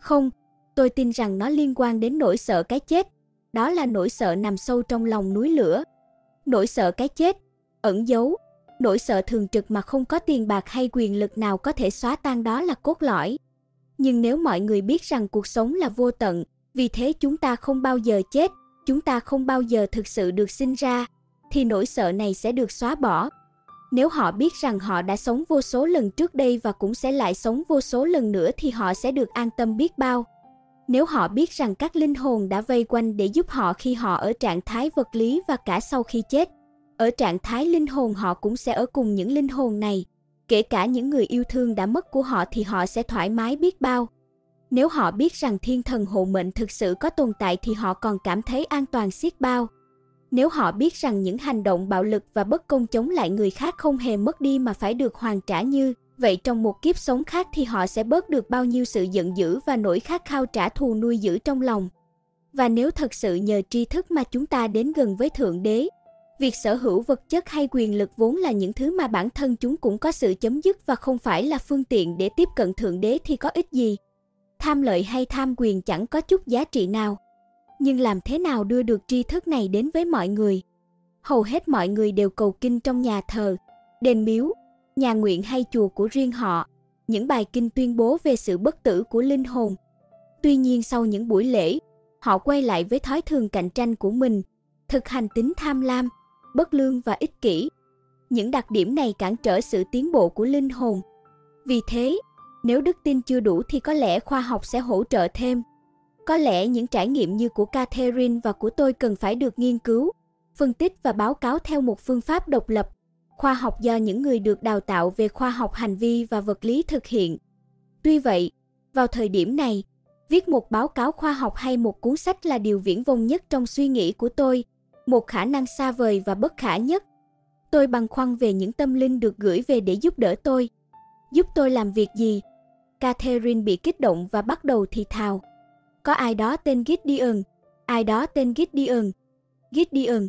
Không, tôi tin rằng nó liên quan đến nỗi sợ cái chết. Đó là nỗi sợ nằm sâu trong lòng núi lửa, nỗi sợ cái chết, ẩn giấu, nỗi sợ thường trực mà không có tiền bạc hay quyền lực nào có thể xóa tan đó là cốt lõi. Nhưng nếu mọi người biết rằng cuộc sống là vô tận, vì thế chúng ta không bao giờ chết, chúng ta không bao giờ thực sự được sinh ra, thì nỗi sợ này sẽ được xóa bỏ. Nếu họ biết rằng họ đã sống vô số lần trước đây và cũng sẽ lại sống vô số lần nữa thì họ sẽ được an tâm biết bao. Nếu họ biết rằng các linh hồn đã vây quanh để giúp họ khi họ ở trạng thái vật lý và cả sau khi chết, ở trạng thái linh hồn họ cũng sẽ ở cùng những linh hồn này, kể cả những người yêu thương đã mất của họ thì họ sẽ thoải mái biết bao. Nếu họ biết rằng thiên thần hộ mệnh thực sự có tồn tại thì họ còn cảm thấy an toàn xiết bao. Nếu họ biết rằng những hành động bạo lực và bất công chống lại người khác không hề mất đi mà phải được hoàn trả như vậy trong một kiếp sống khác thì họ sẽ bớt được bao nhiêu sự giận dữ và nỗi khát khao trả thù nuôi giữ trong lòng. Và nếu thật sự nhờ tri thức mà chúng ta đến gần với Thượng Đế, việc sở hữu vật chất hay quyền lực vốn là những thứ mà bản thân chúng cũng có sự chấm dứt và không phải là phương tiện để tiếp cận Thượng Đế thì có ích gì. Tham lợi hay tham quyền chẳng có chút giá trị nào. Nhưng làm thế nào đưa được tri thức này đến với mọi người? Hầu hết mọi người đều cầu kinh trong nhà thờ, đền miếu, nhà nguyện hay chùa của riêng họ, những bài kinh tuyên bố về sự bất tử của linh hồn. Tuy nhiên sau những buổi lễ, họ quay lại với thói thường cạnh tranh của mình, thực hành tính tham lam, bất lương và ích kỷ. Những đặc điểm này cản trở sự tiến bộ của linh hồn. Vì thế, nếu đức tin chưa đủ thì có lẽ khoa học sẽ hỗ trợ thêm. Có lẽ những trải nghiệm như của Catherine và của tôi cần phải được nghiên cứu, phân tích và báo cáo theo một phương pháp độc lập khoa học do những người được đào tạo về khoa học hành vi và vật lý thực hiện. Tuy vậy, vào thời điểm này, viết một báo cáo khoa học hay một cuốn sách là điều viển vông nhất trong suy nghĩ của tôi, một khả năng xa vời và bất khả nhất. Tôi băn khoăn về những tâm linh được gửi về để giúp đỡ tôi. Giúp tôi làm việc gì? Catherine bị kích động và bắt đầu thì thào. Có ai đó tên Gideon, ai đó tên Gideon. Gideon.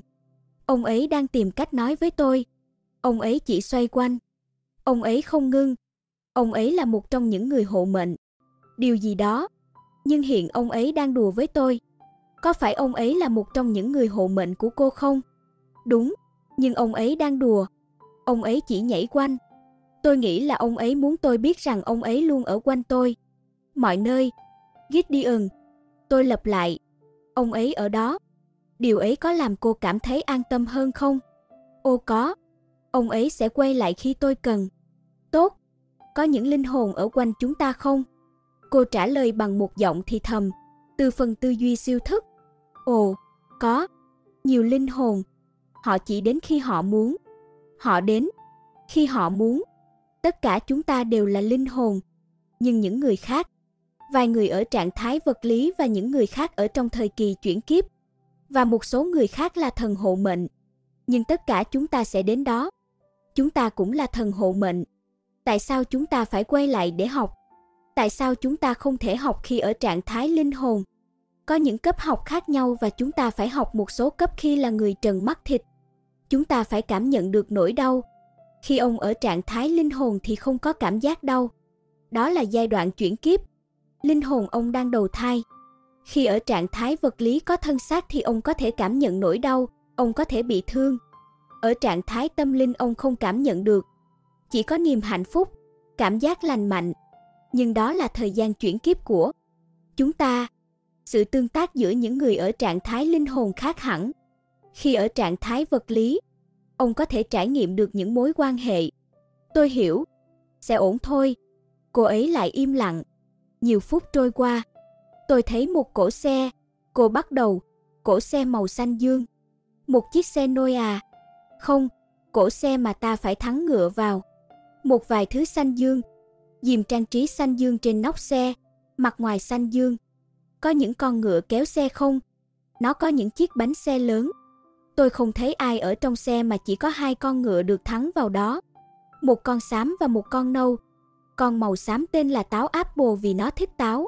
Ông ấy đang tìm cách nói với tôi, Ông ấy chỉ xoay quanh. Ông ấy không ngưng. Ông ấy là một trong những người hộ mệnh. Điều gì đó. Nhưng hiện ông ấy đang đùa với tôi. Có phải ông ấy là một trong những người hộ mệnh của cô không? Đúng, nhưng ông ấy đang đùa. Ông ấy chỉ nhảy quanh. Tôi nghĩ là ông ấy muốn tôi biết rằng ông ấy luôn ở quanh tôi. Mọi nơi. Gideon. Tôi lặp lại. Ông ấy ở đó. Điều ấy có làm cô cảm thấy an tâm hơn không? Ô có ông ấy sẽ quay lại khi tôi cần. Tốt, có những linh hồn ở quanh chúng ta không? Cô trả lời bằng một giọng thì thầm, từ phần tư duy siêu thức. Ồ, có, nhiều linh hồn. Họ chỉ đến khi họ muốn. Họ đến. Khi họ muốn, tất cả chúng ta đều là linh hồn, nhưng những người khác, vài người ở trạng thái vật lý và những người khác ở trong thời kỳ chuyển kiếp, và một số người khác là thần hộ mệnh. Nhưng tất cả chúng ta sẽ đến đó. Chúng ta cũng là thần hộ mệnh. Tại sao chúng ta phải quay lại để học? Tại sao chúng ta không thể học khi ở trạng thái linh hồn? Có những cấp học khác nhau và chúng ta phải học một số cấp khi là người trần mắt thịt. Chúng ta phải cảm nhận được nỗi đau. Khi ông ở trạng thái linh hồn thì không có cảm giác đau. Đó là giai đoạn chuyển kiếp. Linh hồn ông đang đầu thai. Khi ở trạng thái vật lý có thân xác thì ông có thể cảm nhận nỗi đau, ông có thể bị thương. Ở trạng thái tâm linh ông không cảm nhận được. Chỉ có niềm hạnh phúc, cảm giác lành mạnh. Nhưng đó là thời gian chuyển kiếp của chúng ta sự tương tác giữa những người ở trạng thái linh hồn khác hẳn. Khi ở trạng thái vật lý, ông có thể trải nghiệm được những mối quan hệ. Tôi hiểu, sẽ ổn thôi. Cô ấy lại im lặng. Nhiều phút trôi qua, tôi thấy một cổ xe. Cô bắt đầu, cổ xe màu xanh dương. Một chiếc xe nôi à? Không, cổ xe mà ta phải thắng ngựa vào. Một vài thứ xanh dương, dìm trang trí xanh dương trên nóc xe, mặt ngoài xanh dương. Có những con ngựa kéo xe không? Nó có những chiếc bánh xe lớn. Tôi không thấy ai ở trong xe mà chỉ có hai con ngựa được thắng vào đó. Một con xám và một con nâu. Con màu xám tên là táo Apple vì nó thích táo.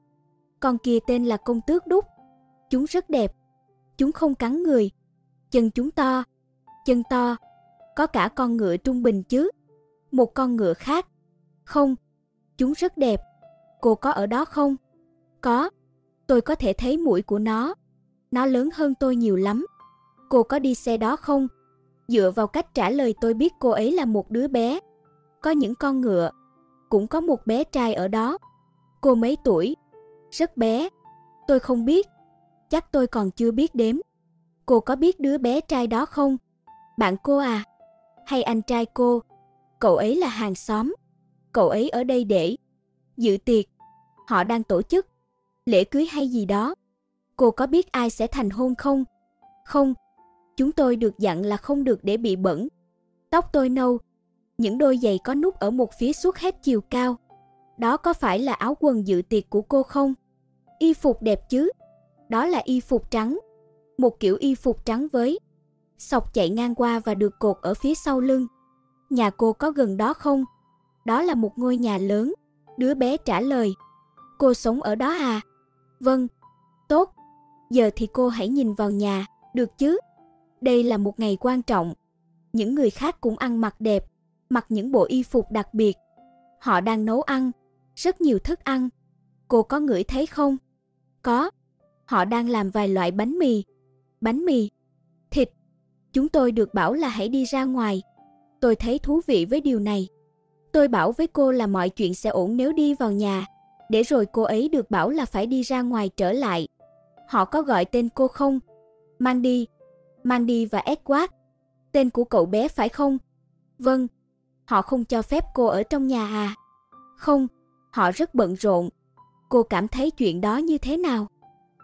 Con kia tên là công tước đúc. Chúng rất đẹp. Chúng không cắn người. Chân chúng to. Chân to. Có cả con ngựa trung bình chứ. Một con ngựa khác. Không. Chúng rất đẹp. Cô có ở đó không? Có tôi có thể thấy mũi của nó. Nó lớn hơn tôi nhiều lắm. Cô có đi xe đó không? Dựa vào cách trả lời tôi biết cô ấy là một đứa bé. Có những con ngựa. Cũng có một bé trai ở đó. Cô mấy tuổi? Rất bé. Tôi không biết. Chắc tôi còn chưa biết đếm. Cô có biết đứa bé trai đó không? Bạn cô à? Hay anh trai cô? Cậu ấy là hàng xóm. Cậu ấy ở đây để dự tiệc. Họ đang tổ chức lễ cưới hay gì đó. Cô có biết ai sẽ thành hôn không? Không, chúng tôi được dặn là không được để bị bẩn. Tóc tôi nâu, những đôi giày có nút ở một phía suốt hết chiều cao. Đó có phải là áo quần dự tiệc của cô không? Y phục đẹp chứ? Đó là y phục trắng. Một kiểu y phục trắng với sọc chạy ngang qua và được cột ở phía sau lưng. Nhà cô có gần đó không? Đó là một ngôi nhà lớn. Đứa bé trả lời. Cô sống ở đó à? Vâng, tốt. Giờ thì cô hãy nhìn vào nhà, được chứ? Đây là một ngày quan trọng. Những người khác cũng ăn mặc đẹp, mặc những bộ y phục đặc biệt. Họ đang nấu ăn, rất nhiều thức ăn. Cô có ngửi thấy không? Có. Họ đang làm vài loại bánh mì. Bánh mì, thịt. Chúng tôi được bảo là hãy đi ra ngoài. Tôi thấy thú vị với điều này. Tôi bảo với cô là mọi chuyện sẽ ổn nếu đi vào nhà để rồi cô ấy được bảo là phải đi ra ngoài trở lại. Họ có gọi tên cô không? Mandy, Mandy và Edward. Tên của cậu bé phải không? Vâng. Họ không cho phép cô ở trong nhà à? Không, họ rất bận rộn. Cô cảm thấy chuyện đó như thế nào?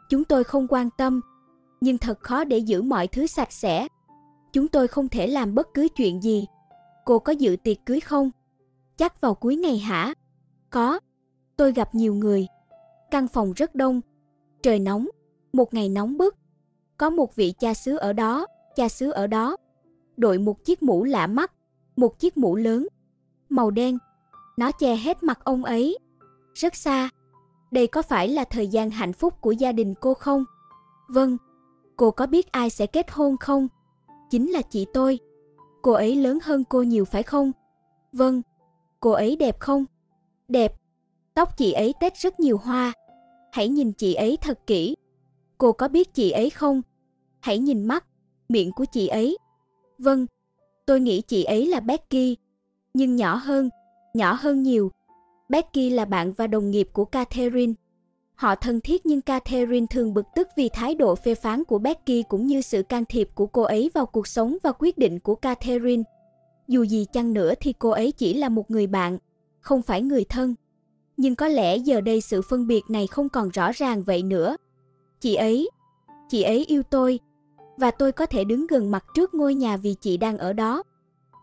Chúng tôi không quan tâm, nhưng thật khó để giữ mọi thứ sạch sẽ. Chúng tôi không thể làm bất cứ chuyện gì. Cô có dự tiệc cưới không? Chắc vào cuối ngày hả? Có, Tôi gặp nhiều người. Căn phòng rất đông. Trời nóng, một ngày nóng bức. Có một vị cha xứ ở đó, cha xứ ở đó. Đội một chiếc mũ lạ mắt, một chiếc mũ lớn, màu đen. Nó che hết mặt ông ấy. Rất xa. Đây có phải là thời gian hạnh phúc của gia đình cô không? Vâng. Cô có biết ai sẽ kết hôn không? Chính là chị tôi. Cô ấy lớn hơn cô nhiều phải không? Vâng. Cô ấy đẹp không? Đẹp. Tóc chị ấy tết rất nhiều hoa. Hãy nhìn chị ấy thật kỹ. Cô có biết chị ấy không? Hãy nhìn mắt, miệng của chị ấy. Vâng, tôi nghĩ chị ấy là Becky, nhưng nhỏ hơn, nhỏ hơn nhiều. Becky là bạn và đồng nghiệp của Catherine. Họ thân thiết nhưng Catherine thường bực tức vì thái độ phê phán của Becky cũng như sự can thiệp của cô ấy vào cuộc sống và quyết định của Catherine. Dù gì chăng nữa thì cô ấy chỉ là một người bạn, không phải người thân nhưng có lẽ giờ đây sự phân biệt này không còn rõ ràng vậy nữa. Chị ấy, chị ấy yêu tôi, và tôi có thể đứng gần mặt trước ngôi nhà vì chị đang ở đó.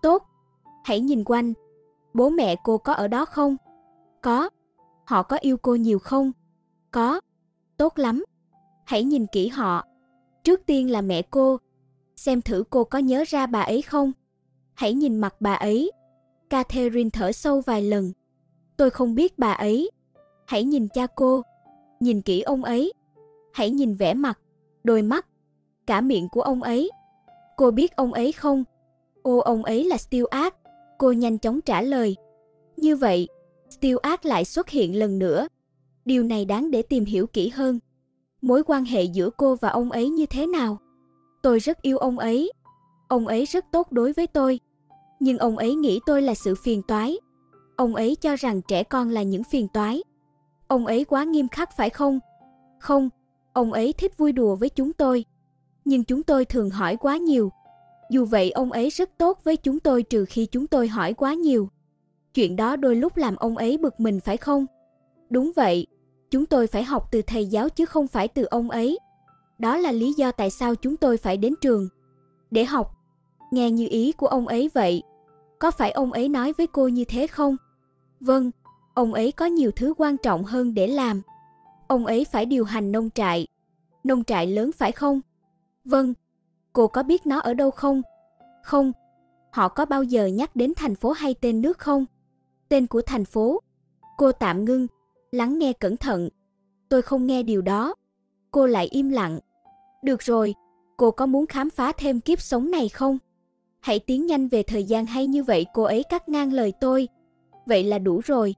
Tốt, Hãy nhìn quanh. Bố mẹ cô có ở đó không? Có. Họ có yêu cô nhiều không? Có. Tốt lắm. Hãy nhìn kỹ họ. Trước tiên là mẹ cô. Xem thử cô có nhớ ra bà ấy không? Hãy nhìn mặt bà ấy. Catherine thở sâu vài lần. Tôi không biết bà ấy. Hãy nhìn cha cô. Nhìn kỹ ông ấy. Hãy nhìn vẻ mặt, đôi mắt, cả miệng của ông ấy. Cô biết ông ấy không? Ô ông ấy là Stewart. Cô nhanh chóng trả lời. Như vậy, Stewart lại xuất hiện lần nữa. Điều này đáng để tìm hiểu kỹ hơn. Mối quan hệ giữa cô và ông ấy như thế nào? Tôi rất yêu ông ấy. Ông ấy rất tốt đối với tôi. Nhưng ông ấy nghĩ tôi là sự phiền toái. Ông ấy cho rằng trẻ con là những phiền toái. Ông ấy quá nghiêm khắc phải không? Không, ông ấy thích vui đùa với chúng tôi. Nhưng chúng tôi thường hỏi quá nhiều. Dù vậy ông ấy rất tốt với chúng tôi trừ khi chúng tôi hỏi quá nhiều. Chuyện đó đôi lúc làm ông ấy bực mình phải không? Đúng vậy, chúng tôi phải học từ thầy giáo chứ không phải từ ông ấy. Đó là lý do tại sao chúng tôi phải đến trường. Để học. Nghe như ý của ông ấy vậy. Có phải ông ấy nói với cô như thế không? Vâng, ông ấy có nhiều thứ quan trọng hơn để làm. Ông ấy phải điều hành nông trại. Nông trại lớn phải không? Vâng. Cô có biết nó ở đâu không? Không. Họ có bao giờ nhắc đến thành phố hay tên nước không? Tên của thành phố. Cô tạm ngưng, lắng nghe cẩn thận. Tôi không nghe điều đó. Cô lại im lặng. Được rồi, cô có muốn khám phá thêm kiếp sống này không? Hãy tiến nhanh về thời gian hay như vậy cô ấy cắt ngang lời tôi. Vậy là đủ rồi.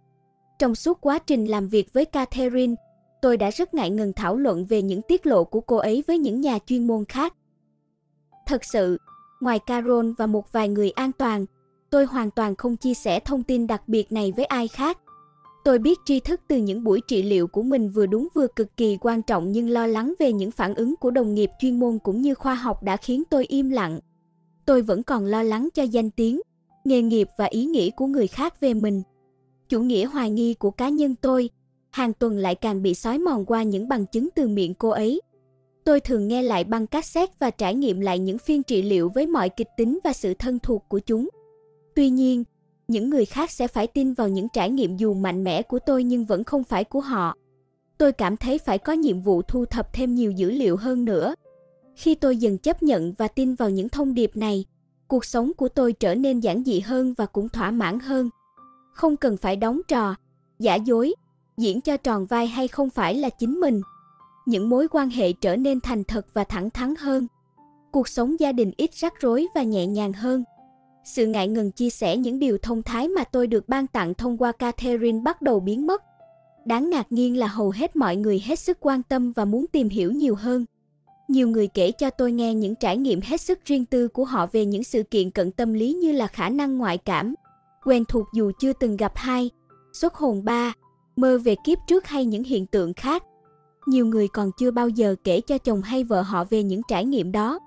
Trong suốt quá trình làm việc với Catherine, tôi đã rất ngại ngần thảo luận về những tiết lộ của cô ấy với những nhà chuyên môn khác. Thật sự, ngoài Carol và một vài người an toàn, tôi hoàn toàn không chia sẻ thông tin đặc biệt này với ai khác. Tôi biết tri thức từ những buổi trị liệu của mình vừa đúng vừa cực kỳ quan trọng nhưng lo lắng về những phản ứng của đồng nghiệp chuyên môn cũng như khoa học đã khiến tôi im lặng. Tôi vẫn còn lo lắng cho danh tiếng, nghề nghiệp và ý nghĩ của người khác về mình. Chủ nghĩa hoài nghi của cá nhân tôi, hàng tuần lại càng bị xói mòn qua những bằng chứng từ miệng cô ấy. Tôi thường nghe lại băng cassette và trải nghiệm lại những phiên trị liệu với mọi kịch tính và sự thân thuộc của chúng. Tuy nhiên, những người khác sẽ phải tin vào những trải nghiệm dù mạnh mẽ của tôi nhưng vẫn không phải của họ. Tôi cảm thấy phải có nhiệm vụ thu thập thêm nhiều dữ liệu hơn nữa. Khi tôi dần chấp nhận và tin vào những thông điệp này, cuộc sống của tôi trở nên giản dị hơn và cũng thỏa mãn hơn. Không cần phải đóng trò, giả dối, diễn cho tròn vai hay không phải là chính mình. Những mối quan hệ trở nên thành thật và thẳng thắn hơn. Cuộc sống gia đình ít rắc rối và nhẹ nhàng hơn. Sự ngại ngần chia sẻ những điều thông thái mà tôi được ban tặng thông qua Catherine bắt đầu biến mất. Đáng ngạc nhiên là hầu hết mọi người hết sức quan tâm và muốn tìm hiểu nhiều hơn. Nhiều người kể cho tôi nghe những trải nghiệm hết sức riêng tư của họ về những sự kiện cận tâm lý như là khả năng ngoại cảm, quen thuộc dù chưa từng gặp hai, xuất hồn ba, mơ về kiếp trước hay những hiện tượng khác. Nhiều người còn chưa bao giờ kể cho chồng hay vợ họ về những trải nghiệm đó.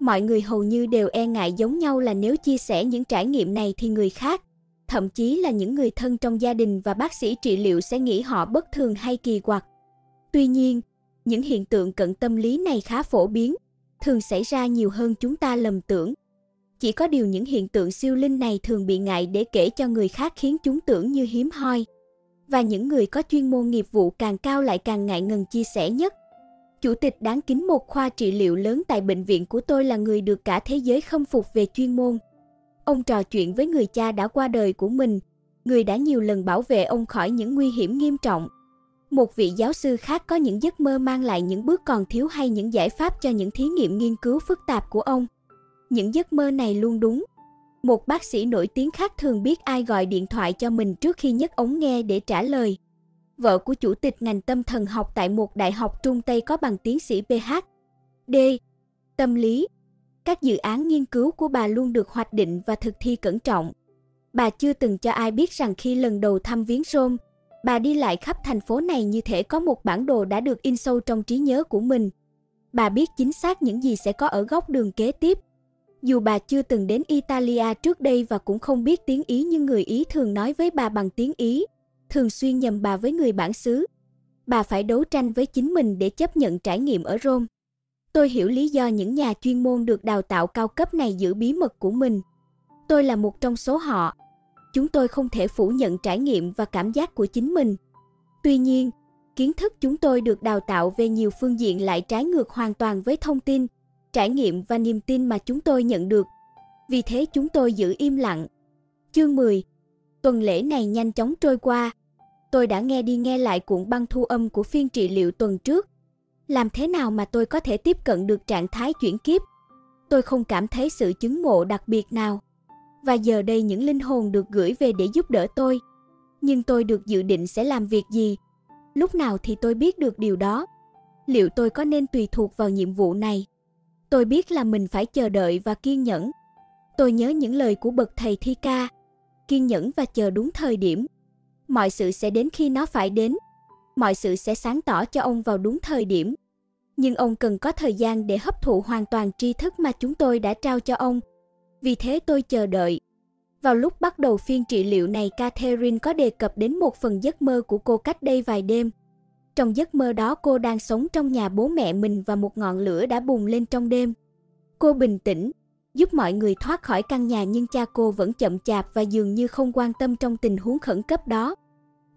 Mọi người hầu như đều e ngại giống nhau là nếu chia sẻ những trải nghiệm này thì người khác, thậm chí là những người thân trong gia đình và bác sĩ trị liệu sẽ nghĩ họ bất thường hay kỳ quặc. Tuy nhiên, những hiện tượng cận tâm lý này khá phổ biến, thường xảy ra nhiều hơn chúng ta lầm tưởng. Chỉ có điều những hiện tượng siêu linh này thường bị ngại để kể cho người khác khiến chúng tưởng như hiếm hoi. Và những người có chuyên môn nghiệp vụ càng cao lại càng ngại ngần chia sẻ nhất. Chủ tịch đáng kính một khoa trị liệu lớn tại bệnh viện của tôi là người được cả thế giới khâm phục về chuyên môn. Ông trò chuyện với người cha đã qua đời của mình, người đã nhiều lần bảo vệ ông khỏi những nguy hiểm nghiêm trọng. Một vị giáo sư khác có những giấc mơ mang lại những bước còn thiếu hay những giải pháp cho những thí nghiệm nghiên cứu phức tạp của ông. Những giấc mơ này luôn đúng. Một bác sĩ nổi tiếng khác thường biết ai gọi điện thoại cho mình trước khi nhấc ống nghe để trả lời. Vợ của chủ tịch ngành tâm thần học tại một đại học Trung Tây có bằng tiến sĩ Ph.D. Tâm lý. Các dự án nghiên cứu của bà luôn được hoạch định và thực thi cẩn trọng. Bà chưa từng cho ai biết rằng khi lần đầu thăm viếng Rome, bà đi lại khắp thành phố này như thể có một bản đồ đã được in sâu trong trí nhớ của mình. Bà biết chính xác những gì sẽ có ở góc đường kế tiếp. Dù bà chưa từng đến Italia trước đây và cũng không biết tiếng Ý nhưng người Ý thường nói với bà bằng tiếng Ý, thường xuyên nhầm bà với người bản xứ. Bà phải đấu tranh với chính mình để chấp nhận trải nghiệm ở Rome. Tôi hiểu lý do những nhà chuyên môn được đào tạo cao cấp này giữ bí mật của mình. Tôi là một trong số họ. Chúng tôi không thể phủ nhận trải nghiệm và cảm giác của chính mình. Tuy nhiên, kiến thức chúng tôi được đào tạo về nhiều phương diện lại trái ngược hoàn toàn với thông tin, trải nghiệm và niềm tin mà chúng tôi nhận được. Vì thế chúng tôi giữ im lặng. Chương 10 Tuần lễ này nhanh chóng trôi qua. Tôi đã nghe đi nghe lại cuộn băng thu âm của phiên trị liệu tuần trước. Làm thế nào mà tôi có thể tiếp cận được trạng thái chuyển kiếp? Tôi không cảm thấy sự chứng ngộ đặc biệt nào. Và giờ đây những linh hồn được gửi về để giúp đỡ tôi. Nhưng tôi được dự định sẽ làm việc gì? Lúc nào thì tôi biết được điều đó? Liệu tôi có nên tùy thuộc vào nhiệm vụ này? Tôi biết là mình phải chờ đợi và kiên nhẫn. Tôi nhớ những lời của bậc thầy Thi Ca, kiên nhẫn và chờ đúng thời điểm. Mọi sự sẽ đến khi nó phải đến. Mọi sự sẽ sáng tỏ cho ông vào đúng thời điểm. Nhưng ông cần có thời gian để hấp thụ hoàn toàn tri thức mà chúng tôi đã trao cho ông. Vì thế tôi chờ đợi. Vào lúc bắt đầu phiên trị liệu này, Catherine có đề cập đến một phần giấc mơ của cô cách đây vài đêm. Trong giấc mơ đó cô đang sống trong nhà bố mẹ mình và một ngọn lửa đã bùng lên trong đêm. Cô bình tĩnh, giúp mọi người thoát khỏi căn nhà nhưng cha cô vẫn chậm chạp và dường như không quan tâm trong tình huống khẩn cấp đó.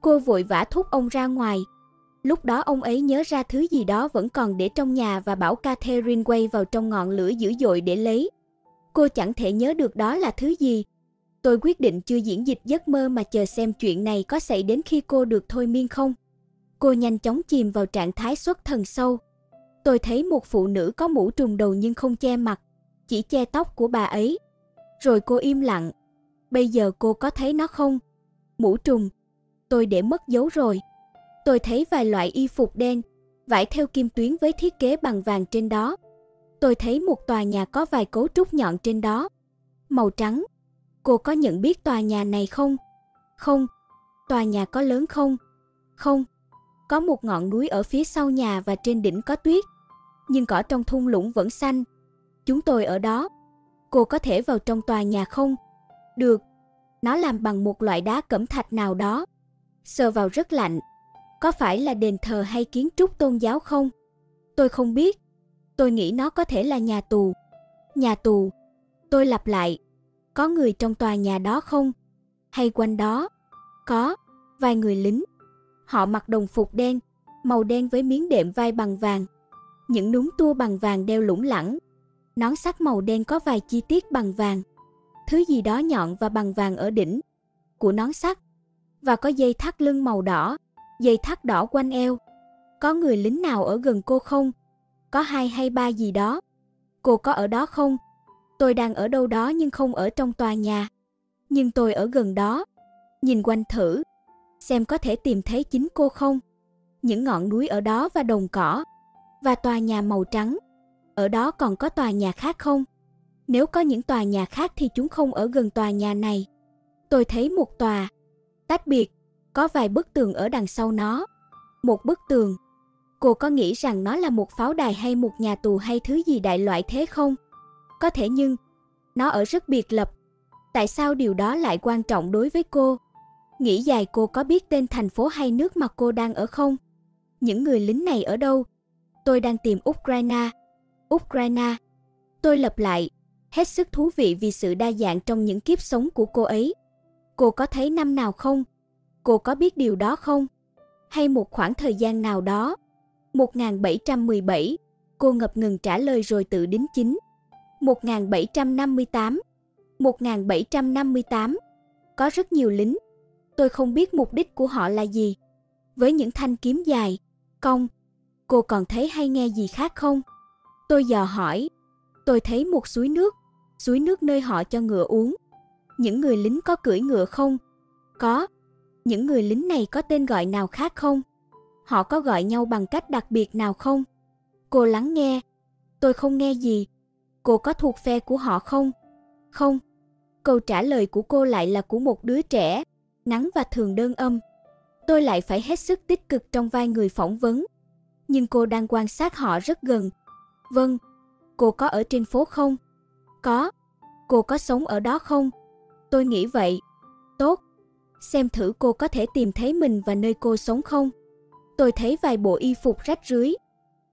Cô vội vã thúc ông ra ngoài. Lúc đó ông ấy nhớ ra thứ gì đó vẫn còn để trong nhà và bảo Catherine quay vào trong ngọn lửa dữ dội để lấy. Cô chẳng thể nhớ được đó là thứ gì. Tôi quyết định chưa diễn dịch giấc mơ mà chờ xem chuyện này có xảy đến khi cô được thôi miên không. Cô nhanh chóng chìm vào trạng thái xuất thần sâu. Tôi thấy một phụ nữ có mũ trùm đầu nhưng không che mặt, chỉ che tóc của bà ấy. Rồi cô im lặng. Bây giờ cô có thấy nó không? Mũ trùm. Tôi để mất dấu rồi. Tôi thấy vài loại y phục đen, vải theo kim tuyến với thiết kế bằng vàng trên đó. Tôi thấy một tòa nhà có vài cấu trúc nhọn trên đó. Màu trắng. Cô có nhận biết tòa nhà này không? Không. Tòa nhà có lớn không? Không. Có một ngọn núi ở phía sau nhà và trên đỉnh có tuyết. Nhưng cỏ trong thung lũng vẫn xanh. Chúng tôi ở đó. Cô có thể vào trong tòa nhà không? Được. Nó làm bằng một loại đá cẩm thạch nào đó. Sờ vào rất lạnh. Có phải là đền thờ hay kiến trúc tôn giáo không? Tôi không biết. Tôi nghĩ nó có thể là nhà tù. Nhà tù. Tôi lặp lại. Có người trong tòa nhà đó không? Hay quanh đó? Có. Vài người lính. Họ mặc đồng phục đen, màu đen với miếng đệm vai bằng vàng. Những núm tua bằng vàng đeo lủng lẳng. Nón sắt màu đen có vài chi tiết bằng vàng. Thứ gì đó nhọn và bằng vàng ở đỉnh của nón sắt. Và có dây thắt lưng màu đỏ, dây thắt đỏ quanh eo. Có người lính nào ở gần cô không? Có hai hay ba gì đó. Cô có ở đó không? Tôi đang ở đâu đó nhưng không ở trong tòa nhà. Nhưng tôi ở gần đó. Nhìn quanh thử, xem có thể tìm thấy chính cô không. Những ngọn núi ở đó và đồng cỏ và tòa nhà màu trắng. Ở đó còn có tòa nhà khác không? Nếu có những tòa nhà khác thì chúng không ở gần tòa nhà này. Tôi thấy một tòa tách biệt, có vài bức tường ở đằng sau nó. Một bức tường. Cô có nghĩ rằng nó là một pháo đài hay một nhà tù hay thứ gì đại loại thế không? Có thể nhưng nó ở rất biệt lập. Tại sao điều đó lại quan trọng đối với cô? Nghĩ dài cô có biết tên thành phố hay nước mà cô đang ở không? Những người lính này ở đâu? Tôi đang tìm Ukraine. Ukraine. Tôi lặp lại, hết sức thú vị vì sự đa dạng trong những kiếp sống của cô ấy. Cô có thấy năm nào không? Cô có biết điều đó không? Hay một khoảng thời gian nào đó? 1717, cô ngập ngừng trả lời rồi tự đính chính. 1758, 1758, có rất nhiều lính, Tôi không biết mục đích của họ là gì. Với những thanh kiếm dài, cong, cô còn thấy hay nghe gì khác không? Tôi dò hỏi. Tôi thấy một suối nước, suối nước nơi họ cho ngựa uống. Những người lính có cưỡi ngựa không? Có. Những người lính này có tên gọi nào khác không? Họ có gọi nhau bằng cách đặc biệt nào không? Cô lắng nghe. Tôi không nghe gì. Cô có thuộc phe của họ không? Không. Câu trả lời của cô lại là của một đứa trẻ, ngắn và thường đơn âm. Tôi lại phải hết sức tích cực trong vai người phỏng vấn. Nhưng cô đang quan sát họ rất gần. Vâng, cô có ở trên phố không? Có. Cô có sống ở đó không? Tôi nghĩ vậy. Tốt. Xem thử cô có thể tìm thấy mình và nơi cô sống không? Tôi thấy vài bộ y phục rách rưới.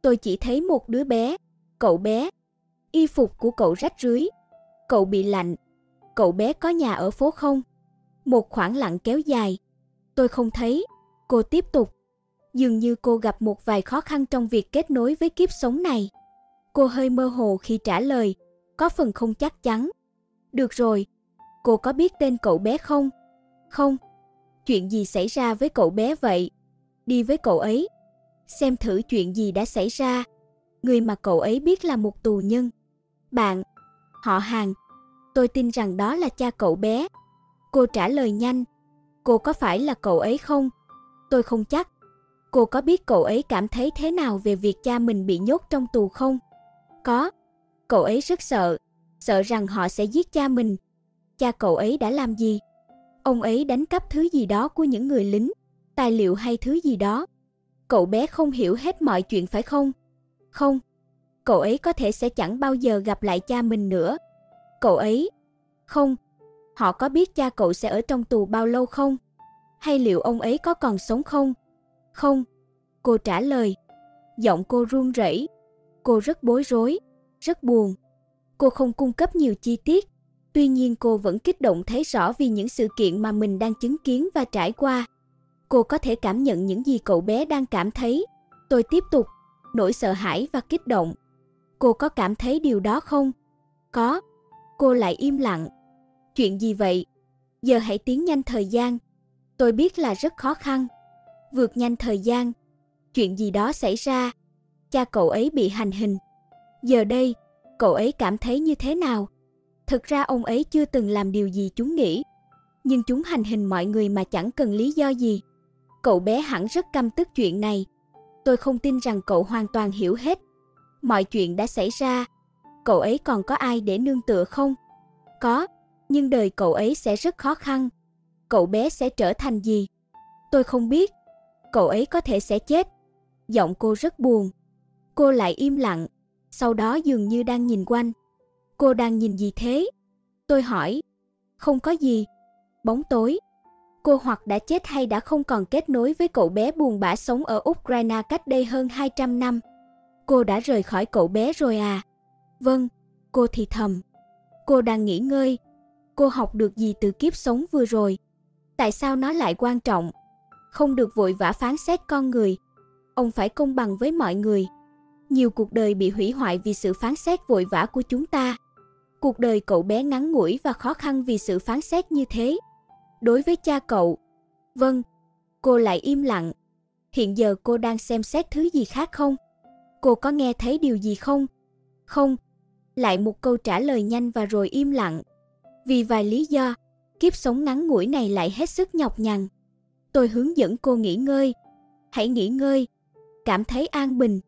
Tôi chỉ thấy một đứa bé, cậu bé. Y phục của cậu rách rưới. Cậu bị lạnh. cậu bé có nhà ở phố không? Một khoảng lặng kéo dài. Tôi không thấy. Cô tiếp tục. Dường như cô gặp một vài khó khăn trong việc kết nối với kiếp sống này. Cô hơi mơ hồ khi trả lời, có phần không chắc chắn. Được rồi, cô có biết tên cậu bé không? Không. Chuyện gì xảy ra với cậu bé vậy? Đi với cậu ấy. Xem thử chuyện gì đã xảy ra. Người mà cậu ấy biết là một tù nhân. Bạn, họ hàng. Tôi tin rằng đó là cha cậu bé. Cô trả lời nhanh. Cô có phải là cậu ấy không? Tôi không chắc. Cô có biết cậu ấy cảm thấy thế nào về việc cha mình bị nhốt trong tù không? Có. Cậu ấy rất sợ, sợ rằng họ sẽ giết cha mình. Cha cậu ấy đã làm gì? Ông ấy đánh cắp thứ gì đó của những người lính, tài liệu hay thứ gì đó. Cậu bé không hiểu hết mọi chuyện phải không? Không. Cậu ấy có thể sẽ chẳng bao giờ gặp lại cha mình nữa. Cậu ấy? Không. Họ có biết cha cậu sẽ ở trong tù bao lâu không? Hay liệu ông ấy có còn sống không? Không. Cô trả lời. Giọng cô run rẩy. Cô rất bối rối, rất buồn. Cô không cung cấp nhiều chi tiết, tuy nhiên cô vẫn kích động thấy rõ vì những sự kiện mà mình đang chứng kiến và trải qua. Cô có thể cảm nhận những gì cậu bé đang cảm thấy. Tôi tiếp tục, nỗi sợ hãi và kích động. Cô có cảm thấy điều đó không? Có. Cô lại im lặng. Chuyện gì vậy? Giờ hãy tiến nhanh thời gian. Tôi biết là rất khó khăn. Vượt nhanh thời gian. Chuyện gì đó xảy ra. Cha cậu ấy bị hành hình. Giờ đây, cậu ấy cảm thấy như thế nào? Thực ra ông ấy chưa từng làm điều gì chúng nghĩ, nhưng chúng hành hình mọi người mà chẳng cần lý do gì. Cậu bé hẳn rất căm tức chuyện này. Tôi không tin rằng cậu hoàn toàn hiểu hết. Mọi chuyện đã xảy ra. Cậu ấy còn có ai để nương tựa không? Có, nhưng đời cậu ấy sẽ rất khó khăn. Cậu bé sẽ trở thành gì? Tôi không biết. Cậu ấy có thể sẽ chết. Giọng cô rất buồn. Cô lại im lặng, sau đó dường như đang nhìn quanh. Cô đang nhìn gì thế? Tôi hỏi. Không có gì. Bóng tối. Cô hoặc đã chết hay đã không còn kết nối với cậu bé buồn bã sống ở Ukraine cách đây hơn 200 năm. Cô đã rời khỏi cậu bé rồi à? Vâng, cô thì thầm. Cô đang nghỉ ngơi. Cô học được gì từ kiếp sống vừa rồi? Tại sao nó lại quan trọng? Không được vội vã phán xét con người. Ông phải công bằng với mọi người. Nhiều cuộc đời bị hủy hoại vì sự phán xét vội vã của chúng ta. Cuộc đời cậu bé ngắn ngủi và khó khăn vì sự phán xét như thế. Đối với cha cậu, vâng, cô lại im lặng. Hiện giờ cô đang xem xét thứ gì khác không? Cô có nghe thấy điều gì không? Không. Lại một câu trả lời nhanh và rồi im lặng. Vì vài lý do, kiếp sống ngắn ngủi này lại hết sức nhọc nhằn. Tôi hướng dẫn cô nghỉ ngơi. Hãy nghỉ ngơi. Cảm thấy an bình.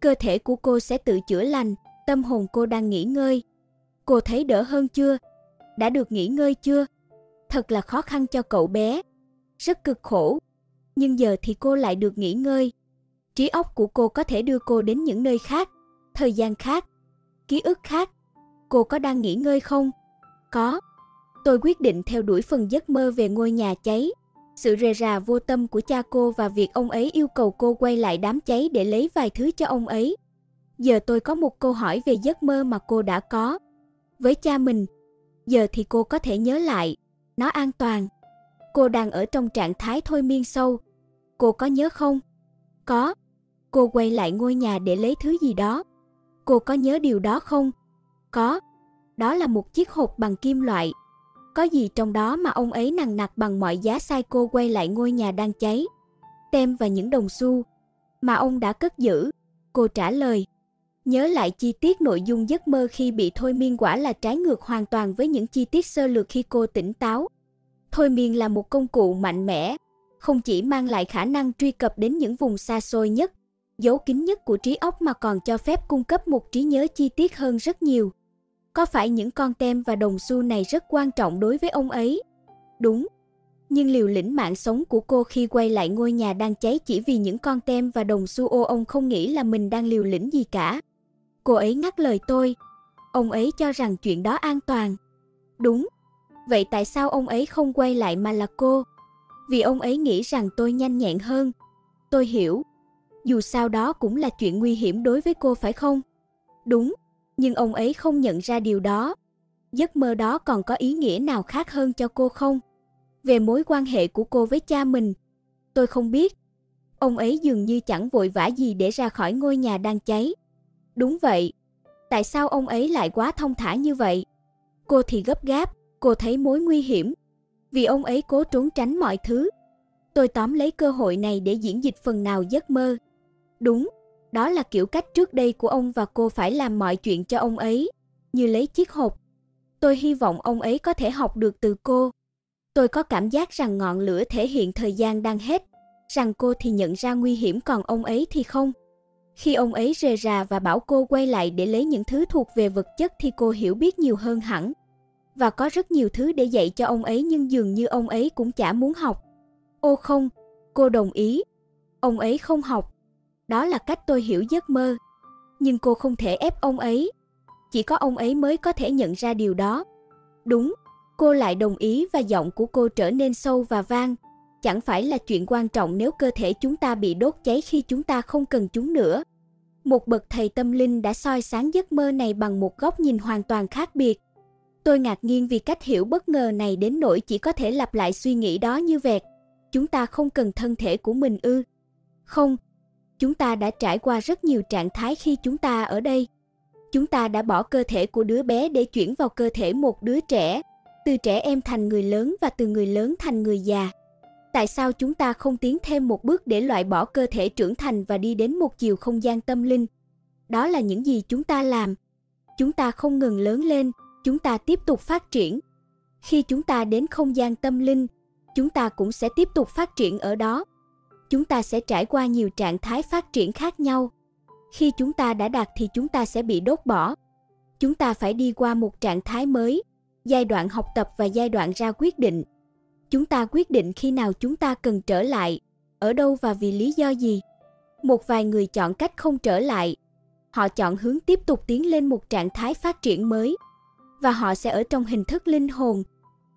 Cơ thể của cô sẽ tự chữa lành, tâm hồn cô đang nghỉ ngơi. Cô thấy đỡ hơn chưa? Đã được nghỉ ngơi chưa? Thật là khó khăn cho cậu bé. Rất cực khổ. Nhưng giờ thì cô lại được nghỉ ngơi. Trí óc của cô có thể đưa cô đến những nơi khác, thời gian khác, ký ức khác. Cô có đang nghỉ ngơi không? Có. Tôi quyết định theo đuổi phần giấc mơ về ngôi nhà cháy. Sự rề rà vô tâm của cha cô và việc ông ấy yêu cầu cô quay lại đám cháy để lấy vài thứ cho ông ấy. Giờ tôi có một câu hỏi về giấc mơ mà cô đã có. Với cha mình, giờ thì cô có thể nhớ lại, nó an toàn. Cô đang ở trong trạng thái thôi miên sâu. Cô có nhớ không? Có. Cô quay lại ngôi nhà để lấy thứ gì đó. Cô có nhớ điều đó không? Có. Đó là một chiếc hộp bằng kim loại. Có gì trong đó mà ông ấy nằng nặc bằng mọi giá sai cô quay lại ngôi nhà đang cháy? Tem và những đồng xu mà ông đã cất giữ. Cô trả lời. Nhớ lại chi tiết nội dung giấc mơ khi bị thôi miên quả là trái ngược hoàn toàn với những chi tiết sơ lược khi cô tỉnh táo. Thôi miên là một công cụ mạnh mẽ, không chỉ mang lại khả năng truy cập đến những vùng xa xôi nhất, dấu kín nhất của trí óc mà còn cho phép cung cấp một trí nhớ chi tiết hơn rất nhiều. Có phải những con tem và đồng xu này rất quan trọng đối với ông ấy? Đúng. Nhưng liều lĩnh mạng sống của cô khi quay lại ngôi nhà đang cháy chỉ vì những con tem và đồng xu ô ông không nghĩ là mình đang liều lĩnh gì cả. Cô ấy ngắt lời tôi. Ông ấy cho rằng chuyện đó an toàn. Đúng. Vậy tại sao ông ấy không quay lại mà là cô? Vì ông ấy nghĩ rằng tôi nhanh nhẹn hơn. Tôi hiểu. Dù sao đó cũng là chuyện nguy hiểm đối với cô phải không? Đúng nhưng ông ấy không nhận ra điều đó. giấc mơ đó còn có ý nghĩa nào khác hơn cho cô không? Về mối quan hệ của cô với cha mình, tôi không biết. Ông ấy dường như chẳng vội vã gì để ra khỏi ngôi nhà đang cháy. Đúng vậy. Tại sao ông ấy lại quá thông thả như vậy? Cô thì gấp gáp, cô thấy mối nguy hiểm. Vì ông ấy cố trốn tránh mọi thứ. Tôi tóm lấy cơ hội này để diễn dịch phần nào giấc mơ. Đúng, đó là kiểu cách trước đây của ông và cô phải làm mọi chuyện cho ông ấy, như lấy chiếc hộp. Tôi hy vọng ông ấy có thể học được từ cô. Tôi có cảm giác rằng ngọn lửa thể hiện thời gian đang hết, rằng cô thì nhận ra nguy hiểm còn ông ấy thì không. Khi ông ấy rề rà và bảo cô quay lại để lấy những thứ thuộc về vật chất thì cô hiểu biết nhiều hơn hẳn. Và có rất nhiều thứ để dạy cho ông ấy nhưng dường như ông ấy cũng chả muốn học. Ô không, cô đồng ý. Ông ấy không học. Đó là cách tôi hiểu giấc mơ. Nhưng cô không thể ép ông ấy. Chỉ có ông ấy mới có thể nhận ra điều đó. Đúng, cô lại đồng ý và giọng của cô trở nên sâu và vang. Chẳng phải là chuyện quan trọng nếu cơ thể chúng ta bị đốt cháy khi chúng ta không cần chúng nữa. Một bậc thầy tâm linh đã soi sáng giấc mơ này bằng một góc nhìn hoàn toàn khác biệt. Tôi ngạc nhiên vì cách hiểu bất ngờ này đến nỗi chỉ có thể lặp lại suy nghĩ đó như vẹt. Chúng ta không cần thân thể của mình ư? Không, chúng ta đã trải qua rất nhiều trạng thái khi chúng ta ở đây. Chúng ta đã bỏ cơ thể của đứa bé để chuyển vào cơ thể một đứa trẻ, từ trẻ em thành người lớn và từ người lớn thành người già. Tại sao chúng ta không tiến thêm một bước để loại bỏ cơ thể trưởng thành và đi đến một chiều không gian tâm linh? Đó là những gì chúng ta làm. Chúng ta không ngừng lớn lên, chúng ta tiếp tục phát triển. Khi chúng ta đến không gian tâm linh, chúng ta cũng sẽ tiếp tục phát triển ở đó. Chúng ta sẽ trải qua nhiều trạng thái phát triển khác nhau. Khi chúng ta đã đạt thì chúng ta sẽ bị đốt bỏ. Chúng ta phải đi qua một trạng thái mới, giai đoạn học tập và giai đoạn ra quyết định. Chúng ta quyết định khi nào chúng ta cần trở lại, ở đâu và vì lý do gì. Một vài người chọn cách không trở lại. Họ chọn hướng tiếp tục tiến lên một trạng thái phát triển mới và họ sẽ ở trong hình thức linh hồn.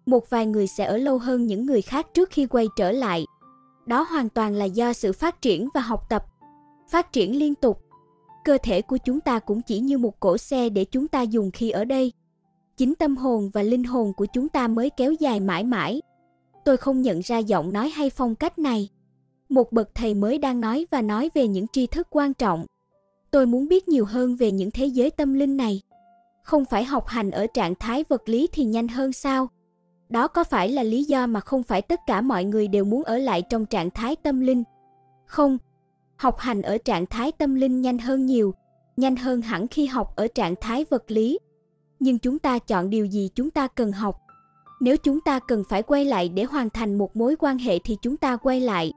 Một vài người sẽ ở lâu hơn những người khác trước khi quay trở lại. Đó hoàn toàn là do sự phát triển và học tập. Phát triển liên tục. Cơ thể của chúng ta cũng chỉ như một cỗ xe để chúng ta dùng khi ở đây. Chính tâm hồn và linh hồn của chúng ta mới kéo dài mãi mãi. Tôi không nhận ra giọng nói hay phong cách này. Một bậc thầy mới đang nói và nói về những tri thức quan trọng. Tôi muốn biết nhiều hơn về những thế giới tâm linh này. Không phải học hành ở trạng thái vật lý thì nhanh hơn sao? Đó có phải là lý do mà không phải tất cả mọi người đều muốn ở lại trong trạng thái tâm linh? Không, học hành ở trạng thái tâm linh nhanh hơn nhiều, nhanh hơn hẳn khi học ở trạng thái vật lý. Nhưng chúng ta chọn điều gì chúng ta cần học. Nếu chúng ta cần phải quay lại để hoàn thành một mối quan hệ thì chúng ta quay lại.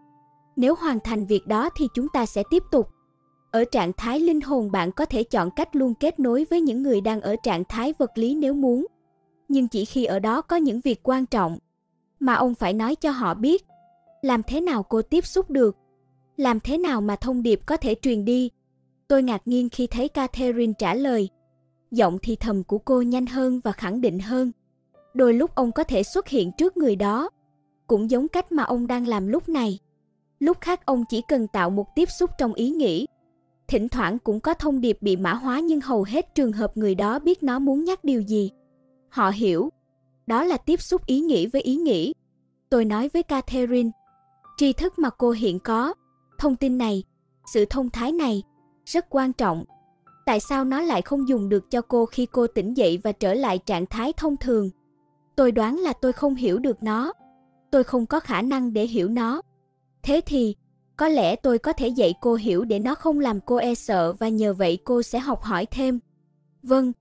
Nếu hoàn thành việc đó thì chúng ta sẽ tiếp tục. Ở trạng thái linh hồn bạn có thể chọn cách luôn kết nối với những người đang ở trạng thái vật lý nếu muốn. Nhưng chỉ khi ở đó có những việc quan trọng mà ông phải nói cho họ biết. Làm thế nào cô tiếp xúc được? Làm thế nào mà thông điệp có thể truyền đi? Tôi ngạc nhiên khi thấy Catherine trả lời. Giọng thì thầm của cô nhanh hơn và khẳng định hơn. Đôi lúc ông có thể xuất hiện trước người đó, cũng giống cách mà ông đang làm lúc này. Lúc khác ông chỉ cần tạo một tiếp xúc trong ý nghĩ Thỉnh thoảng cũng có thông điệp bị mã hóa nhưng hầu hết trường hợp người đó biết nó muốn nhắc điều gì. Họ hiểu. Đó là tiếp xúc ý nghĩ với ý nghĩ. Tôi nói với Catherine, tri thức mà cô hiện có, thông tin này, sự thông thái này, rất quan trọng. Tại sao nó lại không dùng được cho cô khi cô tỉnh dậy và trở lại trạng thái thông thường? Tôi đoán là tôi không hiểu được nó. Tôi không có khả năng để hiểu nó. Thế thì, có lẽ tôi có thể dạy cô hiểu để nó không làm cô e sợ và nhờ vậy cô sẽ học hỏi thêm. Vâng,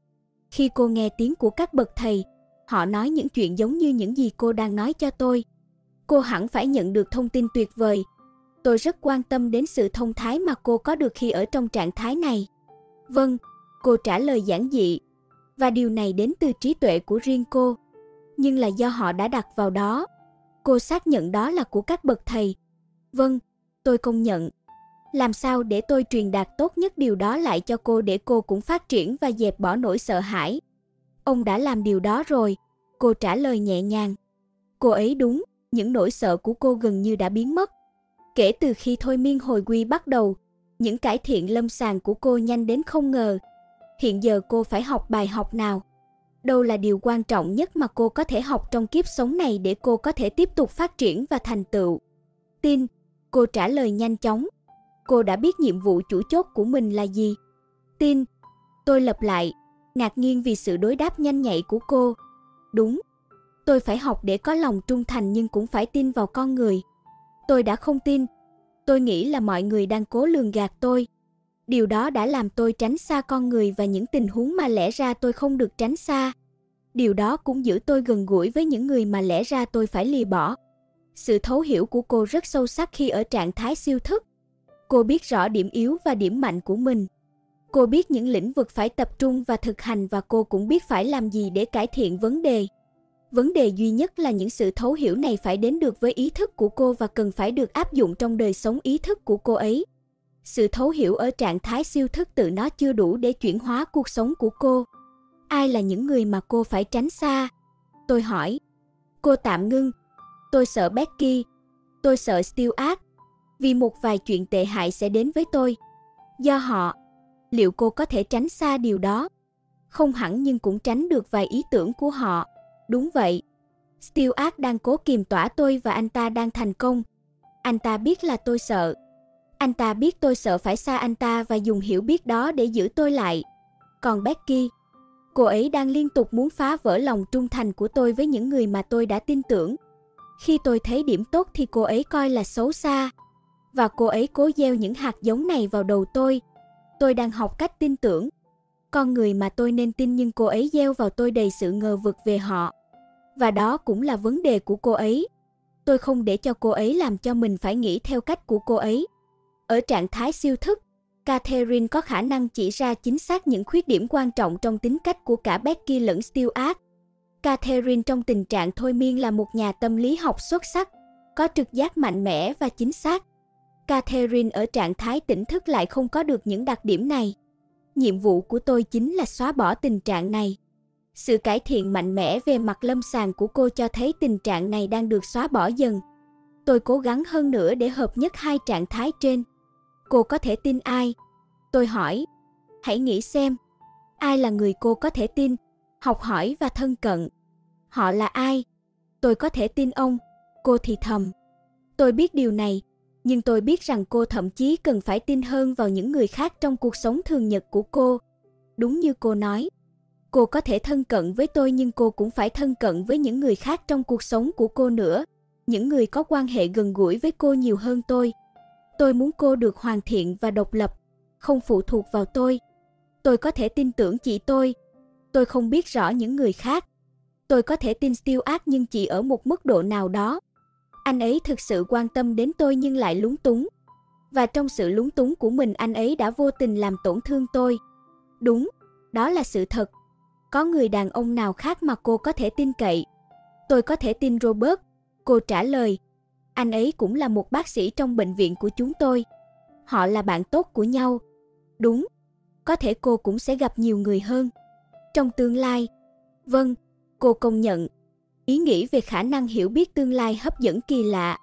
khi cô nghe tiếng của các bậc thầy, họ nói những chuyện giống như những gì cô đang nói cho tôi. Cô hẳn phải nhận được thông tin tuyệt vời. Tôi rất quan tâm đến sự thông thái mà cô có được khi ở trong trạng thái này. Vâng, cô trả lời giản dị. Và điều này đến từ trí tuệ của riêng cô. Nhưng là do họ đã đặt vào đó. Cô xác nhận đó là của các bậc thầy. Vâng, tôi công nhận. Làm sao để tôi truyền đạt tốt nhất điều đó lại cho cô để cô cũng phát triển và dẹp bỏ nỗi sợ hãi? Ông đã làm điều đó rồi, cô trả lời nhẹ nhàng. Cô ấy đúng, những nỗi sợ của cô gần như đã biến mất. Kể từ khi thôi miên hồi quy bắt đầu, những cải thiện lâm sàng của cô nhanh đến không ngờ. Hiện giờ cô phải học bài học nào? Đâu là điều quan trọng nhất mà cô có thể học trong kiếp sống này để cô có thể tiếp tục phát triển và thành tựu? Tin, cô trả lời nhanh chóng. Cô đã biết nhiệm vụ chủ chốt của mình là gì? Tin, tôi lặp lại, ngạc nhiên vì sự đối đáp nhanh nhạy của cô. Đúng, tôi phải học để có lòng trung thành nhưng cũng phải tin vào con người. Tôi đã không tin. Tôi nghĩ là mọi người đang cố lường gạt tôi. Điều đó đã làm tôi tránh xa con người và những tình huống mà lẽ ra tôi không được tránh xa. Điều đó cũng giữ tôi gần gũi với những người mà lẽ ra tôi phải lìa bỏ. Sự thấu hiểu của cô rất sâu sắc khi ở trạng thái siêu thức. Cô biết rõ điểm yếu và điểm mạnh của mình. Cô biết những lĩnh vực phải tập trung và thực hành và cô cũng biết phải làm gì để cải thiện vấn đề. Vấn đề duy nhất là những sự thấu hiểu này phải đến được với ý thức của cô và cần phải được áp dụng trong đời sống ý thức của cô ấy. Sự thấu hiểu ở trạng thái siêu thức tự nó chưa đủ để chuyển hóa cuộc sống của cô. Ai là những người mà cô phải tránh xa? Tôi hỏi. Cô tạm ngưng. Tôi sợ Becky. Tôi sợ Stewart. Vì một vài chuyện tệ hại sẽ đến với tôi. Do họ. Liệu cô có thể tránh xa điều đó? Không hẳn nhưng cũng tránh được vài ý tưởng của họ. Đúng vậy. Stewart đang cố kiềm tỏa tôi và anh ta đang thành công. Anh ta biết là tôi sợ. Anh ta biết tôi sợ phải xa anh ta và dùng hiểu biết đó để giữ tôi lại. Còn Becky, cô ấy đang liên tục muốn phá vỡ lòng trung thành của tôi với những người mà tôi đã tin tưởng. Khi tôi thấy điểm tốt thì cô ấy coi là xấu xa. Và cô ấy cố gieo những hạt giống này vào đầu tôi. Tôi đang học cách tin tưởng. Con người mà tôi nên tin nhưng cô ấy gieo vào tôi đầy sự ngờ vực về họ. Và đó cũng là vấn đề của cô ấy. Tôi không để cho cô ấy làm cho mình phải nghĩ theo cách của cô ấy. Ở trạng thái siêu thức, Catherine có khả năng chỉ ra chính xác những khuyết điểm quan trọng trong tính cách của cả Becky lẫn Stuart. Catherine trong tình trạng thôi miên là một nhà tâm lý học xuất sắc, có trực giác mạnh mẽ và chính xác. Catherine ở trạng thái tỉnh thức lại không có được những đặc điểm này. Nhiệm vụ của tôi chính là xóa bỏ tình trạng này. Sự cải thiện mạnh mẽ về mặt lâm sàng của cô cho thấy tình trạng này đang được xóa bỏ dần. Tôi cố gắng hơn nữa để hợp nhất hai trạng thái trên. Cô có thể tin ai? Tôi hỏi. Hãy nghĩ xem. Ai là người cô có thể tin, học hỏi và thân cận? Họ là ai? Tôi có thể tin ông. Cô thì thầm. Tôi biết điều này, nhưng tôi biết rằng cô thậm chí cần phải tin hơn vào những người khác trong cuộc sống thường nhật của cô. Đúng như cô nói. Cô có thể thân cận với tôi nhưng cô cũng phải thân cận với những người khác trong cuộc sống của cô nữa. Những người có quan hệ gần gũi với cô nhiều hơn tôi. Tôi muốn cô được hoàn thiện và độc lập, không phụ thuộc vào tôi. Tôi có thể tin tưởng chị tôi. Tôi không biết rõ những người khác. Tôi có thể tin Stewart nhưng chỉ ở một mức độ nào đó. Anh ấy thực sự quan tâm đến tôi nhưng lại lúng túng. Và trong sự lúng túng của mình anh ấy đã vô tình làm tổn thương tôi. Đúng, đó là sự thật. Có người đàn ông nào khác mà cô có thể tin cậy? Tôi có thể tin Robert. Cô trả lời, anh ấy cũng là một bác sĩ trong bệnh viện của chúng tôi. Họ là bạn tốt của nhau. Đúng, có thể cô cũng sẽ gặp nhiều người hơn. Trong tương lai. Vâng, cô công nhận. Ý nghĩ về khả năng hiểu biết tương lai hấp dẫn kỳ lạ.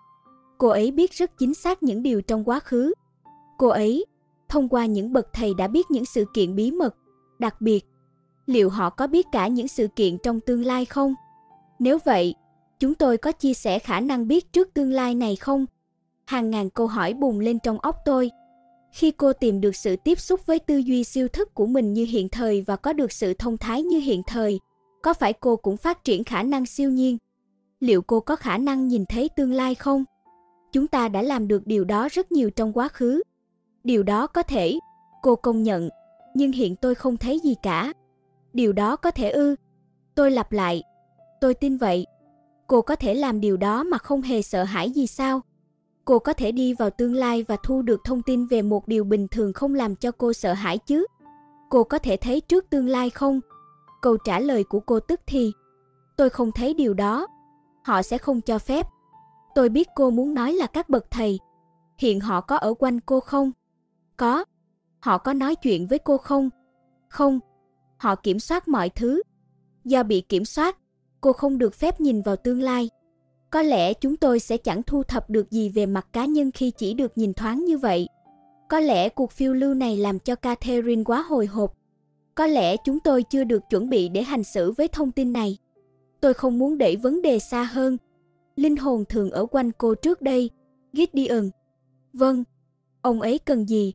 Cô ấy biết rất chính xác những điều trong quá khứ. Cô ấy, thông qua những bậc thầy đã biết những sự kiện bí mật, đặc biệt. Liệu họ có biết cả những sự kiện trong tương lai không? Nếu vậy, Chúng tôi có chia sẻ khả năng biết trước tương lai này không? Hàng ngàn câu hỏi bùng lên trong óc tôi. Khi cô tìm được sự tiếp xúc với tư duy siêu thức của mình như hiện thời và có được sự thông thái như hiện thời, có phải cô cũng phát triển khả năng siêu nhiên? Liệu cô có khả năng nhìn thấy tương lai không? Chúng ta đã làm được điều đó rất nhiều trong quá khứ. Điều đó có thể, cô công nhận, nhưng hiện tôi không thấy gì cả. Điều đó có thể ư? Tôi lặp lại. Tôi tin vậy. Cô có thể làm điều đó mà không hề sợ hãi gì sao? Cô có thể đi vào tương lai và thu được thông tin về một điều bình thường không làm cho cô sợ hãi chứ? Cô có thể thấy trước tương lai không? Câu trả lời của cô tức thì Tôi không thấy điều đó. Họ sẽ không cho phép. Tôi biết cô muốn nói là các bậc thầy. Hiện họ có ở quanh cô không? Có. Họ có nói chuyện với cô không? Không. Họ kiểm soát mọi thứ. Do bị kiểm soát, cô không được phép nhìn vào tương lai. Có lẽ chúng tôi sẽ chẳng thu thập được gì về mặt cá nhân khi chỉ được nhìn thoáng như vậy. Có lẽ cuộc phiêu lưu này làm cho Catherine quá hồi hộp. Có lẽ chúng tôi chưa được chuẩn bị để hành xử với thông tin này. Tôi không muốn đẩy vấn đề xa hơn. Linh hồn thường ở quanh cô trước đây. Gideon. Vâng. Ông ấy cần gì?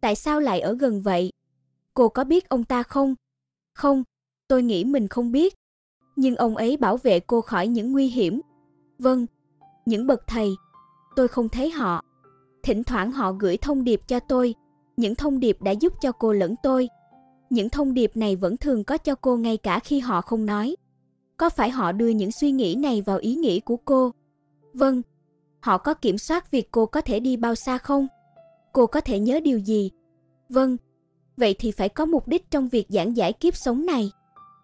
Tại sao lại ở gần vậy? Cô có biết ông ta không? Không, tôi nghĩ mình không biết. Nhưng ông ấy bảo vệ cô khỏi những nguy hiểm. Vâng, những bậc thầy. Tôi không thấy họ. Thỉnh thoảng họ gửi thông điệp cho tôi. Những thông điệp đã giúp cho cô lẫn tôi. Những thông điệp này vẫn thường có cho cô ngay cả khi họ không nói. Có phải họ đưa những suy nghĩ này vào ý nghĩ của cô? Vâng. Họ có kiểm soát việc cô có thể đi bao xa không? Cô có thể nhớ điều gì? Vâng. Vậy thì phải có mục đích trong việc giảng giải kiếp sống này.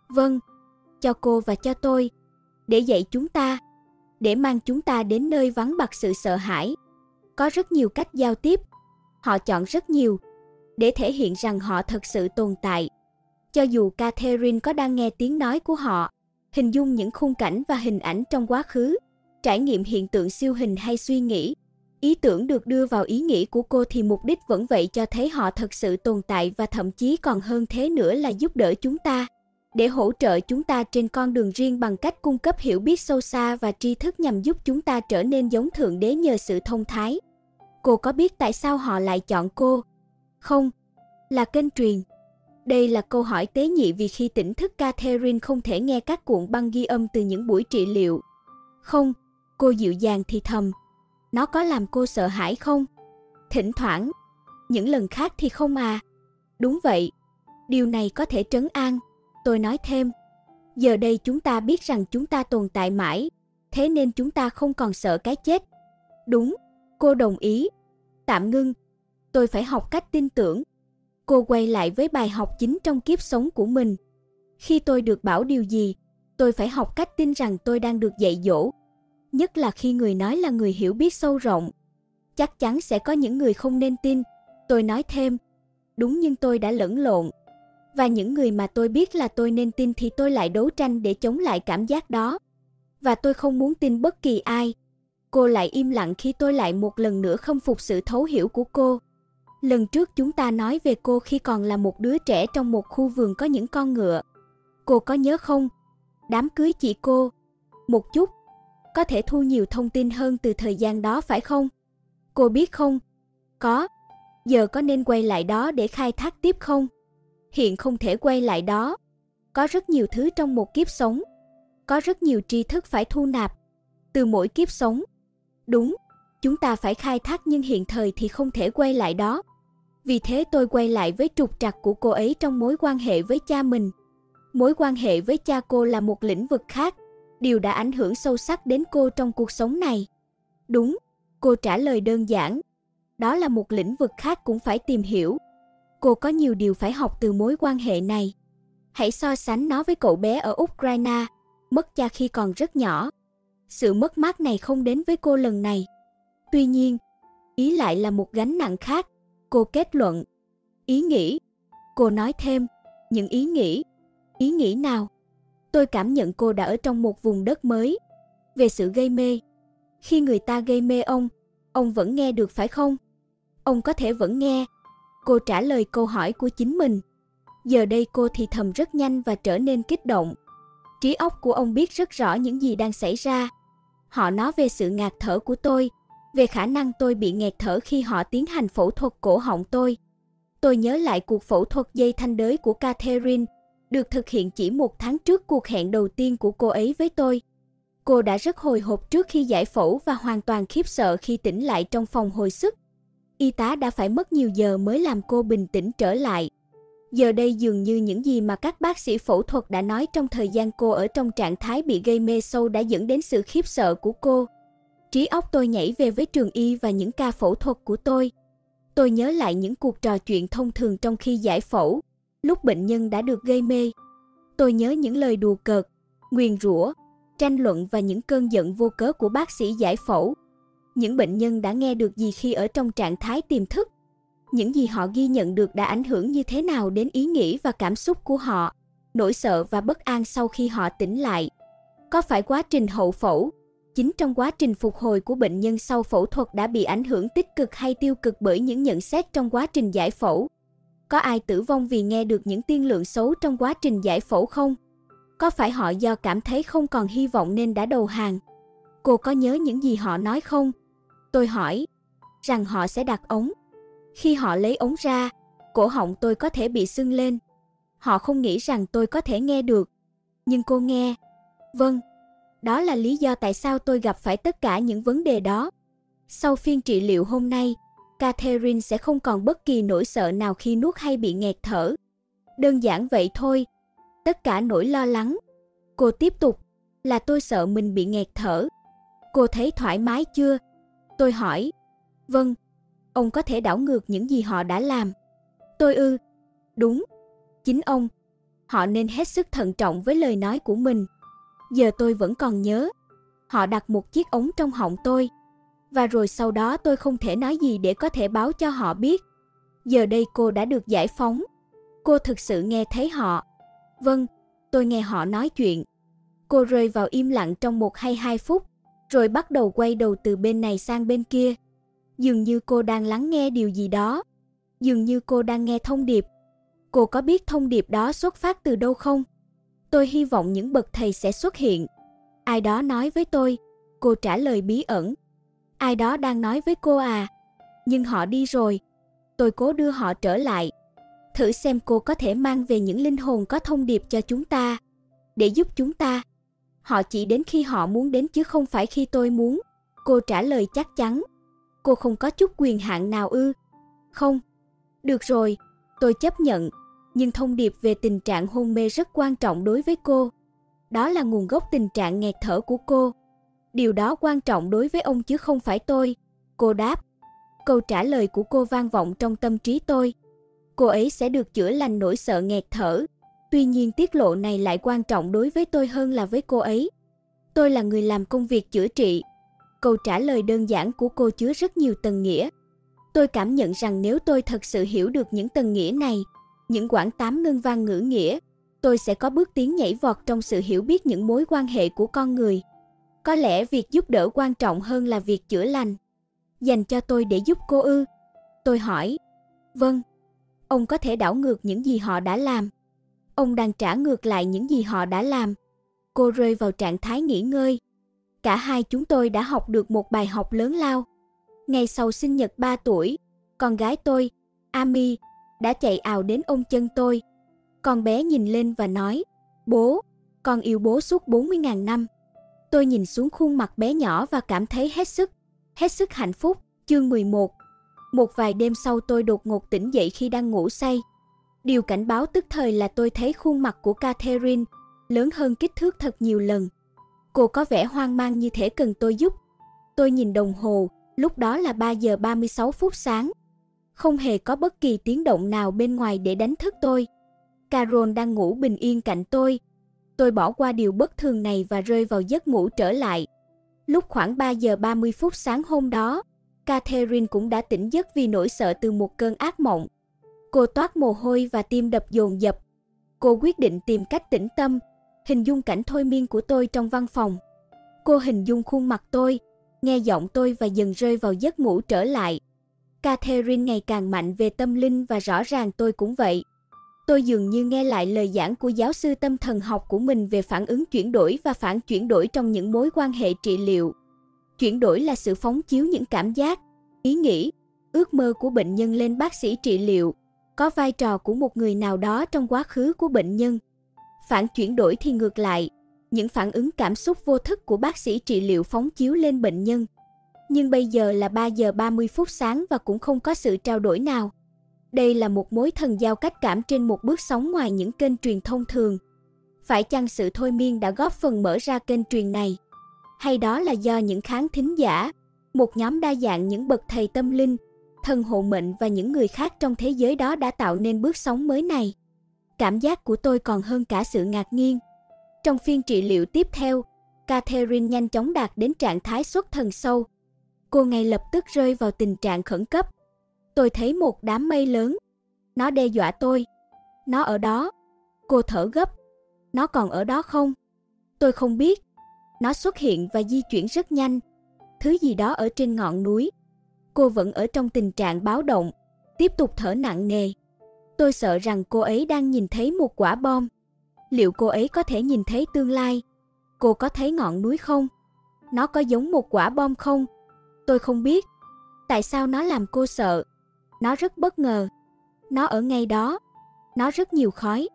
Vâng. Cho cô và cho tôi. Để dạy chúng ta. Để mang chúng ta đến nơi vắng bặt sự sợ hãi. Có rất nhiều cách giao tiếp. Họ chọn rất nhiều. Để thể hiện rằng họ thật sự tồn tại. Cho dù Catherine có đang nghe tiếng nói của họ, hình dung những khung cảnh và hình ảnh trong quá khứ, trải nghiệm hiện tượng siêu hình hay suy nghĩ, Ý tưởng được đưa vào ý nghĩ của cô thì mục đích vẫn vậy cho thấy họ thật sự tồn tại và thậm chí còn hơn thế nữa là giúp đỡ chúng ta, để hỗ trợ chúng ta trên con đường riêng bằng cách cung cấp hiểu biết sâu xa và tri thức nhằm giúp chúng ta trở nên giống Thượng Đế nhờ sự thông thái. Cô có biết tại sao họ lại chọn cô? Không, là kênh truyền. Đây là câu hỏi tế nhị vì khi tỉnh thức Catherine không thể nghe các cuộn băng ghi âm từ những buổi trị liệu. Không, cô dịu dàng thì thầm, nó có làm cô sợ hãi không? Thỉnh thoảng, những lần khác thì không à. Đúng vậy, điều này có thể trấn an. Tôi nói thêm, giờ đây chúng ta biết rằng chúng ta tồn tại mãi, thế nên chúng ta không còn sợ cái chết. Đúng, cô đồng ý. Tạm ngưng, tôi phải học cách tin tưởng. Cô quay lại với bài học chính trong kiếp sống của mình. Khi tôi được bảo điều gì, tôi phải học cách tin rằng tôi đang được dạy dỗ nhất là khi người nói là người hiểu biết sâu rộng. Chắc chắn sẽ có những người không nên tin. Tôi nói thêm, đúng nhưng tôi đã lẫn lộn. Và những người mà tôi biết là tôi nên tin thì tôi lại đấu tranh để chống lại cảm giác đó. Và tôi không muốn tin bất kỳ ai. Cô lại im lặng khi tôi lại một lần nữa không phục sự thấu hiểu của cô. Lần trước chúng ta nói về cô khi còn là một đứa trẻ trong một khu vườn có những con ngựa. Cô có nhớ không? Đám cưới chị cô. Một chút, có thể thu nhiều thông tin hơn từ thời gian đó phải không? Cô biết không? Có. Giờ có nên quay lại đó để khai thác tiếp không? Hiện không thể quay lại đó. Có rất nhiều thứ trong một kiếp sống. Có rất nhiều tri thức phải thu nạp. Từ mỗi kiếp sống. Đúng, chúng ta phải khai thác nhưng hiện thời thì không thể quay lại đó. Vì thế tôi quay lại với trục trặc của cô ấy trong mối quan hệ với cha mình. Mối quan hệ với cha cô là một lĩnh vực khác, điều đã ảnh hưởng sâu sắc đến cô trong cuộc sống này. Đúng, cô trả lời đơn giản. Đó là một lĩnh vực khác cũng phải tìm hiểu. Cô có nhiều điều phải học từ mối quan hệ này. Hãy so sánh nó với cậu bé ở Ukraine, mất cha khi còn rất nhỏ. Sự mất mát này không đến với cô lần này. Tuy nhiên, ý lại là một gánh nặng khác, cô kết luận. Ý nghĩ, cô nói thêm, những ý nghĩ, ý nghĩ nào? Tôi cảm nhận cô đã ở trong một vùng đất mới. Về sự gây mê. Khi người ta gây mê ông, ông vẫn nghe được phải không? Ông có thể vẫn nghe. Cô trả lời câu hỏi của chính mình. Giờ đây cô thì thầm rất nhanh và trở nên kích động. Trí óc của ông biết rất rõ những gì đang xảy ra. Họ nói về sự ngạt thở của tôi, về khả năng tôi bị nghẹt thở khi họ tiến hành phẫu thuật cổ họng tôi. Tôi nhớ lại cuộc phẫu thuật dây thanh đới của Catherine được thực hiện chỉ một tháng trước cuộc hẹn đầu tiên của cô ấy với tôi. Cô đã rất hồi hộp trước khi giải phẫu và hoàn toàn khiếp sợ khi tỉnh lại trong phòng hồi sức. Y tá đã phải mất nhiều giờ mới làm cô bình tĩnh trở lại. Giờ đây dường như những gì mà các bác sĩ phẫu thuật đã nói trong thời gian cô ở trong trạng thái bị gây mê sâu đã dẫn đến sự khiếp sợ của cô. Trí óc tôi nhảy về với trường y và những ca phẫu thuật của tôi. Tôi nhớ lại những cuộc trò chuyện thông thường trong khi giải phẫu, lúc bệnh nhân đã được gây mê. Tôi nhớ những lời đùa cợt, nguyền rủa, tranh luận và những cơn giận vô cớ của bác sĩ giải phẫu. Những bệnh nhân đã nghe được gì khi ở trong trạng thái tiềm thức? Những gì họ ghi nhận được đã ảnh hưởng như thế nào đến ý nghĩ và cảm xúc của họ, nỗi sợ và bất an sau khi họ tỉnh lại? Có phải quá trình hậu phẫu, chính trong quá trình phục hồi của bệnh nhân sau phẫu thuật đã bị ảnh hưởng tích cực hay tiêu cực bởi những nhận xét trong quá trình giải phẫu? Có ai tử vong vì nghe được những tiên lượng xấu trong quá trình giải phẫu không? Có phải họ do cảm thấy không còn hy vọng nên đã đầu hàng? Cô có nhớ những gì họ nói không? Tôi hỏi, rằng họ sẽ đặt ống. Khi họ lấy ống ra, cổ họng tôi có thể bị sưng lên. Họ không nghĩ rằng tôi có thể nghe được. Nhưng cô nghe. Vâng, đó là lý do tại sao tôi gặp phải tất cả những vấn đề đó. Sau phiên trị liệu hôm nay, Catherine sẽ không còn bất kỳ nỗi sợ nào khi nuốt hay bị nghẹt thở. Đơn giản vậy thôi. Tất cả nỗi lo lắng. Cô tiếp tục, là tôi sợ mình bị nghẹt thở. Cô thấy thoải mái chưa? Tôi hỏi. Vâng. Ông có thể đảo ngược những gì họ đã làm. Tôi ư. Đúng. Chính ông. Họ nên hết sức thận trọng với lời nói của mình. Giờ tôi vẫn còn nhớ. Họ đặt một chiếc ống trong họng tôi. Và rồi sau đó tôi không thể nói gì để có thể báo cho họ biết. Giờ đây cô đã được giải phóng. Cô thực sự nghe thấy họ. Vâng, tôi nghe họ nói chuyện. Cô rơi vào im lặng trong một hay hai phút, rồi bắt đầu quay đầu từ bên này sang bên kia. Dường như cô đang lắng nghe điều gì đó. Dường như cô đang nghe thông điệp. Cô có biết thông điệp đó xuất phát từ đâu không? Tôi hy vọng những bậc thầy sẽ xuất hiện. Ai đó nói với tôi, cô trả lời bí ẩn. Ai đó đang nói với cô à? Nhưng họ đi rồi. Tôi cố đưa họ trở lại. Thử xem cô có thể mang về những linh hồn có thông điệp cho chúng ta, để giúp chúng ta. Họ chỉ đến khi họ muốn đến chứ không phải khi tôi muốn. Cô trả lời chắc chắn. Cô không có chút quyền hạn nào ư? Không. Được rồi, tôi chấp nhận. Nhưng thông điệp về tình trạng hôn mê rất quan trọng đối với cô. Đó là nguồn gốc tình trạng nghẹt thở của cô. Điều đó quan trọng đối với ông chứ không phải tôi. Cô đáp. Câu trả lời của cô vang vọng trong tâm trí tôi. Cô ấy sẽ được chữa lành nỗi sợ nghẹt thở. Tuy nhiên tiết lộ này lại quan trọng đối với tôi hơn là với cô ấy. Tôi là người làm công việc chữa trị. Câu trả lời đơn giản của cô chứa rất nhiều tầng nghĩa. Tôi cảm nhận rằng nếu tôi thật sự hiểu được những tầng nghĩa này, những quãng tám ngân vang ngữ nghĩa, tôi sẽ có bước tiến nhảy vọt trong sự hiểu biết những mối quan hệ của con người. Có lẽ việc giúp đỡ quan trọng hơn là việc chữa lành. Dành cho tôi để giúp cô ư? Tôi hỏi. Vâng. Ông có thể đảo ngược những gì họ đã làm. Ông đang trả ngược lại những gì họ đã làm. Cô rơi vào trạng thái nghỉ ngơi. Cả hai chúng tôi đã học được một bài học lớn lao. Ngày sau sinh nhật 3 tuổi, con gái tôi, Ami, đã chạy ào đến ôm chân tôi. Con bé nhìn lên và nói, bố, con yêu bố suốt 40.000 năm. Tôi nhìn xuống khuôn mặt bé nhỏ và cảm thấy hết sức, hết sức hạnh phúc. Chương 11 Một vài đêm sau tôi đột ngột tỉnh dậy khi đang ngủ say. Điều cảnh báo tức thời là tôi thấy khuôn mặt của Catherine lớn hơn kích thước thật nhiều lần. Cô có vẻ hoang mang như thể cần tôi giúp. Tôi nhìn đồng hồ, lúc đó là 3 giờ 36 phút sáng. Không hề có bất kỳ tiếng động nào bên ngoài để đánh thức tôi. Carol đang ngủ bình yên cạnh tôi, Tôi bỏ qua điều bất thường này và rơi vào giấc ngủ trở lại. Lúc khoảng 3 giờ 30 phút sáng hôm đó, Catherine cũng đã tỉnh giấc vì nỗi sợ từ một cơn ác mộng. Cô toát mồ hôi và tim đập dồn dập. Cô quyết định tìm cách tĩnh tâm, hình dung cảnh thôi miên của tôi trong văn phòng. Cô hình dung khuôn mặt tôi, nghe giọng tôi và dần rơi vào giấc ngủ trở lại. Catherine ngày càng mạnh về tâm linh và rõ ràng tôi cũng vậy. Tôi dường như nghe lại lời giảng của giáo sư tâm thần học của mình về phản ứng chuyển đổi và phản chuyển đổi trong những mối quan hệ trị liệu. Chuyển đổi là sự phóng chiếu những cảm giác, ý nghĩ, ước mơ của bệnh nhân lên bác sĩ trị liệu, có vai trò của một người nào đó trong quá khứ của bệnh nhân. Phản chuyển đổi thì ngược lại, những phản ứng cảm xúc vô thức của bác sĩ trị liệu phóng chiếu lên bệnh nhân. Nhưng bây giờ là 3 giờ 30 phút sáng và cũng không có sự trao đổi nào. Đây là một mối thần giao cách cảm trên một bước sóng ngoài những kênh truyền thông thường. Phải chăng sự thôi miên đã góp phần mở ra kênh truyền này? Hay đó là do những kháng thính giả, một nhóm đa dạng những bậc thầy tâm linh, thần hộ mệnh và những người khác trong thế giới đó đã tạo nên bước sóng mới này? Cảm giác của tôi còn hơn cả sự ngạc nhiên. Trong phiên trị liệu tiếp theo, Catherine nhanh chóng đạt đến trạng thái xuất thần sâu. Cô ngay lập tức rơi vào tình trạng khẩn cấp Tôi thấy một đám mây lớn. Nó đe dọa tôi. Nó ở đó. Cô thở gấp. Nó còn ở đó không? Tôi không biết. Nó xuất hiện và di chuyển rất nhanh. Thứ gì đó ở trên ngọn núi. Cô vẫn ở trong tình trạng báo động, tiếp tục thở nặng nề. Tôi sợ rằng cô ấy đang nhìn thấy một quả bom. Liệu cô ấy có thể nhìn thấy tương lai? Cô có thấy ngọn núi không? Nó có giống một quả bom không? Tôi không biết. Tại sao nó làm cô sợ? Nó rất bất ngờ. Nó ở ngay đó. Nó rất nhiều khói.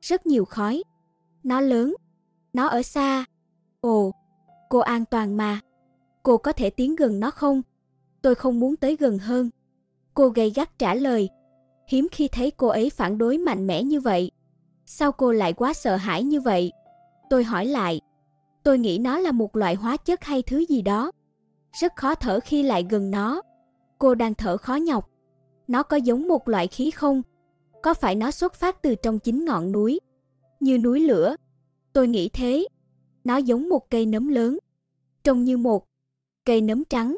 Rất nhiều khói. Nó lớn. Nó ở xa. Ồ, cô an toàn mà. Cô có thể tiến gần nó không? Tôi không muốn tới gần hơn. Cô gay gắt trả lời. Hiếm khi thấy cô ấy phản đối mạnh mẽ như vậy. Sao cô lại quá sợ hãi như vậy? Tôi hỏi lại. Tôi nghĩ nó là một loại hóa chất hay thứ gì đó. Rất khó thở khi lại gần nó. Cô đang thở khó nhọc. Nó có giống một loại khí không? Có phải nó xuất phát từ trong chính ngọn núi? Như núi lửa. Tôi nghĩ thế. Nó giống một cây nấm lớn. Trông như một cây nấm trắng.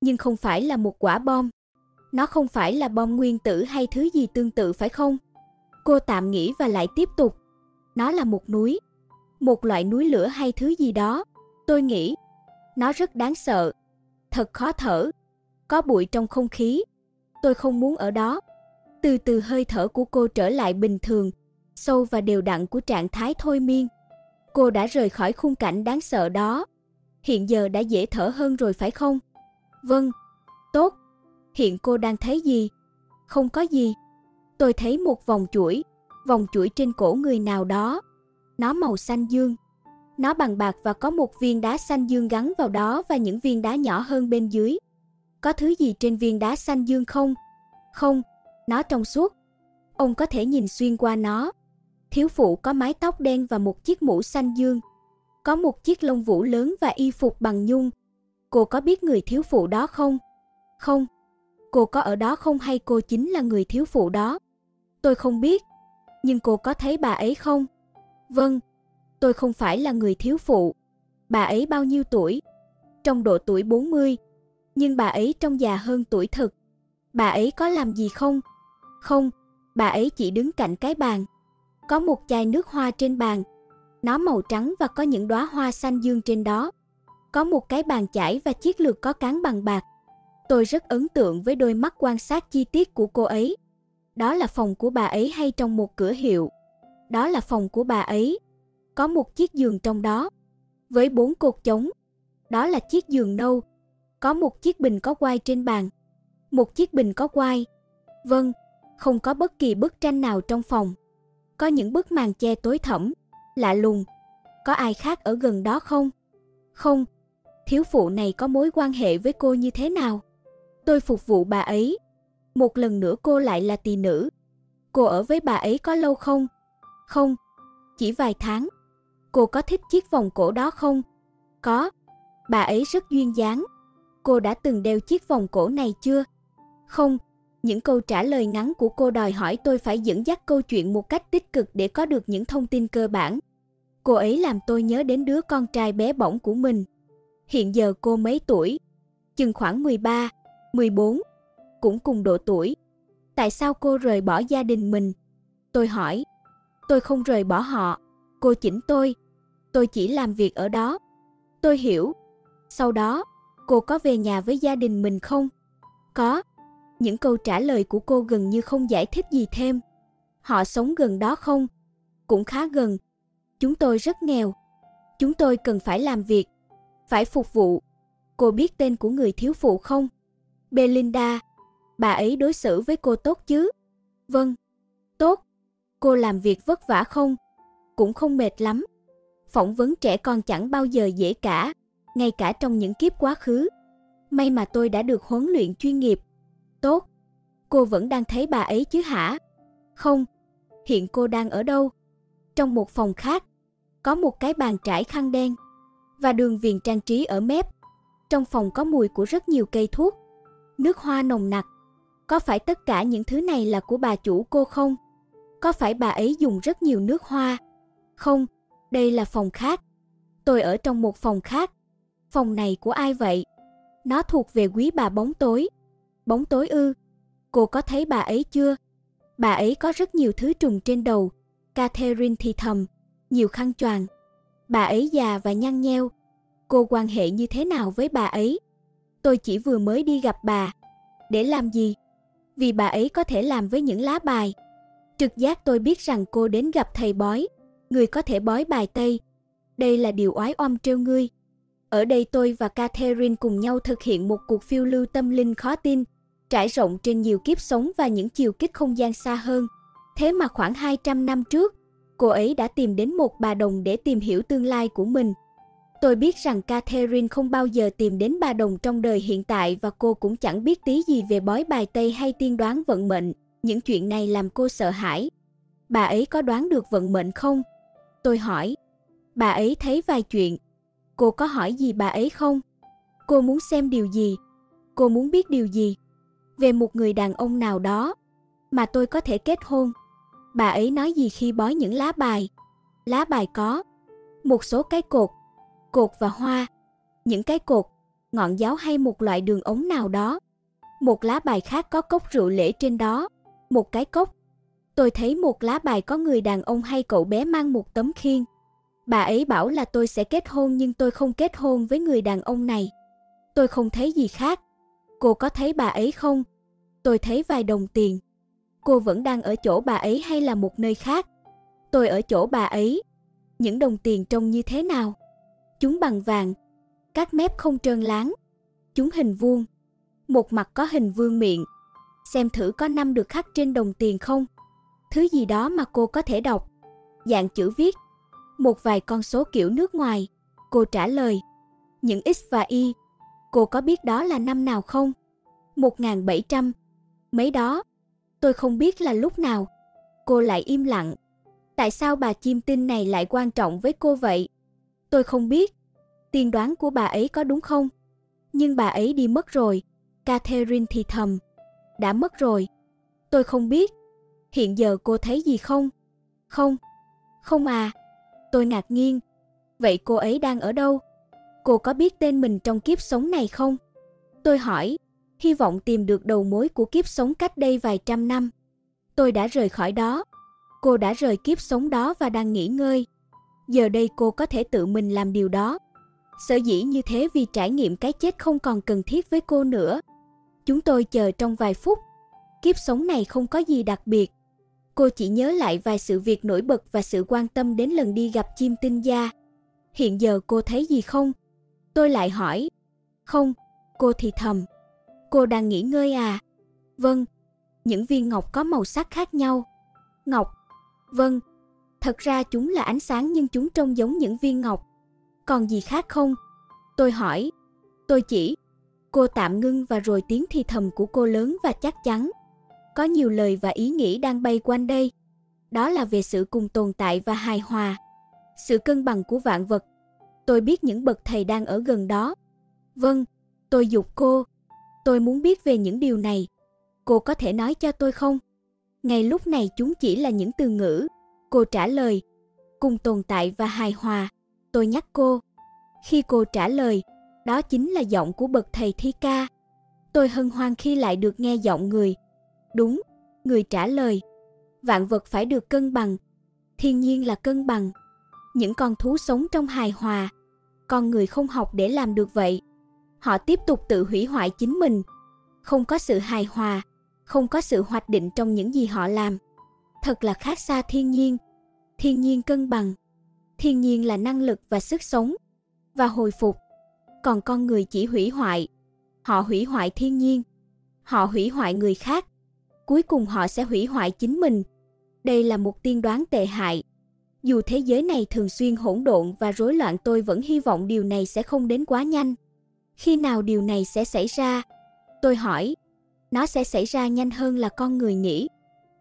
Nhưng không phải là một quả bom. Nó không phải là bom nguyên tử hay thứ gì tương tự phải không? Cô tạm nghĩ và lại tiếp tục. Nó là một núi. Một loại núi lửa hay thứ gì đó. Tôi nghĩ. Nó rất đáng sợ. Thật khó thở. Có bụi trong không khí. Tôi không muốn ở đó. Từ từ hơi thở của cô trở lại bình thường, sâu và đều đặn của trạng thái thôi miên. Cô đã rời khỏi khung cảnh đáng sợ đó. Hiện giờ đã dễ thở hơn rồi phải không? Vâng. Tốt. Hiện cô đang thấy gì? Không có gì. Tôi thấy một vòng chuỗi, vòng chuỗi trên cổ người nào đó. Nó màu xanh dương. Nó bằng bạc và có một viên đá xanh dương gắn vào đó và những viên đá nhỏ hơn bên dưới. Có thứ gì trên viên đá xanh dương không? Không, nó trong suốt. Ông có thể nhìn xuyên qua nó. Thiếu phụ có mái tóc đen và một chiếc mũ xanh dương. Có một chiếc lông vũ lớn và y phục bằng nhung. Cô có biết người thiếu phụ đó không? Không. Cô có ở đó không hay cô chính là người thiếu phụ đó? Tôi không biết. Nhưng cô có thấy bà ấy không? Vâng. Tôi không phải là người thiếu phụ. Bà ấy bao nhiêu tuổi? Trong độ tuổi 40. Nhưng bà ấy trông già hơn tuổi thực. Bà ấy có làm gì không? Không, bà ấy chỉ đứng cạnh cái bàn. Có một chai nước hoa trên bàn. Nó màu trắng và có những đóa hoa xanh dương trên đó. Có một cái bàn chải và chiếc lược có cán bằng bạc. Tôi rất ấn tượng với đôi mắt quan sát chi tiết của cô ấy. Đó là phòng của bà ấy hay trong một cửa hiệu. Đó là phòng của bà ấy. Có một chiếc giường trong đó. Với bốn cột chống. Đó là chiếc giường nâu. Có một chiếc bình có quai trên bàn. Một chiếc bình có quai. Vâng, không có bất kỳ bức tranh nào trong phòng. Có những bức màn che tối thẫm, lạ lùng. Có ai khác ở gần đó không? Không. Thiếu phụ này có mối quan hệ với cô như thế nào? Tôi phục vụ bà ấy. Một lần nữa cô lại là tỳ nữ. Cô ở với bà ấy có lâu không? Không, chỉ vài tháng. Cô có thích chiếc vòng cổ đó không? Có. Bà ấy rất duyên dáng. Cô đã từng đeo chiếc vòng cổ này chưa? Không, những câu trả lời ngắn của cô đòi hỏi tôi phải dẫn dắt câu chuyện một cách tích cực để có được những thông tin cơ bản. Cô ấy làm tôi nhớ đến đứa con trai bé bỏng của mình. Hiện giờ cô mấy tuổi? Chừng khoảng 13, 14, cũng cùng độ tuổi. Tại sao cô rời bỏ gia đình mình? Tôi hỏi. Tôi không rời bỏ họ, cô chỉnh tôi. Tôi chỉ làm việc ở đó. Tôi hiểu. Sau đó, cô có về nhà với gia đình mình không? Có. Những câu trả lời của cô gần như không giải thích gì thêm. Họ sống gần đó không? Cũng khá gần. Chúng tôi rất nghèo. Chúng tôi cần phải làm việc, phải phục vụ. Cô biết tên của người thiếu phụ không? Belinda. Bà ấy đối xử với cô tốt chứ? Vâng. Tốt. Cô làm việc vất vả không? Cũng không mệt lắm. Phỏng vấn trẻ con chẳng bao giờ dễ cả, ngay cả trong những kiếp quá khứ. May mà tôi đã được huấn luyện chuyên nghiệp. Tốt. Cô vẫn đang thấy bà ấy chứ hả? Không. Hiện cô đang ở đâu? Trong một phòng khác. Có một cái bàn trải khăn đen. Và đường viền trang trí ở mép. Trong phòng có mùi của rất nhiều cây thuốc. Nước hoa nồng nặc. Có phải tất cả những thứ này là của bà chủ cô không? Có phải bà ấy dùng rất nhiều nước hoa? Không, đây là phòng khác. Tôi ở trong một phòng khác. Phòng này của ai vậy? Nó thuộc về quý bà bóng tối. Bóng tối ư? Cô có thấy bà ấy chưa? Bà ấy có rất nhiều thứ trùng trên đầu. Catherine thì thầm, nhiều khăn choàng. Bà ấy già và nhăn nheo. Cô quan hệ như thế nào với bà ấy? Tôi chỉ vừa mới đi gặp bà. Để làm gì? Vì bà ấy có thể làm với những lá bài. Trực giác tôi biết rằng cô đến gặp thầy bói, người có thể bói bài Tây. Đây là điều oái oăm trêu ngươi. Ở đây tôi và Catherine cùng nhau thực hiện một cuộc phiêu lưu tâm linh khó tin, trải rộng trên nhiều kiếp sống và những chiều kích không gian xa hơn. Thế mà khoảng 200 năm trước, cô ấy đã tìm đến một bà đồng để tìm hiểu tương lai của mình. Tôi biết rằng Catherine không bao giờ tìm đến bà đồng trong đời hiện tại và cô cũng chẳng biết tí gì về bói bài Tây hay tiên đoán vận mệnh. Những chuyện này làm cô sợ hãi. Bà ấy có đoán được vận mệnh không? Tôi hỏi. Bà ấy thấy vài chuyện. Cô có hỏi gì bà ấy không? Cô muốn xem điều gì? Cô muốn biết điều gì? Về một người đàn ông nào đó mà tôi có thể kết hôn. Bà ấy nói gì khi bói những lá bài? Lá bài có một số cái cột, cột và hoa, những cái cột, ngọn giáo hay một loại đường ống nào đó. Một lá bài khác có cốc rượu lễ trên đó, một cái cốc. Tôi thấy một lá bài có người đàn ông hay cậu bé mang một tấm khiên. Bà ấy bảo là tôi sẽ kết hôn nhưng tôi không kết hôn với người đàn ông này. Tôi không thấy gì khác. Cô có thấy bà ấy không? Tôi thấy vài đồng tiền. Cô vẫn đang ở chỗ bà ấy hay là một nơi khác? Tôi ở chỗ bà ấy. Những đồng tiền trông như thế nào? Chúng bằng vàng. Các mép không trơn láng. Chúng hình vuông. Một mặt có hình vương miệng. Xem thử có năm được khắc trên đồng tiền không? Thứ gì đó mà cô có thể đọc. Dạng chữ viết. Một vài con số kiểu nước ngoài. Cô trả lời. Những X và Y. Cô có biết đó là năm nào không? 1700. Mấy đó. Tôi không biết là lúc nào. Cô lại im lặng. Tại sao bà chim tinh này lại quan trọng với cô vậy? Tôi không biết. Tiên đoán của bà ấy có đúng không? Nhưng bà ấy đi mất rồi. Catherine thì thầm. Đã mất rồi. Tôi không biết. Hiện giờ cô thấy gì không? Không. Không à. Tôi ngạc nhiên. Vậy cô ấy đang ở đâu? Cô có biết tên mình trong kiếp sống này không? Tôi hỏi, hy vọng tìm được đầu mối của kiếp sống cách đây vài trăm năm. Tôi đã rời khỏi đó. Cô đã rời kiếp sống đó và đang nghỉ ngơi. Giờ đây cô có thể tự mình làm điều đó. Sở dĩ như thế vì trải nghiệm cái chết không còn cần thiết với cô nữa. Chúng tôi chờ trong vài phút. Kiếp sống này không có gì đặc biệt. Cô chỉ nhớ lại vài sự việc nổi bật và sự quan tâm đến lần đi gặp chim tinh gia. Hiện giờ cô thấy gì không? Tôi lại hỏi. Không, cô thì thầm. Cô đang nghỉ ngơi à? Vâng, những viên ngọc có màu sắc khác nhau. Ngọc. Vâng, thật ra chúng là ánh sáng nhưng chúng trông giống những viên ngọc. Còn gì khác không? Tôi hỏi. Tôi chỉ. Cô tạm ngưng và rồi tiếng thì thầm của cô lớn và chắc chắn. Có nhiều lời và ý nghĩ đang bay quanh đây. Đó là về sự cùng tồn tại và hài hòa. Sự cân bằng của vạn vật. Tôi biết những bậc thầy đang ở gần đó. Vâng, tôi dục cô. Tôi muốn biết về những điều này. Cô có thể nói cho tôi không? Ngay lúc này chúng chỉ là những từ ngữ. Cô trả lời. Cùng tồn tại và hài hòa. Tôi nhắc cô. Khi cô trả lời, đó chính là giọng của bậc thầy thi ca. Tôi hân hoan khi lại được nghe giọng người. Đúng, người trả lời. Vạn vật phải được cân bằng. Thiên nhiên là cân bằng. Những con thú sống trong hài hòa. Con người không học để làm được vậy. Họ tiếp tục tự hủy hoại chính mình. Không có sự hài hòa, không có sự hoạch định trong những gì họ làm. Thật là khác xa thiên nhiên. Thiên nhiên cân bằng. Thiên nhiên là năng lực và sức sống và hồi phục. Còn con người chỉ hủy hoại. Họ hủy hoại thiên nhiên. Họ hủy hoại người khác. Cuối cùng họ sẽ hủy hoại chính mình. Đây là một tiên đoán tệ hại. Dù thế giới này thường xuyên hỗn độn và rối loạn tôi vẫn hy vọng điều này sẽ không đến quá nhanh. Khi nào điều này sẽ xảy ra? Tôi hỏi. Nó sẽ xảy ra nhanh hơn là con người nghĩ.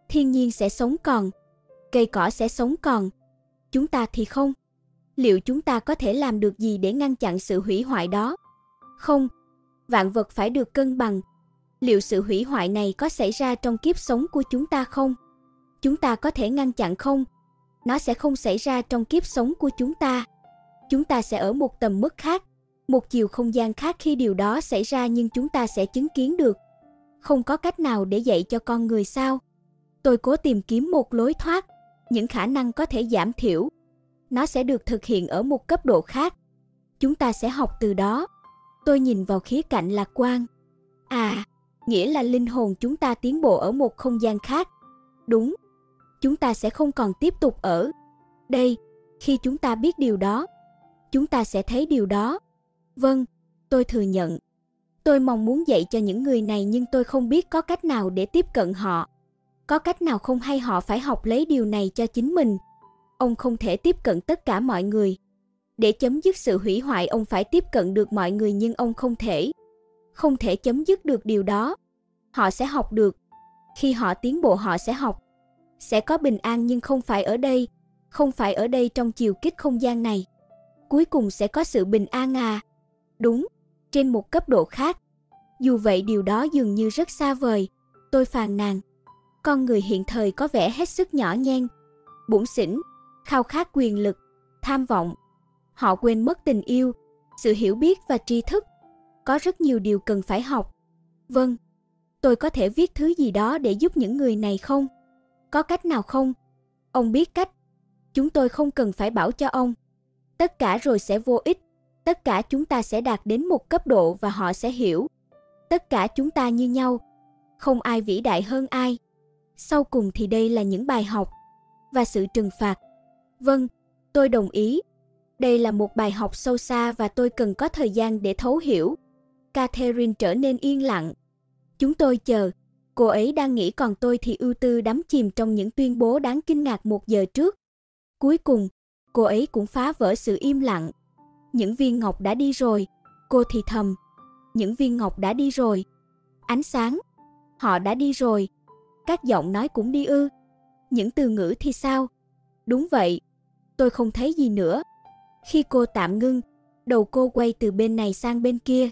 Thiên nhiên sẽ sống còn. Cây cỏ sẽ sống còn. Chúng ta thì không. Liệu chúng ta có thể làm được gì để ngăn chặn sự hủy hoại đó? Không. Vạn vật phải được cân bằng. Liệu sự hủy hoại này có xảy ra trong kiếp sống của chúng ta không? Chúng ta có thể ngăn chặn không? Nó sẽ không xảy ra trong kiếp sống của chúng ta. Chúng ta sẽ ở một tầm mức khác một chiều không gian khác khi điều đó xảy ra nhưng chúng ta sẽ chứng kiến được. Không có cách nào để dạy cho con người sao? Tôi cố tìm kiếm một lối thoát, những khả năng có thể giảm thiểu. Nó sẽ được thực hiện ở một cấp độ khác. Chúng ta sẽ học từ đó. Tôi nhìn vào khía cạnh lạc quan. À, nghĩa là linh hồn chúng ta tiến bộ ở một không gian khác. Đúng. chúng ta sẽ không còn tiếp tục ở đây. Khi chúng ta biết điều đó, chúng ta sẽ thấy điều đó. Vâng, tôi thừa nhận. Tôi mong muốn dạy cho những người này nhưng tôi không biết có cách nào để tiếp cận họ. Có cách nào không hay họ phải học lấy điều này cho chính mình. Ông không thể tiếp cận tất cả mọi người. Để chấm dứt sự hủy hoại ông phải tiếp cận được mọi người nhưng ông không thể. Không thể chấm dứt được điều đó. Họ sẽ học được. Khi họ tiến bộ họ sẽ học. Sẽ có bình an nhưng không phải ở đây, không phải ở đây trong chiều kích không gian này. Cuối cùng sẽ có sự bình an à. Đúng, trên một cấp độ khác. Dù vậy điều đó dường như rất xa vời. Tôi phàn nàn. Con người hiện thời có vẻ hết sức nhỏ nhen, bủn xỉn, khao khát quyền lực, tham vọng. Họ quên mất tình yêu, sự hiểu biết và tri thức. Có rất nhiều điều cần phải học. Vâng, tôi có thể viết thứ gì đó để giúp những người này không? Có cách nào không? Ông biết cách. Chúng tôi không cần phải bảo cho ông. Tất cả rồi sẽ vô ích. Tất cả chúng ta sẽ đạt đến một cấp độ và họ sẽ hiểu. Tất cả chúng ta như nhau. Không ai vĩ đại hơn ai. Sau cùng thì đây là những bài học và sự trừng phạt. Vâng, tôi đồng ý. Đây là một bài học sâu xa và tôi cần có thời gian để thấu hiểu. Catherine trở nên yên lặng. Chúng tôi chờ. Cô ấy đang nghĩ còn tôi thì ưu tư đắm chìm trong những tuyên bố đáng kinh ngạc một giờ trước. Cuối cùng, cô ấy cũng phá vỡ sự im lặng. Những viên ngọc đã đi rồi, cô thì thầm. Những viên ngọc đã đi rồi. Ánh sáng, họ đã đi rồi. Các giọng nói cũng đi ư. Những từ ngữ thì sao? Đúng vậy, tôi không thấy gì nữa. Khi cô tạm ngưng, đầu cô quay từ bên này sang bên kia.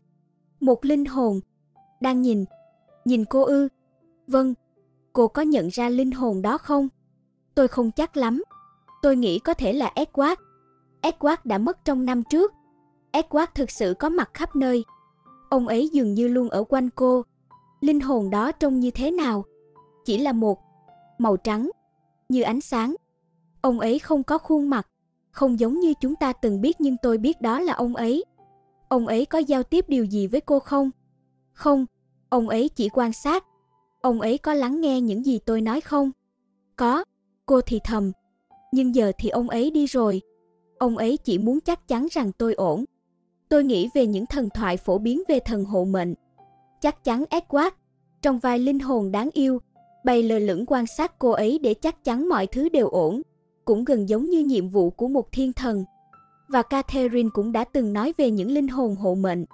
Một linh hồn đang nhìn, nhìn cô ư? Vâng, cô có nhận ra linh hồn đó không? Tôi không chắc lắm. Tôi nghĩ có thể là Edward. Edward đã mất trong năm trước. Edward thực sự có mặt khắp nơi. Ông ấy dường như luôn ở quanh cô. Linh hồn đó trông như thế nào? Chỉ là một màu trắng, như ánh sáng. Ông ấy không có khuôn mặt, không giống như chúng ta từng biết nhưng tôi biết đó là ông ấy. Ông ấy có giao tiếp điều gì với cô không? Không, ông ấy chỉ quan sát. Ông ấy có lắng nghe những gì tôi nói không? Có, cô thì thầm. Nhưng giờ thì ông ấy đi rồi. Ông ấy chỉ muốn chắc chắn rằng tôi ổn. Tôi nghĩ về những thần thoại phổ biến về thần hộ mệnh. Chắc chắn Edward, trong vai linh hồn đáng yêu, bay lơ lửng quan sát cô ấy để chắc chắn mọi thứ đều ổn, cũng gần giống như nhiệm vụ của một thiên thần. Và Catherine cũng đã từng nói về những linh hồn hộ mệnh.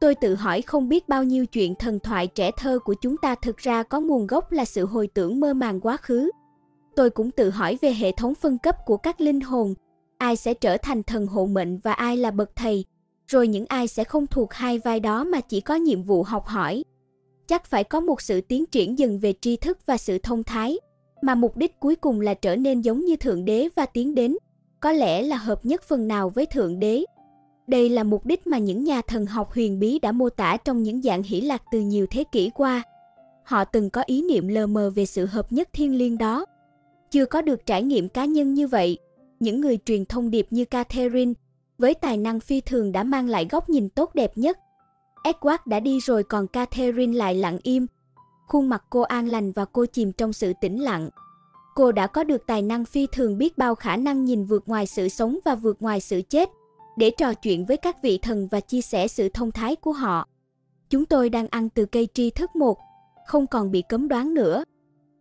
Tôi tự hỏi không biết bao nhiêu chuyện thần thoại trẻ thơ của chúng ta thực ra có nguồn gốc là sự hồi tưởng mơ màng quá khứ. Tôi cũng tự hỏi về hệ thống phân cấp của các linh hồn, ai sẽ trở thành thần hộ mệnh và ai là bậc thầy, rồi những ai sẽ không thuộc hai vai đó mà chỉ có nhiệm vụ học hỏi chắc phải có một sự tiến triển dần về tri thức và sự thông thái, mà mục đích cuối cùng là trở nên giống như Thượng Đế và tiến đến, có lẽ là hợp nhất phần nào với Thượng Đế. Đây là mục đích mà những nhà thần học huyền bí đã mô tả trong những dạng hỷ lạc từ nhiều thế kỷ qua. Họ từng có ý niệm lờ mờ về sự hợp nhất thiên liêng đó. Chưa có được trải nghiệm cá nhân như vậy, những người truyền thông điệp như Catherine, với tài năng phi thường đã mang lại góc nhìn tốt đẹp nhất Edward đã đi rồi còn Catherine lại lặng im. Khuôn mặt cô an lành và cô chìm trong sự tĩnh lặng. Cô đã có được tài năng phi thường biết bao khả năng nhìn vượt ngoài sự sống và vượt ngoài sự chết, để trò chuyện với các vị thần và chia sẻ sự thông thái của họ. Chúng tôi đang ăn từ cây tri thức một, không còn bị cấm đoán nữa.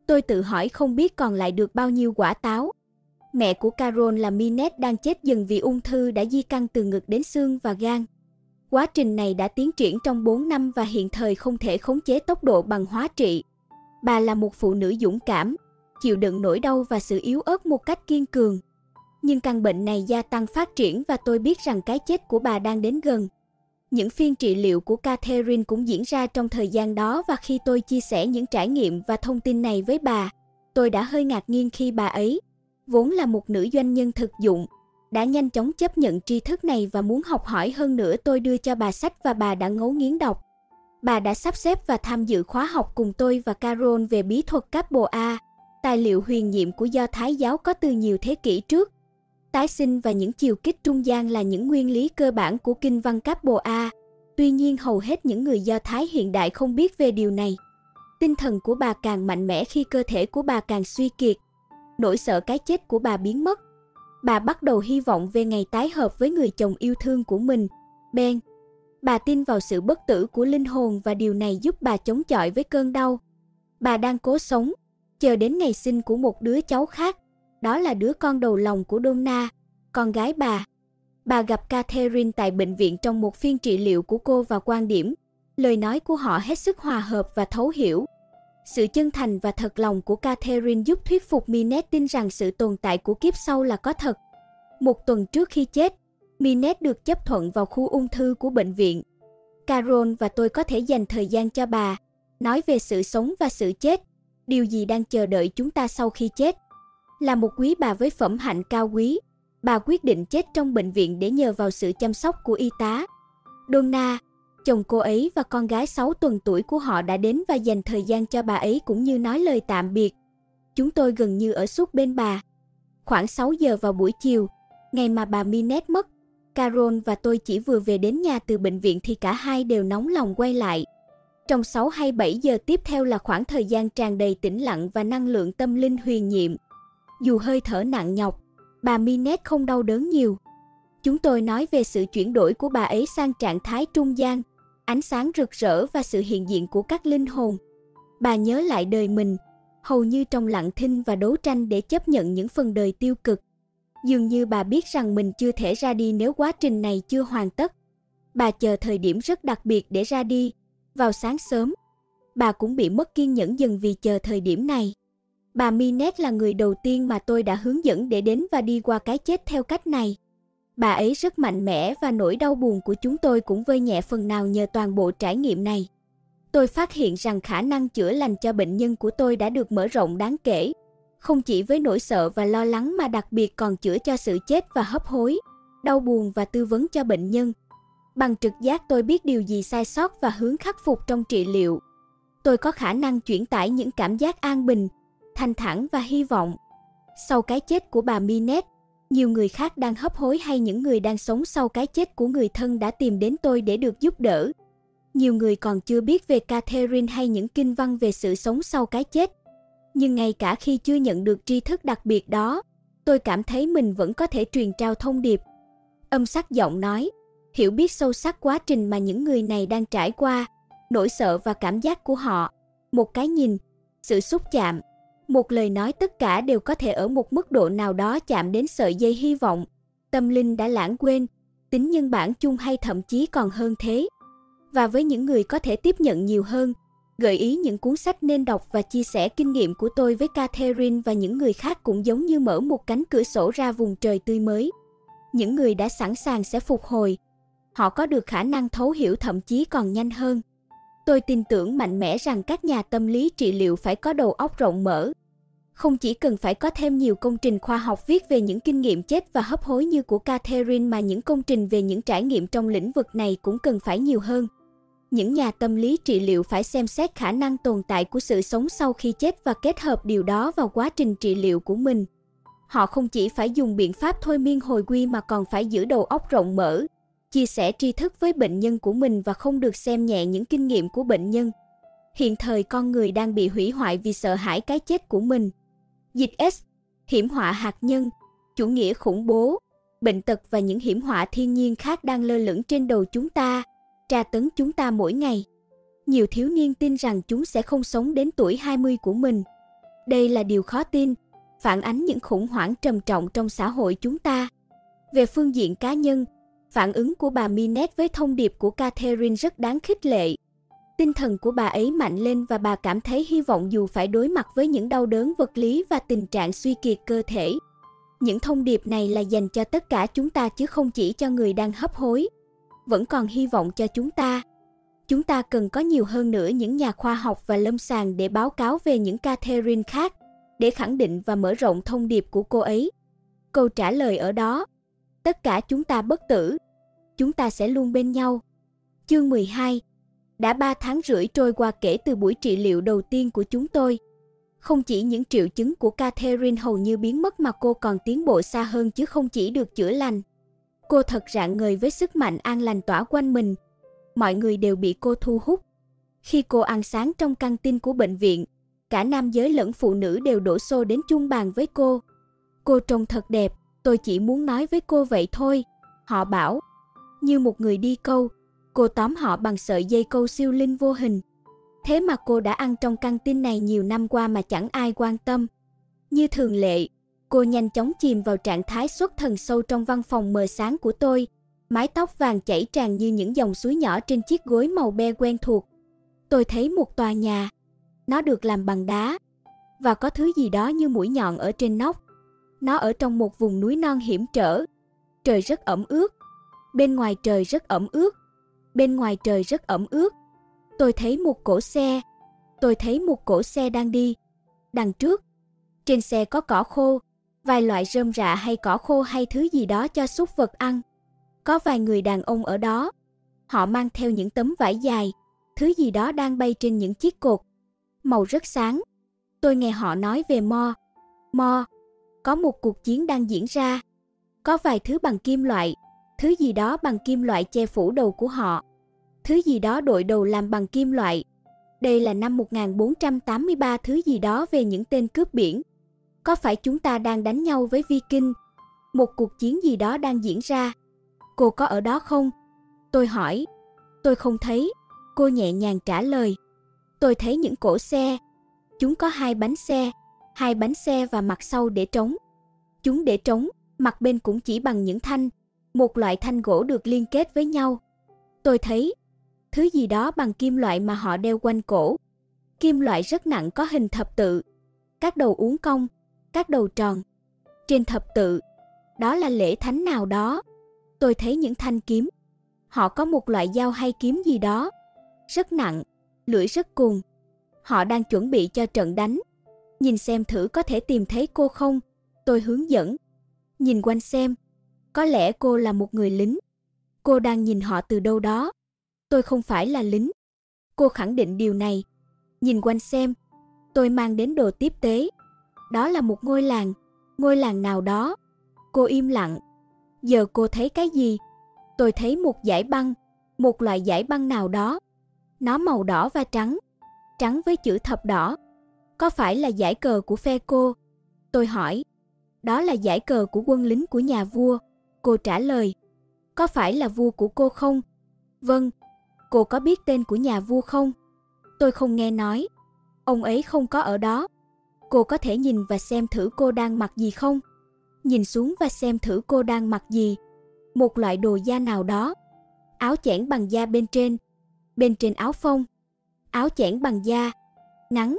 Tôi tự hỏi không biết còn lại được bao nhiêu quả táo. Mẹ của Carol là Minette đang chết dần vì ung thư đã di căn từ ngực đến xương và gan. Quá trình này đã tiến triển trong 4 năm và hiện thời không thể khống chế tốc độ bằng hóa trị. Bà là một phụ nữ dũng cảm, chịu đựng nỗi đau và sự yếu ớt một cách kiên cường. Nhưng căn bệnh này gia tăng phát triển và tôi biết rằng cái chết của bà đang đến gần. Những phiên trị liệu của Catherine cũng diễn ra trong thời gian đó và khi tôi chia sẻ những trải nghiệm và thông tin này với bà, tôi đã hơi ngạc nhiên khi bà ấy, vốn là một nữ doanh nhân thực dụng, đã nhanh chóng chấp nhận tri thức này và muốn học hỏi hơn nữa tôi đưa cho bà sách và bà đã ngấu nghiến đọc. Bà đã sắp xếp và tham dự khóa học cùng tôi và Carol về bí thuật cáp bồ A, tài liệu huyền nhiệm của do Thái giáo có từ nhiều thế kỷ trước. Tái sinh và những chiều kích trung gian là những nguyên lý cơ bản của kinh văn cáp bồ A. Tuy nhiên hầu hết những người do Thái hiện đại không biết về điều này. Tinh thần của bà càng mạnh mẽ khi cơ thể của bà càng suy kiệt nỗi sợ cái chết của bà biến mất. Bà bắt đầu hy vọng về ngày tái hợp với người chồng yêu thương của mình, Ben. Bà tin vào sự bất tử của linh hồn và điều này giúp bà chống chọi với cơn đau. Bà đang cố sống, chờ đến ngày sinh của một đứa cháu khác, đó là đứa con đầu lòng của Donna, con gái bà. Bà gặp Catherine tại bệnh viện trong một phiên trị liệu của cô và quan điểm, lời nói của họ hết sức hòa hợp và thấu hiểu. Sự chân thành và thật lòng của Catherine giúp thuyết phục Minette tin rằng sự tồn tại của kiếp sau là có thật. Một tuần trước khi chết, Minette được chấp thuận vào khu ung thư của bệnh viện. Carol và tôi có thể dành thời gian cho bà, nói về sự sống và sự chết, điều gì đang chờ đợi chúng ta sau khi chết. Là một quý bà với phẩm hạnh cao quý, bà quyết định chết trong bệnh viện để nhờ vào sự chăm sóc của y tá. Donna, chồng cô ấy và con gái 6 tuần tuổi của họ đã đến và dành thời gian cho bà ấy cũng như nói lời tạm biệt. Chúng tôi gần như ở suốt bên bà. Khoảng 6 giờ vào buổi chiều, ngày mà bà Minette mất, Carol và tôi chỉ vừa về đến nhà từ bệnh viện thì cả hai đều nóng lòng quay lại. Trong 6 hay 7 giờ tiếp theo là khoảng thời gian tràn đầy tĩnh lặng và năng lượng tâm linh huyền nhiệm. Dù hơi thở nặng nhọc, bà Minette không đau đớn nhiều. Chúng tôi nói về sự chuyển đổi của bà ấy sang trạng thái trung gian, ánh sáng rực rỡ và sự hiện diện của các linh hồn. Bà nhớ lại đời mình, hầu như trong lặng thinh và đấu tranh để chấp nhận những phần đời tiêu cực. Dường như bà biết rằng mình chưa thể ra đi nếu quá trình này chưa hoàn tất. Bà chờ thời điểm rất đặc biệt để ra đi, vào sáng sớm. Bà cũng bị mất kiên nhẫn dần vì chờ thời điểm này. Bà Minet là người đầu tiên mà tôi đã hướng dẫn để đến và đi qua cái chết theo cách này. Bà ấy rất mạnh mẽ và nỗi đau buồn của chúng tôi cũng vơi nhẹ phần nào nhờ toàn bộ trải nghiệm này. Tôi phát hiện rằng khả năng chữa lành cho bệnh nhân của tôi đã được mở rộng đáng kể, không chỉ với nỗi sợ và lo lắng mà đặc biệt còn chữa cho sự chết và hấp hối, đau buồn và tư vấn cho bệnh nhân. Bằng trực giác tôi biết điều gì sai sót và hướng khắc phục trong trị liệu. Tôi có khả năng chuyển tải những cảm giác an bình, thanh thản và hy vọng. Sau cái chết của bà Minette, nhiều người khác đang hấp hối hay những người đang sống sau cái chết của người thân đã tìm đến tôi để được giúp đỡ. Nhiều người còn chưa biết về Catherine hay những kinh văn về sự sống sau cái chết. Nhưng ngay cả khi chưa nhận được tri thức đặc biệt đó, tôi cảm thấy mình vẫn có thể truyền trao thông điệp. Âm sắc giọng nói, hiểu biết sâu sắc quá trình mà những người này đang trải qua, nỗi sợ và cảm giác của họ, một cái nhìn, sự xúc chạm, một lời nói tất cả đều có thể ở một mức độ nào đó chạm đến sợi dây hy vọng. Tâm linh đã lãng quên, tính nhân bản chung hay thậm chí còn hơn thế. Và với những người có thể tiếp nhận nhiều hơn, gợi ý những cuốn sách nên đọc và chia sẻ kinh nghiệm của tôi với Catherine và những người khác cũng giống như mở một cánh cửa sổ ra vùng trời tươi mới. Những người đã sẵn sàng sẽ phục hồi. Họ có được khả năng thấu hiểu thậm chí còn nhanh hơn. Tôi tin tưởng mạnh mẽ rằng các nhà tâm lý trị liệu phải có đầu óc rộng mở. Không chỉ cần phải có thêm nhiều công trình khoa học viết về những kinh nghiệm chết và hấp hối như của Catherine mà những công trình về những trải nghiệm trong lĩnh vực này cũng cần phải nhiều hơn. Những nhà tâm lý trị liệu phải xem xét khả năng tồn tại của sự sống sau khi chết và kết hợp điều đó vào quá trình trị liệu của mình. Họ không chỉ phải dùng biện pháp thôi miên hồi quy mà còn phải giữ đầu óc rộng mở, chia sẻ tri thức với bệnh nhân của mình và không được xem nhẹ những kinh nghiệm của bệnh nhân. Hiện thời con người đang bị hủy hoại vì sợ hãi cái chết của mình. Dịch S, hiểm họa hạt nhân, chủ nghĩa khủng bố, bệnh tật và những hiểm họa thiên nhiên khác đang lơ lửng trên đầu chúng ta, tra tấn chúng ta mỗi ngày. Nhiều thiếu niên tin rằng chúng sẽ không sống đến tuổi 20 của mình. Đây là điều khó tin, phản ánh những khủng hoảng trầm trọng trong xã hội chúng ta. Về phương diện cá nhân, Phản ứng của bà Minette với thông điệp của Catherine rất đáng khích lệ. Tinh thần của bà ấy mạnh lên và bà cảm thấy hy vọng dù phải đối mặt với những đau đớn vật lý và tình trạng suy kiệt cơ thể. Những thông điệp này là dành cho tất cả chúng ta chứ không chỉ cho người đang hấp hối. Vẫn còn hy vọng cho chúng ta. Chúng ta cần có nhiều hơn nữa những nhà khoa học và lâm sàng để báo cáo về những Catherine khác, để khẳng định và mở rộng thông điệp của cô ấy. Câu trả lời ở đó tất cả chúng ta bất tử. Chúng ta sẽ luôn bên nhau. Chương 12 Đã 3 tháng rưỡi trôi qua kể từ buổi trị liệu đầu tiên của chúng tôi. Không chỉ những triệu chứng của Catherine hầu như biến mất mà cô còn tiến bộ xa hơn chứ không chỉ được chữa lành. Cô thật rạng ngời với sức mạnh an lành tỏa quanh mình. Mọi người đều bị cô thu hút. Khi cô ăn sáng trong căng tin của bệnh viện, cả nam giới lẫn phụ nữ đều đổ xô đến chung bàn với cô. Cô trông thật đẹp, tôi chỉ muốn nói với cô vậy thôi. Họ bảo, như một người đi câu, cô tóm họ bằng sợi dây câu siêu linh vô hình. Thế mà cô đã ăn trong căng tin này nhiều năm qua mà chẳng ai quan tâm. Như thường lệ, cô nhanh chóng chìm vào trạng thái xuất thần sâu trong văn phòng mờ sáng của tôi. Mái tóc vàng chảy tràn như những dòng suối nhỏ trên chiếc gối màu be quen thuộc. Tôi thấy một tòa nhà. Nó được làm bằng đá. Và có thứ gì đó như mũi nhọn ở trên nóc. Nó ở trong một vùng núi non hiểm trở. Trời rất ẩm ướt. Bên ngoài trời rất ẩm ướt. Bên ngoài trời rất ẩm ướt. Tôi thấy một cổ xe. Tôi thấy một cổ xe đang đi. Đằng trước. Trên xe có cỏ khô, vài loại rơm rạ hay cỏ khô hay thứ gì đó cho súc vật ăn. Có vài người đàn ông ở đó. Họ mang theo những tấm vải dài, thứ gì đó đang bay trên những chiếc cột. Màu rất sáng. Tôi nghe họ nói về Mo. Mo, có một cuộc chiến đang diễn ra. Có vài thứ bằng kim loại, thứ gì đó bằng kim loại che phủ đầu của họ. Thứ gì đó đội đầu làm bằng kim loại. Đây là năm 1483 thứ gì đó về những tên cướp biển. Có phải chúng ta đang đánh nhau với Viking? Một cuộc chiến gì đó đang diễn ra. Cô có ở đó không? Tôi hỏi. Tôi không thấy. Cô nhẹ nhàng trả lời. Tôi thấy những cổ xe. Chúng có hai bánh xe, hai bánh xe và mặt sau để trống. Chúng để trống, mặt bên cũng chỉ bằng những thanh, một loại thanh gỗ được liên kết với nhau. Tôi thấy thứ gì đó bằng kim loại mà họ đeo quanh cổ. Kim loại rất nặng có hình thập tự, các đầu uốn cong, các đầu tròn. Trên thập tự, đó là lễ thánh nào đó. Tôi thấy những thanh kiếm. Họ có một loại dao hay kiếm gì đó, rất nặng, lưỡi rất cùng. Họ đang chuẩn bị cho trận đánh. Nhìn xem thử có thể tìm thấy cô không? Tôi hướng dẫn. Nhìn quanh xem. Có lẽ cô là một người lính. Cô đang nhìn họ từ đâu đó. Tôi không phải là lính. Cô khẳng định điều này. Nhìn quanh xem. Tôi mang đến đồ tiếp tế. Đó là một ngôi làng. Ngôi làng nào đó. Cô im lặng. Giờ cô thấy cái gì? Tôi thấy một dải băng. Một loại dải băng nào đó. Nó màu đỏ và trắng. Trắng với chữ thập đỏ. Có phải là giải cờ của phe cô? Tôi hỏi. Đó là giải cờ của quân lính của nhà vua. Cô trả lời. Có phải là vua của cô không? Vâng. Cô có biết tên của nhà vua không? Tôi không nghe nói. Ông ấy không có ở đó. Cô có thể nhìn và xem thử cô đang mặc gì không? Nhìn xuống và xem thử cô đang mặc gì. Một loại đồ da nào đó. Áo chẽn bằng da bên trên. Bên trên áo phông. Áo chẽn bằng da. Ngắn.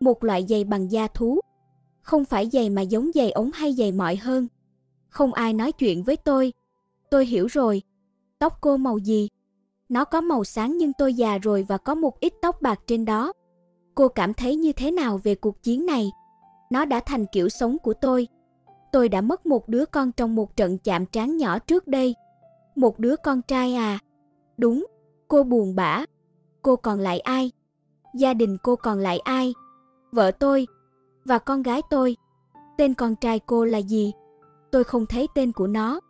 Một loại giày bằng da thú. Không phải giày mà giống giày ống hay giày mọi hơn. Không ai nói chuyện với tôi. Tôi hiểu rồi. Tóc cô màu gì? Nó có màu sáng nhưng tôi già rồi và có một ít tóc bạc trên đó. Cô cảm thấy như thế nào về cuộc chiến này? Nó đã thành kiểu sống của tôi. Tôi đã mất một đứa con trong một trận chạm trán nhỏ trước đây. Một đứa con trai à? Đúng, cô buồn bã. Cô còn lại ai? Gia đình cô còn lại ai? Vợ tôi và con gái tôi. Tên con trai cô là gì? Tôi không thấy tên của nó.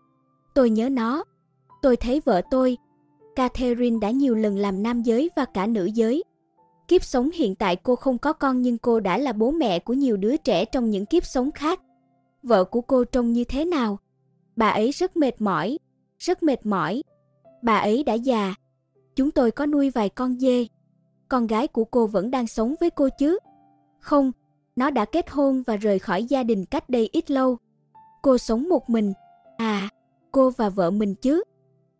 Tôi nhớ nó. Tôi thấy vợ tôi. Catherine đã nhiều lần làm nam giới và cả nữ giới. Kiếp sống hiện tại cô không có con nhưng cô đã là bố mẹ của nhiều đứa trẻ trong những kiếp sống khác. Vợ của cô trông như thế nào? Bà ấy rất mệt mỏi, rất mệt mỏi. Bà ấy đã già. Chúng tôi có nuôi vài con dê. Con gái của cô vẫn đang sống với cô chứ? Không, nó đã kết hôn và rời khỏi gia đình cách đây ít lâu. Cô sống một mình. À, cô và vợ mình chứ?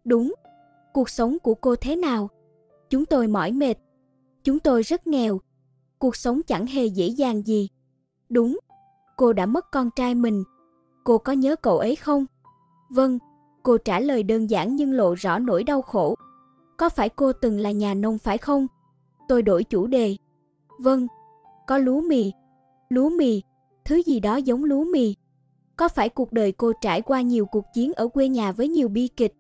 Đúng. Cuộc sống của cô thế nào? Chúng tôi mỏi mệt, Chúng tôi rất nghèo. Cuộc sống chẳng hề dễ dàng gì. Đúng, cô đã mất con trai mình. Cô có nhớ cậu ấy không? Vâng, cô trả lời đơn giản nhưng lộ rõ nỗi đau khổ. Có phải cô từng là nhà nông phải không? Tôi đổi chủ đề. Vâng, có lúa mì. Lúa mì, thứ gì đó giống lúa mì. Có phải cuộc đời cô trải qua nhiều cuộc chiến ở quê nhà với nhiều bi kịch?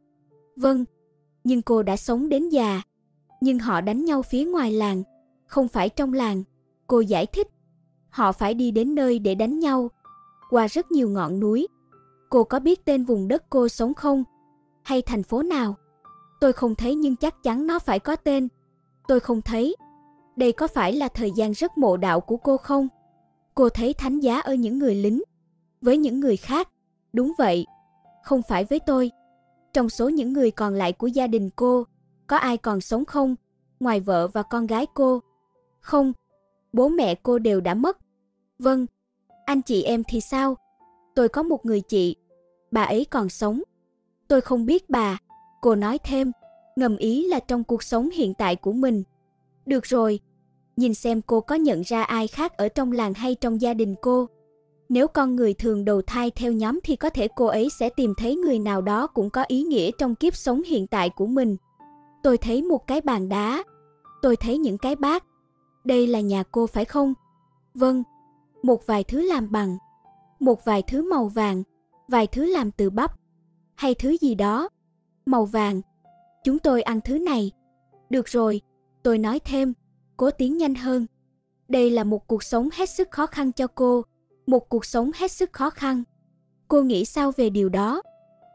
Vâng, nhưng cô đã sống đến già nhưng họ đánh nhau phía ngoài làng, không phải trong làng. Cô giải thích, họ phải đi đến nơi để đánh nhau, qua rất nhiều ngọn núi. Cô có biết tên vùng đất cô sống không? Hay thành phố nào? Tôi không thấy nhưng chắc chắn nó phải có tên. Tôi không thấy. Đây có phải là thời gian rất mộ đạo của cô không? Cô thấy thánh giá ở những người lính. Với những người khác, đúng vậy. Không phải với tôi. Trong số những người còn lại của gia đình cô, có ai còn sống không? Ngoài vợ và con gái cô? Không, bố mẹ cô đều đã mất. Vâng, anh chị em thì sao? Tôi có một người chị, bà ấy còn sống. Tôi không biết bà, cô nói thêm, ngầm ý là trong cuộc sống hiện tại của mình. Được rồi, nhìn xem cô có nhận ra ai khác ở trong làng hay trong gia đình cô. Nếu con người thường đầu thai theo nhóm thì có thể cô ấy sẽ tìm thấy người nào đó cũng có ý nghĩa trong kiếp sống hiện tại của mình. Tôi thấy một cái bàn đá. Tôi thấy những cái bát. Đây là nhà cô phải không? Vâng. Một vài thứ làm bằng. Một vài thứ màu vàng. Vài thứ làm từ bắp. Hay thứ gì đó. Màu vàng. Chúng tôi ăn thứ này. Được rồi. Tôi nói thêm. Cố tiến nhanh hơn. Đây là một cuộc sống hết sức khó khăn cho cô. Một cuộc sống hết sức khó khăn. Cô nghĩ sao về điều đó?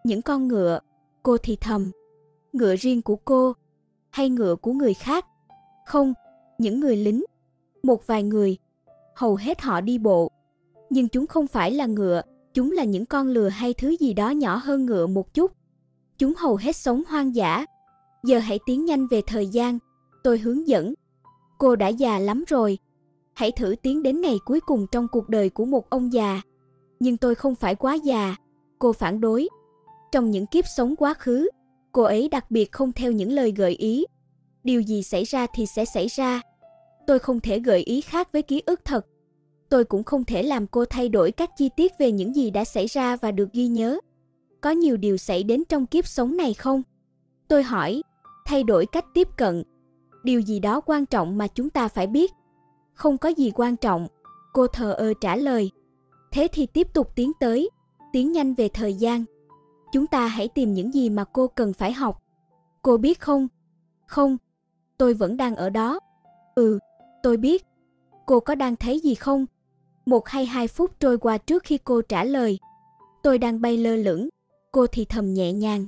Những con ngựa. Cô thì thầm ngựa riêng của cô hay ngựa của người khác. Không, những người lính, một vài người, hầu hết họ đi bộ. Nhưng chúng không phải là ngựa, chúng là những con lừa hay thứ gì đó nhỏ hơn ngựa một chút. Chúng hầu hết sống hoang dã. Giờ hãy tiến nhanh về thời gian, tôi hướng dẫn. Cô đã già lắm rồi. Hãy thử tiến đến ngày cuối cùng trong cuộc đời của một ông già. Nhưng tôi không phải quá già, cô phản đối. Trong những kiếp sống quá khứ, Cô ấy đặc biệt không theo những lời gợi ý. Điều gì xảy ra thì sẽ xảy ra. Tôi không thể gợi ý khác với ký ức thật. Tôi cũng không thể làm cô thay đổi các chi tiết về những gì đã xảy ra và được ghi nhớ. Có nhiều điều xảy đến trong kiếp sống này không? Tôi hỏi, thay đổi cách tiếp cận. Điều gì đó quan trọng mà chúng ta phải biết? Không có gì quan trọng, cô thờ ơ trả lời. Thế thì tiếp tục tiến tới, tiến nhanh về thời gian chúng ta hãy tìm những gì mà cô cần phải học. Cô biết không? Không, tôi vẫn đang ở đó. Ừ, tôi biết. Cô có đang thấy gì không? Một hay hai phút trôi qua trước khi cô trả lời. Tôi đang bay lơ lửng, cô thì thầm nhẹ nhàng.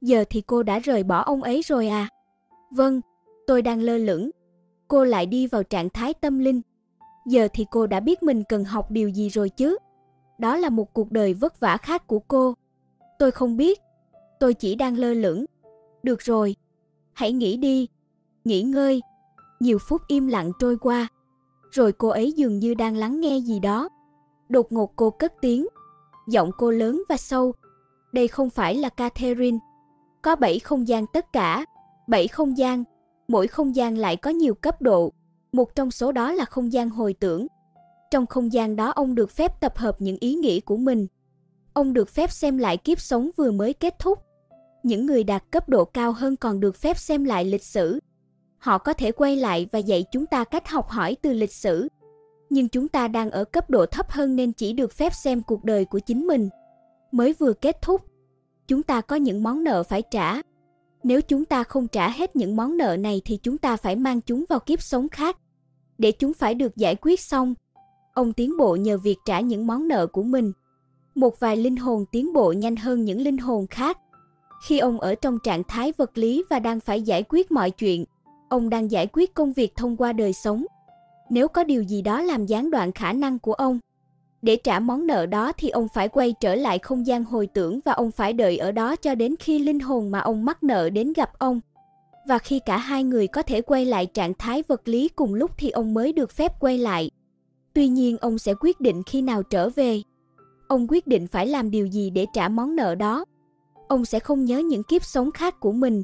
Giờ thì cô đã rời bỏ ông ấy rồi à? Vâng, tôi đang lơ lửng. Cô lại đi vào trạng thái tâm linh. Giờ thì cô đã biết mình cần học điều gì rồi chứ? Đó là một cuộc đời vất vả khác của cô. Tôi không biết. Tôi chỉ đang lơ lửng. Được rồi. Hãy nghỉ đi. Nghỉ ngơi. Nhiều phút im lặng trôi qua. Rồi cô ấy dường như đang lắng nghe gì đó. Đột ngột cô cất tiếng. Giọng cô lớn và sâu. Đây không phải là Catherine. Có bảy không gian tất cả. Bảy không gian. Mỗi không gian lại có nhiều cấp độ. Một trong số đó là không gian hồi tưởng. Trong không gian đó ông được phép tập hợp những ý nghĩ của mình ông được phép xem lại kiếp sống vừa mới kết thúc. Những người đạt cấp độ cao hơn còn được phép xem lại lịch sử. Họ có thể quay lại và dạy chúng ta cách học hỏi từ lịch sử. Nhưng chúng ta đang ở cấp độ thấp hơn nên chỉ được phép xem cuộc đời của chính mình. Mới vừa kết thúc, chúng ta có những món nợ phải trả. Nếu chúng ta không trả hết những món nợ này thì chúng ta phải mang chúng vào kiếp sống khác. Để chúng phải được giải quyết xong, ông tiến bộ nhờ việc trả những món nợ của mình một vài linh hồn tiến bộ nhanh hơn những linh hồn khác. Khi ông ở trong trạng thái vật lý và đang phải giải quyết mọi chuyện, ông đang giải quyết công việc thông qua đời sống. Nếu có điều gì đó làm gián đoạn khả năng của ông, để trả món nợ đó thì ông phải quay trở lại không gian hồi tưởng và ông phải đợi ở đó cho đến khi linh hồn mà ông mắc nợ đến gặp ông. Và khi cả hai người có thể quay lại trạng thái vật lý cùng lúc thì ông mới được phép quay lại. Tuy nhiên ông sẽ quyết định khi nào trở về. Ông quyết định phải làm điều gì để trả món nợ đó. Ông sẽ không nhớ những kiếp sống khác của mình,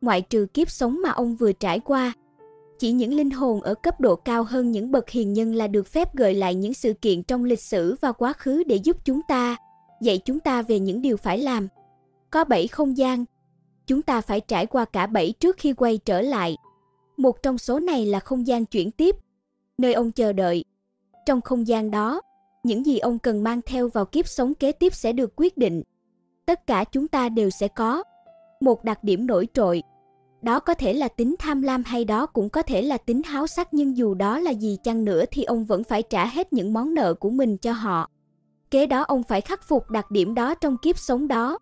ngoại trừ kiếp sống mà ông vừa trải qua. Chỉ những linh hồn ở cấp độ cao hơn những bậc hiền nhân là được phép gợi lại những sự kiện trong lịch sử và quá khứ để giúp chúng ta, dạy chúng ta về những điều phải làm. Có bảy không gian. Chúng ta phải trải qua cả bảy trước khi quay trở lại. Một trong số này là không gian chuyển tiếp, nơi ông chờ đợi. Trong không gian đó, những gì ông cần mang theo vào kiếp sống kế tiếp sẽ được quyết định. Tất cả chúng ta đều sẽ có một đặc điểm nổi trội. Đó có thể là tính tham lam hay đó cũng có thể là tính háo sắc nhưng dù đó là gì chăng nữa thì ông vẫn phải trả hết những món nợ của mình cho họ. Kế đó ông phải khắc phục đặc điểm đó trong kiếp sống đó.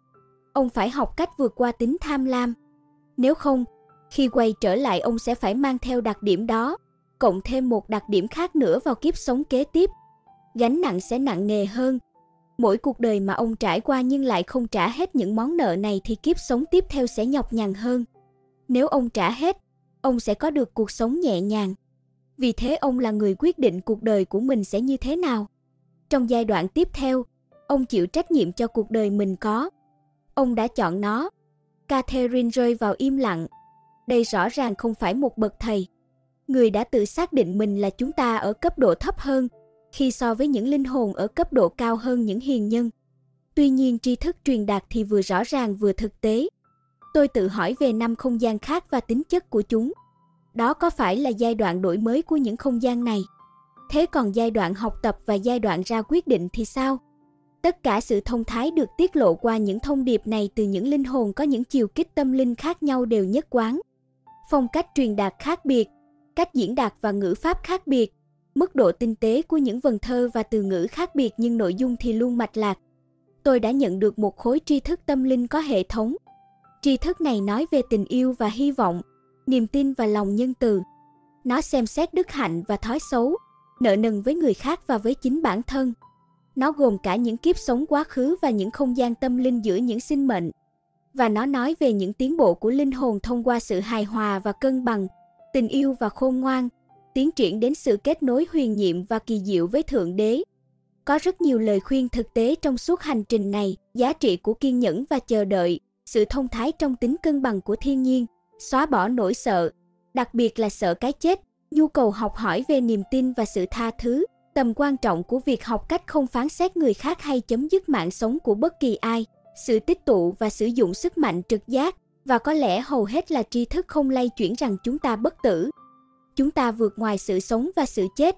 Ông phải học cách vượt qua tính tham lam. Nếu không, khi quay trở lại ông sẽ phải mang theo đặc điểm đó cộng thêm một đặc điểm khác nữa vào kiếp sống kế tiếp. Gánh nặng sẽ nặng nề hơn. Mỗi cuộc đời mà ông trải qua nhưng lại không trả hết những món nợ này thì kiếp sống tiếp theo sẽ nhọc nhằn hơn. Nếu ông trả hết, ông sẽ có được cuộc sống nhẹ nhàng. Vì thế ông là người quyết định cuộc đời của mình sẽ như thế nào. Trong giai đoạn tiếp theo, ông chịu trách nhiệm cho cuộc đời mình có. Ông đã chọn nó. Catherine rơi vào im lặng. Đây rõ ràng không phải một bậc thầy. Người đã tự xác định mình là chúng ta ở cấp độ thấp hơn, khi so với những linh hồn ở cấp độ cao hơn những hiền nhân. Tuy nhiên tri thức truyền đạt thì vừa rõ ràng vừa thực tế. Tôi tự hỏi về năm không gian khác và tính chất của chúng. Đó có phải là giai đoạn đổi mới của những không gian này? Thế còn giai đoạn học tập và giai đoạn ra quyết định thì sao? Tất cả sự thông thái được tiết lộ qua những thông điệp này từ những linh hồn có những chiều kích tâm linh khác nhau đều nhất quán. Phong cách truyền đạt khác biệt, cách diễn đạt và ngữ pháp khác biệt, mức độ tinh tế của những vần thơ và từ ngữ khác biệt nhưng nội dung thì luôn mạch lạc. Tôi đã nhận được một khối tri thức tâm linh có hệ thống. Tri thức này nói về tình yêu và hy vọng, niềm tin và lòng nhân từ. Nó xem xét đức hạnh và thói xấu, nợ nần với người khác và với chính bản thân. Nó gồm cả những kiếp sống quá khứ và những không gian tâm linh giữa những sinh mệnh. Và nó nói về những tiến bộ của linh hồn thông qua sự hài hòa và cân bằng, tình yêu và khôn ngoan, tiến triển đến sự kết nối huyền nhiệm và kỳ diệu với Thượng Đế. Có rất nhiều lời khuyên thực tế trong suốt hành trình này, giá trị của kiên nhẫn và chờ đợi, sự thông thái trong tính cân bằng của thiên nhiên, xóa bỏ nỗi sợ, đặc biệt là sợ cái chết, nhu cầu học hỏi về niềm tin và sự tha thứ, tầm quan trọng của việc học cách không phán xét người khác hay chấm dứt mạng sống của bất kỳ ai, sự tích tụ và sử dụng sức mạnh trực giác, và có lẽ hầu hết là tri thức không lay chuyển rằng chúng ta bất tử. Chúng ta vượt ngoài sự sống và sự chết,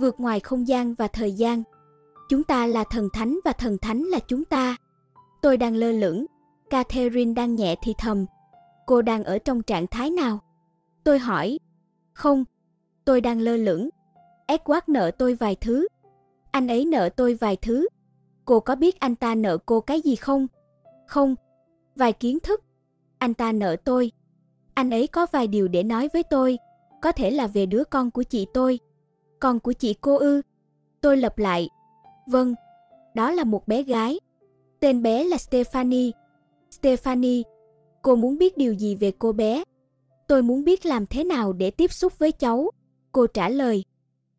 vượt ngoài không gian và thời gian. Chúng ta là thần thánh và thần thánh là chúng ta. Tôi đang lơ lửng, Catherine đang nhẹ thì thầm. Cô đang ở trong trạng thái nào? Tôi hỏi. Không, tôi đang lơ lửng. Edward nợ tôi vài thứ. Anh ấy nợ tôi vài thứ. Cô có biết anh ta nợ cô cái gì không? Không. Vài kiến thức. Anh ta nợ tôi. Anh ấy có vài điều để nói với tôi, có thể là về đứa con của chị tôi. Con của chị cô ư? Tôi lặp lại. Vâng, đó là một bé gái. Tên bé là Stephanie. Stephanie, cô muốn biết điều gì về cô bé? Tôi muốn biết làm thế nào để tiếp xúc với cháu. Cô trả lời.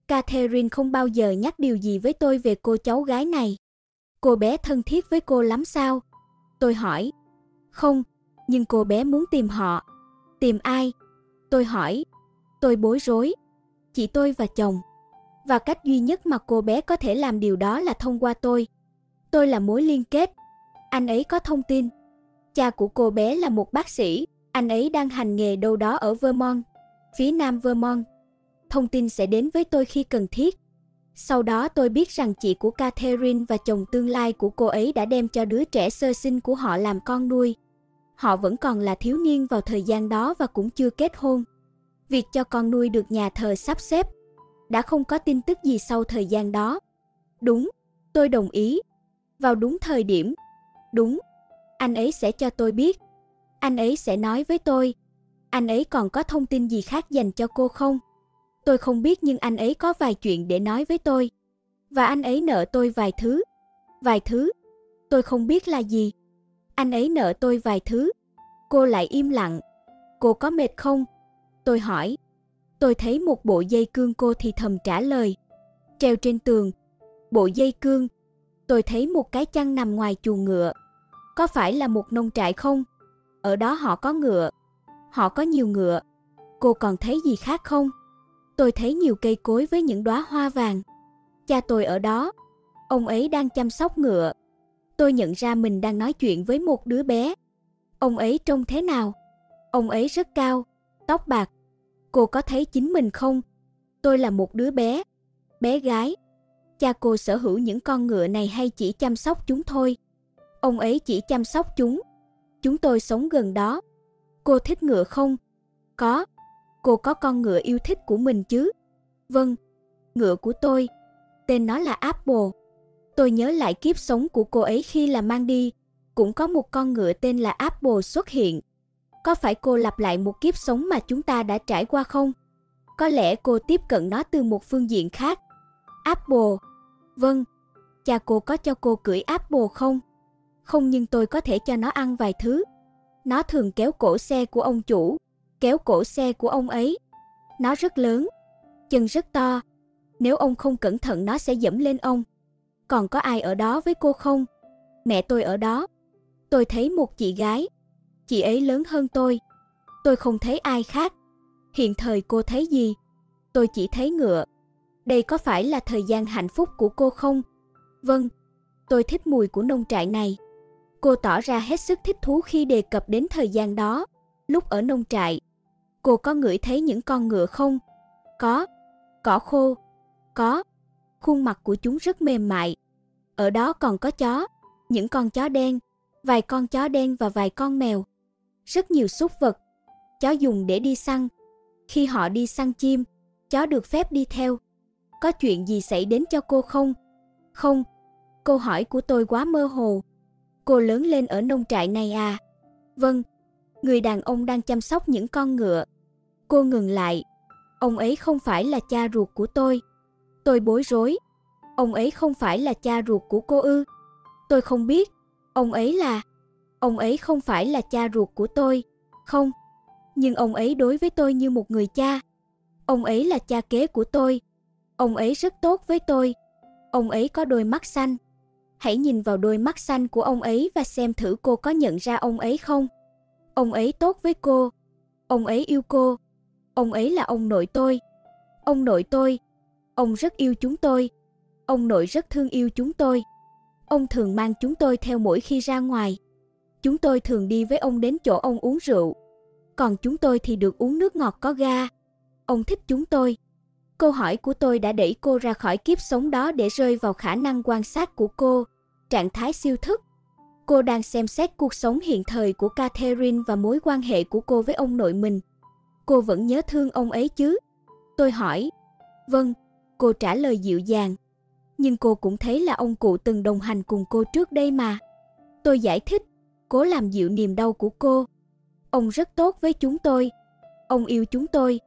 Catherine không bao giờ nhắc điều gì với tôi về cô cháu gái này. Cô bé thân thiết với cô lắm sao? Tôi hỏi. Không, nhưng cô bé muốn tìm họ. Tìm ai? Tôi hỏi. Tôi bối rối. Chỉ tôi và chồng. Và cách duy nhất mà cô bé có thể làm điều đó là thông qua tôi. Tôi là mối liên kết. Anh ấy có thông tin. Cha của cô bé là một bác sĩ, anh ấy đang hành nghề đâu đó ở Vermont, phía nam Vermont. Thông tin sẽ đến với tôi khi cần thiết. Sau đó tôi biết rằng chị của Catherine và chồng tương lai của cô ấy đã đem cho đứa trẻ sơ sinh của họ làm con nuôi. Họ vẫn còn là thiếu niên vào thời gian đó và cũng chưa kết hôn. Việc cho con nuôi được nhà thờ sắp xếp. Đã không có tin tức gì sau thời gian đó. Đúng, tôi đồng ý. Vào đúng thời điểm. Đúng, anh ấy sẽ cho tôi biết. Anh ấy sẽ nói với tôi. Anh ấy còn có thông tin gì khác dành cho cô không? Tôi không biết nhưng anh ấy có vài chuyện để nói với tôi. Và anh ấy nợ tôi vài thứ. Vài thứ. Tôi không biết là gì. Anh ấy nợ tôi vài thứ. Cô lại im lặng. Cô có mệt không? Tôi hỏi. Tôi thấy một bộ dây cương cô thì thầm trả lời. Treo trên tường. Bộ dây cương. Tôi thấy một cái chăn nằm ngoài chuồng ngựa. Có phải là một nông trại không? Ở đó họ có ngựa. Họ có nhiều ngựa. Cô còn thấy gì khác không? Tôi thấy nhiều cây cối với những đóa hoa vàng. Cha tôi ở đó. Ông ấy đang chăm sóc ngựa. Tôi nhận ra mình đang nói chuyện với một đứa bé. Ông ấy trông thế nào? Ông ấy rất cao, tóc bạc. Cô có thấy chính mình không? Tôi là một đứa bé, bé gái. Cha cô sở hữu những con ngựa này hay chỉ chăm sóc chúng thôi? Ông ấy chỉ chăm sóc chúng. Chúng tôi sống gần đó. Cô thích ngựa không? Có. Cô có con ngựa yêu thích của mình chứ? Vâng, ngựa của tôi. Tên nó là Apple. Tôi nhớ lại kiếp sống của cô ấy khi là mang đi. Cũng có một con ngựa tên là Apple xuất hiện. Có phải cô lặp lại một kiếp sống mà chúng ta đã trải qua không? Có lẽ cô tiếp cận nó từ một phương diện khác. Apple. Vâng. Cha cô có cho cô cưỡi Apple không? Không nhưng tôi có thể cho nó ăn vài thứ. Nó thường kéo cổ xe của ông chủ, kéo cổ xe của ông ấy. Nó rất lớn, chân rất to. Nếu ông không cẩn thận nó sẽ dẫm lên ông. Còn có ai ở đó với cô không? Mẹ tôi ở đó. Tôi thấy một chị gái. Chị ấy lớn hơn tôi. Tôi không thấy ai khác. Hiện thời cô thấy gì? Tôi chỉ thấy ngựa. Đây có phải là thời gian hạnh phúc của cô không? Vâng, tôi thích mùi của nông trại này. Cô tỏ ra hết sức thích thú khi đề cập đến thời gian đó, lúc ở nông trại. Cô có ngửi thấy những con ngựa không? Có. Cỏ khô? Có. Khuôn mặt của chúng rất mềm mại. Ở đó còn có chó, những con chó đen, vài con chó đen và vài con mèo. Rất nhiều súc vật. Chó dùng để đi săn. Khi họ đi săn chim, chó được phép đi theo. Có chuyện gì xảy đến cho cô không? Không. Câu hỏi của tôi quá mơ hồ. Cô lớn lên ở nông trại này à? Vâng. Người đàn ông đang chăm sóc những con ngựa. Cô ngừng lại. Ông ấy không phải là cha ruột của tôi. Tôi bối rối. Ông ấy không phải là cha ruột của cô ư? Tôi không biết. Ông ấy là... Ông ấy không phải là cha ruột của tôi. Không. Nhưng ông ấy đối với tôi như một người cha. Ông ấy là cha kế của tôi. Ông ấy rất tốt với tôi. Ông ấy có đôi mắt xanh. Hãy nhìn vào đôi mắt xanh của ông ấy và xem thử cô có nhận ra ông ấy không. Ông ấy tốt với cô. Ông ấy yêu cô. Ông ấy là ông nội tôi. Ông nội tôi. Ông rất yêu chúng tôi. Ông nội rất thương yêu chúng tôi. Ông thường mang chúng tôi theo mỗi khi ra ngoài. Chúng tôi thường đi với ông đến chỗ ông uống rượu. Còn chúng tôi thì được uống nước ngọt có ga. Ông thích chúng tôi. Câu hỏi của tôi đã đẩy cô ra khỏi kiếp sống đó để rơi vào khả năng quan sát của cô, trạng thái siêu thức. Cô đang xem xét cuộc sống hiện thời của Catherine và mối quan hệ của cô với ông nội mình. Cô vẫn nhớ thương ông ấy chứ? Tôi hỏi. Vâng, cô trả lời dịu dàng. Nhưng cô cũng thấy là ông cụ từng đồng hành cùng cô trước đây mà. Tôi giải thích, cố làm dịu niềm đau của cô. Ông rất tốt với chúng tôi. Ông yêu chúng tôi.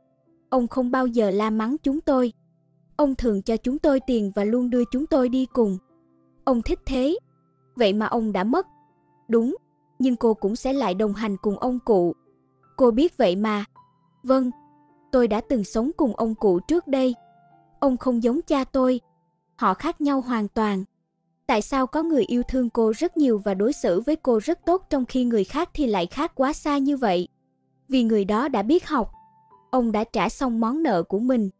Ông không bao giờ la mắng chúng tôi. Ông thường cho chúng tôi tiền và luôn đưa chúng tôi đi cùng. Ông thích thế. Vậy mà ông đã mất. Đúng, nhưng cô cũng sẽ lại đồng hành cùng ông cụ. Cô biết vậy mà. Vâng, tôi đã từng sống cùng ông cụ trước đây. Ông không giống cha tôi. Họ khác nhau hoàn toàn. Tại sao có người yêu thương cô rất nhiều và đối xử với cô rất tốt trong khi người khác thì lại khác quá xa như vậy? Vì người đó đã biết học. Ông đã trả xong món nợ của mình.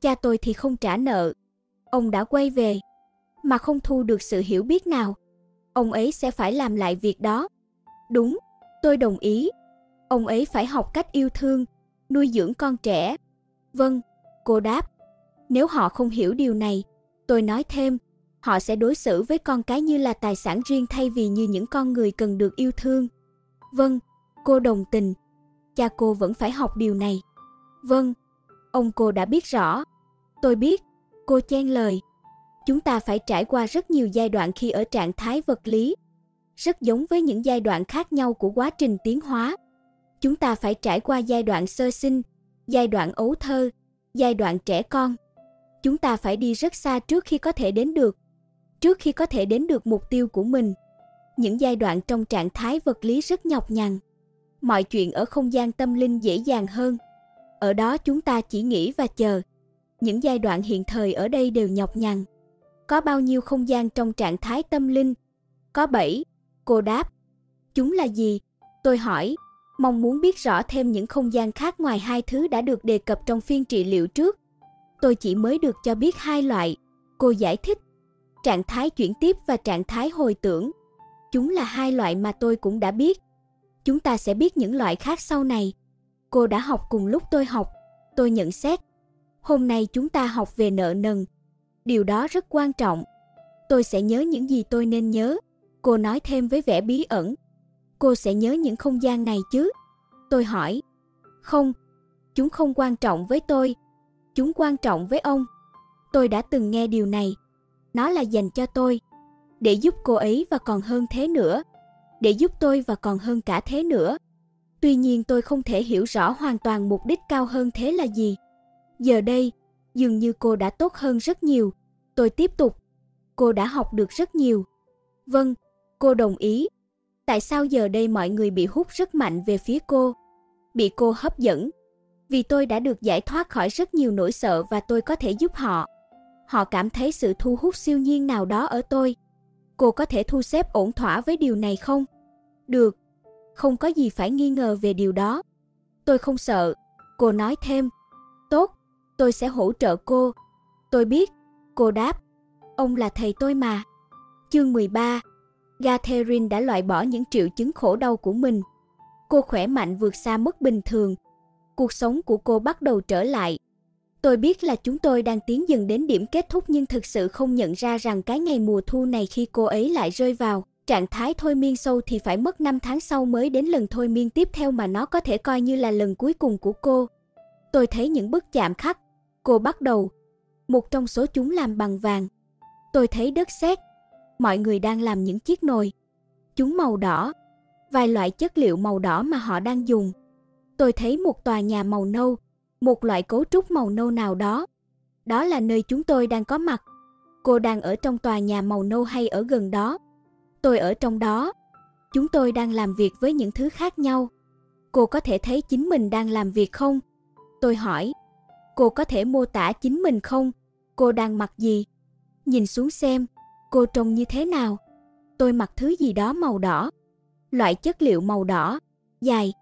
Cha tôi thì không trả nợ. Ông đã quay về, mà không thu được sự hiểu biết nào. Ông ấy sẽ phải làm lại việc đó. Đúng, tôi đồng ý. Ông ấy phải học cách yêu thương, nuôi dưỡng con trẻ. Vâng, cô đáp. Nếu họ không hiểu điều này, tôi nói thêm, họ sẽ đối xử với con cái như là tài sản riêng thay vì như những con người cần được yêu thương. Vâng, cô đồng tình. Cha cô vẫn phải học điều này. Vâng, ông cô đã biết rõ. Tôi biết, cô chen lời. Chúng ta phải trải qua rất nhiều giai đoạn khi ở trạng thái vật lý, rất giống với những giai đoạn khác nhau của quá trình tiến hóa. Chúng ta phải trải qua giai đoạn sơ sinh, giai đoạn ấu thơ, giai đoạn trẻ con. Chúng ta phải đi rất xa trước khi có thể đến được, trước khi có thể đến được mục tiêu của mình. Những giai đoạn trong trạng thái vật lý rất nhọc nhằn. Mọi chuyện ở không gian tâm linh dễ dàng hơn. Ở đó chúng ta chỉ nghĩ và chờ. Những giai đoạn hiện thời ở đây đều nhọc nhằn. Có bao nhiêu không gian trong trạng thái tâm linh? Có bảy Cô đáp. Chúng là gì? Tôi hỏi, mong muốn biết rõ thêm những không gian khác ngoài hai thứ đã được đề cập trong phiên trị liệu trước. Tôi chỉ mới được cho biết hai loại. Cô giải thích. Trạng thái chuyển tiếp và trạng thái hồi tưởng. Chúng là hai loại mà tôi cũng đã biết. Chúng ta sẽ biết những loại khác sau này. Cô đã học cùng lúc tôi học. Tôi nhận xét. Hôm nay chúng ta học về nợ nần. Điều đó rất quan trọng. Tôi sẽ nhớ những gì tôi nên nhớ. Cô nói thêm với vẻ bí ẩn. Cô sẽ nhớ những không gian này chứ? Tôi hỏi. Không, chúng không quan trọng với tôi. Chúng quan trọng với ông. Tôi đã từng nghe điều này. Nó là dành cho tôi. Để giúp cô ấy và còn hơn thế nữa. Để giúp tôi và còn hơn cả thế nữa. Tuy nhiên tôi không thể hiểu rõ hoàn toàn mục đích cao hơn thế là gì. Giờ đây, dường như cô đã tốt hơn rất nhiều. Tôi tiếp tục. Cô đã học được rất nhiều. Vâng, cô đồng ý. Tại sao giờ đây mọi người bị hút rất mạnh về phía cô? Bị cô hấp dẫn. Vì tôi đã được giải thoát khỏi rất nhiều nỗi sợ và tôi có thể giúp họ. Họ cảm thấy sự thu hút siêu nhiên nào đó ở tôi. Cô có thể thu xếp ổn thỏa với điều này không? Được. Không có gì phải nghi ngờ về điều đó. Tôi không sợ. Cô nói thêm. Tốt, tôi sẽ hỗ trợ cô. Tôi biết. Cô đáp. Ông là thầy tôi mà. Chương 13 Catherine đã loại bỏ những triệu chứng khổ đau của mình. Cô khỏe mạnh vượt xa mức bình thường. Cuộc sống của cô bắt đầu trở lại. Tôi biết là chúng tôi đang tiến dần đến điểm kết thúc nhưng thực sự không nhận ra rằng cái ngày mùa thu này khi cô ấy lại rơi vào trạng thái thôi miên sâu thì phải mất 5 tháng sau mới đến lần thôi miên tiếp theo mà nó có thể coi như là lần cuối cùng của cô. Tôi thấy những bức chạm khắc. Cô bắt đầu. Một trong số chúng làm bằng vàng. Tôi thấy đất sét. Mọi người đang làm những chiếc nồi. Chúng màu đỏ. Vài loại chất liệu màu đỏ mà họ đang dùng. Tôi thấy một tòa nhà màu nâu. Một loại cấu trúc màu nâu nào đó. Đó là nơi chúng tôi đang có mặt. Cô đang ở trong tòa nhà màu nâu hay ở gần đó? Tôi ở trong đó. Chúng tôi đang làm việc với những thứ khác nhau. Cô có thể thấy chính mình đang làm việc không? Tôi hỏi. Cô có thể mô tả chính mình không? Cô đang mặc gì? Nhìn xuống xem, cô trông như thế nào? Tôi mặc thứ gì đó màu đỏ. Loại chất liệu màu đỏ, dài.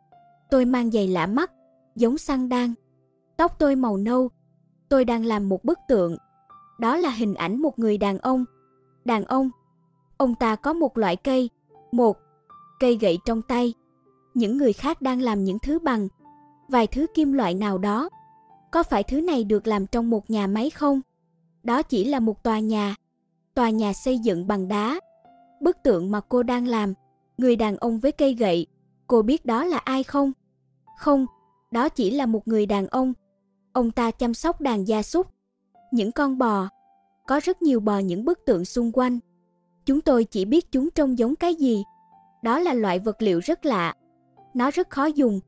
Tôi mang giày lạ mắt, giống xăng đan. Tóc tôi màu nâu. Tôi đang làm một bức tượng. Đó là hình ảnh một người đàn ông. Đàn ông. Ông ta có một loại cây, một cây gậy trong tay. Những người khác đang làm những thứ bằng vài thứ kim loại nào đó. Có phải thứ này được làm trong một nhà máy không? Đó chỉ là một tòa nhà. Tòa nhà xây dựng bằng đá. Bức tượng mà cô đang làm, người đàn ông với cây gậy, cô biết đó là ai không? Không, đó chỉ là một người đàn ông. Ông ta chăm sóc đàn gia súc, những con bò. Có rất nhiều bò những bức tượng xung quanh. Chúng tôi chỉ biết chúng trông giống cái gì. Đó là loại vật liệu rất lạ. Nó rất khó dùng,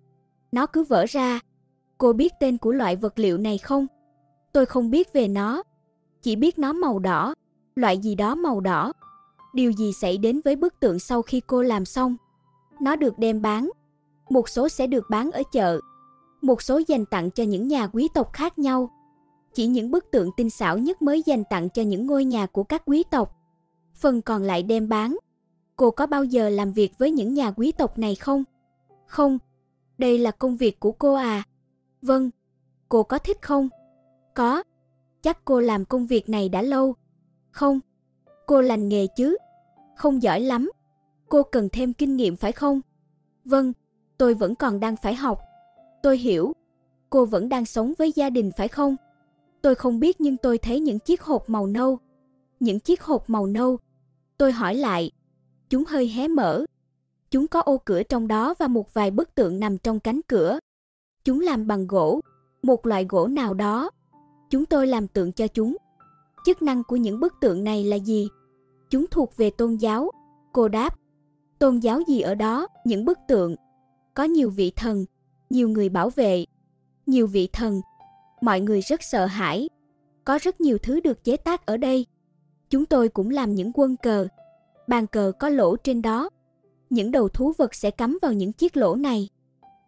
nó cứ vỡ ra. Cô biết tên của loại vật liệu này không? Tôi không biết về nó. Chỉ biết nó màu đỏ, loại gì đó màu đỏ. Điều gì xảy đến với bức tượng sau khi cô làm xong? Nó được đem bán. Một số sẽ được bán ở chợ. Một số dành tặng cho những nhà quý tộc khác nhau. Chỉ những bức tượng tinh xảo nhất mới dành tặng cho những ngôi nhà của các quý tộc. Phần còn lại đem bán. Cô có bao giờ làm việc với những nhà quý tộc này không? Không, đây là công việc của cô à? Vâng. Cô có thích không? Có. Chắc cô làm công việc này đã lâu. Không. Cô lành nghề chứ? Không giỏi lắm. Cô cần thêm kinh nghiệm phải không? Vâng, tôi vẫn còn đang phải học. Tôi hiểu. Cô vẫn đang sống với gia đình phải không? Tôi không biết nhưng tôi thấy những chiếc hộp màu nâu. Những chiếc hộp màu nâu. Tôi hỏi lại. Chúng hơi hé mở. Chúng có ô cửa trong đó và một vài bức tượng nằm trong cánh cửa. Chúng làm bằng gỗ, một loại gỗ nào đó. Chúng tôi làm tượng cho chúng. Chức năng của những bức tượng này là gì? Chúng thuộc về tôn giáo. Cô đáp. Tôn giáo gì ở đó? Những bức tượng. Có nhiều vị thần, nhiều người bảo vệ, nhiều vị thần. Mọi người rất sợ hãi. Có rất nhiều thứ được chế tác ở đây. Chúng tôi cũng làm những quân cờ. Bàn cờ có lỗ trên đó những đầu thú vật sẽ cắm vào những chiếc lỗ này.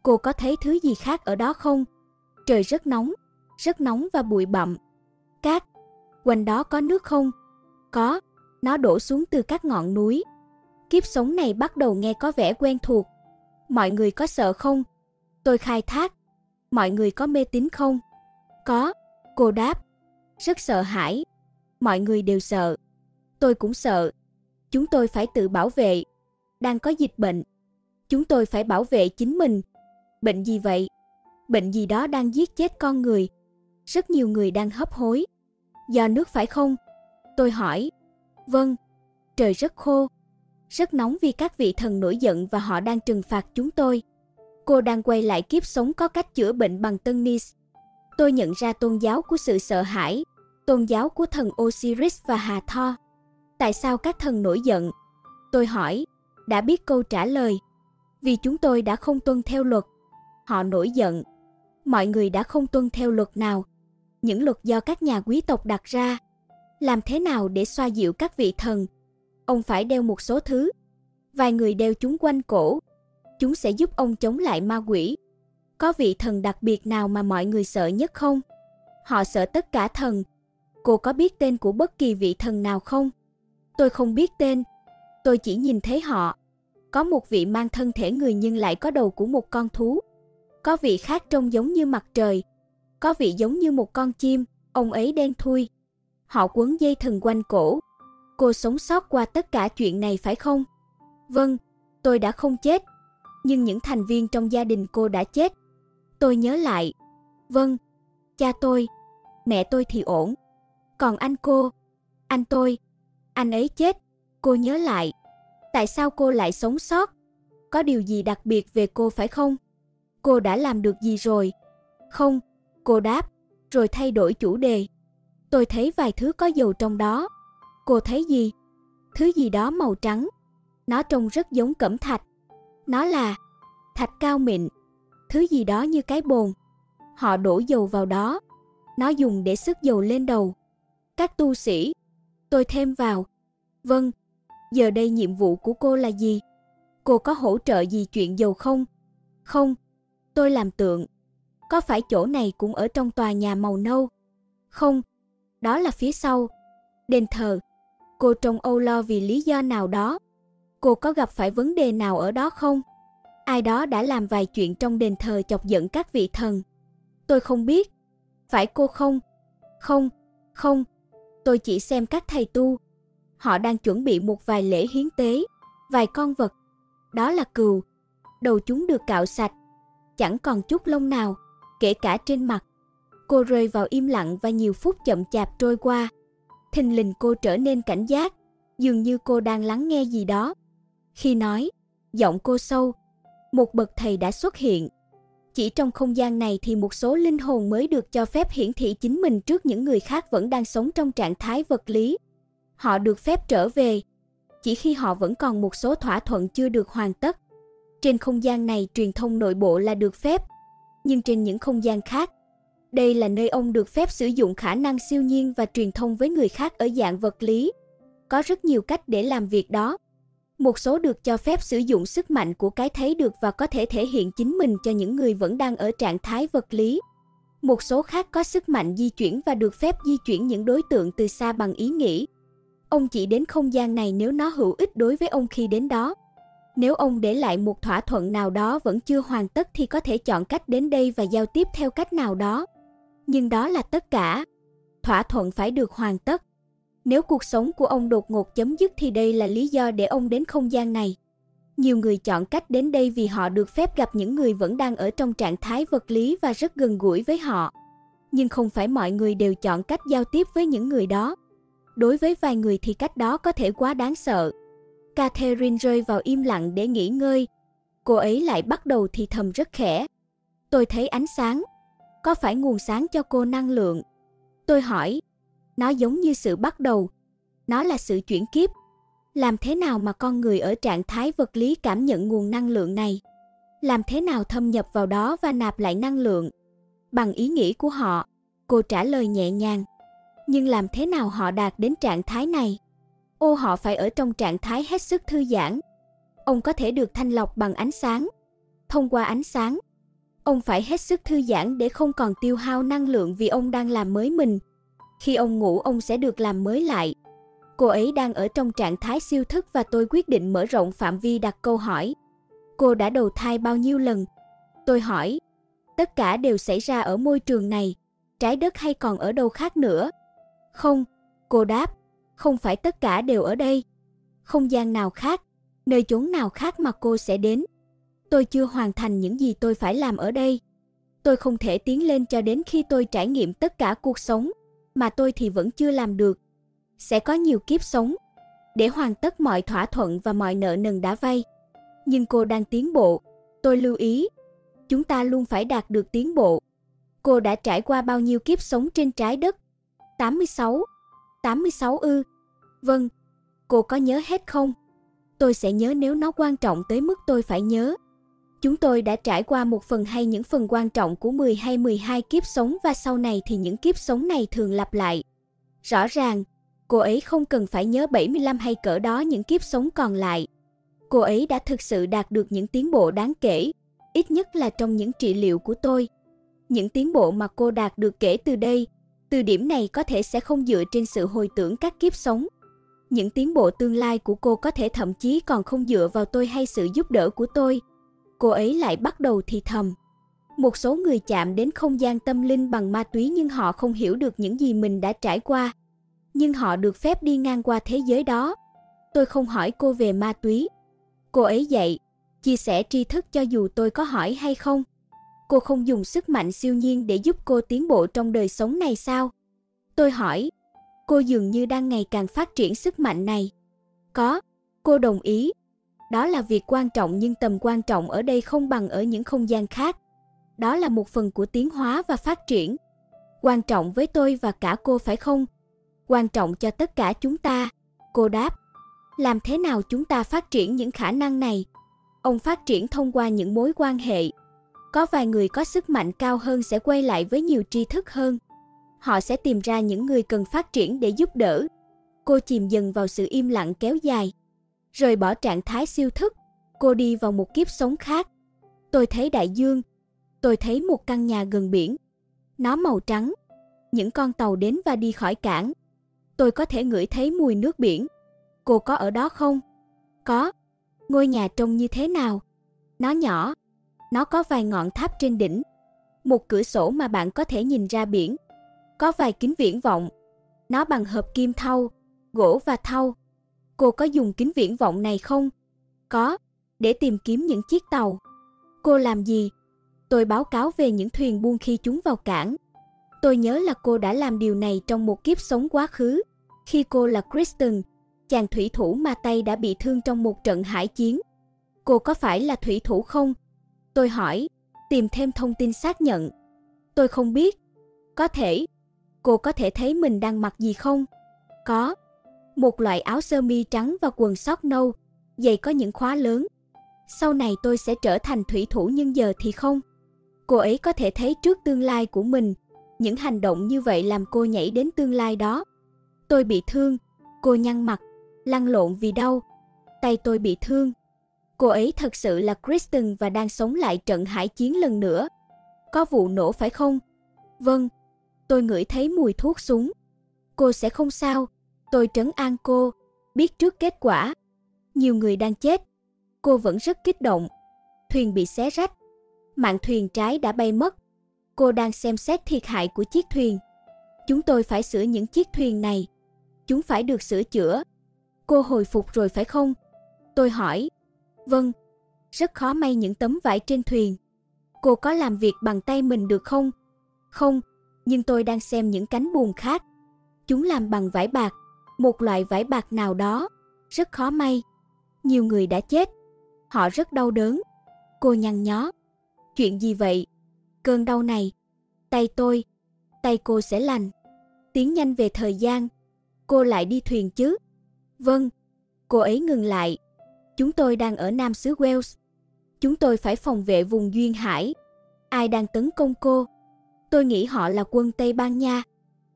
Cô có thấy thứ gì khác ở đó không? Trời rất nóng, rất nóng và bụi bặm. Cát, quanh đó có nước không? Có, nó đổ xuống từ các ngọn núi. Kiếp sống này bắt đầu nghe có vẻ quen thuộc. Mọi người có sợ không? Tôi khai thác. Mọi người có mê tín không? Có, cô đáp. Rất sợ hãi. Mọi người đều sợ. Tôi cũng sợ. Chúng tôi phải tự bảo vệ đang có dịch bệnh. Chúng tôi phải bảo vệ chính mình. Bệnh gì vậy? Bệnh gì đó đang giết chết con người. Rất nhiều người đang hấp hối. Do nước phải không? Tôi hỏi. Vâng. Trời rất khô. Rất nóng vì các vị thần nổi giận và họ đang trừng phạt chúng tôi. Cô đang quay lại kiếp sống có cách chữa bệnh bằng tân Nis. Tôi nhận ra tôn giáo của sự sợ hãi, tôn giáo của thần Osiris và Hà Tho. Tại sao các thần nổi giận? Tôi hỏi, đã biết câu trả lời. Vì chúng tôi đã không tuân theo luật. Họ nổi giận. Mọi người đã không tuân theo luật nào. những luật do các nhà quý tộc đặt ra. Làm thế nào để xoa dịu các vị thần? Ông phải đeo một số thứ. Vài người đeo chúng quanh cổ. Chúng sẽ giúp ông chống lại ma quỷ. Có vị thần đặc biệt nào mà mọi người sợ nhất không? Họ sợ tất cả thần. Cô có biết tên của bất kỳ vị thần nào không? Tôi không biết tên. Tôi chỉ nhìn thấy họ. Có một vị mang thân thể người nhưng lại có đầu của một con thú. Có vị khác trông giống như mặt trời. Có vị giống như một con chim, ông ấy đen thui. Họ quấn dây thần quanh cổ. Cô sống sót qua tất cả chuyện này phải không? Vâng, tôi đã không chết. Nhưng những thành viên trong gia đình cô đã chết. Tôi nhớ lại. Vâng, cha tôi, mẹ tôi thì ổn. Còn anh cô, anh tôi, anh ấy chết. Cô nhớ lại. Tại sao cô lại sống sót? Có điều gì đặc biệt về cô phải không? Cô đã làm được gì rồi? Không, cô đáp, rồi thay đổi chủ đề. Tôi thấy vài thứ có dầu trong đó. Cô thấy gì? Thứ gì đó màu trắng. Nó trông rất giống cẩm thạch. Nó là thạch cao mịn. Thứ gì đó như cái bồn. Họ đổ dầu vào đó. Nó dùng để sức dầu lên đầu. Các tu sĩ. Tôi thêm vào. Vâng, giờ đây nhiệm vụ của cô là gì? Cô có hỗ trợ gì chuyện dầu không? Không, tôi làm tượng. Có phải chỗ này cũng ở trong tòa nhà màu nâu? Không, đó là phía sau. Đền thờ. Cô trông âu lo vì lý do nào đó. Cô có gặp phải vấn đề nào ở đó không? Ai đó đã làm vài chuyện trong đền thờ chọc giận các vị thần. Tôi không biết. Phải cô không? Không, không. Tôi chỉ xem các thầy tu. Họ đang chuẩn bị một vài lễ hiến tế, vài con vật. Đó là cừu. Đầu chúng được cạo sạch. Chẳng còn chút lông nào, kể cả trên mặt. Cô rơi vào im lặng và nhiều phút chậm chạp trôi qua. Thình lình cô trở nên cảnh giác, dường như cô đang lắng nghe gì đó. Khi nói, giọng cô sâu, một bậc thầy đã xuất hiện. Chỉ trong không gian này thì một số linh hồn mới được cho phép hiển thị chính mình trước những người khác vẫn đang sống trong trạng thái vật lý. Họ được phép trở về, chỉ khi họ vẫn còn một số thỏa thuận chưa được hoàn tất. Trên không gian này truyền thông nội bộ là được phép, nhưng trên những không gian khác, đây là nơi ông được phép sử dụng khả năng siêu nhiên và truyền thông với người khác ở dạng vật lý. Có rất nhiều cách để làm việc đó. Một số được cho phép sử dụng sức mạnh của cái thấy được và có thể thể hiện chính mình cho những người vẫn đang ở trạng thái vật lý. Một số khác có sức mạnh di chuyển và được phép di chuyển những đối tượng từ xa bằng ý nghĩ. Ông chỉ đến không gian này nếu nó hữu ích đối với ông khi đến đó. Nếu ông để lại một thỏa thuận nào đó vẫn chưa hoàn tất thì có thể chọn cách đến đây và giao tiếp theo cách nào đó. Nhưng đó là tất cả. Thỏa thuận phải được hoàn tất. Nếu cuộc sống của ông đột ngột chấm dứt thì đây là lý do để ông đến không gian này. Nhiều người chọn cách đến đây vì họ được phép gặp những người vẫn đang ở trong trạng thái vật lý và rất gần gũi với họ. Nhưng không phải mọi người đều chọn cách giao tiếp với những người đó. Đối với vài người thì cách đó có thể quá đáng sợ. Catherine rơi vào im lặng để nghỉ ngơi. Cô ấy lại bắt đầu thì thầm rất khẽ. Tôi thấy ánh sáng. Có phải nguồn sáng cho cô năng lượng? Tôi hỏi. Nó giống như sự bắt đầu. Nó là sự chuyển kiếp. Làm thế nào mà con người ở trạng thái vật lý cảm nhận nguồn năng lượng này? Làm thế nào thâm nhập vào đó và nạp lại năng lượng? Bằng ý nghĩ của họ, cô trả lời nhẹ nhàng. Nhưng làm thế nào họ đạt đến trạng thái này? Ô họ phải ở trong trạng thái hết sức thư giãn. Ông có thể được thanh lọc bằng ánh sáng. Thông qua ánh sáng, ông phải hết sức thư giãn để không còn tiêu hao năng lượng vì ông đang làm mới mình. Khi ông ngủ ông sẽ được làm mới lại. Cô ấy đang ở trong trạng thái siêu thức và tôi quyết định mở rộng phạm vi đặt câu hỏi. Cô đã đầu thai bao nhiêu lần? Tôi hỏi. Tất cả đều xảy ra ở môi trường này, trái đất hay còn ở đâu khác nữa? Không, cô đáp, không phải tất cả đều ở đây. Không gian nào khác, nơi chốn nào khác mà cô sẽ đến. Tôi chưa hoàn thành những gì tôi phải làm ở đây. Tôi không thể tiến lên cho đến khi tôi trải nghiệm tất cả cuộc sống, mà tôi thì vẫn chưa làm được. Sẽ có nhiều kiếp sống để hoàn tất mọi thỏa thuận và mọi nợ nần đã vay. Nhưng cô đang tiến bộ, tôi lưu ý. Chúng ta luôn phải đạt được tiến bộ. Cô đã trải qua bao nhiêu kiếp sống trên trái đất? 86. 86 ư? Vâng. Cô có nhớ hết không? Tôi sẽ nhớ nếu nó quan trọng tới mức tôi phải nhớ. Chúng tôi đã trải qua một phần hay những phần quan trọng của 10 hay 12 kiếp sống và sau này thì những kiếp sống này thường lặp lại. Rõ ràng, cô ấy không cần phải nhớ 75 hay cỡ đó những kiếp sống còn lại. Cô ấy đã thực sự đạt được những tiến bộ đáng kể, ít nhất là trong những trị liệu của tôi. Những tiến bộ mà cô đạt được kể từ đây, từ điểm này có thể sẽ không dựa trên sự hồi tưởng các kiếp sống. Những tiến bộ tương lai của cô có thể thậm chí còn không dựa vào tôi hay sự giúp đỡ của tôi. Cô ấy lại bắt đầu thì thầm. Một số người chạm đến không gian tâm linh bằng ma túy nhưng họ không hiểu được những gì mình đã trải qua. Nhưng họ được phép đi ngang qua thế giới đó. Tôi không hỏi cô về ma túy. Cô ấy dạy, chia sẻ tri thức cho dù tôi có hỏi hay không. Cô không dùng sức mạnh siêu nhiên để giúp cô tiến bộ trong đời sống này sao? Tôi hỏi, cô dường như đang ngày càng phát triển sức mạnh này. Có, cô đồng ý. Đó là việc quan trọng nhưng tầm quan trọng ở đây không bằng ở những không gian khác. Đó là một phần của tiến hóa và phát triển. Quan trọng với tôi và cả cô phải không? Quan trọng cho tất cả chúng ta. Cô đáp. Làm thế nào chúng ta phát triển những khả năng này? Ông phát triển thông qua những mối quan hệ. Có vài người có sức mạnh cao hơn sẽ quay lại với nhiều tri thức hơn. Họ sẽ tìm ra những người cần phát triển để giúp đỡ. Cô chìm dần vào sự im lặng kéo dài. Rời bỏ trạng thái siêu thức, cô đi vào một kiếp sống khác. Tôi thấy đại dương. Tôi thấy một căn nhà gần biển. Nó màu trắng. Những con tàu đến và đi khỏi cảng. Tôi có thể ngửi thấy mùi nước biển. Cô có ở đó không? Có. Ngôi nhà trông như thế nào? Nó nhỏ. Nó có vài ngọn tháp trên đỉnh. Một cửa sổ mà bạn có thể nhìn ra biển. Có vài kính viễn vọng. Nó bằng hợp kim thau, gỗ và thau. Cô có dùng kính viễn vọng này không? Có, để tìm kiếm những chiếc tàu. Cô làm gì? Tôi báo cáo về những thuyền buôn khi chúng vào cảng. Tôi nhớ là cô đã làm điều này trong một kiếp sống quá khứ, khi cô là Kristen, chàng thủy thủ mà tay đã bị thương trong một trận hải chiến. Cô có phải là thủy thủ không? Tôi hỏi, tìm thêm thông tin xác nhận. Tôi không biết. Có thể. Cô có thể thấy mình đang mặc gì không? Có. Một loại áo sơ mi trắng và quần sóc nâu, giày có những khóa lớn. Sau này tôi sẽ trở thành thủy thủ nhưng giờ thì không. Cô ấy có thể thấy trước tương lai của mình. Những hành động như vậy làm cô nhảy đến tương lai đó. Tôi bị thương. Cô nhăn mặt lăn lộn vì đau. Tay tôi bị thương. Cô ấy thật sự là Kristen và đang sống lại trận hải chiến lần nữa. Có vụ nổ phải không? Vâng. Tôi ngửi thấy mùi thuốc súng. Cô sẽ không sao. Tôi trấn an cô, biết trước kết quả. Nhiều người đang chết. Cô vẫn rất kích động. Thuyền bị xé rách. Mạng thuyền trái đã bay mất. Cô đang xem xét thiệt hại của chiếc thuyền. Chúng tôi phải sửa những chiếc thuyền này. Chúng phải được sửa chữa Cô hồi phục rồi phải không? Tôi hỏi. Vâng, rất khó may những tấm vải trên thuyền. Cô có làm việc bằng tay mình được không? Không, nhưng tôi đang xem những cánh buồm khác. Chúng làm bằng vải bạc, một loại vải bạc nào đó, rất khó may. Nhiều người đã chết, họ rất đau đớn. Cô nhăn nhó. Chuyện gì vậy? Cơn đau này, tay tôi, tay cô sẽ lành. Tiến nhanh về thời gian, cô lại đi thuyền chứ? Vâng, cô ấy ngừng lại. Chúng tôi đang ở Nam xứ Wales. Chúng tôi phải phòng vệ vùng Duyên Hải. Ai đang tấn công cô? Tôi nghĩ họ là quân Tây Ban Nha.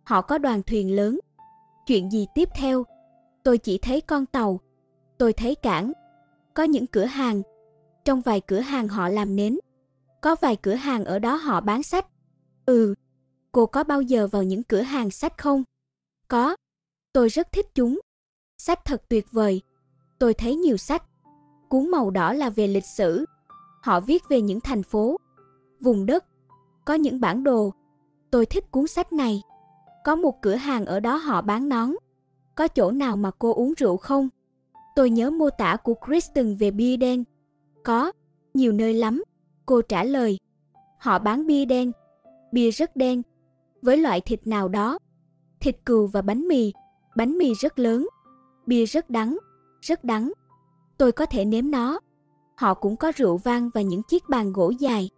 Họ có đoàn thuyền lớn. Chuyện gì tiếp theo? Tôi chỉ thấy con tàu. Tôi thấy cảng. Có những cửa hàng. Trong vài cửa hàng họ làm nến. Có vài cửa hàng ở đó họ bán sách. Ừ, cô có bao giờ vào những cửa hàng sách không? Có. Tôi rất thích chúng. Sách thật tuyệt vời. Tôi thấy nhiều sách. Cuốn màu đỏ là về lịch sử. Họ viết về những thành phố, vùng đất, có những bản đồ. Tôi thích cuốn sách này. Có một cửa hàng ở đó họ bán nón. Có chỗ nào mà cô uống rượu không? Tôi nhớ mô tả của Kristen về bia đen. Có, nhiều nơi lắm. Cô trả lời. Họ bán bia đen. Bia rất đen. Với loại thịt nào đó. Thịt cừu và bánh mì. Bánh mì rất lớn. Bia rất đắng, rất đắng. Tôi có thể nếm nó. Họ cũng có rượu vang và những chiếc bàn gỗ dài.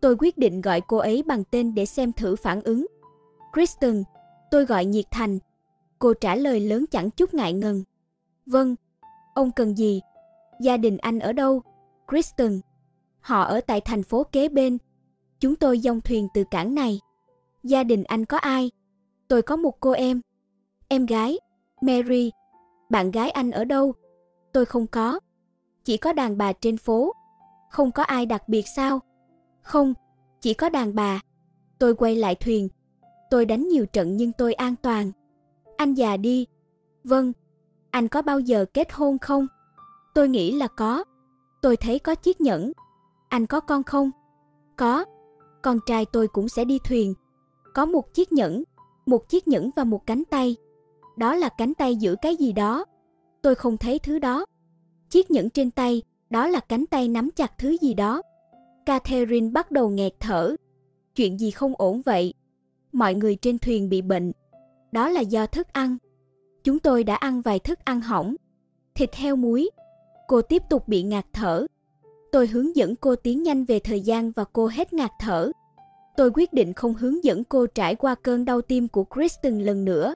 Tôi quyết định gọi cô ấy bằng tên để xem thử phản ứng. Kristen, tôi gọi nhiệt thành. Cô trả lời lớn chẳng chút ngại ngần. Vâng, ông cần gì? Gia đình anh ở đâu? Kristen. Họ ở tại thành phố kế bên. Chúng tôi dòng thuyền từ cảng này. Gia đình anh có ai? Tôi có một cô em. Em gái, Mary. Bạn gái anh ở đâu? Tôi không có. Chỉ có đàn bà trên phố. Không có ai đặc biệt sao? Không, chỉ có đàn bà. Tôi quay lại thuyền. Tôi đánh nhiều trận nhưng tôi an toàn. Anh già đi. Vâng. Anh có bao giờ kết hôn không? Tôi nghĩ là có. Tôi thấy có chiếc nhẫn. Anh có con không? Có. Con trai tôi cũng sẽ đi thuyền. Có một chiếc nhẫn, một chiếc nhẫn và một cánh tay. Đó là cánh tay giữ cái gì đó. Tôi không thấy thứ đó. Chiếc nhẫn trên tay, đó là cánh tay nắm chặt thứ gì đó. Catherine bắt đầu nghẹt thở. Chuyện gì không ổn vậy? Mọi người trên thuyền bị bệnh. Đó là do thức ăn. Chúng tôi đã ăn vài thức ăn hỏng. Thịt heo muối. Cô tiếp tục bị ngạt thở. Tôi hướng dẫn cô tiến nhanh về thời gian và cô hết ngạt thở. Tôi quyết định không hướng dẫn cô trải qua cơn đau tim của Kristen lần nữa.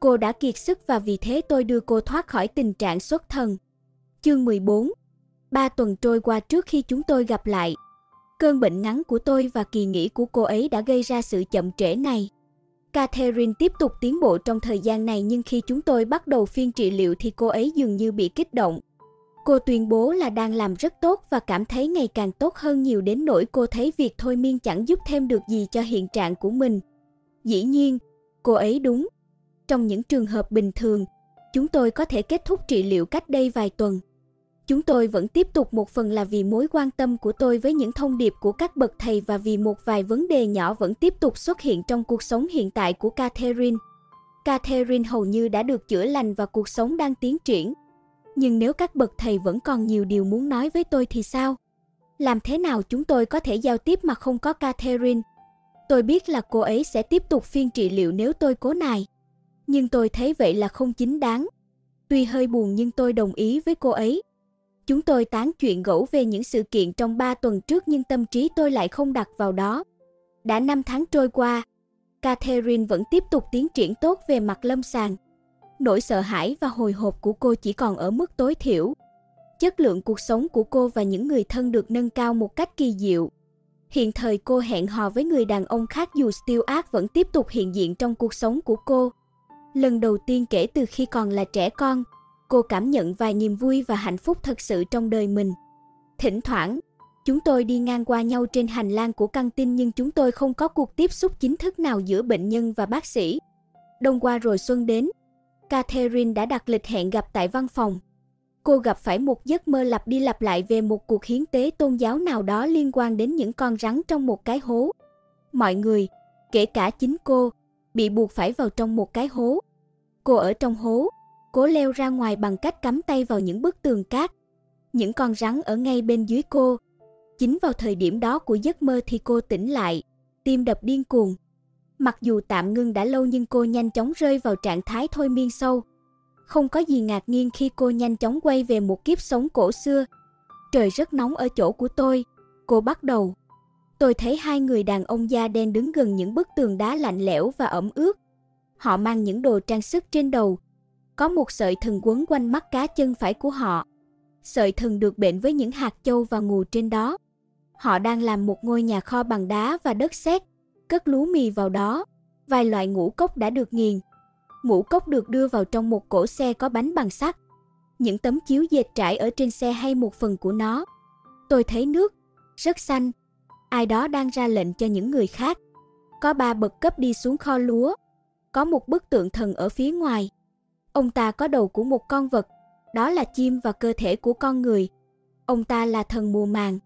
Cô đã kiệt sức và vì thế tôi đưa cô thoát khỏi tình trạng xuất thần. Chương 14 Ba tuần trôi qua trước khi chúng tôi gặp lại. Cơn bệnh ngắn của tôi và kỳ nghỉ của cô ấy đã gây ra sự chậm trễ này. Catherine tiếp tục tiến bộ trong thời gian này nhưng khi chúng tôi bắt đầu phiên trị liệu thì cô ấy dường như bị kích động. Cô tuyên bố là đang làm rất tốt và cảm thấy ngày càng tốt hơn nhiều đến nỗi cô thấy việc thôi miên chẳng giúp thêm được gì cho hiện trạng của mình. Dĩ nhiên, cô ấy đúng. Trong những trường hợp bình thường, chúng tôi có thể kết thúc trị liệu cách đây vài tuần. Chúng tôi vẫn tiếp tục một phần là vì mối quan tâm của tôi với những thông điệp của các bậc thầy và vì một vài vấn đề nhỏ vẫn tiếp tục xuất hiện trong cuộc sống hiện tại của Catherine. Catherine hầu như đã được chữa lành và cuộc sống đang tiến triển. Nhưng nếu các bậc thầy vẫn còn nhiều điều muốn nói với tôi thì sao? Làm thế nào chúng tôi có thể giao tiếp mà không có Catherine? Tôi biết là cô ấy sẽ tiếp tục phiên trị liệu nếu tôi cố nài. Nhưng tôi thấy vậy là không chính đáng. Tuy hơi buồn nhưng tôi đồng ý với cô ấy. Chúng tôi tán chuyện gẫu về những sự kiện trong 3 tuần trước nhưng tâm trí tôi lại không đặt vào đó. Đã 5 tháng trôi qua, Catherine vẫn tiếp tục tiến triển tốt về mặt lâm sàng. Nỗi sợ hãi và hồi hộp của cô chỉ còn ở mức tối thiểu. Chất lượng cuộc sống của cô và những người thân được nâng cao một cách kỳ diệu. Hiện thời cô hẹn hò với người đàn ông khác dù Stuart vẫn tiếp tục hiện diện trong cuộc sống của cô. Lần đầu tiên kể từ khi còn là trẻ con, cô cảm nhận vài niềm vui và hạnh phúc thật sự trong đời mình. Thỉnh thoảng, chúng tôi đi ngang qua nhau trên hành lang của căng tin nhưng chúng tôi không có cuộc tiếp xúc chính thức nào giữa bệnh nhân và bác sĩ. Đông qua rồi xuân đến, Catherine đã đặt lịch hẹn gặp tại văn phòng. Cô gặp phải một giấc mơ lặp đi lặp lại về một cuộc hiến tế tôn giáo nào đó liên quan đến những con rắn trong một cái hố. Mọi người, kể cả chính cô, bị buộc phải vào trong một cái hố. Cô ở trong hố, cố leo ra ngoài bằng cách cắm tay vào những bức tường cát. Những con rắn ở ngay bên dưới cô. Chính vào thời điểm đó của giấc mơ thì cô tỉnh lại, tim đập điên cuồng. Mặc dù tạm ngưng đã lâu nhưng cô nhanh chóng rơi vào trạng thái thôi miên sâu. Không có gì ngạc nhiên khi cô nhanh chóng quay về một kiếp sống cổ xưa. Trời rất nóng ở chỗ của tôi. Cô bắt đầu. Tôi thấy hai người đàn ông da đen đứng gần những bức tường đá lạnh lẽo và ẩm ướt. Họ mang những đồ trang sức trên đầu. Có một sợi thừng quấn quanh mắt cá chân phải của họ. Sợi thừng được bệnh với những hạt châu và ngù trên đó. Họ đang làm một ngôi nhà kho bằng đá và đất sét cất lúa mì vào đó. Vài loại ngũ cốc đã được nghiền. Ngũ cốc được đưa vào trong một cổ xe có bánh bằng sắt. Những tấm chiếu dệt trải ở trên xe hay một phần của nó. Tôi thấy nước, rất xanh. Ai đó đang ra lệnh cho những người khác. Có ba bậc cấp đi xuống kho lúa. Có một bức tượng thần ở phía ngoài. Ông ta có đầu của một con vật, đó là chim và cơ thể của con người. Ông ta là thần mùa màng.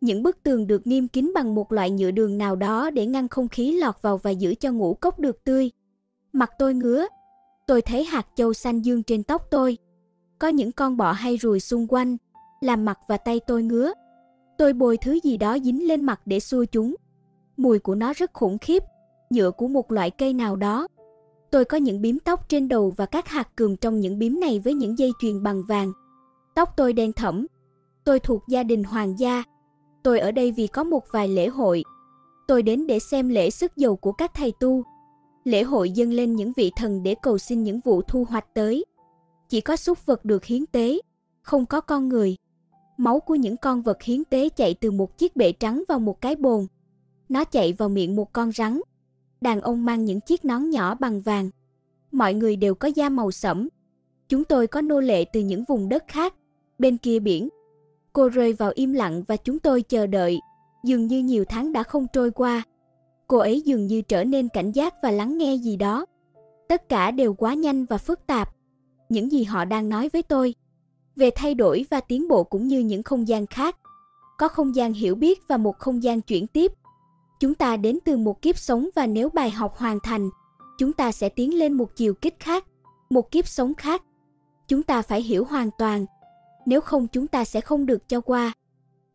Những bức tường được nghiêm kín bằng một loại nhựa đường nào đó để ngăn không khí lọt vào và giữ cho ngũ cốc được tươi. Mặt tôi ngứa. Tôi thấy hạt châu xanh dương trên tóc tôi. Có những con bọ hay ruồi xung quanh, làm mặt và tay tôi ngứa. Tôi bôi thứ gì đó dính lên mặt để xua chúng. Mùi của nó rất khủng khiếp, nhựa của một loại cây nào đó. Tôi có những bím tóc trên đầu và các hạt cườm trong những bím này với những dây chuyền bằng vàng. Tóc tôi đen thẫm. Tôi thuộc gia đình hoàng gia, Tôi ở đây vì có một vài lễ hội. Tôi đến để xem lễ sức dầu của các thầy tu. Lễ hội dâng lên những vị thần để cầu xin những vụ thu hoạch tới. Chỉ có súc vật được hiến tế, không có con người. Máu của những con vật hiến tế chạy từ một chiếc bể trắng vào một cái bồn. Nó chạy vào miệng một con rắn. Đàn ông mang những chiếc nón nhỏ bằng vàng. Mọi người đều có da màu sẫm. Chúng tôi có nô lệ từ những vùng đất khác, bên kia biển. Cô rơi vào im lặng và chúng tôi chờ đợi. Dường như nhiều tháng đã không trôi qua. Cô ấy dường như trở nên cảnh giác và lắng nghe gì đó. Tất cả đều quá nhanh và phức tạp. Những gì họ đang nói với tôi về thay đổi và tiến bộ cũng như những không gian khác. Có không gian hiểu biết và một không gian chuyển tiếp. Chúng ta đến từ một kiếp sống và nếu bài học hoàn thành, chúng ta sẽ tiến lên một chiều kích khác, một kiếp sống khác. Chúng ta phải hiểu hoàn toàn, nếu không chúng ta sẽ không được cho qua.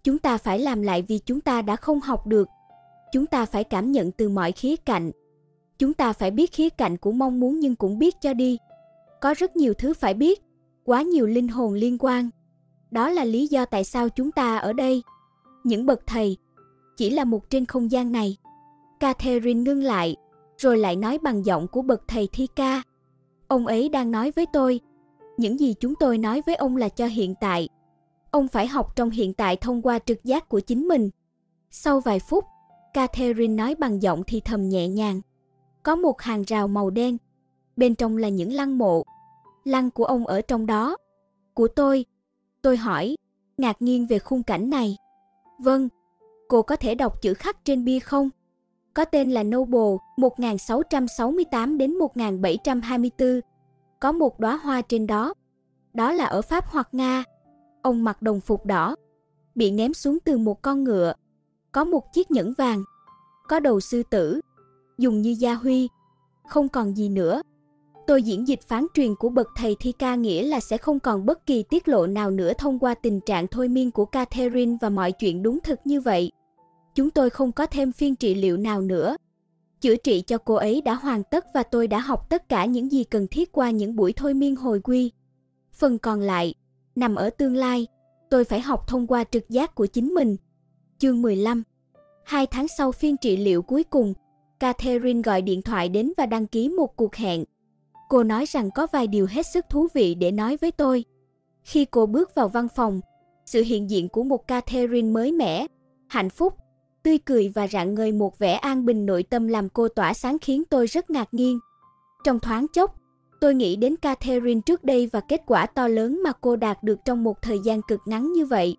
Chúng ta phải làm lại vì chúng ta đã không học được. Chúng ta phải cảm nhận từ mọi khía cạnh. Chúng ta phải biết khía cạnh của mong muốn nhưng cũng biết cho đi. Có rất nhiều thứ phải biết, quá nhiều linh hồn liên quan. Đó là lý do tại sao chúng ta ở đây. Những bậc thầy chỉ là một trên không gian này. Catherine ngưng lại, rồi lại nói bằng giọng của bậc thầy thi ca. Ông ấy đang nói với tôi, những gì chúng tôi nói với ông là cho hiện tại. Ông phải học trong hiện tại thông qua trực giác của chính mình. Sau vài phút, Catherine nói bằng giọng thì thầm nhẹ nhàng. Có một hàng rào màu đen, bên trong là những lăng mộ. Lăng của ông ở trong đó. Của tôi. Tôi hỏi, ngạc nhiên về khung cảnh này. Vâng, cô có thể đọc chữ khắc trên bia không? Có tên là Noble 1668 đến 1724. Có một đóa hoa trên đó. Đó là ở Pháp hoặc Nga. Ông mặc đồng phục đỏ, bị ném xuống từ một con ngựa. Có một chiếc nhẫn vàng, có đầu sư tử, dùng như gia huy. Không còn gì nữa. Tôi diễn dịch phán truyền của bậc thầy thi ca nghĩa là sẽ không còn bất kỳ tiết lộ nào nữa thông qua tình trạng thôi miên của Catherine và mọi chuyện đúng thực như vậy. Chúng tôi không có thêm phiên trị liệu nào nữa. Chữa trị cho cô ấy đã hoàn tất và tôi đã học tất cả những gì cần thiết qua những buổi thôi miên hồi quy. Phần còn lại, nằm ở tương lai, tôi phải học thông qua trực giác của chính mình. Chương 15 Hai tháng sau phiên trị liệu cuối cùng, Catherine gọi điện thoại đến và đăng ký một cuộc hẹn. Cô nói rằng có vài điều hết sức thú vị để nói với tôi. Khi cô bước vào văn phòng, sự hiện diện của một Catherine mới mẻ, hạnh phúc, tươi cười và rạng ngời một vẻ an bình nội tâm làm cô tỏa sáng khiến tôi rất ngạc nhiên. Trong thoáng chốc, tôi nghĩ đến Catherine trước đây và kết quả to lớn mà cô đạt được trong một thời gian cực ngắn như vậy.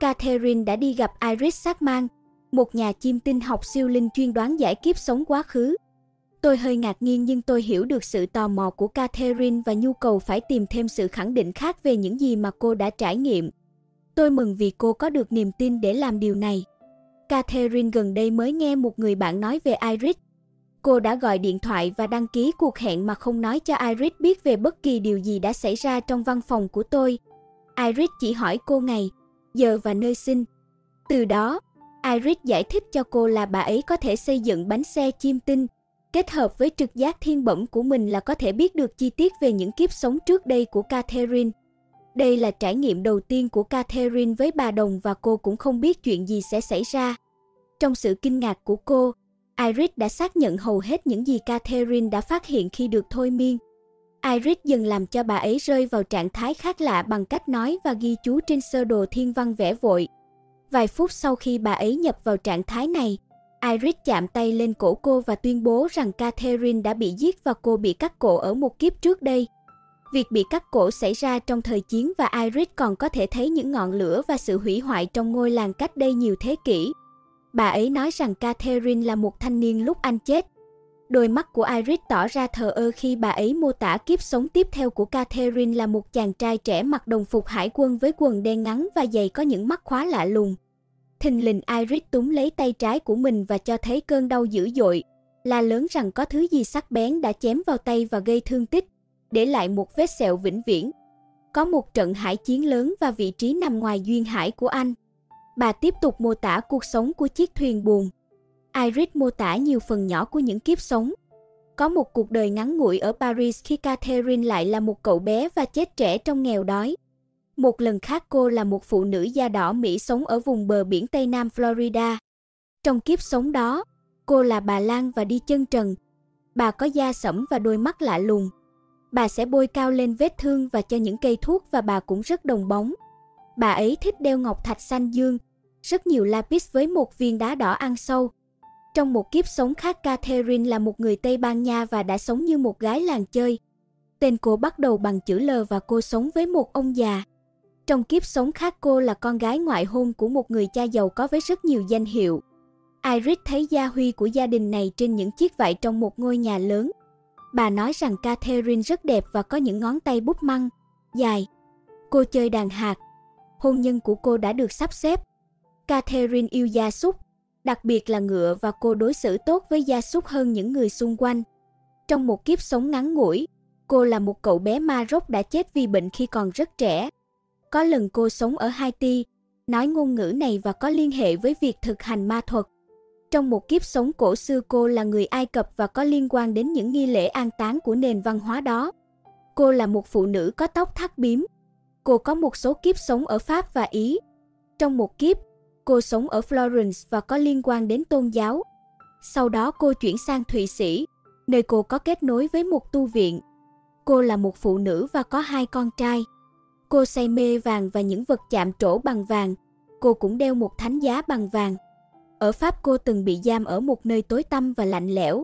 Catherine đã đi gặp Iris Sackman, một nhà chiêm tinh học siêu linh chuyên đoán giải kiếp sống quá khứ. Tôi hơi ngạc nhiên nhưng tôi hiểu được sự tò mò của Catherine và nhu cầu phải tìm thêm sự khẳng định khác về những gì mà cô đã trải nghiệm. Tôi mừng vì cô có được niềm tin để làm điều này. Catherine gần đây mới nghe một người bạn nói về Iris. Cô đã gọi điện thoại và đăng ký cuộc hẹn mà không nói cho Iris biết về bất kỳ điều gì đã xảy ra trong văn phòng của tôi. Iris chỉ hỏi cô ngày, giờ và nơi sinh. Từ đó, Iris giải thích cho cô là bà ấy có thể xây dựng bánh xe chim tinh, kết hợp với trực giác thiên bẩm của mình là có thể biết được chi tiết về những kiếp sống trước đây của Catherine. Đây là trải nghiệm đầu tiên của Catherine với bà Đồng và cô cũng không biết chuyện gì sẽ xảy ra. Trong sự kinh ngạc của cô, Iris đã xác nhận hầu hết những gì Catherine đã phát hiện khi được thôi miên. Iris dần làm cho bà ấy rơi vào trạng thái khác lạ bằng cách nói và ghi chú trên sơ đồ thiên văn vẽ vội. Vài phút sau khi bà ấy nhập vào trạng thái này, Iris chạm tay lên cổ cô và tuyên bố rằng Catherine đã bị giết và cô bị cắt cổ ở một kiếp trước đây. Việc bị cắt cổ xảy ra trong thời chiến và Iris còn có thể thấy những ngọn lửa và sự hủy hoại trong ngôi làng cách đây nhiều thế kỷ. Bà ấy nói rằng Catherine là một thanh niên lúc anh chết. Đôi mắt của Iris tỏ ra thờ ơ khi bà ấy mô tả kiếp sống tiếp theo của Catherine là một chàng trai trẻ mặc đồng phục hải quân với quần đen ngắn và giày có những mắt khóa lạ lùng. Thình lình Iris túm lấy tay trái của mình và cho thấy cơn đau dữ dội, la lớn rằng có thứ gì sắc bén đã chém vào tay và gây thương tích, để lại một vết sẹo vĩnh viễn. Có một trận hải chiến lớn và vị trí nằm ngoài duyên hải của anh. Bà tiếp tục mô tả cuộc sống của chiếc thuyền buồn. Iris mô tả nhiều phần nhỏ của những kiếp sống. Có một cuộc đời ngắn ngủi ở Paris khi Catherine lại là một cậu bé và chết trẻ trong nghèo đói. Một lần khác cô là một phụ nữ da đỏ Mỹ sống ở vùng bờ biển Tây Nam Florida. Trong kiếp sống đó, cô là bà Lan và đi chân trần. Bà có da sẫm và đôi mắt lạ lùng. Bà sẽ bôi cao lên vết thương và cho những cây thuốc và bà cũng rất đồng bóng. Bà ấy thích đeo ngọc thạch xanh dương, rất nhiều lapis với một viên đá đỏ ăn sâu. Trong một kiếp sống khác Catherine là một người Tây Ban Nha và đã sống như một gái làng chơi. Tên cô bắt đầu bằng chữ L và cô sống với một ông già. Trong kiếp sống khác cô là con gái ngoại hôn của một người cha giàu có với rất nhiều danh hiệu. Iris thấy gia huy của gia đình này trên những chiếc vải trong một ngôi nhà lớn. Bà nói rằng Catherine rất đẹp và có những ngón tay bút măng, dài. Cô chơi đàn hạt. Hôn nhân của cô đã được sắp xếp. Catherine yêu gia súc, đặc biệt là ngựa và cô đối xử tốt với gia súc hơn những người xung quanh. Trong một kiếp sống ngắn ngủi, cô là một cậu bé Maroc đã chết vì bệnh khi còn rất trẻ. Có lần cô sống ở Haiti, nói ngôn ngữ này và có liên hệ với việc thực hành ma thuật. Trong một kiếp sống cổ xưa cô là người Ai Cập và có liên quan đến những nghi lễ an táng của nền văn hóa đó. Cô là một phụ nữ có tóc thắt bím. Cô có một số kiếp sống ở Pháp và Ý. Trong một kiếp, cô sống ở Florence và có liên quan đến tôn giáo. Sau đó cô chuyển sang Thụy Sĩ, nơi cô có kết nối với một tu viện. Cô là một phụ nữ và có hai con trai. Cô say mê vàng và những vật chạm trổ bằng vàng. Cô cũng đeo một thánh giá bằng vàng. Ở Pháp cô từng bị giam ở một nơi tối tăm và lạnh lẽo.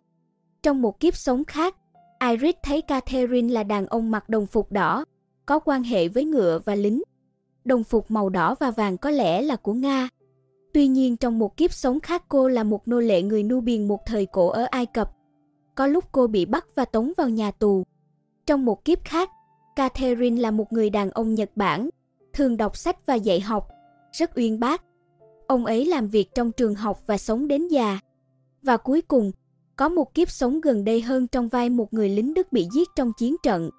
Trong một kiếp sống khác, Iris thấy Catherine là đàn ông mặc đồng phục đỏ, có quan hệ với ngựa và lính. Đồng phục màu đỏ và vàng có lẽ là của Nga. Tuy nhiên trong một kiếp sống khác cô là một nô lệ người Nubian một thời cổ ở Ai Cập. Có lúc cô bị bắt và tống vào nhà tù. Trong một kiếp khác, Catherine là một người đàn ông Nhật Bản, thường đọc sách và dạy học, rất uyên bác. Ông ấy làm việc trong trường học và sống đến già. Và cuối cùng, có một kiếp sống gần đây hơn trong vai một người lính Đức bị giết trong chiến trận.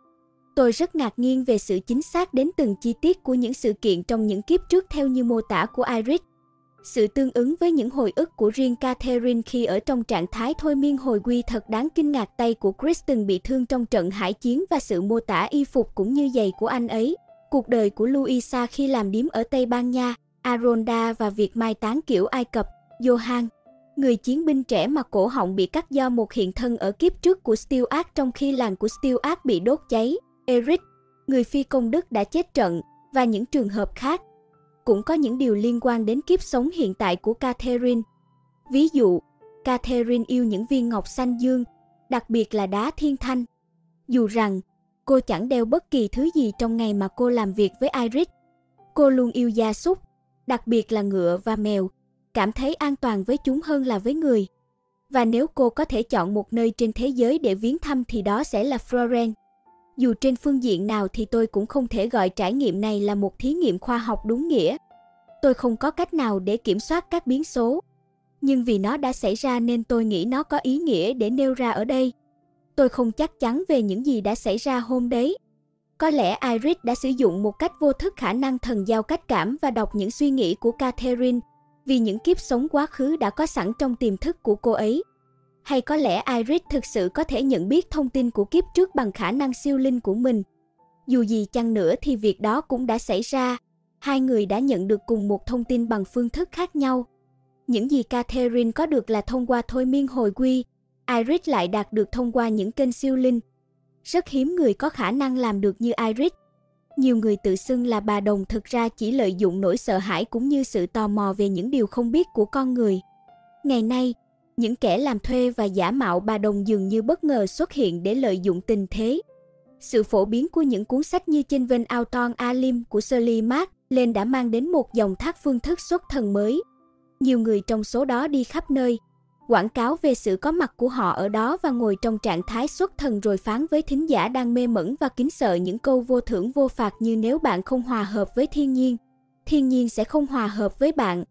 Tôi rất ngạc nhiên về sự chính xác đến từng chi tiết của những sự kiện trong những kiếp trước theo như mô tả của Iris. Sự tương ứng với những hồi ức của riêng Catherine khi ở trong trạng thái thôi miên hồi quy thật đáng kinh ngạc tay của Kristen bị thương trong trận hải chiến và sự mô tả y phục cũng như giày của anh ấy. Cuộc đời của Luisa khi làm điếm ở Tây Ban Nha, Aronda và việc mai táng kiểu Ai Cập, Johan. Người chiến binh trẻ mà cổ họng bị cắt do một hiện thân ở kiếp trước của Stuart trong khi làng của Stuart bị đốt cháy, Eric, người phi công Đức đã chết trận, và những trường hợp khác cũng có những điều liên quan đến kiếp sống hiện tại của Catherine. Ví dụ, Catherine yêu những viên ngọc xanh dương, đặc biệt là đá thiên thanh. Dù rằng, cô chẳng đeo bất kỳ thứ gì trong ngày mà cô làm việc với Iris. Cô luôn yêu gia súc, đặc biệt là ngựa và mèo, cảm thấy an toàn với chúng hơn là với người. Và nếu cô có thể chọn một nơi trên thế giới để viếng thăm thì đó sẽ là Florence. Dù trên phương diện nào thì tôi cũng không thể gọi trải nghiệm này là một thí nghiệm khoa học đúng nghĩa. Tôi không có cách nào để kiểm soát các biến số. Nhưng vì nó đã xảy ra nên tôi nghĩ nó có ý nghĩa để nêu ra ở đây. Tôi không chắc chắn về những gì đã xảy ra hôm đấy. Có lẽ Iris đã sử dụng một cách vô thức khả năng thần giao cách cảm và đọc những suy nghĩ của Catherine, vì những kiếp sống quá khứ đã có sẵn trong tiềm thức của cô ấy. Hay có lẽ Iris thực sự có thể nhận biết thông tin của kiếp trước bằng khả năng siêu linh của mình. Dù gì chăng nữa thì việc đó cũng đã xảy ra. Hai người đã nhận được cùng một thông tin bằng phương thức khác nhau. Những gì Catherine có được là thông qua thôi miên hồi quy, Iris lại đạt được thông qua những kênh siêu linh. Rất hiếm người có khả năng làm được như Iris. Nhiều người tự xưng là bà đồng thực ra chỉ lợi dụng nỗi sợ hãi cũng như sự tò mò về những điều không biết của con người. Ngày nay, những kẻ làm thuê và giả mạo bà đồng dường như bất ngờ xuất hiện để lợi dụng tình thế. Sự phổ biến của những cuốn sách như Chinh Vinh Auton Alim của Shirley Mark lên đã mang đến một dòng thác phương thức xuất thần mới. Nhiều người trong số đó đi khắp nơi, quảng cáo về sự có mặt của họ ở đó và ngồi trong trạng thái xuất thần rồi phán với thính giả đang mê mẩn và kính sợ những câu vô thưởng vô phạt như nếu bạn không hòa hợp với thiên nhiên, thiên nhiên sẽ không hòa hợp với bạn.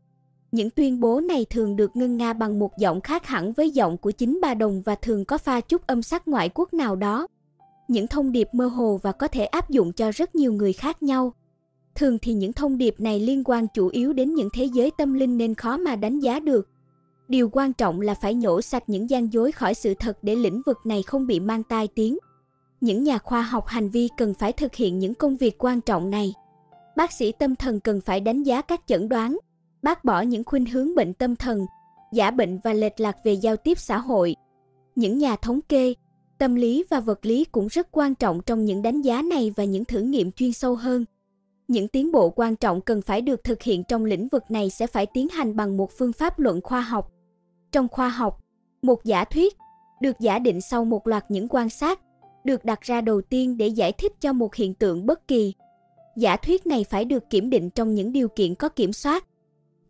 Những tuyên bố này thường được ngân nga bằng một giọng khác hẳn với giọng của chính bà đồng và thường có pha chút âm sắc ngoại quốc nào đó. Những thông điệp mơ hồ và có thể áp dụng cho rất nhiều người khác nhau. Thường thì những thông điệp này liên quan chủ yếu đến những thế giới tâm linh nên khó mà đánh giá được. Điều quan trọng là phải nhổ sạch những gian dối khỏi sự thật để lĩnh vực này không bị mang tai tiếng. Những nhà khoa học hành vi cần phải thực hiện những công việc quan trọng này. Bác sĩ tâm thần cần phải đánh giá các chẩn đoán, bác bỏ những khuynh hướng bệnh tâm thần, giả bệnh và lệch lạc về giao tiếp xã hội. Những nhà thống kê, tâm lý và vật lý cũng rất quan trọng trong những đánh giá này và những thử nghiệm chuyên sâu hơn. Những tiến bộ quan trọng cần phải được thực hiện trong lĩnh vực này sẽ phải tiến hành bằng một phương pháp luận khoa học. Trong khoa học, một giả thuyết được giả định sau một loạt những quan sát được đặt ra đầu tiên để giải thích cho một hiện tượng bất kỳ. Giả thuyết này phải được kiểm định trong những điều kiện có kiểm soát.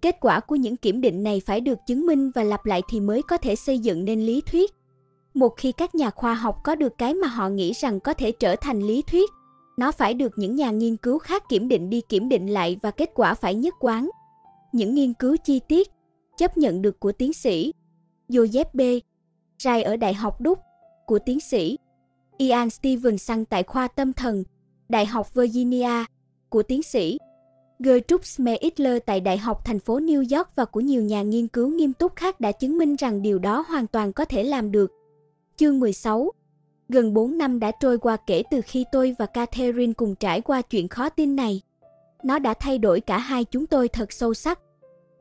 Kết quả của những kiểm định này phải được chứng minh và lặp lại thì mới có thể xây dựng nên lý thuyết. Một khi các nhà khoa học có được cái mà họ nghĩ rằng có thể trở thành lý thuyết, nó phải được những nhà nghiên cứu khác kiểm định đi kiểm định lại và kết quả phải nhất quán. Những nghiên cứu chi tiết chấp nhận được của tiến sĩ Joseph B. Rai ở Đại học Đúc, của tiến sĩ Ian Stevenson tại khoa tâm thần, Đại học Virginia, của tiến sĩ Gertrude Smeitler tại Đại học thành phố New York và của nhiều nhà nghiên cứu nghiêm túc khác đã chứng minh rằng điều đó hoàn toàn có thể làm được. Chương 16 Gần 4 năm đã trôi qua kể từ khi tôi và Catherine cùng trải qua chuyện khó tin này. Nó đã thay đổi cả hai chúng tôi thật sâu sắc.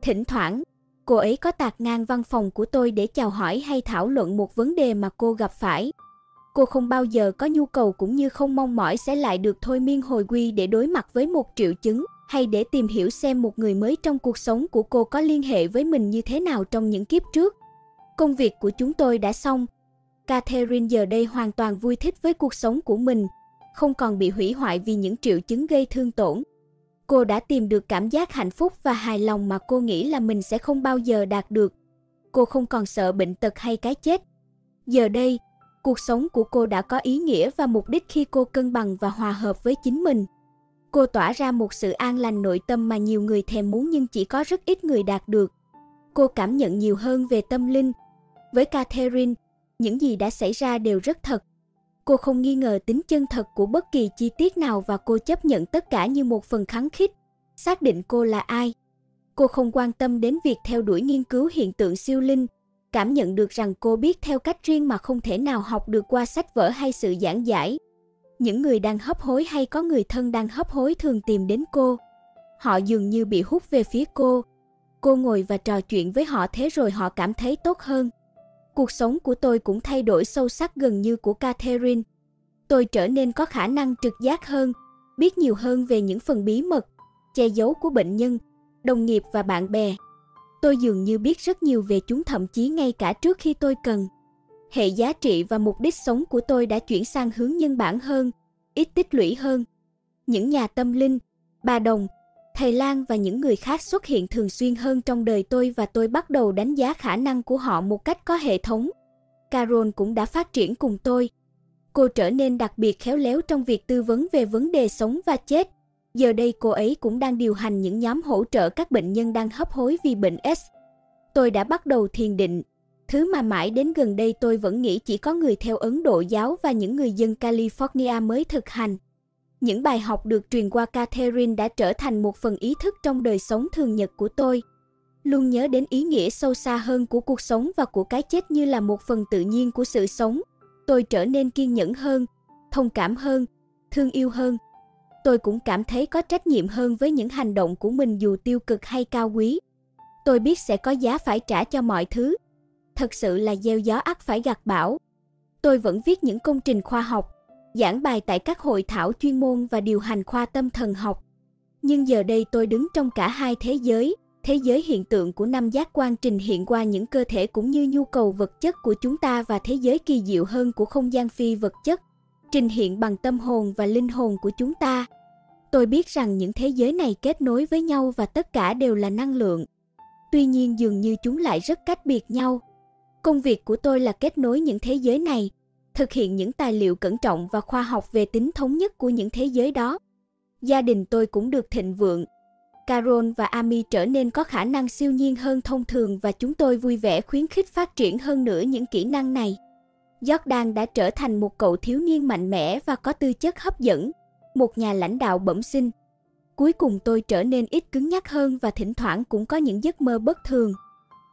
Thỉnh thoảng, cô ấy có tạt ngang văn phòng của tôi để chào hỏi hay thảo luận một vấn đề mà cô gặp phải. Cô không bao giờ có nhu cầu cũng như không mong mỏi sẽ lại được thôi miên hồi quy để đối mặt với một triệu chứng hay để tìm hiểu xem một người mới trong cuộc sống của cô có liên hệ với mình như thế nào trong những kiếp trước. Công việc của chúng tôi đã xong. Catherine giờ đây hoàn toàn vui thích với cuộc sống của mình, không còn bị hủy hoại vì những triệu chứng gây thương tổn. Cô đã tìm được cảm giác hạnh phúc và hài lòng mà cô nghĩ là mình sẽ không bao giờ đạt được. Cô không còn sợ bệnh tật hay cái chết. Giờ đây, cuộc sống của cô đã có ý nghĩa và mục đích khi cô cân bằng và hòa hợp với chính mình. Cô tỏa ra một sự an lành nội tâm mà nhiều người thèm muốn nhưng chỉ có rất ít người đạt được. Cô cảm nhận nhiều hơn về tâm linh. Với Catherine, những gì đã xảy ra đều rất thật. Cô không nghi ngờ tính chân thật của bất kỳ chi tiết nào và cô chấp nhận tất cả như một phần kháng khích, xác định cô là ai. Cô không quan tâm đến việc theo đuổi nghiên cứu hiện tượng siêu linh, cảm nhận được rằng cô biết theo cách riêng mà không thể nào học được qua sách vở hay sự giảng giải. Những người đang hấp hối hay có người thân đang hấp hối thường tìm đến cô. Họ dường như bị hút về phía cô. Cô ngồi và trò chuyện với họ thế rồi họ cảm thấy tốt hơn. Cuộc sống của tôi cũng thay đổi sâu sắc gần như của Catherine. Tôi trở nên có khả năng trực giác hơn, biết nhiều hơn về những phần bí mật, che giấu của bệnh nhân, đồng nghiệp và bạn bè. Tôi dường như biết rất nhiều về chúng thậm chí ngay cả trước khi tôi cần. Hệ giá trị và mục đích sống của tôi đã chuyển sang hướng nhân bản hơn, ít tích lũy hơn. Những nhà tâm linh, bà đồng, thầy Lan và những người khác xuất hiện thường xuyên hơn trong đời tôi và tôi bắt đầu đánh giá khả năng của họ một cách có hệ thống. Carol cũng đã phát triển cùng tôi. Cô trở nên đặc biệt khéo léo trong việc tư vấn về vấn đề sống và chết. Giờ đây cô ấy cũng đang điều hành những nhóm hỗ trợ các bệnh nhân đang hấp hối vì bệnh S. Tôi đã bắt đầu thiền định, thứ mà mãi đến gần đây tôi vẫn nghĩ chỉ có người theo Ấn Độ giáo và những người dân California mới thực hành. Những bài học được truyền qua Catherine đã trở thành một phần ý thức trong đời sống thường nhật của tôi. Luôn nhớ đến ý nghĩa sâu xa hơn của cuộc sống và của cái chết như là một phần tự nhiên của sự sống. Tôi trở nên kiên nhẫn hơn, thông cảm hơn, thương yêu hơn. Tôi cũng cảm thấy có trách nhiệm hơn với những hành động của mình dù tiêu cực hay cao quý. Tôi biết sẽ có giá phải trả cho mọi thứ. Thật sự là gieo gió ắt phải gặt bão. Tôi vẫn viết những công trình khoa học, giảng bài tại các hội thảo chuyên môn và điều hành khoa tâm thần học. Nhưng giờ đây tôi đứng trong cả hai thế giới, thế giới hiện tượng của năm giác quan trình hiện qua những cơ thể cũng như nhu cầu vật chất của chúng ta và thế giới kỳ diệu hơn của không gian phi vật chất, trình hiện bằng tâm hồn và linh hồn của chúng ta. Tôi biết rằng những thế giới này kết nối với nhau và tất cả đều là năng lượng. Tuy nhiên dường như chúng lại rất cách biệt nhau. Công việc của tôi là kết nối những thế giới này, thực hiện những tài liệu cẩn trọng và khoa học về tính thống nhất của những thế giới đó. Gia đình tôi cũng được thịnh vượng. Carol và Amy trở nên có khả năng siêu nhiên hơn thông thường và chúng tôi vui vẻ khuyến khích phát triển hơn nữa những kỹ năng này. Jordan đã trở thành một cậu thiếu niên mạnh mẽ và có tư chất hấp dẫn, một nhà lãnh đạo bẩm sinh. Cuối cùng tôi trở nên ít cứng nhắc hơn và thỉnh thoảng cũng có những giấc mơ bất thường.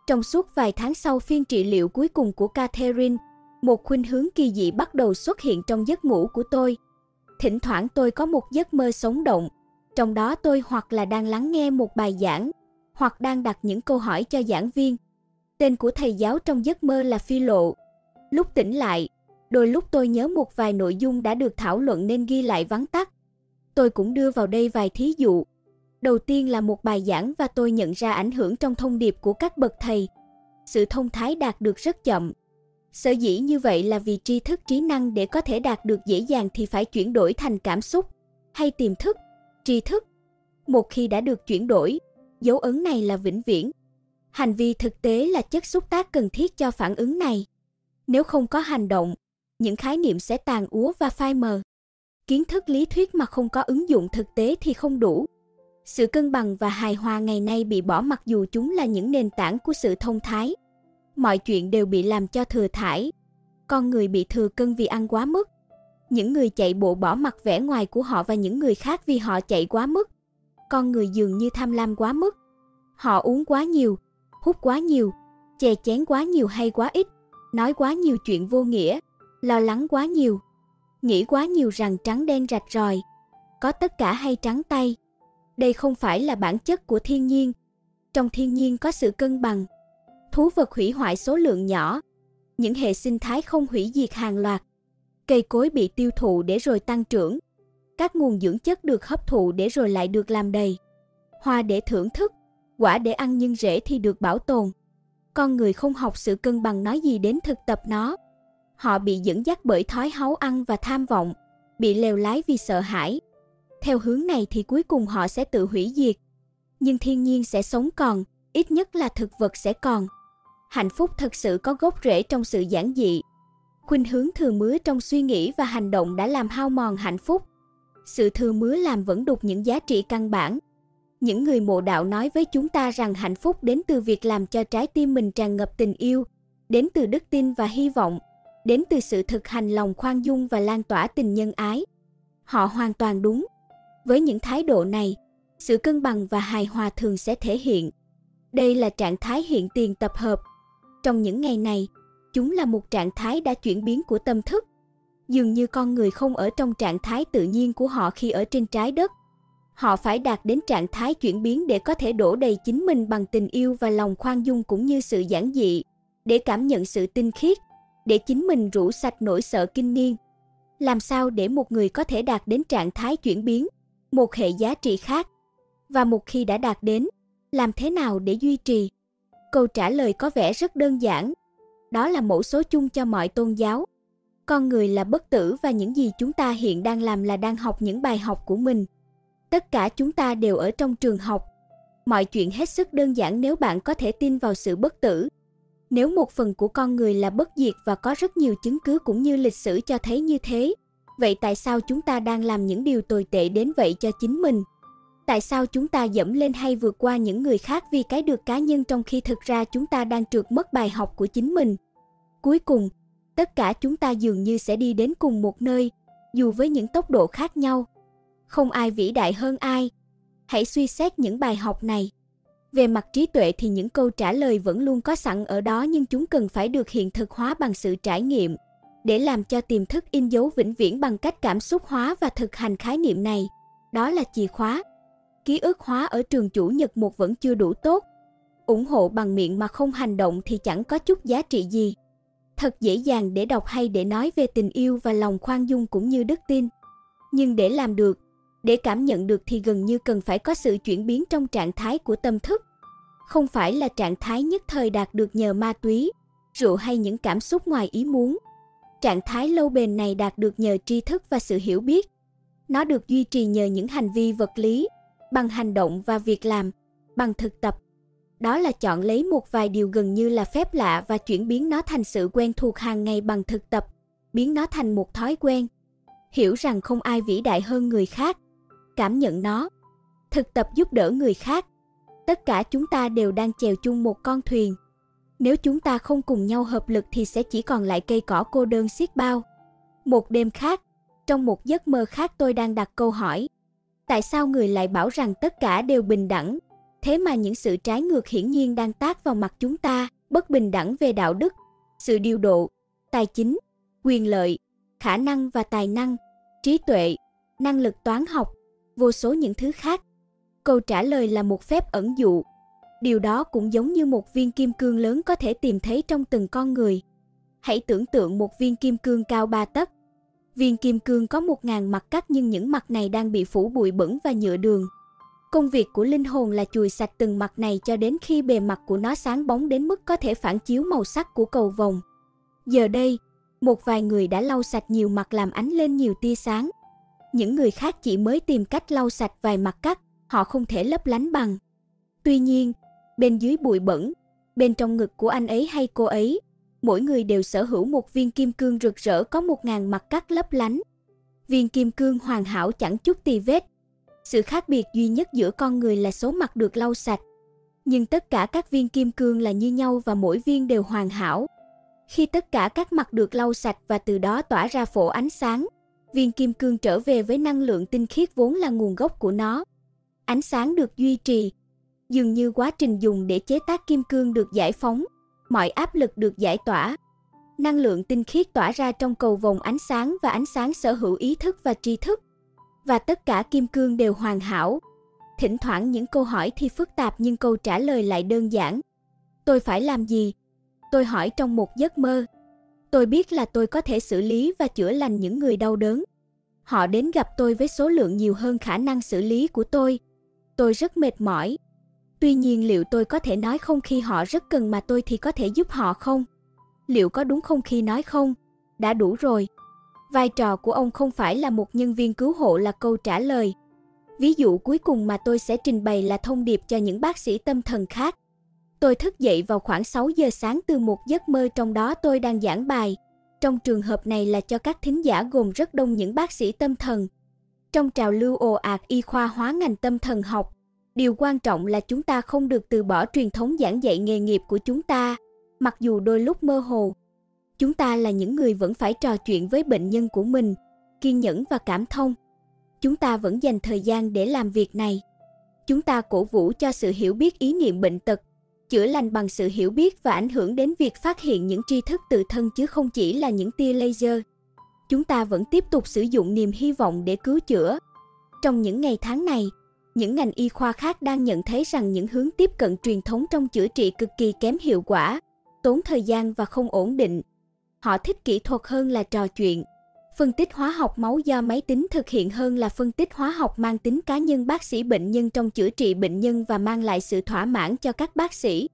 Trong suốt vài tháng sau phiên trị liệu cuối cùng của Catherine, một khuynh hướng kỳ dị bắt đầu xuất hiện trong giấc ngủ của tôi. Thỉnh thoảng tôi có một giấc mơ sống động, trong đó tôi hoặc là đang lắng nghe một bài giảng, hoặc đang đặt những câu hỏi cho giảng viên. Tên của thầy giáo trong giấc mơ là Phi Lộ. Lúc tỉnh lại, đôi lúc tôi nhớ một vài nội dung đã được thảo luận nên ghi lại vắn tắt. Tôi cũng đưa vào đây vài thí dụ. Đầu tiên là một bài giảng và tôi nhận ra ảnh hưởng trong thông điệp của các bậc thầy. Sự thông thái đạt được rất chậm. Sở dĩ như vậy là vì tri thức trí năng để có thể đạt được dễ dàng thì phải chuyển đổi thành cảm xúc hay tiềm thức, tri thức. Một khi đã được chuyển đổi, dấu ấn này là vĩnh viễn. Hành vi thực tế là chất xúc tác cần thiết cho phản ứng này. Nếu không có hành động, những khái niệm sẽ tàn úa và phai mờ. Kiến thức lý thuyết mà không có ứng dụng thực tế thì không đủ. Sự cân bằng và hài hòa ngày nay bị bỏ mặc dù chúng là những nền tảng của sự thông thái. Mọi chuyện đều bị làm cho thừa thải. Con người bị thừa cân vì ăn quá mức. Những người chạy bộ bỏ mặt vẻ ngoài của họ và những người khác vì họ chạy quá mức. Con người dường như tham lam quá mức. Họ uống quá nhiều, hút quá nhiều, chè chén quá nhiều hay quá ít, nói quá nhiều chuyện vô nghĩa, lo lắng quá nhiều, nghĩ quá nhiều rằng trắng đen rạch ròi, có tất cả hay trắng tay. Đây không phải là bản chất của thiên nhiên. Trong thiên nhiên có sự cân bằng. Thú vật hủy hoại số lượng nhỏ, những hệ sinh thái không hủy diệt hàng loạt. Cây cối bị tiêu thụ để rồi tăng trưởng. Các nguồn dưỡng chất được hấp thụ để rồi lại được làm đầy. Hoa để thưởng thức, quả để ăn nhưng rễ thì được bảo tồn. Con người không học sự cân bằng nói gì đến thực tập nó. Họ bị dẫn dắt bởi thói háu ăn và tham vọng, bị lèo lái vì sợ hãi. Theo hướng này thì cuối cùng họ sẽ tự hủy diệt. Nhưng thiên nhiên sẽ sống còn, ít nhất là thực vật sẽ còn. Hạnh phúc thật sự có gốc rễ trong sự giản dị. Khuynh hướng thừa mứa trong suy nghĩ và hành động đã làm hao mòn hạnh phúc. Sự thừa mứa làm vẫn đục những giá trị căn bản, những người mộ đạo nói với chúng ta rằng hạnh phúc đến từ việc làm cho trái tim mình tràn ngập tình yêu, đến từ đức tin và hy vọng, đến từ sự thực hành lòng khoan dung và lan tỏa tình nhân ái. Họ hoàn toàn đúng. Với những thái độ này, sự cân bằng và hài hòa thường sẽ thể hiện. Đây là trạng thái hiện tiền tập hợp. Trong những ngày này, chúng là một trạng thái đã chuyển biến của tâm thức. Dường như con người không ở trong trạng thái tự nhiên của họ khi ở trên trái đất Họ phải đạt đến trạng thái chuyển biến để có thể đổ đầy chính mình bằng tình yêu và lòng khoan dung cũng như sự giản dị, để cảm nhận sự tinh khiết, để chính mình rũ sạch nỗi sợ kinh niên. Làm sao để một người có thể đạt đến trạng thái chuyển biến, một hệ giá trị khác? Và một khi đã đạt đến, làm thế nào để duy trì? Câu trả lời có vẻ rất đơn giản. Đó là mẫu số chung cho mọi tôn giáo. Con người là bất tử và những gì chúng ta hiện đang làm là đang học những bài học của mình Tất cả chúng ta đều ở trong trường học. Mọi chuyện hết sức đơn giản nếu bạn có thể tin vào sự bất tử. Nếu một phần của con người là bất diệt và có rất nhiều chứng cứ cũng như lịch sử cho thấy như thế, vậy tại sao chúng ta đang làm những điều tồi tệ đến vậy cho chính mình? Tại sao chúng ta dẫm lên hay vượt qua những người khác vì cái được cá nhân trong khi thực ra chúng ta đang trượt mất bài học của chính mình? Cuối cùng, tất cả chúng ta dường như sẽ đi đến cùng một nơi, dù với những tốc độ khác nhau không ai vĩ đại hơn ai. Hãy suy xét những bài học này. Về mặt trí tuệ thì những câu trả lời vẫn luôn có sẵn ở đó nhưng chúng cần phải được hiện thực hóa bằng sự trải nghiệm. Để làm cho tiềm thức in dấu vĩnh viễn bằng cách cảm xúc hóa và thực hành khái niệm này, đó là chìa khóa. Ký ức hóa ở trường chủ nhật một vẫn chưa đủ tốt. ủng hộ bằng miệng mà không hành động thì chẳng có chút giá trị gì. Thật dễ dàng để đọc hay để nói về tình yêu và lòng khoan dung cũng như đức tin. Nhưng để làm được, để cảm nhận được thì gần như cần phải có sự chuyển biến trong trạng thái của tâm thức. Không phải là trạng thái nhất thời đạt được nhờ ma túy, rượu hay những cảm xúc ngoài ý muốn. Trạng thái lâu bền này đạt được nhờ tri thức và sự hiểu biết. Nó được duy trì nhờ những hành vi vật lý, bằng hành động và việc làm, bằng thực tập. Đó là chọn lấy một vài điều gần như là phép lạ và chuyển biến nó thành sự quen thuộc hàng ngày bằng thực tập, biến nó thành một thói quen. Hiểu rằng không ai vĩ đại hơn người khác, cảm nhận nó. Thực tập giúp đỡ người khác. Tất cả chúng ta đều đang chèo chung một con thuyền. Nếu chúng ta không cùng nhau hợp lực thì sẽ chỉ còn lại cây cỏ cô đơn xiết bao. Một đêm khác, trong một giấc mơ khác tôi đang đặt câu hỏi. Tại sao người lại bảo rằng tất cả đều bình đẳng? Thế mà những sự trái ngược hiển nhiên đang tác vào mặt chúng ta, bất bình đẳng về đạo đức, sự điều độ, tài chính, quyền lợi, khả năng và tài năng, trí tuệ, năng lực toán học, vô số những thứ khác. Câu trả lời là một phép ẩn dụ. Điều đó cũng giống như một viên kim cương lớn có thể tìm thấy trong từng con người. Hãy tưởng tượng một viên kim cương cao ba tấc. Viên kim cương có một ngàn mặt cắt nhưng những mặt này đang bị phủ bụi bẩn và nhựa đường. Công việc của linh hồn là chùi sạch từng mặt này cho đến khi bề mặt của nó sáng bóng đến mức có thể phản chiếu màu sắc của cầu vồng. Giờ đây, một vài người đã lau sạch nhiều mặt làm ánh lên nhiều tia sáng. Những người khác chỉ mới tìm cách lau sạch vài mặt cắt, họ không thể lấp lánh bằng. Tuy nhiên, bên dưới bụi bẩn, bên trong ngực của anh ấy hay cô ấy, mỗi người đều sở hữu một viên kim cương rực rỡ có một ngàn mặt cắt lấp lánh. Viên kim cương hoàn hảo chẳng chút tì vết. Sự khác biệt duy nhất giữa con người là số mặt được lau sạch. Nhưng tất cả các viên kim cương là như nhau và mỗi viên đều hoàn hảo. Khi tất cả các mặt được lau sạch và từ đó tỏa ra phổ ánh sáng, viên kim cương trở về với năng lượng tinh khiết vốn là nguồn gốc của nó. Ánh sáng được duy trì, dường như quá trình dùng để chế tác kim cương được giải phóng, mọi áp lực được giải tỏa. Năng lượng tinh khiết tỏa ra trong cầu vòng ánh sáng và ánh sáng sở hữu ý thức và tri thức. Và tất cả kim cương đều hoàn hảo. Thỉnh thoảng những câu hỏi thì phức tạp nhưng câu trả lời lại đơn giản. Tôi phải làm gì? Tôi hỏi trong một giấc mơ. Tôi biết là tôi có thể xử lý và chữa lành những người đau đớn. Họ đến gặp tôi với số lượng nhiều hơn khả năng xử lý của tôi. Tôi rất mệt mỏi. Tuy nhiên liệu tôi có thể nói không khi họ rất cần mà tôi thì có thể giúp họ không? Liệu có đúng không khi nói không? Đã đủ rồi. Vai trò của ông không phải là một nhân viên cứu hộ là câu trả lời. Ví dụ cuối cùng mà tôi sẽ trình bày là thông điệp cho những bác sĩ tâm thần khác. Tôi thức dậy vào khoảng 6 giờ sáng từ một giấc mơ trong đó tôi đang giảng bài. Trong trường hợp này là cho các thính giả gồm rất đông những bác sĩ tâm thần. Trong trào lưu ồ ạt y khoa hóa ngành tâm thần học, điều quan trọng là chúng ta không được từ bỏ truyền thống giảng dạy nghề nghiệp của chúng ta, mặc dù đôi lúc mơ hồ. Chúng ta là những người vẫn phải trò chuyện với bệnh nhân của mình, kiên nhẫn và cảm thông. Chúng ta vẫn dành thời gian để làm việc này. Chúng ta cổ vũ cho sự hiểu biết ý niệm bệnh tật, chữa lành bằng sự hiểu biết và ảnh hưởng đến việc phát hiện những tri thức tự thân chứ không chỉ là những tia laser. Chúng ta vẫn tiếp tục sử dụng niềm hy vọng để cứu chữa. Trong những ngày tháng này, những ngành y khoa khác đang nhận thấy rằng những hướng tiếp cận truyền thống trong chữa trị cực kỳ kém hiệu quả, tốn thời gian và không ổn định. Họ thích kỹ thuật hơn là trò chuyện. Phân tích hóa học máu do máy tính thực hiện hơn là phân tích hóa học mang tính cá nhân bác sĩ bệnh nhân trong chữa trị bệnh nhân và mang lại sự thỏa mãn cho các bác sĩ.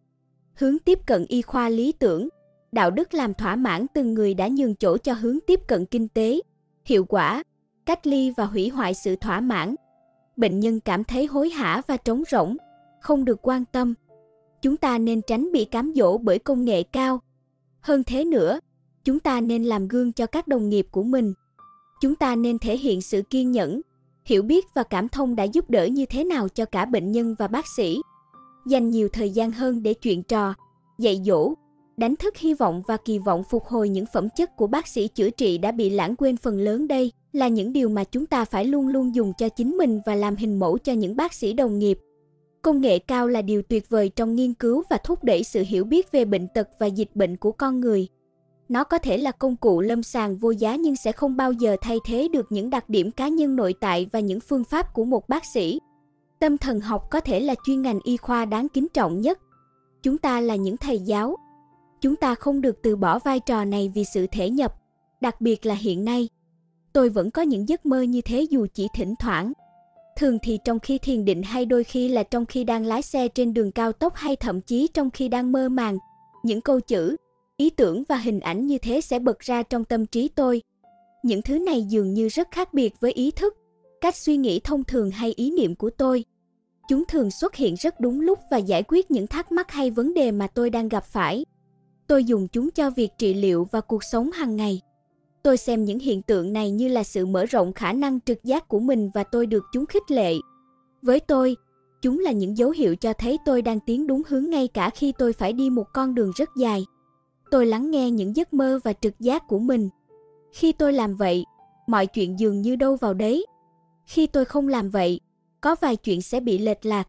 Hướng tiếp cận y khoa lý tưởng, đạo đức làm thỏa mãn từng người đã nhường chỗ cho hướng tiếp cận kinh tế, hiệu quả, cách ly và hủy hoại sự thỏa mãn. Bệnh nhân cảm thấy hối hả và trống rỗng, không được quan tâm. Chúng ta nên tránh bị cám dỗ bởi công nghệ cao. Hơn thế nữa, chúng ta nên làm gương cho các đồng nghiệp của mình. Chúng ta nên thể hiện sự kiên nhẫn, hiểu biết và cảm thông đã giúp đỡ như thế nào cho cả bệnh nhân và bác sĩ. Dành nhiều thời gian hơn để chuyện trò, dạy dỗ, đánh thức hy vọng và kỳ vọng phục hồi những phẩm chất của bác sĩ chữa trị đã bị lãng quên phần lớn đây là những điều mà chúng ta phải luôn luôn dùng cho chính mình và làm hình mẫu cho những bác sĩ đồng nghiệp. Công nghệ cao là điều tuyệt vời trong nghiên cứu và thúc đẩy sự hiểu biết về bệnh tật và dịch bệnh của con người. Nó có thể là công cụ lâm sàng vô giá nhưng sẽ không bao giờ thay thế được những đặc điểm cá nhân nội tại và những phương pháp của một bác sĩ. Tâm thần học có thể là chuyên ngành y khoa đáng kính trọng nhất. Chúng ta là những thầy giáo. Chúng ta không được từ bỏ vai trò này vì sự thể nhập, đặc biệt là hiện nay. Tôi vẫn có những giấc mơ như thế dù chỉ thỉnh thoảng. Thường thì trong khi thiền định hay đôi khi là trong khi đang lái xe trên đường cao tốc hay thậm chí trong khi đang mơ màng. Những câu chữ, ý tưởng và hình ảnh như thế sẽ bật ra trong tâm trí tôi. Những thứ này dường như rất khác biệt với ý thức, cách suy nghĩ thông thường hay ý niệm của tôi. Chúng thường xuất hiện rất đúng lúc và giải quyết những thắc mắc hay vấn đề mà tôi đang gặp phải. Tôi dùng chúng cho việc trị liệu và cuộc sống hàng ngày. Tôi xem những hiện tượng này như là sự mở rộng khả năng trực giác của mình và tôi được chúng khích lệ. Với tôi, chúng là những dấu hiệu cho thấy tôi đang tiến đúng hướng ngay cả khi tôi phải đi một con đường rất dài. Tôi lắng nghe những giấc mơ và trực giác của mình. Khi tôi làm vậy, mọi chuyện dường như đâu vào đấy. Khi tôi không làm vậy, có vài chuyện sẽ bị lệch lạc.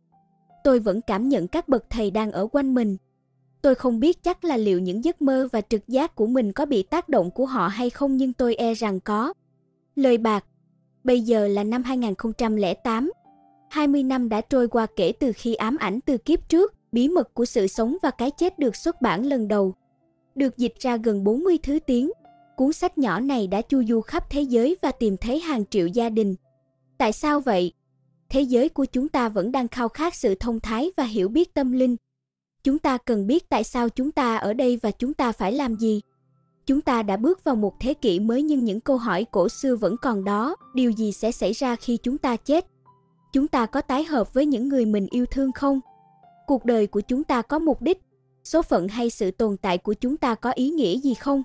Tôi vẫn cảm nhận các bậc thầy đang ở quanh mình. Tôi không biết chắc là liệu những giấc mơ và trực giác của mình có bị tác động của họ hay không nhưng tôi e rằng có. Lời bạc Bây giờ là năm 2008. 20 năm đã trôi qua kể từ khi ám ảnh từ kiếp trước, bí mật của sự sống và cái chết được xuất bản lần đầu. Được dịch ra gần 40 thứ tiếng. cuốn sách nhỏ này đã chu du khắp thế giới và tìm thấy hàng triệu gia đình. Tại sao vậy? Thế giới của chúng ta vẫn đang khao khát sự thông thái và hiểu biết tâm linh. Chúng ta cần biết tại sao chúng ta ở đây và chúng ta phải làm gì. Chúng ta đã bước vào một thế kỷ mới nhưng những câu hỏi cổ xưa vẫn còn đó, điều gì sẽ xảy ra khi chúng ta chết? Chúng ta có tái hợp với những người mình yêu thương không? Cuộc đời của chúng ta có mục đích, số phận hay sự tồn tại của chúng ta có ý nghĩa gì không?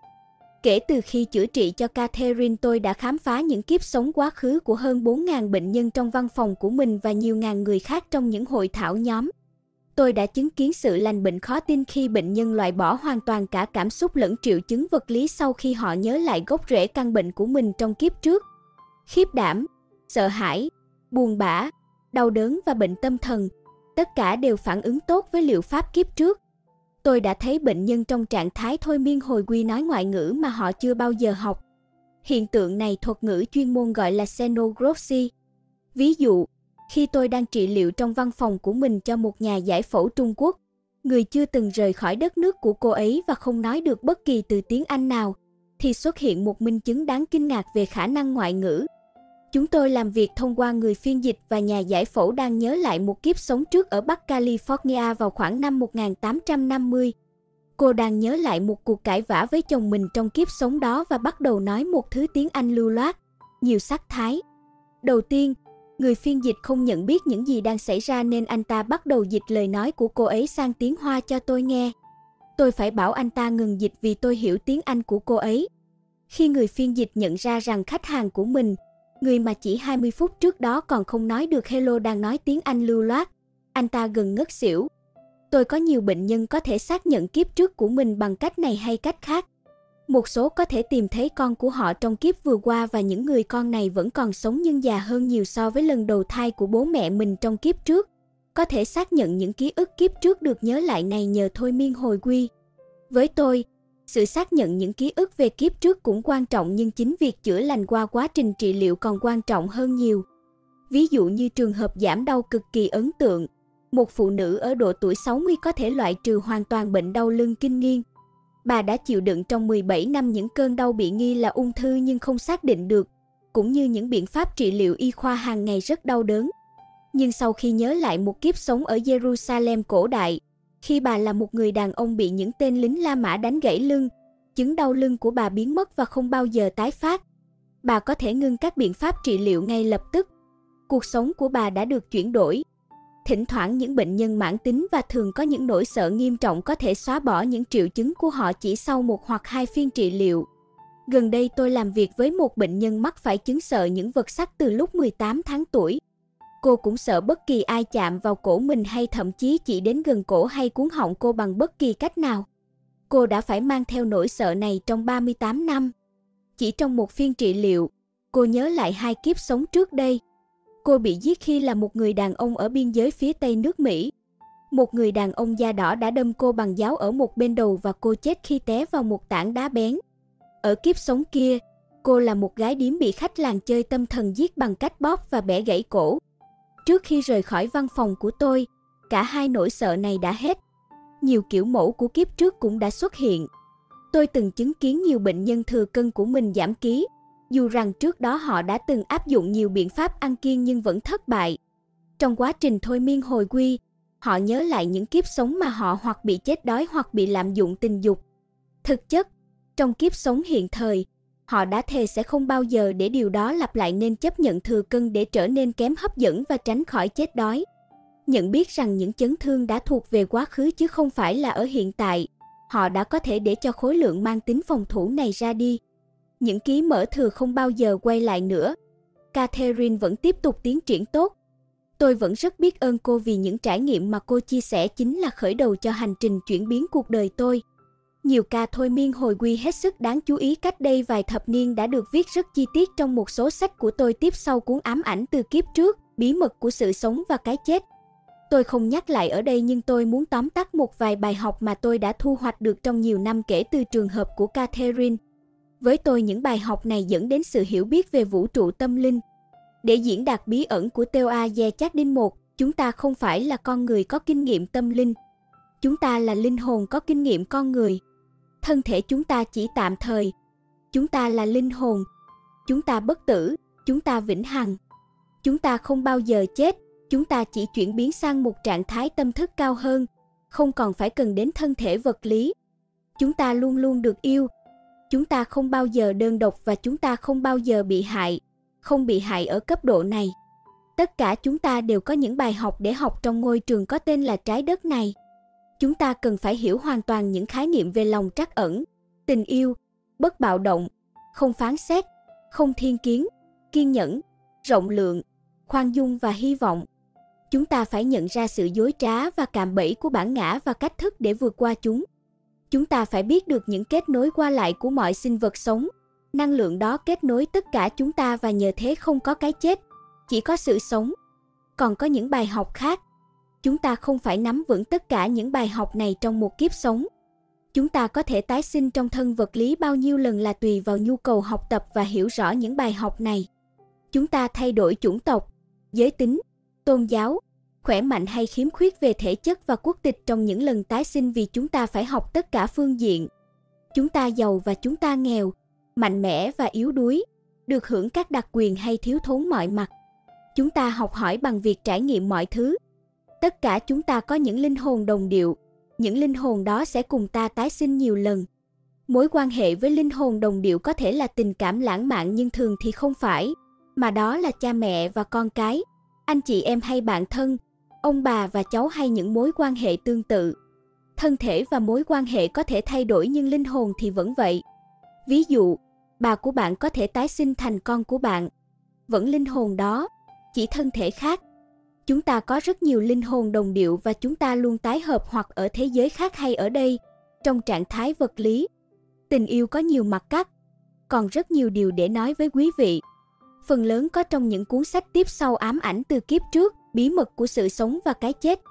Kể từ khi chữa trị cho Catherine tôi đã khám phá những kiếp sống quá khứ của hơn 4.000 bệnh nhân trong văn phòng của mình và nhiều ngàn người khác trong những hội thảo nhóm. Tôi đã chứng kiến sự lành bệnh khó tin khi bệnh nhân loại bỏ hoàn toàn cả cảm xúc lẫn triệu chứng vật lý sau khi họ nhớ lại gốc rễ căn bệnh của mình trong kiếp trước. Khiếp đảm, sợ hãi, buồn bã, đau đớn và bệnh tâm thần, tất cả đều phản ứng tốt với liệu pháp kiếp trước. Tôi đã thấy bệnh nhân trong trạng thái thôi miên hồi quy nói ngoại ngữ mà họ chưa bao giờ học. Hiện tượng này thuật ngữ chuyên môn gọi là xenography. Ví dụ, khi tôi đang trị liệu trong văn phòng của mình cho một nhà giải phẫu Trung Quốc, người chưa từng rời khỏi đất nước của cô ấy và không nói được bất kỳ từ tiếng Anh nào, thì xuất hiện một minh chứng đáng kinh ngạc về khả năng ngoại ngữ. Chúng tôi làm việc thông qua người phiên dịch và nhà giải phẫu đang nhớ lại một kiếp sống trước ở Bắc California vào khoảng năm 1850. Cô đang nhớ lại một cuộc cãi vã với chồng mình trong kiếp sống đó và bắt đầu nói một thứ tiếng Anh lưu loát, nhiều sắc thái. Đầu tiên, người phiên dịch không nhận biết những gì đang xảy ra nên anh ta bắt đầu dịch lời nói của cô ấy sang tiếng Hoa cho tôi nghe. Tôi phải bảo anh ta ngừng dịch vì tôi hiểu tiếng Anh của cô ấy. Khi người phiên dịch nhận ra rằng khách hàng của mình, người mà chỉ 20 phút trước đó còn không nói được hello đang nói tiếng Anh lưu loát. Anh ta gần ngất xỉu. Tôi có nhiều bệnh nhân có thể xác nhận kiếp trước của mình bằng cách này hay cách khác. Một số có thể tìm thấy con của họ trong kiếp vừa qua và những người con này vẫn còn sống nhưng già hơn nhiều so với lần đầu thai của bố mẹ mình trong kiếp trước. Có thể xác nhận những ký ức kiếp trước được nhớ lại này nhờ thôi miên hồi quy. Với tôi, sự xác nhận những ký ức về kiếp trước cũng quan trọng nhưng chính việc chữa lành qua quá trình trị liệu còn quan trọng hơn nhiều. Ví dụ như trường hợp giảm đau cực kỳ ấn tượng, một phụ nữ ở độ tuổi 60 có thể loại trừ hoàn toàn bệnh đau lưng kinh niên. Bà đã chịu đựng trong 17 năm những cơn đau bị nghi là ung thư nhưng không xác định được, cũng như những biện pháp trị liệu y khoa hàng ngày rất đau đớn. Nhưng sau khi nhớ lại một kiếp sống ở Jerusalem cổ đại, khi bà là một người đàn ông bị những tên lính La Mã đánh gãy lưng, chứng đau lưng của bà biến mất và không bao giờ tái phát. Bà có thể ngưng các biện pháp trị liệu ngay lập tức. Cuộc sống của bà đã được chuyển đổi. Thỉnh thoảng những bệnh nhân mãn tính và thường có những nỗi sợ nghiêm trọng có thể xóa bỏ những triệu chứng của họ chỉ sau một hoặc hai phiên trị liệu. Gần đây tôi làm việc với một bệnh nhân mắc phải chứng sợ những vật sắc từ lúc 18 tháng tuổi. Cô cũng sợ bất kỳ ai chạm vào cổ mình hay thậm chí chỉ đến gần cổ hay cuốn họng cô bằng bất kỳ cách nào. Cô đã phải mang theo nỗi sợ này trong 38 năm. Chỉ trong một phiên trị liệu, cô nhớ lại hai kiếp sống trước đây. Cô bị giết khi là một người đàn ông ở biên giới phía tây nước Mỹ. Một người đàn ông da đỏ đã đâm cô bằng giáo ở một bên đầu và cô chết khi té vào một tảng đá bén. Ở kiếp sống kia, cô là một gái điếm bị khách làng chơi tâm thần giết bằng cách bóp và bẻ gãy cổ. Trước khi rời khỏi văn phòng của tôi, cả hai nỗi sợ này đã hết. Nhiều kiểu mẫu của kiếp trước cũng đã xuất hiện. Tôi từng chứng kiến nhiều bệnh nhân thừa cân của mình giảm ký, dù rằng trước đó họ đã từng áp dụng nhiều biện pháp ăn kiêng nhưng vẫn thất bại. Trong quá trình thôi miên hồi quy, họ nhớ lại những kiếp sống mà họ hoặc bị chết đói hoặc bị lạm dụng tình dục. Thực chất, trong kiếp sống hiện thời, Họ đã thề sẽ không bao giờ để điều đó lặp lại nên chấp nhận thừa cân để trở nên kém hấp dẫn và tránh khỏi chết đói. Nhận biết rằng những chấn thương đã thuộc về quá khứ chứ không phải là ở hiện tại, họ đã có thể để cho khối lượng mang tính phòng thủ này ra đi. Những ký mở thừa không bao giờ quay lại nữa. Catherine vẫn tiếp tục tiến triển tốt. Tôi vẫn rất biết ơn cô vì những trải nghiệm mà cô chia sẻ chính là khởi đầu cho hành trình chuyển biến cuộc đời tôi. Nhiều ca thôi miên hồi quy hết sức đáng chú ý cách đây vài thập niên đã được viết rất chi tiết trong một số sách của tôi tiếp sau cuốn ám ảnh từ kiếp trước, bí mật của sự sống và cái chết. Tôi không nhắc lại ở đây nhưng tôi muốn tóm tắt một vài bài học mà tôi đã thu hoạch được trong nhiều năm kể từ trường hợp của Catherine. Với tôi những bài học này dẫn đến sự hiểu biết về vũ trụ tâm linh. Để diễn đạt bí ẩn của Teo A Ye Chát đinh một, chúng ta không phải là con người có kinh nghiệm tâm linh. Chúng ta là linh hồn có kinh nghiệm con người thân thể chúng ta chỉ tạm thời. Chúng ta là linh hồn. Chúng ta bất tử, chúng ta vĩnh hằng. Chúng ta không bao giờ chết, chúng ta chỉ chuyển biến sang một trạng thái tâm thức cao hơn, không còn phải cần đến thân thể vật lý. Chúng ta luôn luôn được yêu. Chúng ta không bao giờ đơn độc và chúng ta không bao giờ bị hại, không bị hại ở cấp độ này. Tất cả chúng ta đều có những bài học để học trong ngôi trường có tên là trái đất này. Chúng ta cần phải hiểu hoàn toàn những khái niệm về lòng trắc ẩn, tình yêu, bất bạo động, không phán xét, không thiên kiến, kiên nhẫn, rộng lượng, khoan dung và hy vọng. Chúng ta phải nhận ra sự dối trá và cạm bẫy của bản ngã và cách thức để vượt qua chúng. Chúng ta phải biết được những kết nối qua lại của mọi sinh vật sống. Năng lượng đó kết nối tất cả chúng ta và nhờ thế không có cái chết, chỉ có sự sống. Còn có những bài học khác. Chúng ta không phải nắm vững tất cả những bài học này trong một kiếp sống. Chúng ta có thể tái sinh trong thân vật lý bao nhiêu lần là tùy vào nhu cầu học tập và hiểu rõ những bài học này. Chúng ta thay đổi chủng tộc, giới tính, tôn giáo, khỏe mạnh hay khiếm khuyết về thể chất và quốc tịch trong những lần tái sinh vì chúng ta phải học tất cả phương diện. Chúng ta giàu và chúng ta nghèo, mạnh mẽ và yếu đuối, được hưởng các đặc quyền hay thiếu thốn mọi mặt. Chúng ta học hỏi bằng việc trải nghiệm mọi thứ. Tất cả chúng ta có những linh hồn đồng điệu, những linh hồn đó sẽ cùng ta tái sinh nhiều lần. Mối quan hệ với linh hồn đồng điệu có thể là tình cảm lãng mạn nhưng thường thì không phải, mà đó là cha mẹ và con cái, anh chị em hay bạn thân, ông bà và cháu hay những mối quan hệ tương tự. Thân thể và mối quan hệ có thể thay đổi nhưng linh hồn thì vẫn vậy. Ví dụ, bà của bạn có thể tái sinh thành con của bạn. Vẫn linh hồn đó, chỉ thân thể khác. Chúng ta có rất nhiều linh hồn đồng điệu và chúng ta luôn tái hợp hoặc ở thế giới khác hay ở đây, trong trạng thái vật lý. Tình yêu có nhiều mặt cắt, còn rất nhiều điều để nói với quý vị. Phần lớn có trong những cuốn sách tiếp sau ám ảnh từ kiếp trước, bí mật của sự sống và cái chết.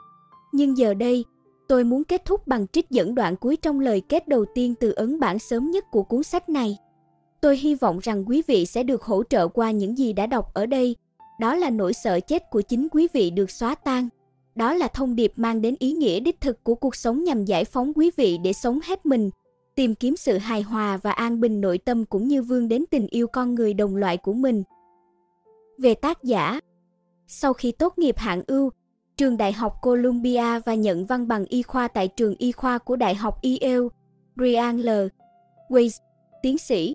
Nhưng giờ đây, tôi muốn kết thúc bằng trích dẫn đoạn cuối trong lời kết đầu tiên từ ấn bản sớm nhất của cuốn sách này. Tôi hy vọng rằng quý vị sẽ được hỗ trợ qua những gì đã đọc ở đây đó là nỗi sợ chết của chính quý vị được xóa tan. Đó là thông điệp mang đến ý nghĩa đích thực của cuộc sống nhằm giải phóng quý vị để sống hết mình, tìm kiếm sự hài hòa và an bình nội tâm cũng như vươn đến tình yêu con người đồng loại của mình. Về tác giả sau khi tốt nghiệp hạng ưu, trường Đại học Columbia và nhận văn bằng y khoa tại trường y khoa của Đại học Yale, Brian L. Weiss, tiến sĩ,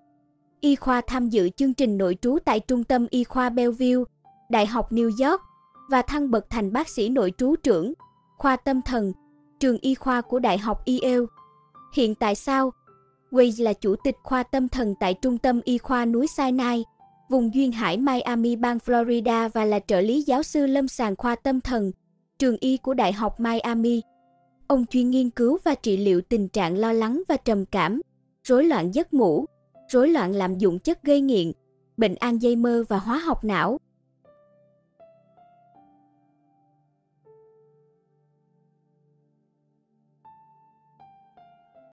y khoa tham dự chương trình nội trú tại Trung tâm Y khoa Bellevue, Đại học New York và thăng bậc thành bác sĩ nội trú trưởng, khoa tâm thần, trường y khoa của Đại học Yale. Hiện tại sao? Weiss là chủ tịch khoa tâm thần tại Trung tâm Y khoa núi Sinai, vùng duyên hải Miami bang Florida và là trợ lý giáo sư lâm sàng khoa tâm thần, trường y của Đại học Miami. Ông chuyên nghiên cứu và trị liệu tình trạng lo lắng và trầm cảm, rối loạn giấc ngủ, rối loạn lạm dụng chất gây nghiện, bệnh Alzheimer và hóa học não.